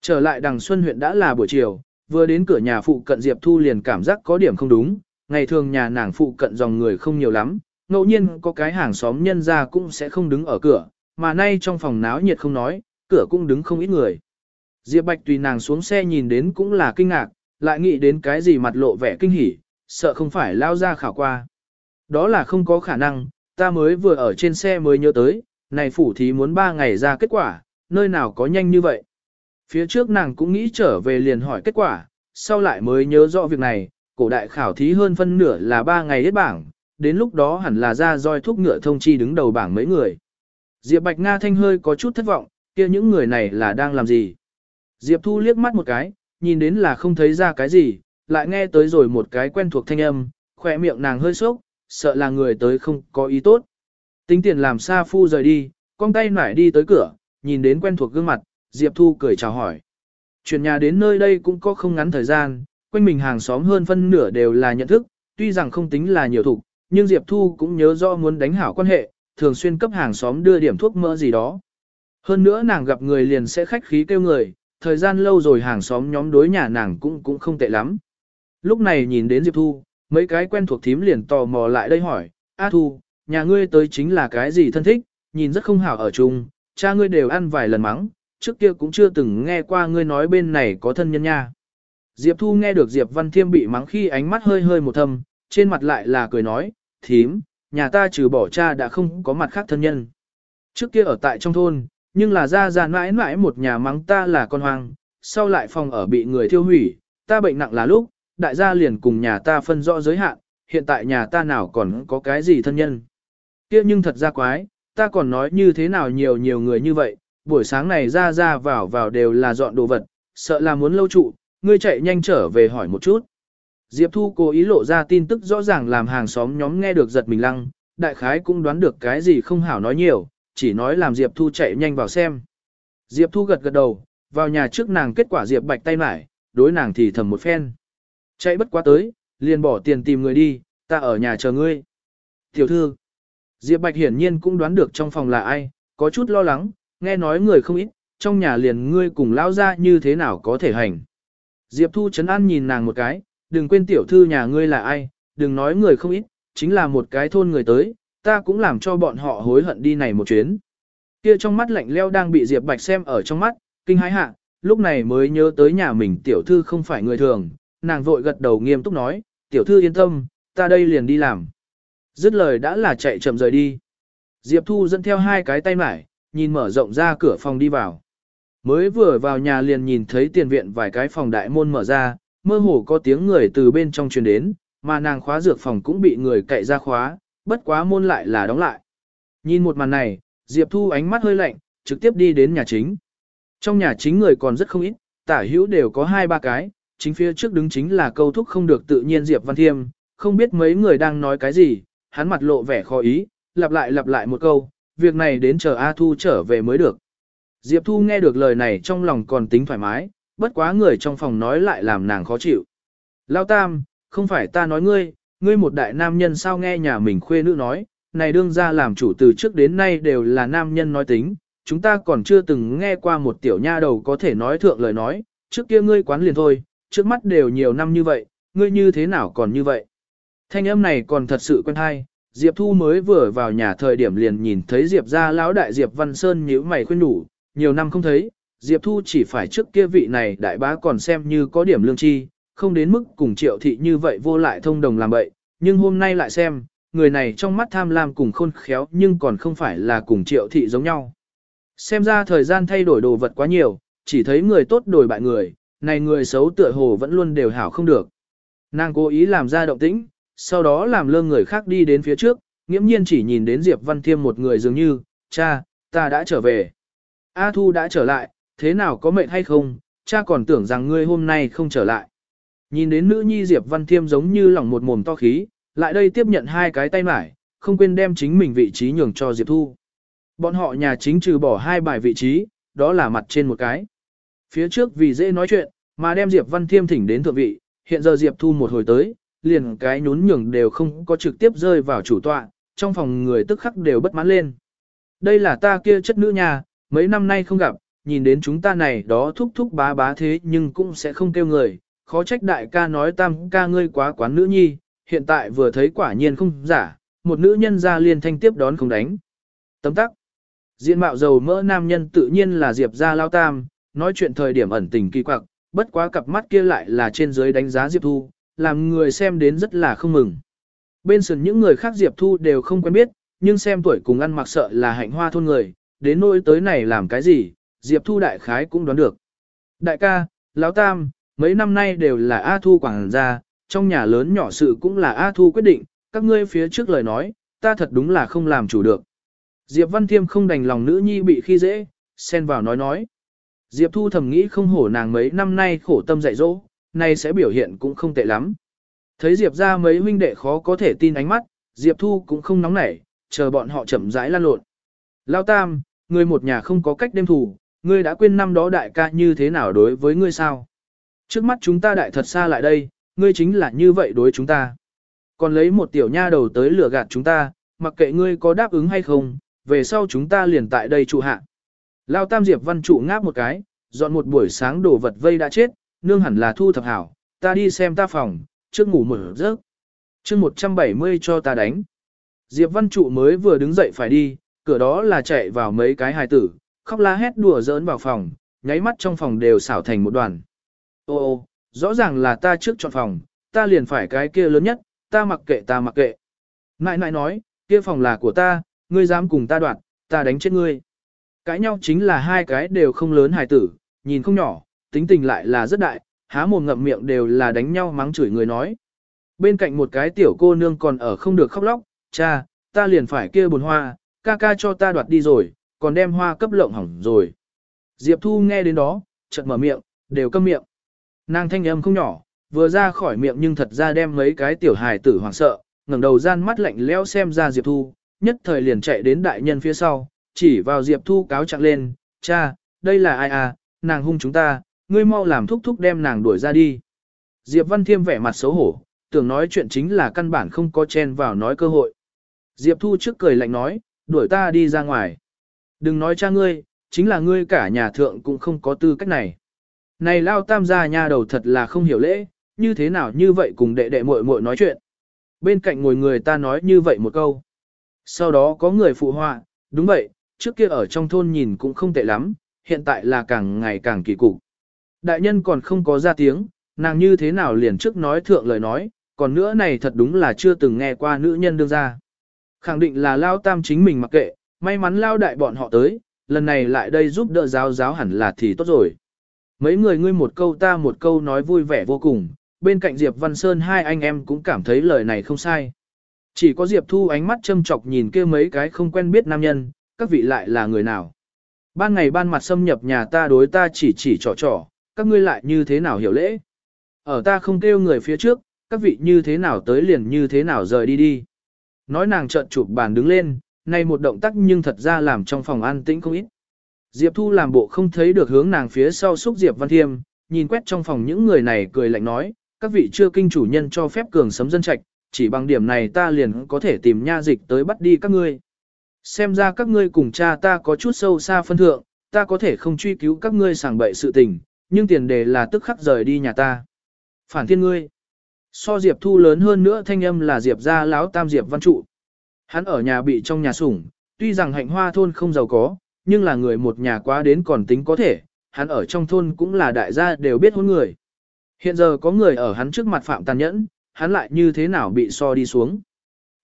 Trở lại đằng Xuân huyện đã là buổi chiều, vừa đến cửa nhà phụ cận Diệp Thu liền cảm giác có điểm không đúng, ngày thường nhà nàng phụ cận dòng người không nhiều lắm, ngẫu nhiên có cái hàng xóm nhân ra cũng sẽ không đứng ở cửa, mà nay trong phòng náo nhiệt không nói, cửa cũng đứng không ít người. Diệp Bạch tùy nàng xuống xe nhìn đến cũng là kinh ngạc, lại nghĩ đến cái gì mặt lộ vẻ kinh hỉ, sợ không phải lao ra khảo qua. Đó là không có khả năng, ta mới vừa ở trên xe mới nhớ tới, này phủ thí muốn 3 ngày ra kết quả, nơi nào có nhanh như vậy. Phía trước nàng cũng nghĩ trở về liền hỏi kết quả, sau lại mới nhớ rõ việc này, cổ đại khảo thí hơn phân nửa là 3 ngày hết bảng, đến lúc đó hẳn là ra roi thúc ngựa thông chi đứng đầu bảng mấy người. Diệp Bạch Nga thanh hơi có chút thất vọng, kia những người này là đang làm gì? Diệp Thu liếc mắt một cái, nhìn đến là không thấy ra cái gì, lại nghe tới rồi một cái quen thuộc thanh âm, khỏe miệng nàng hơi sốc, sợ là người tới không có ý tốt. Tính tiền làm xa phu rời đi, con tay nải đi tới cửa, nhìn đến quen thuộc gương mặt, Diệp Thu cười chào hỏi. Chuyển nhà đến nơi đây cũng có không ngắn thời gian, quanh mình hàng xóm hơn phân nửa đều là nhận thức, tuy rằng không tính là nhiều thủ, nhưng Diệp Thu cũng nhớ rõ muốn đánh hảo quan hệ, thường xuyên cấp hàng xóm đưa điểm thuốc mỡ gì đó. Hơn nữa nàng gặp người liền sẽ khách khí kêu người, thời gian lâu rồi hàng xóm nhóm đối nhà nàng cũng cũng không tệ lắm. Lúc này nhìn đến Diệp Thu, mấy cái quen thuộc thím liền tò mò lại đây hỏi, A Thu, nhà ngươi tới chính là cái gì thân thích, nhìn rất không hảo ở chung, cha ngươi đều ăn vài lần mắng, trước kia cũng chưa từng nghe qua ngươi nói bên này có thân nhân nha. Diệp Thu nghe được Diệp Văn Thiêm bị mắng khi ánh mắt hơi hơi một thâm, trên mặt lại là cười nói, thím, nhà ta trừ bỏ cha đã không có mặt khác thân nhân. Trước kia ở tại trong thôn, nhưng là ra ra mãi mãi một nhà mắng ta là con hoang, sau lại phòng ở bị người thiêu hủy, ta bệnh nặng là lúc, đại gia liền cùng nhà ta phân rõ giới hạn, hiện tại nhà ta nào còn có cái gì thân nhân. kia nhưng thật ra quái, ta còn nói như thế nào nhiều nhiều người như vậy, buổi sáng này ra ra vào vào đều là dọn đồ vật, sợ là muốn lâu trụ, ngươi chạy nhanh trở về hỏi một chút. Diệp Thu cố ý lộ ra tin tức rõ ràng làm hàng xóm nhóm nghe được giật mình lăng, đại khái cũng đoán được cái gì không hảo nói nhiều, chỉ nói làm Diệp Thu chạy nhanh vào xem. Diệp Thu gật gật đầu, vào nhà trước nàng kết quả Diệp Bạch tay mải, đối nàng thì thầm một phen. Chạy bất quá tới, liền bỏ tiền tìm người đi, ta ở nhà chờ ngươi. Tiểu thư, Diệp Bạch hiển nhiên cũng đoán được trong phòng là ai, có chút lo lắng, nghe nói người không ít, trong nhà liền ngươi cùng lao ra như thế nào có thể hành. Diệp Thu chấn an nhìn nàng một cái, đừng quên tiểu thư nhà ngươi là ai, đừng nói người không ít, chính là một cái thôn người tới, ta cũng làm cho bọn họ hối hận đi này một chuyến. Kia trong mắt lạnh leo đang bị Diệp Bạch xem ở trong mắt, kinh hãi hạ, lúc này mới nhớ tới nhà mình tiểu thư không phải người thường, nàng vội gật đầu nghiêm túc nói, tiểu thư yên tâm, ta đây liền đi làm. Dứt lời đã là chạy chậm rời đi. Diệp Thu dẫn theo hai cái tay mải, nhìn mở rộng ra cửa phòng đi vào. Mới vừa vào nhà liền nhìn thấy tiền viện vài cái phòng đại môn mở ra, mơ hồ có tiếng người từ bên trong truyền đến, mà nàng khóa dược phòng cũng bị người cậy ra khóa, bất quá môn lại là đóng lại. Nhìn một màn này, Diệp Thu ánh mắt hơi lạnh, trực tiếp đi đến nhà chính. Trong nhà chính người còn rất không ít, tả hữu đều có hai ba cái, chính phía trước đứng chính là câu thúc không được tự nhiên Diệp Văn Thiêm, không biết mấy người đang nói cái gì, hắn mặt lộ vẻ khó ý, lặp lại lặp lại một câu, việc này đến chờ A Thu trở về mới được. Diệp Thu nghe được lời này trong lòng còn tính thoải mái, bất quá người trong phòng nói lại làm nàng khó chịu. Lao Tam, không phải ta nói ngươi, ngươi một đại nam nhân sao nghe nhà mình khuê nữ nói, này đương ra làm chủ từ trước đến nay đều là nam nhân nói tính, chúng ta còn chưa từng nghe qua một tiểu nha đầu có thể nói thượng lời nói, trước kia ngươi quán liền thôi, trước mắt đều nhiều năm như vậy, ngươi như thế nào còn như vậy. Thanh âm này còn thật sự quen hay, Diệp Thu mới vừa vào nhà thời điểm liền nhìn thấy Diệp ra lão đại Diệp Văn Sơn nhíu mày khuyên đủ, nhiều năm không thấy, Diệp Thu chỉ phải trước kia vị này đại bá còn xem như có điểm lương chi, không đến mức cùng triệu thị như vậy vô lại thông đồng làm bậy, nhưng hôm nay lại xem, người này trong mắt tham lam cùng khôn khéo nhưng còn không phải là cùng triệu thị giống nhau. Xem ra thời gian thay đổi đồ vật quá nhiều, chỉ thấy người tốt đổi bại người, này người xấu tựa hồ vẫn luôn đều hảo không được. Nàng cố ý làm ra động tĩnh, sau đó làm lơ người khác đi đến phía trước, nghiễm nhiên chỉ nhìn đến Diệp Văn Thiêm một người dường như, cha, ta đã trở về. A Thu đã trở lại, thế nào có mệt hay không, cha còn tưởng rằng ngươi hôm nay không trở lại. Nhìn đến nữ nhi Diệp Văn Thiêm giống như lỏng một mồm to khí, lại đây tiếp nhận hai cái tay mải, không quên đem chính mình vị trí nhường cho Diệp Thu. Bọn họ nhà chính trừ bỏ hai bài vị trí, đó là mặt trên một cái. Phía trước vì dễ nói chuyện, mà đem Diệp Văn Thiêm thỉnh đến thượng vị, hiện giờ Diệp Thu một hồi tới, liền cái nhún nhường đều không có trực tiếp rơi vào chủ tọa, trong phòng người tức khắc đều bất mãn lên. Đây là ta kia chất nữ nhà, mấy năm nay không gặp, nhìn đến chúng ta này đó thúc thúc bá bá thế nhưng cũng sẽ không kêu người, khó trách đại ca nói tam ca ngươi quá quán nữ nhi, hiện tại vừa thấy quả nhiên không giả, một nữ nhân ra liền thanh tiếp đón không đánh. Tấm tắc. Diện mạo dầu mỡ nam nhân tự nhiên là Diệp gia lao tam, nói chuyện thời điểm ẩn tình kỳ quặc, bất quá cặp mắt kia lại là trên dưới đánh giá Diệp Thu, làm người xem đến rất là không mừng. Bên sườn những người khác Diệp Thu đều không quen biết, nhưng xem tuổi cùng ăn mặc sợ là hạnh hoa thôn người, đến nỗi tới này làm cái gì, Diệp Thu đại khái cũng đoán được. Đại ca, Lão Tam, mấy năm nay đều là A Thu quảng gia, trong nhà lớn nhỏ sự cũng là A Thu quyết định, các ngươi phía trước lời nói, ta thật đúng là không làm chủ được. Diệp Văn Thiêm không đành lòng nữ nhi bị khi dễ, xen vào nói nói. Diệp Thu thầm nghĩ không hổ nàng mấy năm nay khổ tâm dạy dỗ, nay sẽ biểu hiện cũng không tệ lắm. Thấy Diệp ra mấy huynh đệ khó có thể tin ánh mắt, Diệp Thu cũng không nóng nảy, chờ bọn họ chậm rãi lan lộn. Lao Tam, người một nhà không có cách đêm thủ, ngươi đã quên năm đó đại ca như thế nào đối với ngươi sao? Trước mắt chúng ta đại thật xa lại đây, ngươi chính là như vậy đối chúng ta. Còn lấy một tiểu nha đầu tới lừa gạt chúng ta, mặc kệ ngươi có đáp ứng hay không, về sau chúng ta liền tại đây trụ hạ. Lao Tam Diệp Văn trụ ngáp một cái, dọn một buổi sáng đồ vật vây đã chết, nương hẳn là thu thập hảo, ta đi xem ta phòng, trước ngủ một giấc. chương 170 cho ta đánh. Diệp Văn Trụ mới vừa đứng dậy phải đi, cửa đó là chạy vào mấy cái hài tử, khóc la hét đùa giỡn vào phòng, nháy mắt trong phòng đều xảo thành một đoàn. Ô ô, rõ ràng là ta trước chọn phòng, ta liền phải cái kia lớn nhất, ta mặc kệ ta mặc kệ. Nại nại nói, kia phòng là của ta, ngươi dám cùng ta đoạt, ta đánh chết ngươi. Cãi nhau chính là hai cái đều không lớn hài tử, nhìn không nhỏ, tính tình lại là rất đại, há mồm ngậm miệng đều là đánh nhau mắng chửi người nói. Bên cạnh một cái tiểu cô nương còn ở không được khóc lóc, cha, ta liền phải kia bồn hoa, ca ca cho ta đoạt đi rồi, còn đem hoa cấp lộng hỏng rồi. Diệp Thu nghe đến đó, chợt mở miệng, đều câm miệng. Nàng thanh âm không nhỏ, vừa ra khỏi miệng nhưng thật ra đem mấy cái tiểu hài tử hoảng sợ, ngẩng đầu gian mắt lạnh lẽo xem ra Diệp Thu, nhất thời liền chạy đến đại nhân phía sau, chỉ vào Diệp Thu cáo trạng lên, cha, đây là ai à, nàng hung chúng ta, ngươi mau làm thúc thúc đem nàng đuổi ra đi. Diệp Văn Thiêm vẻ mặt xấu hổ, tưởng nói chuyện chính là căn bản không có chen vào nói cơ hội. Diệp Thu trước cười lạnh nói, đuổi ta đi ra ngoài. Đừng nói cha ngươi, chính là ngươi cả nhà thượng cũng không có tư cách này. Này lao tam gia nha đầu thật là không hiểu lễ, như thế nào như vậy cùng đệ đệ muội muội nói chuyện. Bên cạnh ngồi người ta nói như vậy một câu. Sau đó có người phụ họa, đúng vậy, trước kia ở trong thôn nhìn cũng không tệ lắm, hiện tại là càng ngày càng kỳ cục. Đại nhân còn không có ra tiếng, nàng như thế nào liền trước nói thượng lời nói, còn nữa này thật đúng là chưa từng nghe qua nữ nhân đương ra. Khẳng định là lao tam chính mình mặc kệ, may mắn lao đại bọn họ tới, lần này lại đây giúp đỡ giáo giáo hẳn là thì tốt rồi. Mấy người ngươi một câu ta một câu nói vui vẻ vô cùng, bên cạnh Diệp Văn Sơn hai anh em cũng cảm thấy lời này không sai. Chỉ có Diệp Thu ánh mắt châm chọc nhìn kia mấy cái không quen biết nam nhân, các vị lại là người nào. Ban ngày ban mặt xâm nhập nhà ta đối ta chỉ chỉ trò trò, các ngươi lại như thế nào hiểu lễ. Ở ta không kêu người phía trước, các vị như thế nào tới liền như thế nào rời đi đi. Nói nàng trợn chụp bàn đứng lên, này một động tác nhưng thật ra làm trong phòng an tĩnh không ít. Diệp Thu làm bộ không thấy được hướng nàng phía sau xúc Diệp Văn Thiêm, nhìn quét trong phòng những người này cười lạnh nói, các vị chưa kinh chủ nhân cho phép cường sấm dân trạch, chỉ bằng điểm này ta liền có thể tìm nha dịch tới bắt đi các ngươi. Xem ra các ngươi cùng cha ta có chút sâu xa phân thượng, ta có thể không truy cứu các ngươi sàng bậy sự tình, nhưng tiền đề là tức khắc rời đi nhà ta. Phản thiên ngươi. So Diệp Thu lớn hơn nữa thanh âm là Diệp gia lão tam Diệp Văn Trụ. Hắn ở nhà bị trong nhà sủng, tuy rằng hạnh hoa thôn không giàu có, nhưng là người một nhà quá đến còn tính có thể, hắn ở trong thôn cũng là đại gia đều biết hôn người. Hiện giờ có người ở hắn trước mặt phạm tàn nhẫn, hắn lại như thế nào bị so đi xuống.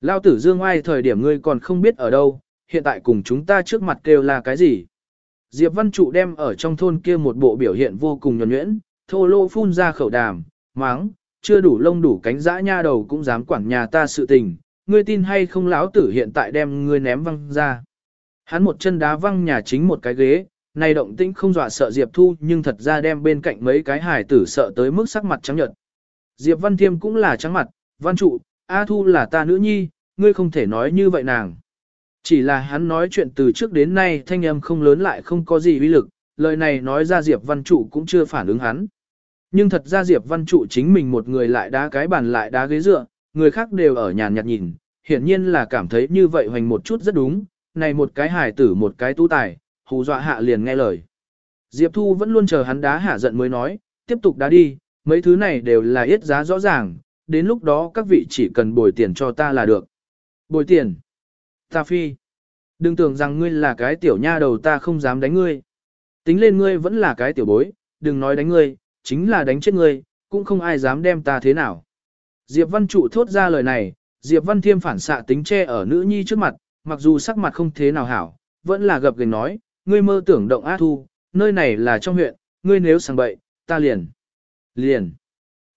Lao tử dương ai thời điểm ngươi còn không biết ở đâu, hiện tại cùng chúng ta trước mặt kêu là cái gì. Diệp Văn Trụ đem ở trong thôn kia một bộ biểu hiện vô cùng nhuẩn nhuyễn, thô lô phun ra khẩu đàm, máng, chưa đủ lông đủ cánh dã nha đầu cũng dám quản nhà ta sự tình, ngươi tin hay không lão tử hiện tại đem ngươi ném văng ra. Hắn một chân đá văng nhà chính một cái ghế, này động tĩnh không dọa sợ Diệp Thu nhưng thật ra đem bên cạnh mấy cái hài tử sợ tới mức sắc mặt trắng nhợt. Diệp Văn Thiêm cũng là trắng mặt, Văn Trụ, A Thu là ta nữ nhi, ngươi không thể nói như vậy nàng. Chỉ là hắn nói chuyện từ trước đến nay thanh âm không lớn lại không có gì uy lực, lời này nói ra Diệp Văn Trụ cũng chưa phản ứng hắn. Nhưng thật ra Diệp Văn Trụ chính mình một người lại đá cái bàn lại đá ghế dựa, người khác đều ở nhàn nhạt nhìn, hiển nhiên là cảm thấy như vậy hoành một chút rất đúng, này một cái hài tử một cái tu tài, hù dọa hạ liền nghe lời. Diệp Thu vẫn luôn chờ hắn đá hạ giận mới nói, tiếp tục đá đi, mấy thứ này đều là yết giá rõ ràng, đến lúc đó các vị chỉ cần bồi tiền cho ta là được. Bồi tiền. Ta phi. Đừng tưởng rằng ngươi là cái tiểu nha đầu ta không dám đánh ngươi. Tính lên ngươi vẫn là cái tiểu bối, đừng nói đánh ngươi, chính là đánh chết ngươi, cũng không ai dám đem ta thế nào. Diệp Văn Trụ thốt ra lời này, Diệp Văn Thiêm phản xạ tính che ở nữ nhi trước mặt, mặc dù sắc mặt không thế nào hảo, vẫn là gập gành nói, ngươi mơ tưởng động á thu, nơi này là trong huyện, ngươi nếu sang bậy, ta liền. Liền.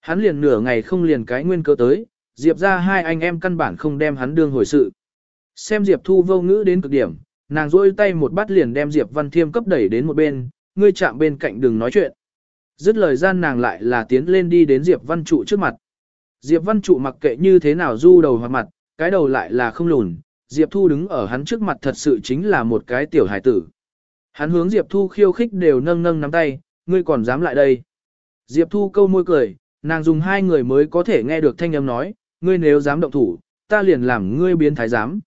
Hắn liền nửa ngày không liền cái nguyên cơ tới, Diệp ra hai anh em căn bản không đem hắn đương hồi sự. Xem Diệp Thu vô ngữ đến cực điểm, nàng rôi tay một bắt liền đem Diệp Văn Thiêm cấp đẩy đến một bên, ngươi chạm bên cạnh đừng nói chuyện. Dứt lời gian nàng lại là tiến lên đi đến Diệp Văn Trụ trước mặt. Diệp Văn Trụ mặc kệ như thế nào du đầu hoặc mặt, cái đầu lại là không lùn, Diệp Thu đứng ở hắn trước mặt thật sự chính là một cái tiểu hải tử. Hắn hướng Diệp Thu khiêu khích đều nâng nâng nắm tay, ngươi còn dám lại đây. Diệp Thu câu môi cười, nàng dùng hai người mới có thể nghe được thanh âm nói, ngươi nếu dám động thủ, ta liền làm ngươi biến thái giám.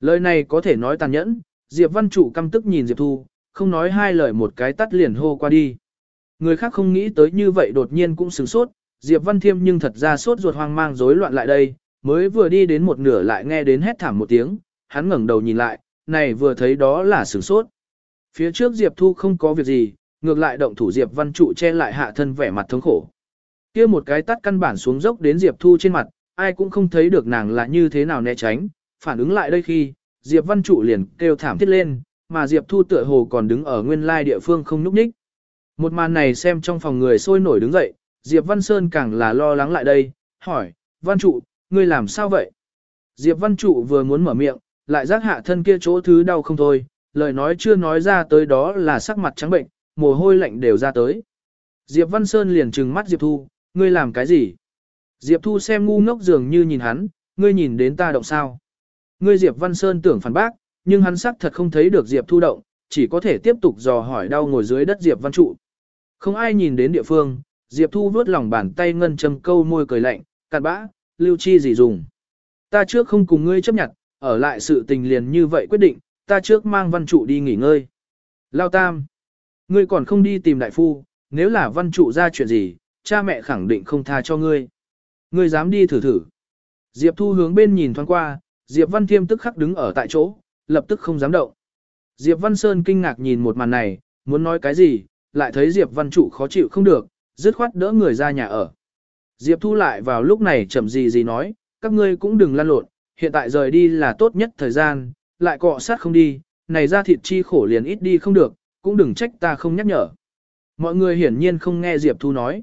Lời này có thể nói tàn nhẫn, Diệp Văn Trụ căm tức nhìn Diệp Thu, không nói hai lời một cái tắt liền hô qua đi. Người khác không nghĩ tới như vậy đột nhiên cũng sửng sốt, Diệp Văn Thiêm nhưng thật ra sốt ruột hoang mang rối loạn lại đây, mới vừa đi đến một nửa lại nghe đến hét thảm một tiếng, hắn ngẩng đầu nhìn lại, này vừa thấy đó là sửng sốt. Phía trước Diệp Thu không có việc gì, ngược lại động thủ Diệp Văn Trụ che lại hạ thân vẻ mặt thống khổ. kia một cái tắt căn bản xuống dốc đến Diệp Thu trên mặt, ai cũng không thấy được nàng là như thế nào né tránh, phản ứng lại đây khi, Diệp Văn Trụ liền kêu thảm thiết lên, mà Diệp Thu tựa hồ còn đứng ở nguyên lai địa phương không núp ních. Một màn này xem trong phòng người sôi nổi đứng dậy, Diệp Văn Sơn càng là lo lắng lại đây, hỏi, Văn Trụ, ngươi làm sao vậy? Diệp Văn Trụ vừa muốn mở miệng, lại giác hạ thân kia chỗ thứ đau không thôi, lời nói chưa nói ra tới đó là sắc mặt trắng bệnh, mồ hôi lạnh đều ra tới. Diệp Văn Sơn liền trừng mắt Diệp Thu, ngươi làm cái gì? Diệp Thu xem ngu ngốc dường như nhìn hắn, ngươi nhìn đến ta động sao? Ngươi Diệp Văn Sơn tưởng phản bác, nhưng hắn sắc thật không thấy được Diệp Thu động, chỉ có thể tiếp tục dò hỏi đau ngồi dưới đất Diệp Văn Trụ. Không ai nhìn đến địa phương, Diệp Thu vuốt lòng bàn tay ngân châm câu môi cười lạnh, cặn bã, lưu chi gì dùng. Ta trước không cùng ngươi chấp nhận, ở lại sự tình liền như vậy quyết định, ta trước mang văn trụ đi nghỉ ngơi. Lao tam, ngươi còn không đi tìm đại phu, nếu là văn trụ ra chuyện gì, cha mẹ khẳng định không tha cho ngươi. Ngươi dám đi thử thử. Diệp Thu hướng bên nhìn thoáng qua, Diệp Văn Thiêm tức khắc đứng ở tại chỗ, lập tức không dám động. Diệp Văn Sơn kinh ngạc nhìn một màn này, muốn nói cái gì, lại thấy Diệp Văn Trụ khó chịu không được, dứt khoát đỡ người ra nhà ở. Diệp Thu lại vào lúc này chậm gì gì nói, các ngươi cũng đừng lăn lộn, hiện tại rời đi là tốt nhất thời gian, lại cọ sát không đi, này ra thịt chi khổ liền ít đi không được, cũng đừng trách ta không nhắc nhở. Mọi người hiển nhiên không nghe Diệp Thu nói.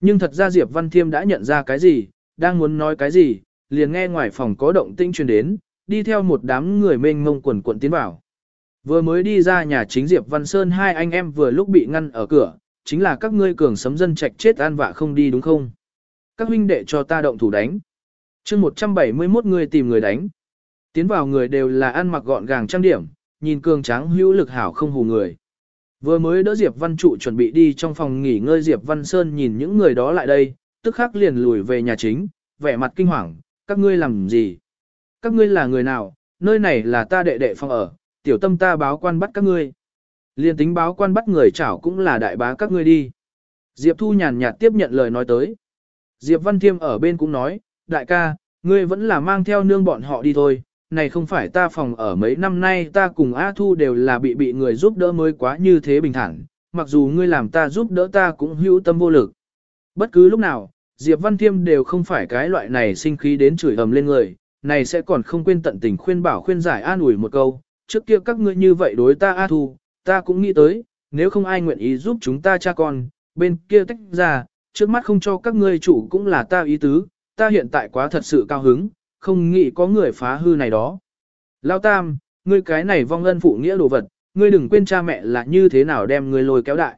Nhưng thật ra Diệp Văn Thiêm đã nhận ra cái gì, đang muốn nói cái gì, liền nghe ngoài phòng có động tĩnh truyền đến, đi theo một đám người mênh mông quần quận tiến vào. Vừa mới đi ra nhà chính Diệp Văn Sơn hai anh em vừa lúc bị ngăn ở cửa, chính là các ngươi cường sấm dân trạch chết an vạ không đi đúng không? Các huynh đệ cho ta động thủ đánh. chương 171 người tìm người đánh. Tiến vào người đều là ăn mặc gọn gàng trang điểm, nhìn cường tráng hữu lực hảo không hù người. Vừa mới đỡ Diệp Văn Trụ chuẩn bị đi trong phòng nghỉ ngơi Diệp Văn Sơn nhìn những người đó lại đây, tức khắc liền lùi về nhà chính, vẻ mặt kinh hoàng, các ngươi làm gì? Các ngươi là người nào? Nơi này là ta đệ đệ phòng ở, tiểu tâm ta báo quan bắt các ngươi. Liên tính báo quan bắt người chảo cũng là đại bá các ngươi đi. Diệp Thu nhàn nhạt tiếp nhận lời nói tới. Diệp Văn Thiêm ở bên cũng nói, đại ca, ngươi vẫn là mang theo nương bọn họ đi thôi, này không phải ta phòng ở mấy năm nay ta cùng A Thu đều là bị bị người giúp đỡ mới quá như thế bình thản, mặc dù ngươi làm ta giúp đỡ ta cũng hữu tâm vô lực. Bất cứ lúc nào, Diệp Văn Thiêm đều không phải cái loại này sinh khí đến chửi ầm lên người, này sẽ còn không quên tận tình khuyên bảo khuyên giải an ủi một câu, trước kia các ngươi như vậy đối ta A Thu, ta cũng nghĩ tới, nếu không ai nguyện ý giúp chúng ta cha con, bên kia tách ra, trước mắt không cho các ngươi chủ cũng là ta ý tứ, ta hiện tại quá thật sự cao hứng, không nghĩ có người phá hư này đó. Lao Tam, ngươi cái này vong ân phụ nghĩa đồ vật, ngươi đừng quên cha mẹ là như thế nào đem ngươi lôi kéo đại.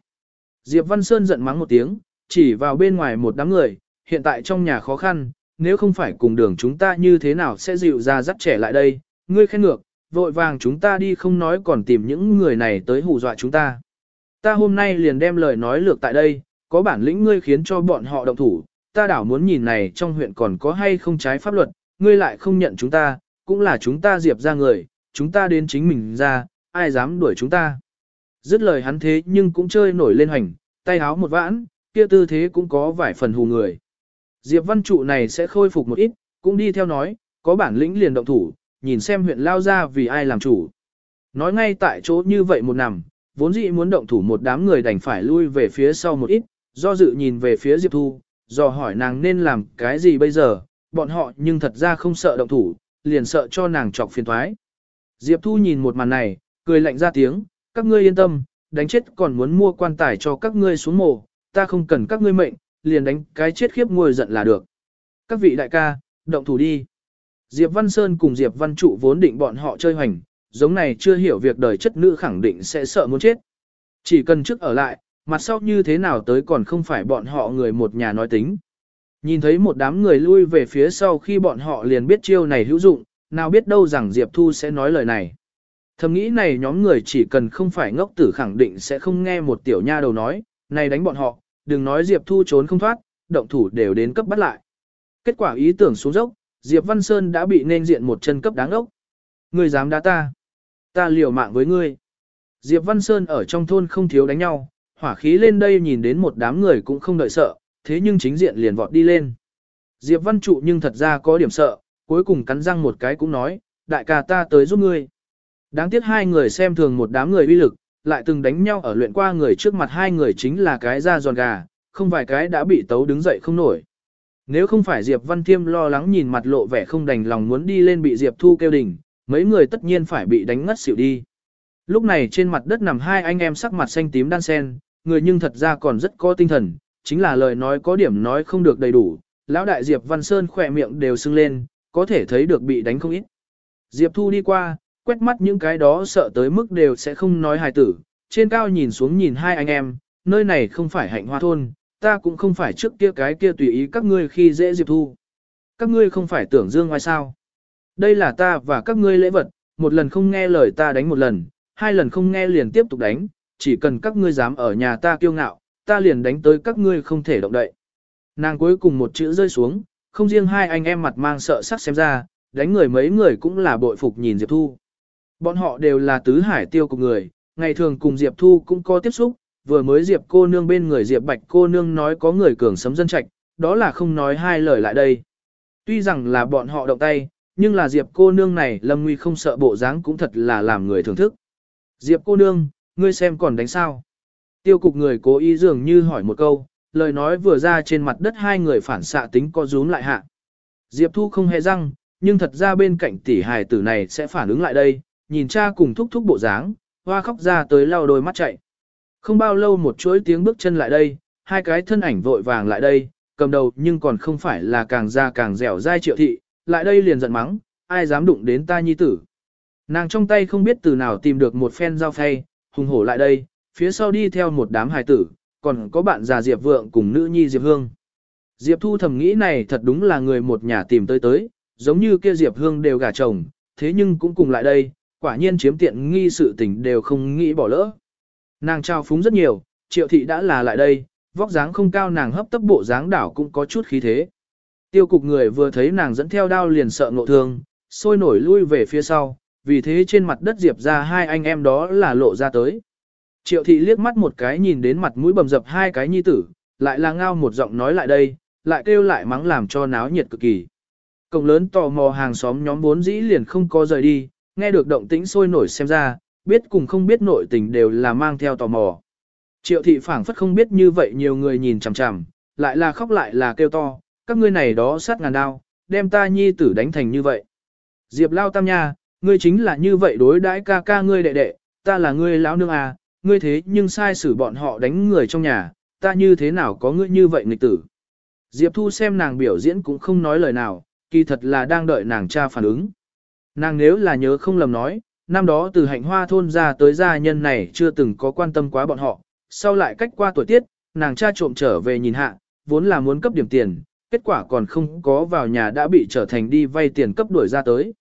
Diệp Văn Sơn giận mắng một tiếng, chỉ vào bên ngoài một đám người, hiện tại trong nhà khó khăn, nếu không phải cùng đường chúng ta như thế nào sẽ dịu ra dắt trẻ lại đây, ngươi khen ngược, vội vàng chúng ta đi không nói còn tìm những người này tới hù dọa chúng ta. Ta hôm nay liền đem lời nói lược tại đây, có bản lĩnh ngươi khiến cho bọn họ động thủ, ta đảo muốn nhìn này trong huyện còn có hay không trái pháp luật, ngươi lại không nhận chúng ta, cũng là chúng ta diệp ra người, chúng ta đến chính mình ra, ai dám đuổi chúng ta. Dứt lời hắn thế nhưng cũng chơi nổi lên hành, tay háo một vãn, kia tư thế cũng có vài phần hù người. Diệp văn trụ này sẽ khôi phục một ít, cũng đi theo nói, có bản lĩnh liền động thủ, nhìn xem huyện lao ra vì ai làm chủ. Nói ngay tại chỗ như vậy một nằm, vốn dĩ muốn động thủ một đám người đành phải lui về phía sau một ít, do dự nhìn về phía Diệp Thu, do hỏi nàng nên làm cái gì bây giờ, bọn họ nhưng thật ra không sợ động thủ, liền sợ cho nàng chọc phiền thoái. Diệp Thu nhìn một màn này, cười lạnh ra tiếng, các ngươi yên tâm, đánh chết còn muốn mua quan tài cho các ngươi xuống mồ, ta không cần các ngươi mệnh, liền đánh cái chết khiếp ngồi giận là được. Các vị đại ca, động thủ đi. Diệp Văn Sơn cùng Diệp Văn Trụ vốn định bọn họ chơi hoành, giống này chưa hiểu việc đời chất nữ khẳng định sẽ sợ muốn chết. Chỉ cần trước ở lại, mặt sau như thế nào tới còn không phải bọn họ người một nhà nói tính. Nhìn thấy một đám người lui về phía sau khi bọn họ liền biết chiêu này hữu dụng, nào biết đâu rằng Diệp Thu sẽ nói lời này. Thầm nghĩ này nhóm người chỉ cần không phải ngốc tử khẳng định sẽ không nghe một tiểu nha đầu nói, này đánh bọn họ, đừng nói Diệp Thu trốn không thoát, động thủ đều đến cấp bắt lại. Kết quả ý tưởng xuống dốc, Diệp Văn Sơn đã bị nên diện một chân cấp đáng ốc. Ngươi dám đá ta? Ta liều mạng với ngươi. Diệp Văn Sơn ở trong thôn không thiếu đánh nhau, hỏa khí lên đây nhìn đến một đám người cũng không đợi sợ, thế nhưng chính diện liền vọt đi lên. Diệp Văn Trụ nhưng thật ra có điểm sợ, cuối cùng cắn răng một cái cũng nói, đại ca ta tới giúp ngươi. Đáng tiếc hai người xem thường một đám người uy lực, lại từng đánh nhau ở luyện qua người trước mặt hai người chính là cái da giòn gà, không vài cái đã bị tấu đứng dậy không nổi. Nếu không phải Diệp Văn Thiêm lo lắng nhìn mặt lộ vẻ không đành lòng muốn đi lên bị Diệp Thu kêu đỉnh, mấy người tất nhiên phải bị đánh ngất xỉu đi. Lúc này trên mặt đất nằm hai anh em sắc mặt xanh tím đan sen, người nhưng thật ra còn rất có tinh thần, chính là lời nói có điểm nói không được đầy đủ. Lão đại Diệp Văn Sơn khỏe miệng đều sưng lên, có thể thấy được bị đánh không ít. Diệp Thu đi qua, quét mắt những cái đó sợ tới mức đều sẽ không nói hài tử, trên cao nhìn xuống nhìn hai anh em, nơi này không phải hạnh hoa thôn, ta cũng không phải trước kia cái kia tùy ý các ngươi khi dễ Diệp Thu. Các ngươi không phải tưởng dương ngoài sao. Đây là ta và các ngươi lễ vật, một lần không nghe lời ta đánh một lần, hai lần không nghe liền tiếp tục đánh, chỉ cần các ngươi dám ở nhà ta kiêu ngạo, ta liền đánh tới các ngươi không thể động đậy. Nàng cuối cùng một chữ rơi xuống, không riêng hai anh em mặt mang sợ sắc xem ra, đánh người mấy người cũng là bội phục nhìn Diệp Thu. Bọn họ đều là tứ hải tiêu của người, ngày thường cùng Diệp Thu cũng có tiếp xúc, vừa mới Diệp cô nương bên người Diệp Bạch cô nương nói có người cường sấm dân trạch, đó là không nói hai lời lại đây. Tuy rằng là bọn họ động tay, nhưng là Diệp cô nương này Lâm Nguy không sợ bộ dáng cũng thật là làm người thưởng thức. Diệp cô nương, ngươi xem còn đánh sao? Tiêu cục người cố ý dường như hỏi một câu, lời nói vừa ra trên mặt đất hai người phản xạ tính co rúm lại hạ. Diệp Thu không hề răng, nhưng thật ra bên cạnh tỷ hài tử này sẽ phản ứng lại đây, nhìn cha cùng thúc thúc bộ dáng, hoa khóc ra tới lau đôi mắt chạy. Không bao lâu một chuỗi tiếng bước chân lại đây, hai cái thân ảnh vội vàng lại đây, cầm đầu nhưng còn không phải là càng ra càng dẻo dai triệu thị, lại đây liền giận mắng, ai dám đụng đến ta nhi tử. Nàng trong tay không biết từ nào tìm được một phen dao phay, hùng hổ lại đây, phía sau đi theo một đám hài tử, còn có bạn già Diệp Vượng cùng nữ nhi Diệp Hương. Diệp Thu thầm nghĩ này thật đúng là người một nhà tìm tới tới, giống như kia Diệp Hương đều gả chồng, thế nhưng cũng cùng lại đây, quả nhiên chiếm tiện nghi sự tình đều không nghĩ bỏ lỡ. Nàng trao phúng rất nhiều, triệu thị đã là lại đây, vóc dáng không cao nàng hấp tấp bộ dáng đảo cũng có chút khí thế. Tiêu cục người vừa thấy nàng dẫn theo đao liền sợ ngộ thương, sôi nổi lui về phía sau, vì thế trên mặt đất diệp ra hai anh em đó là lộ ra tới. Triệu thị liếc mắt một cái nhìn đến mặt mũi bầm dập hai cái nhi tử, lại là ngao một giọng nói lại đây, lại kêu lại mắng làm cho náo nhiệt cực kỳ. Cổng lớn tò mò hàng xóm nhóm bốn dĩ liền không có rời đi, nghe được động tĩnh sôi nổi xem ra, biết cùng không biết nội tình đều là mang theo tò mò. Triệu thị phảng phất không biết như vậy nhiều người nhìn chằm chằm, lại là khóc lại là kêu to, các ngươi này đó sát ngàn đao, đem ta nhi tử đánh thành như vậy. Diệp lao tam nha, ngươi chính là như vậy đối đãi ca ca ngươi đệ đệ, ta là ngươi lão nương à, ngươi thế nhưng sai xử bọn họ đánh người trong nhà, ta như thế nào có ngươi như vậy nghịch tử. Diệp Thu xem nàng biểu diễn cũng không nói lời nào, kỳ thật là đang đợi nàng cha phản ứng. Nàng nếu là nhớ không lầm nói, năm đó từ hạnh hoa thôn ra tới gia nhân này chưa từng có quan tâm quá bọn họ, sau lại cách qua tuổi tiết, nàng cha trộm trở về nhìn hạ, vốn là muốn cấp điểm tiền, kết quả còn không có vào nhà đã bị trở thành đi vay tiền cấp đuổi ra tới.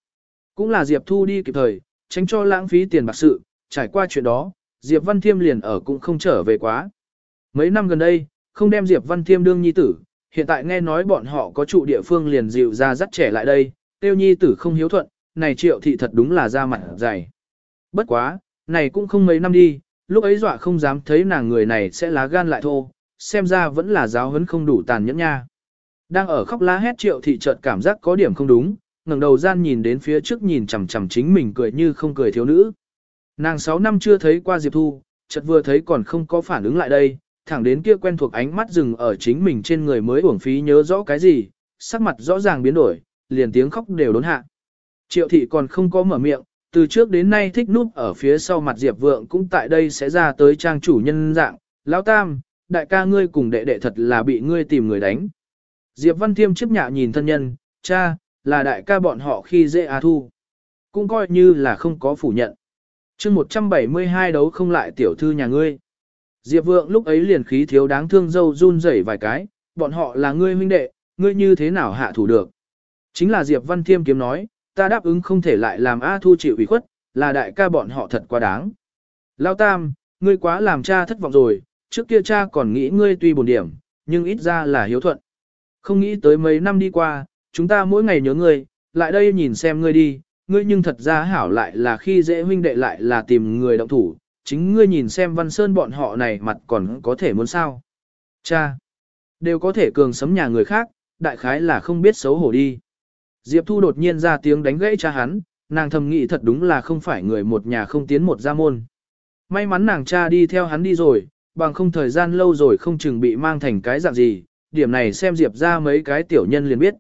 Cũng là Diệp Thu đi kịp thời, tránh cho lãng phí tiền bạc sự, trải qua chuyện đó, Diệp Văn Thiêm liền ở cũng không trở về quá. Mấy năm gần đây, không đem Diệp Văn Thiêm đương nhi tử, hiện tại nghe nói bọn họ có trụ địa phương liền dịu ra dắt trẻ lại đây, tiêu nhi tử không hiếu thuận, này triệu thị thật đúng là ra mặt dày. Bất quá, này cũng không mấy năm đi, lúc ấy dọa không dám thấy nàng người này sẽ lá gan lại thô, xem ra vẫn là giáo huấn không đủ tàn nhẫn nha. Đang ở khóc la hét triệu thị chợt cảm giác có điểm không đúng, ngẩng đầu gian nhìn đến phía trước nhìn chằm chằm chính mình cười như không cười thiếu nữ. Nàng 6 năm chưa thấy qua Diệp Thu, chợt vừa thấy còn không có phản ứng lại đây, thẳng đến kia quen thuộc ánh mắt dừng ở chính mình trên người mới uổng phí nhớ rõ cái gì, sắc mặt rõ ràng biến đổi, liền tiếng khóc đều đốn hạ. Triệu thị còn không có mở miệng, từ trước đến nay thích núp ở phía sau mặt Diệp Vượng cũng tại đây sẽ ra tới trang chủ nhân dạng, lão tam, đại ca ngươi cùng đệ đệ thật là bị ngươi tìm người đánh. Diệp Văn Thiêm chấp nhạ nhìn thân nhân, cha, là đại ca bọn họ khi dễ A Thu. Cũng coi như là không có phủ nhận. chương 172 đấu không lại tiểu thư nhà ngươi. Diệp Vượng lúc ấy liền khí thiếu đáng thương dâu run rẩy vài cái, bọn họ là ngươi huynh đệ, ngươi như thế nào hạ thủ được. Chính là Diệp Văn Thiêm kiếm nói, ta đáp ứng không thể lại làm A Thu chịu ủy khuất, là đại ca bọn họ thật quá đáng. Lao Tam, ngươi quá làm cha thất vọng rồi, trước kia cha còn nghĩ ngươi tuy buồn điểm, nhưng ít ra là hiếu thuận. Không nghĩ tới mấy năm đi qua, chúng ta mỗi ngày nhớ ngươi, lại đây nhìn xem ngươi đi, ngươi nhưng thật ra hảo lại là khi dễ huynh đệ lại là tìm người động thủ, chính ngươi nhìn xem Văn Sơn bọn họ này mặt còn có thể muốn sao. Cha, đều có thể cường sấm nhà người khác, đại khái là không biết xấu hổ đi. Diệp Thu đột nhiên ra tiếng đánh gãy cha hắn, nàng thầm nghĩ thật đúng là không phải người một nhà không tiến một gia môn. May mắn nàng cha đi theo hắn đi rồi, bằng không thời gian lâu rồi không chừng bị mang thành cái dạng gì, điểm này xem Diệp ra mấy cái tiểu nhân liền biết.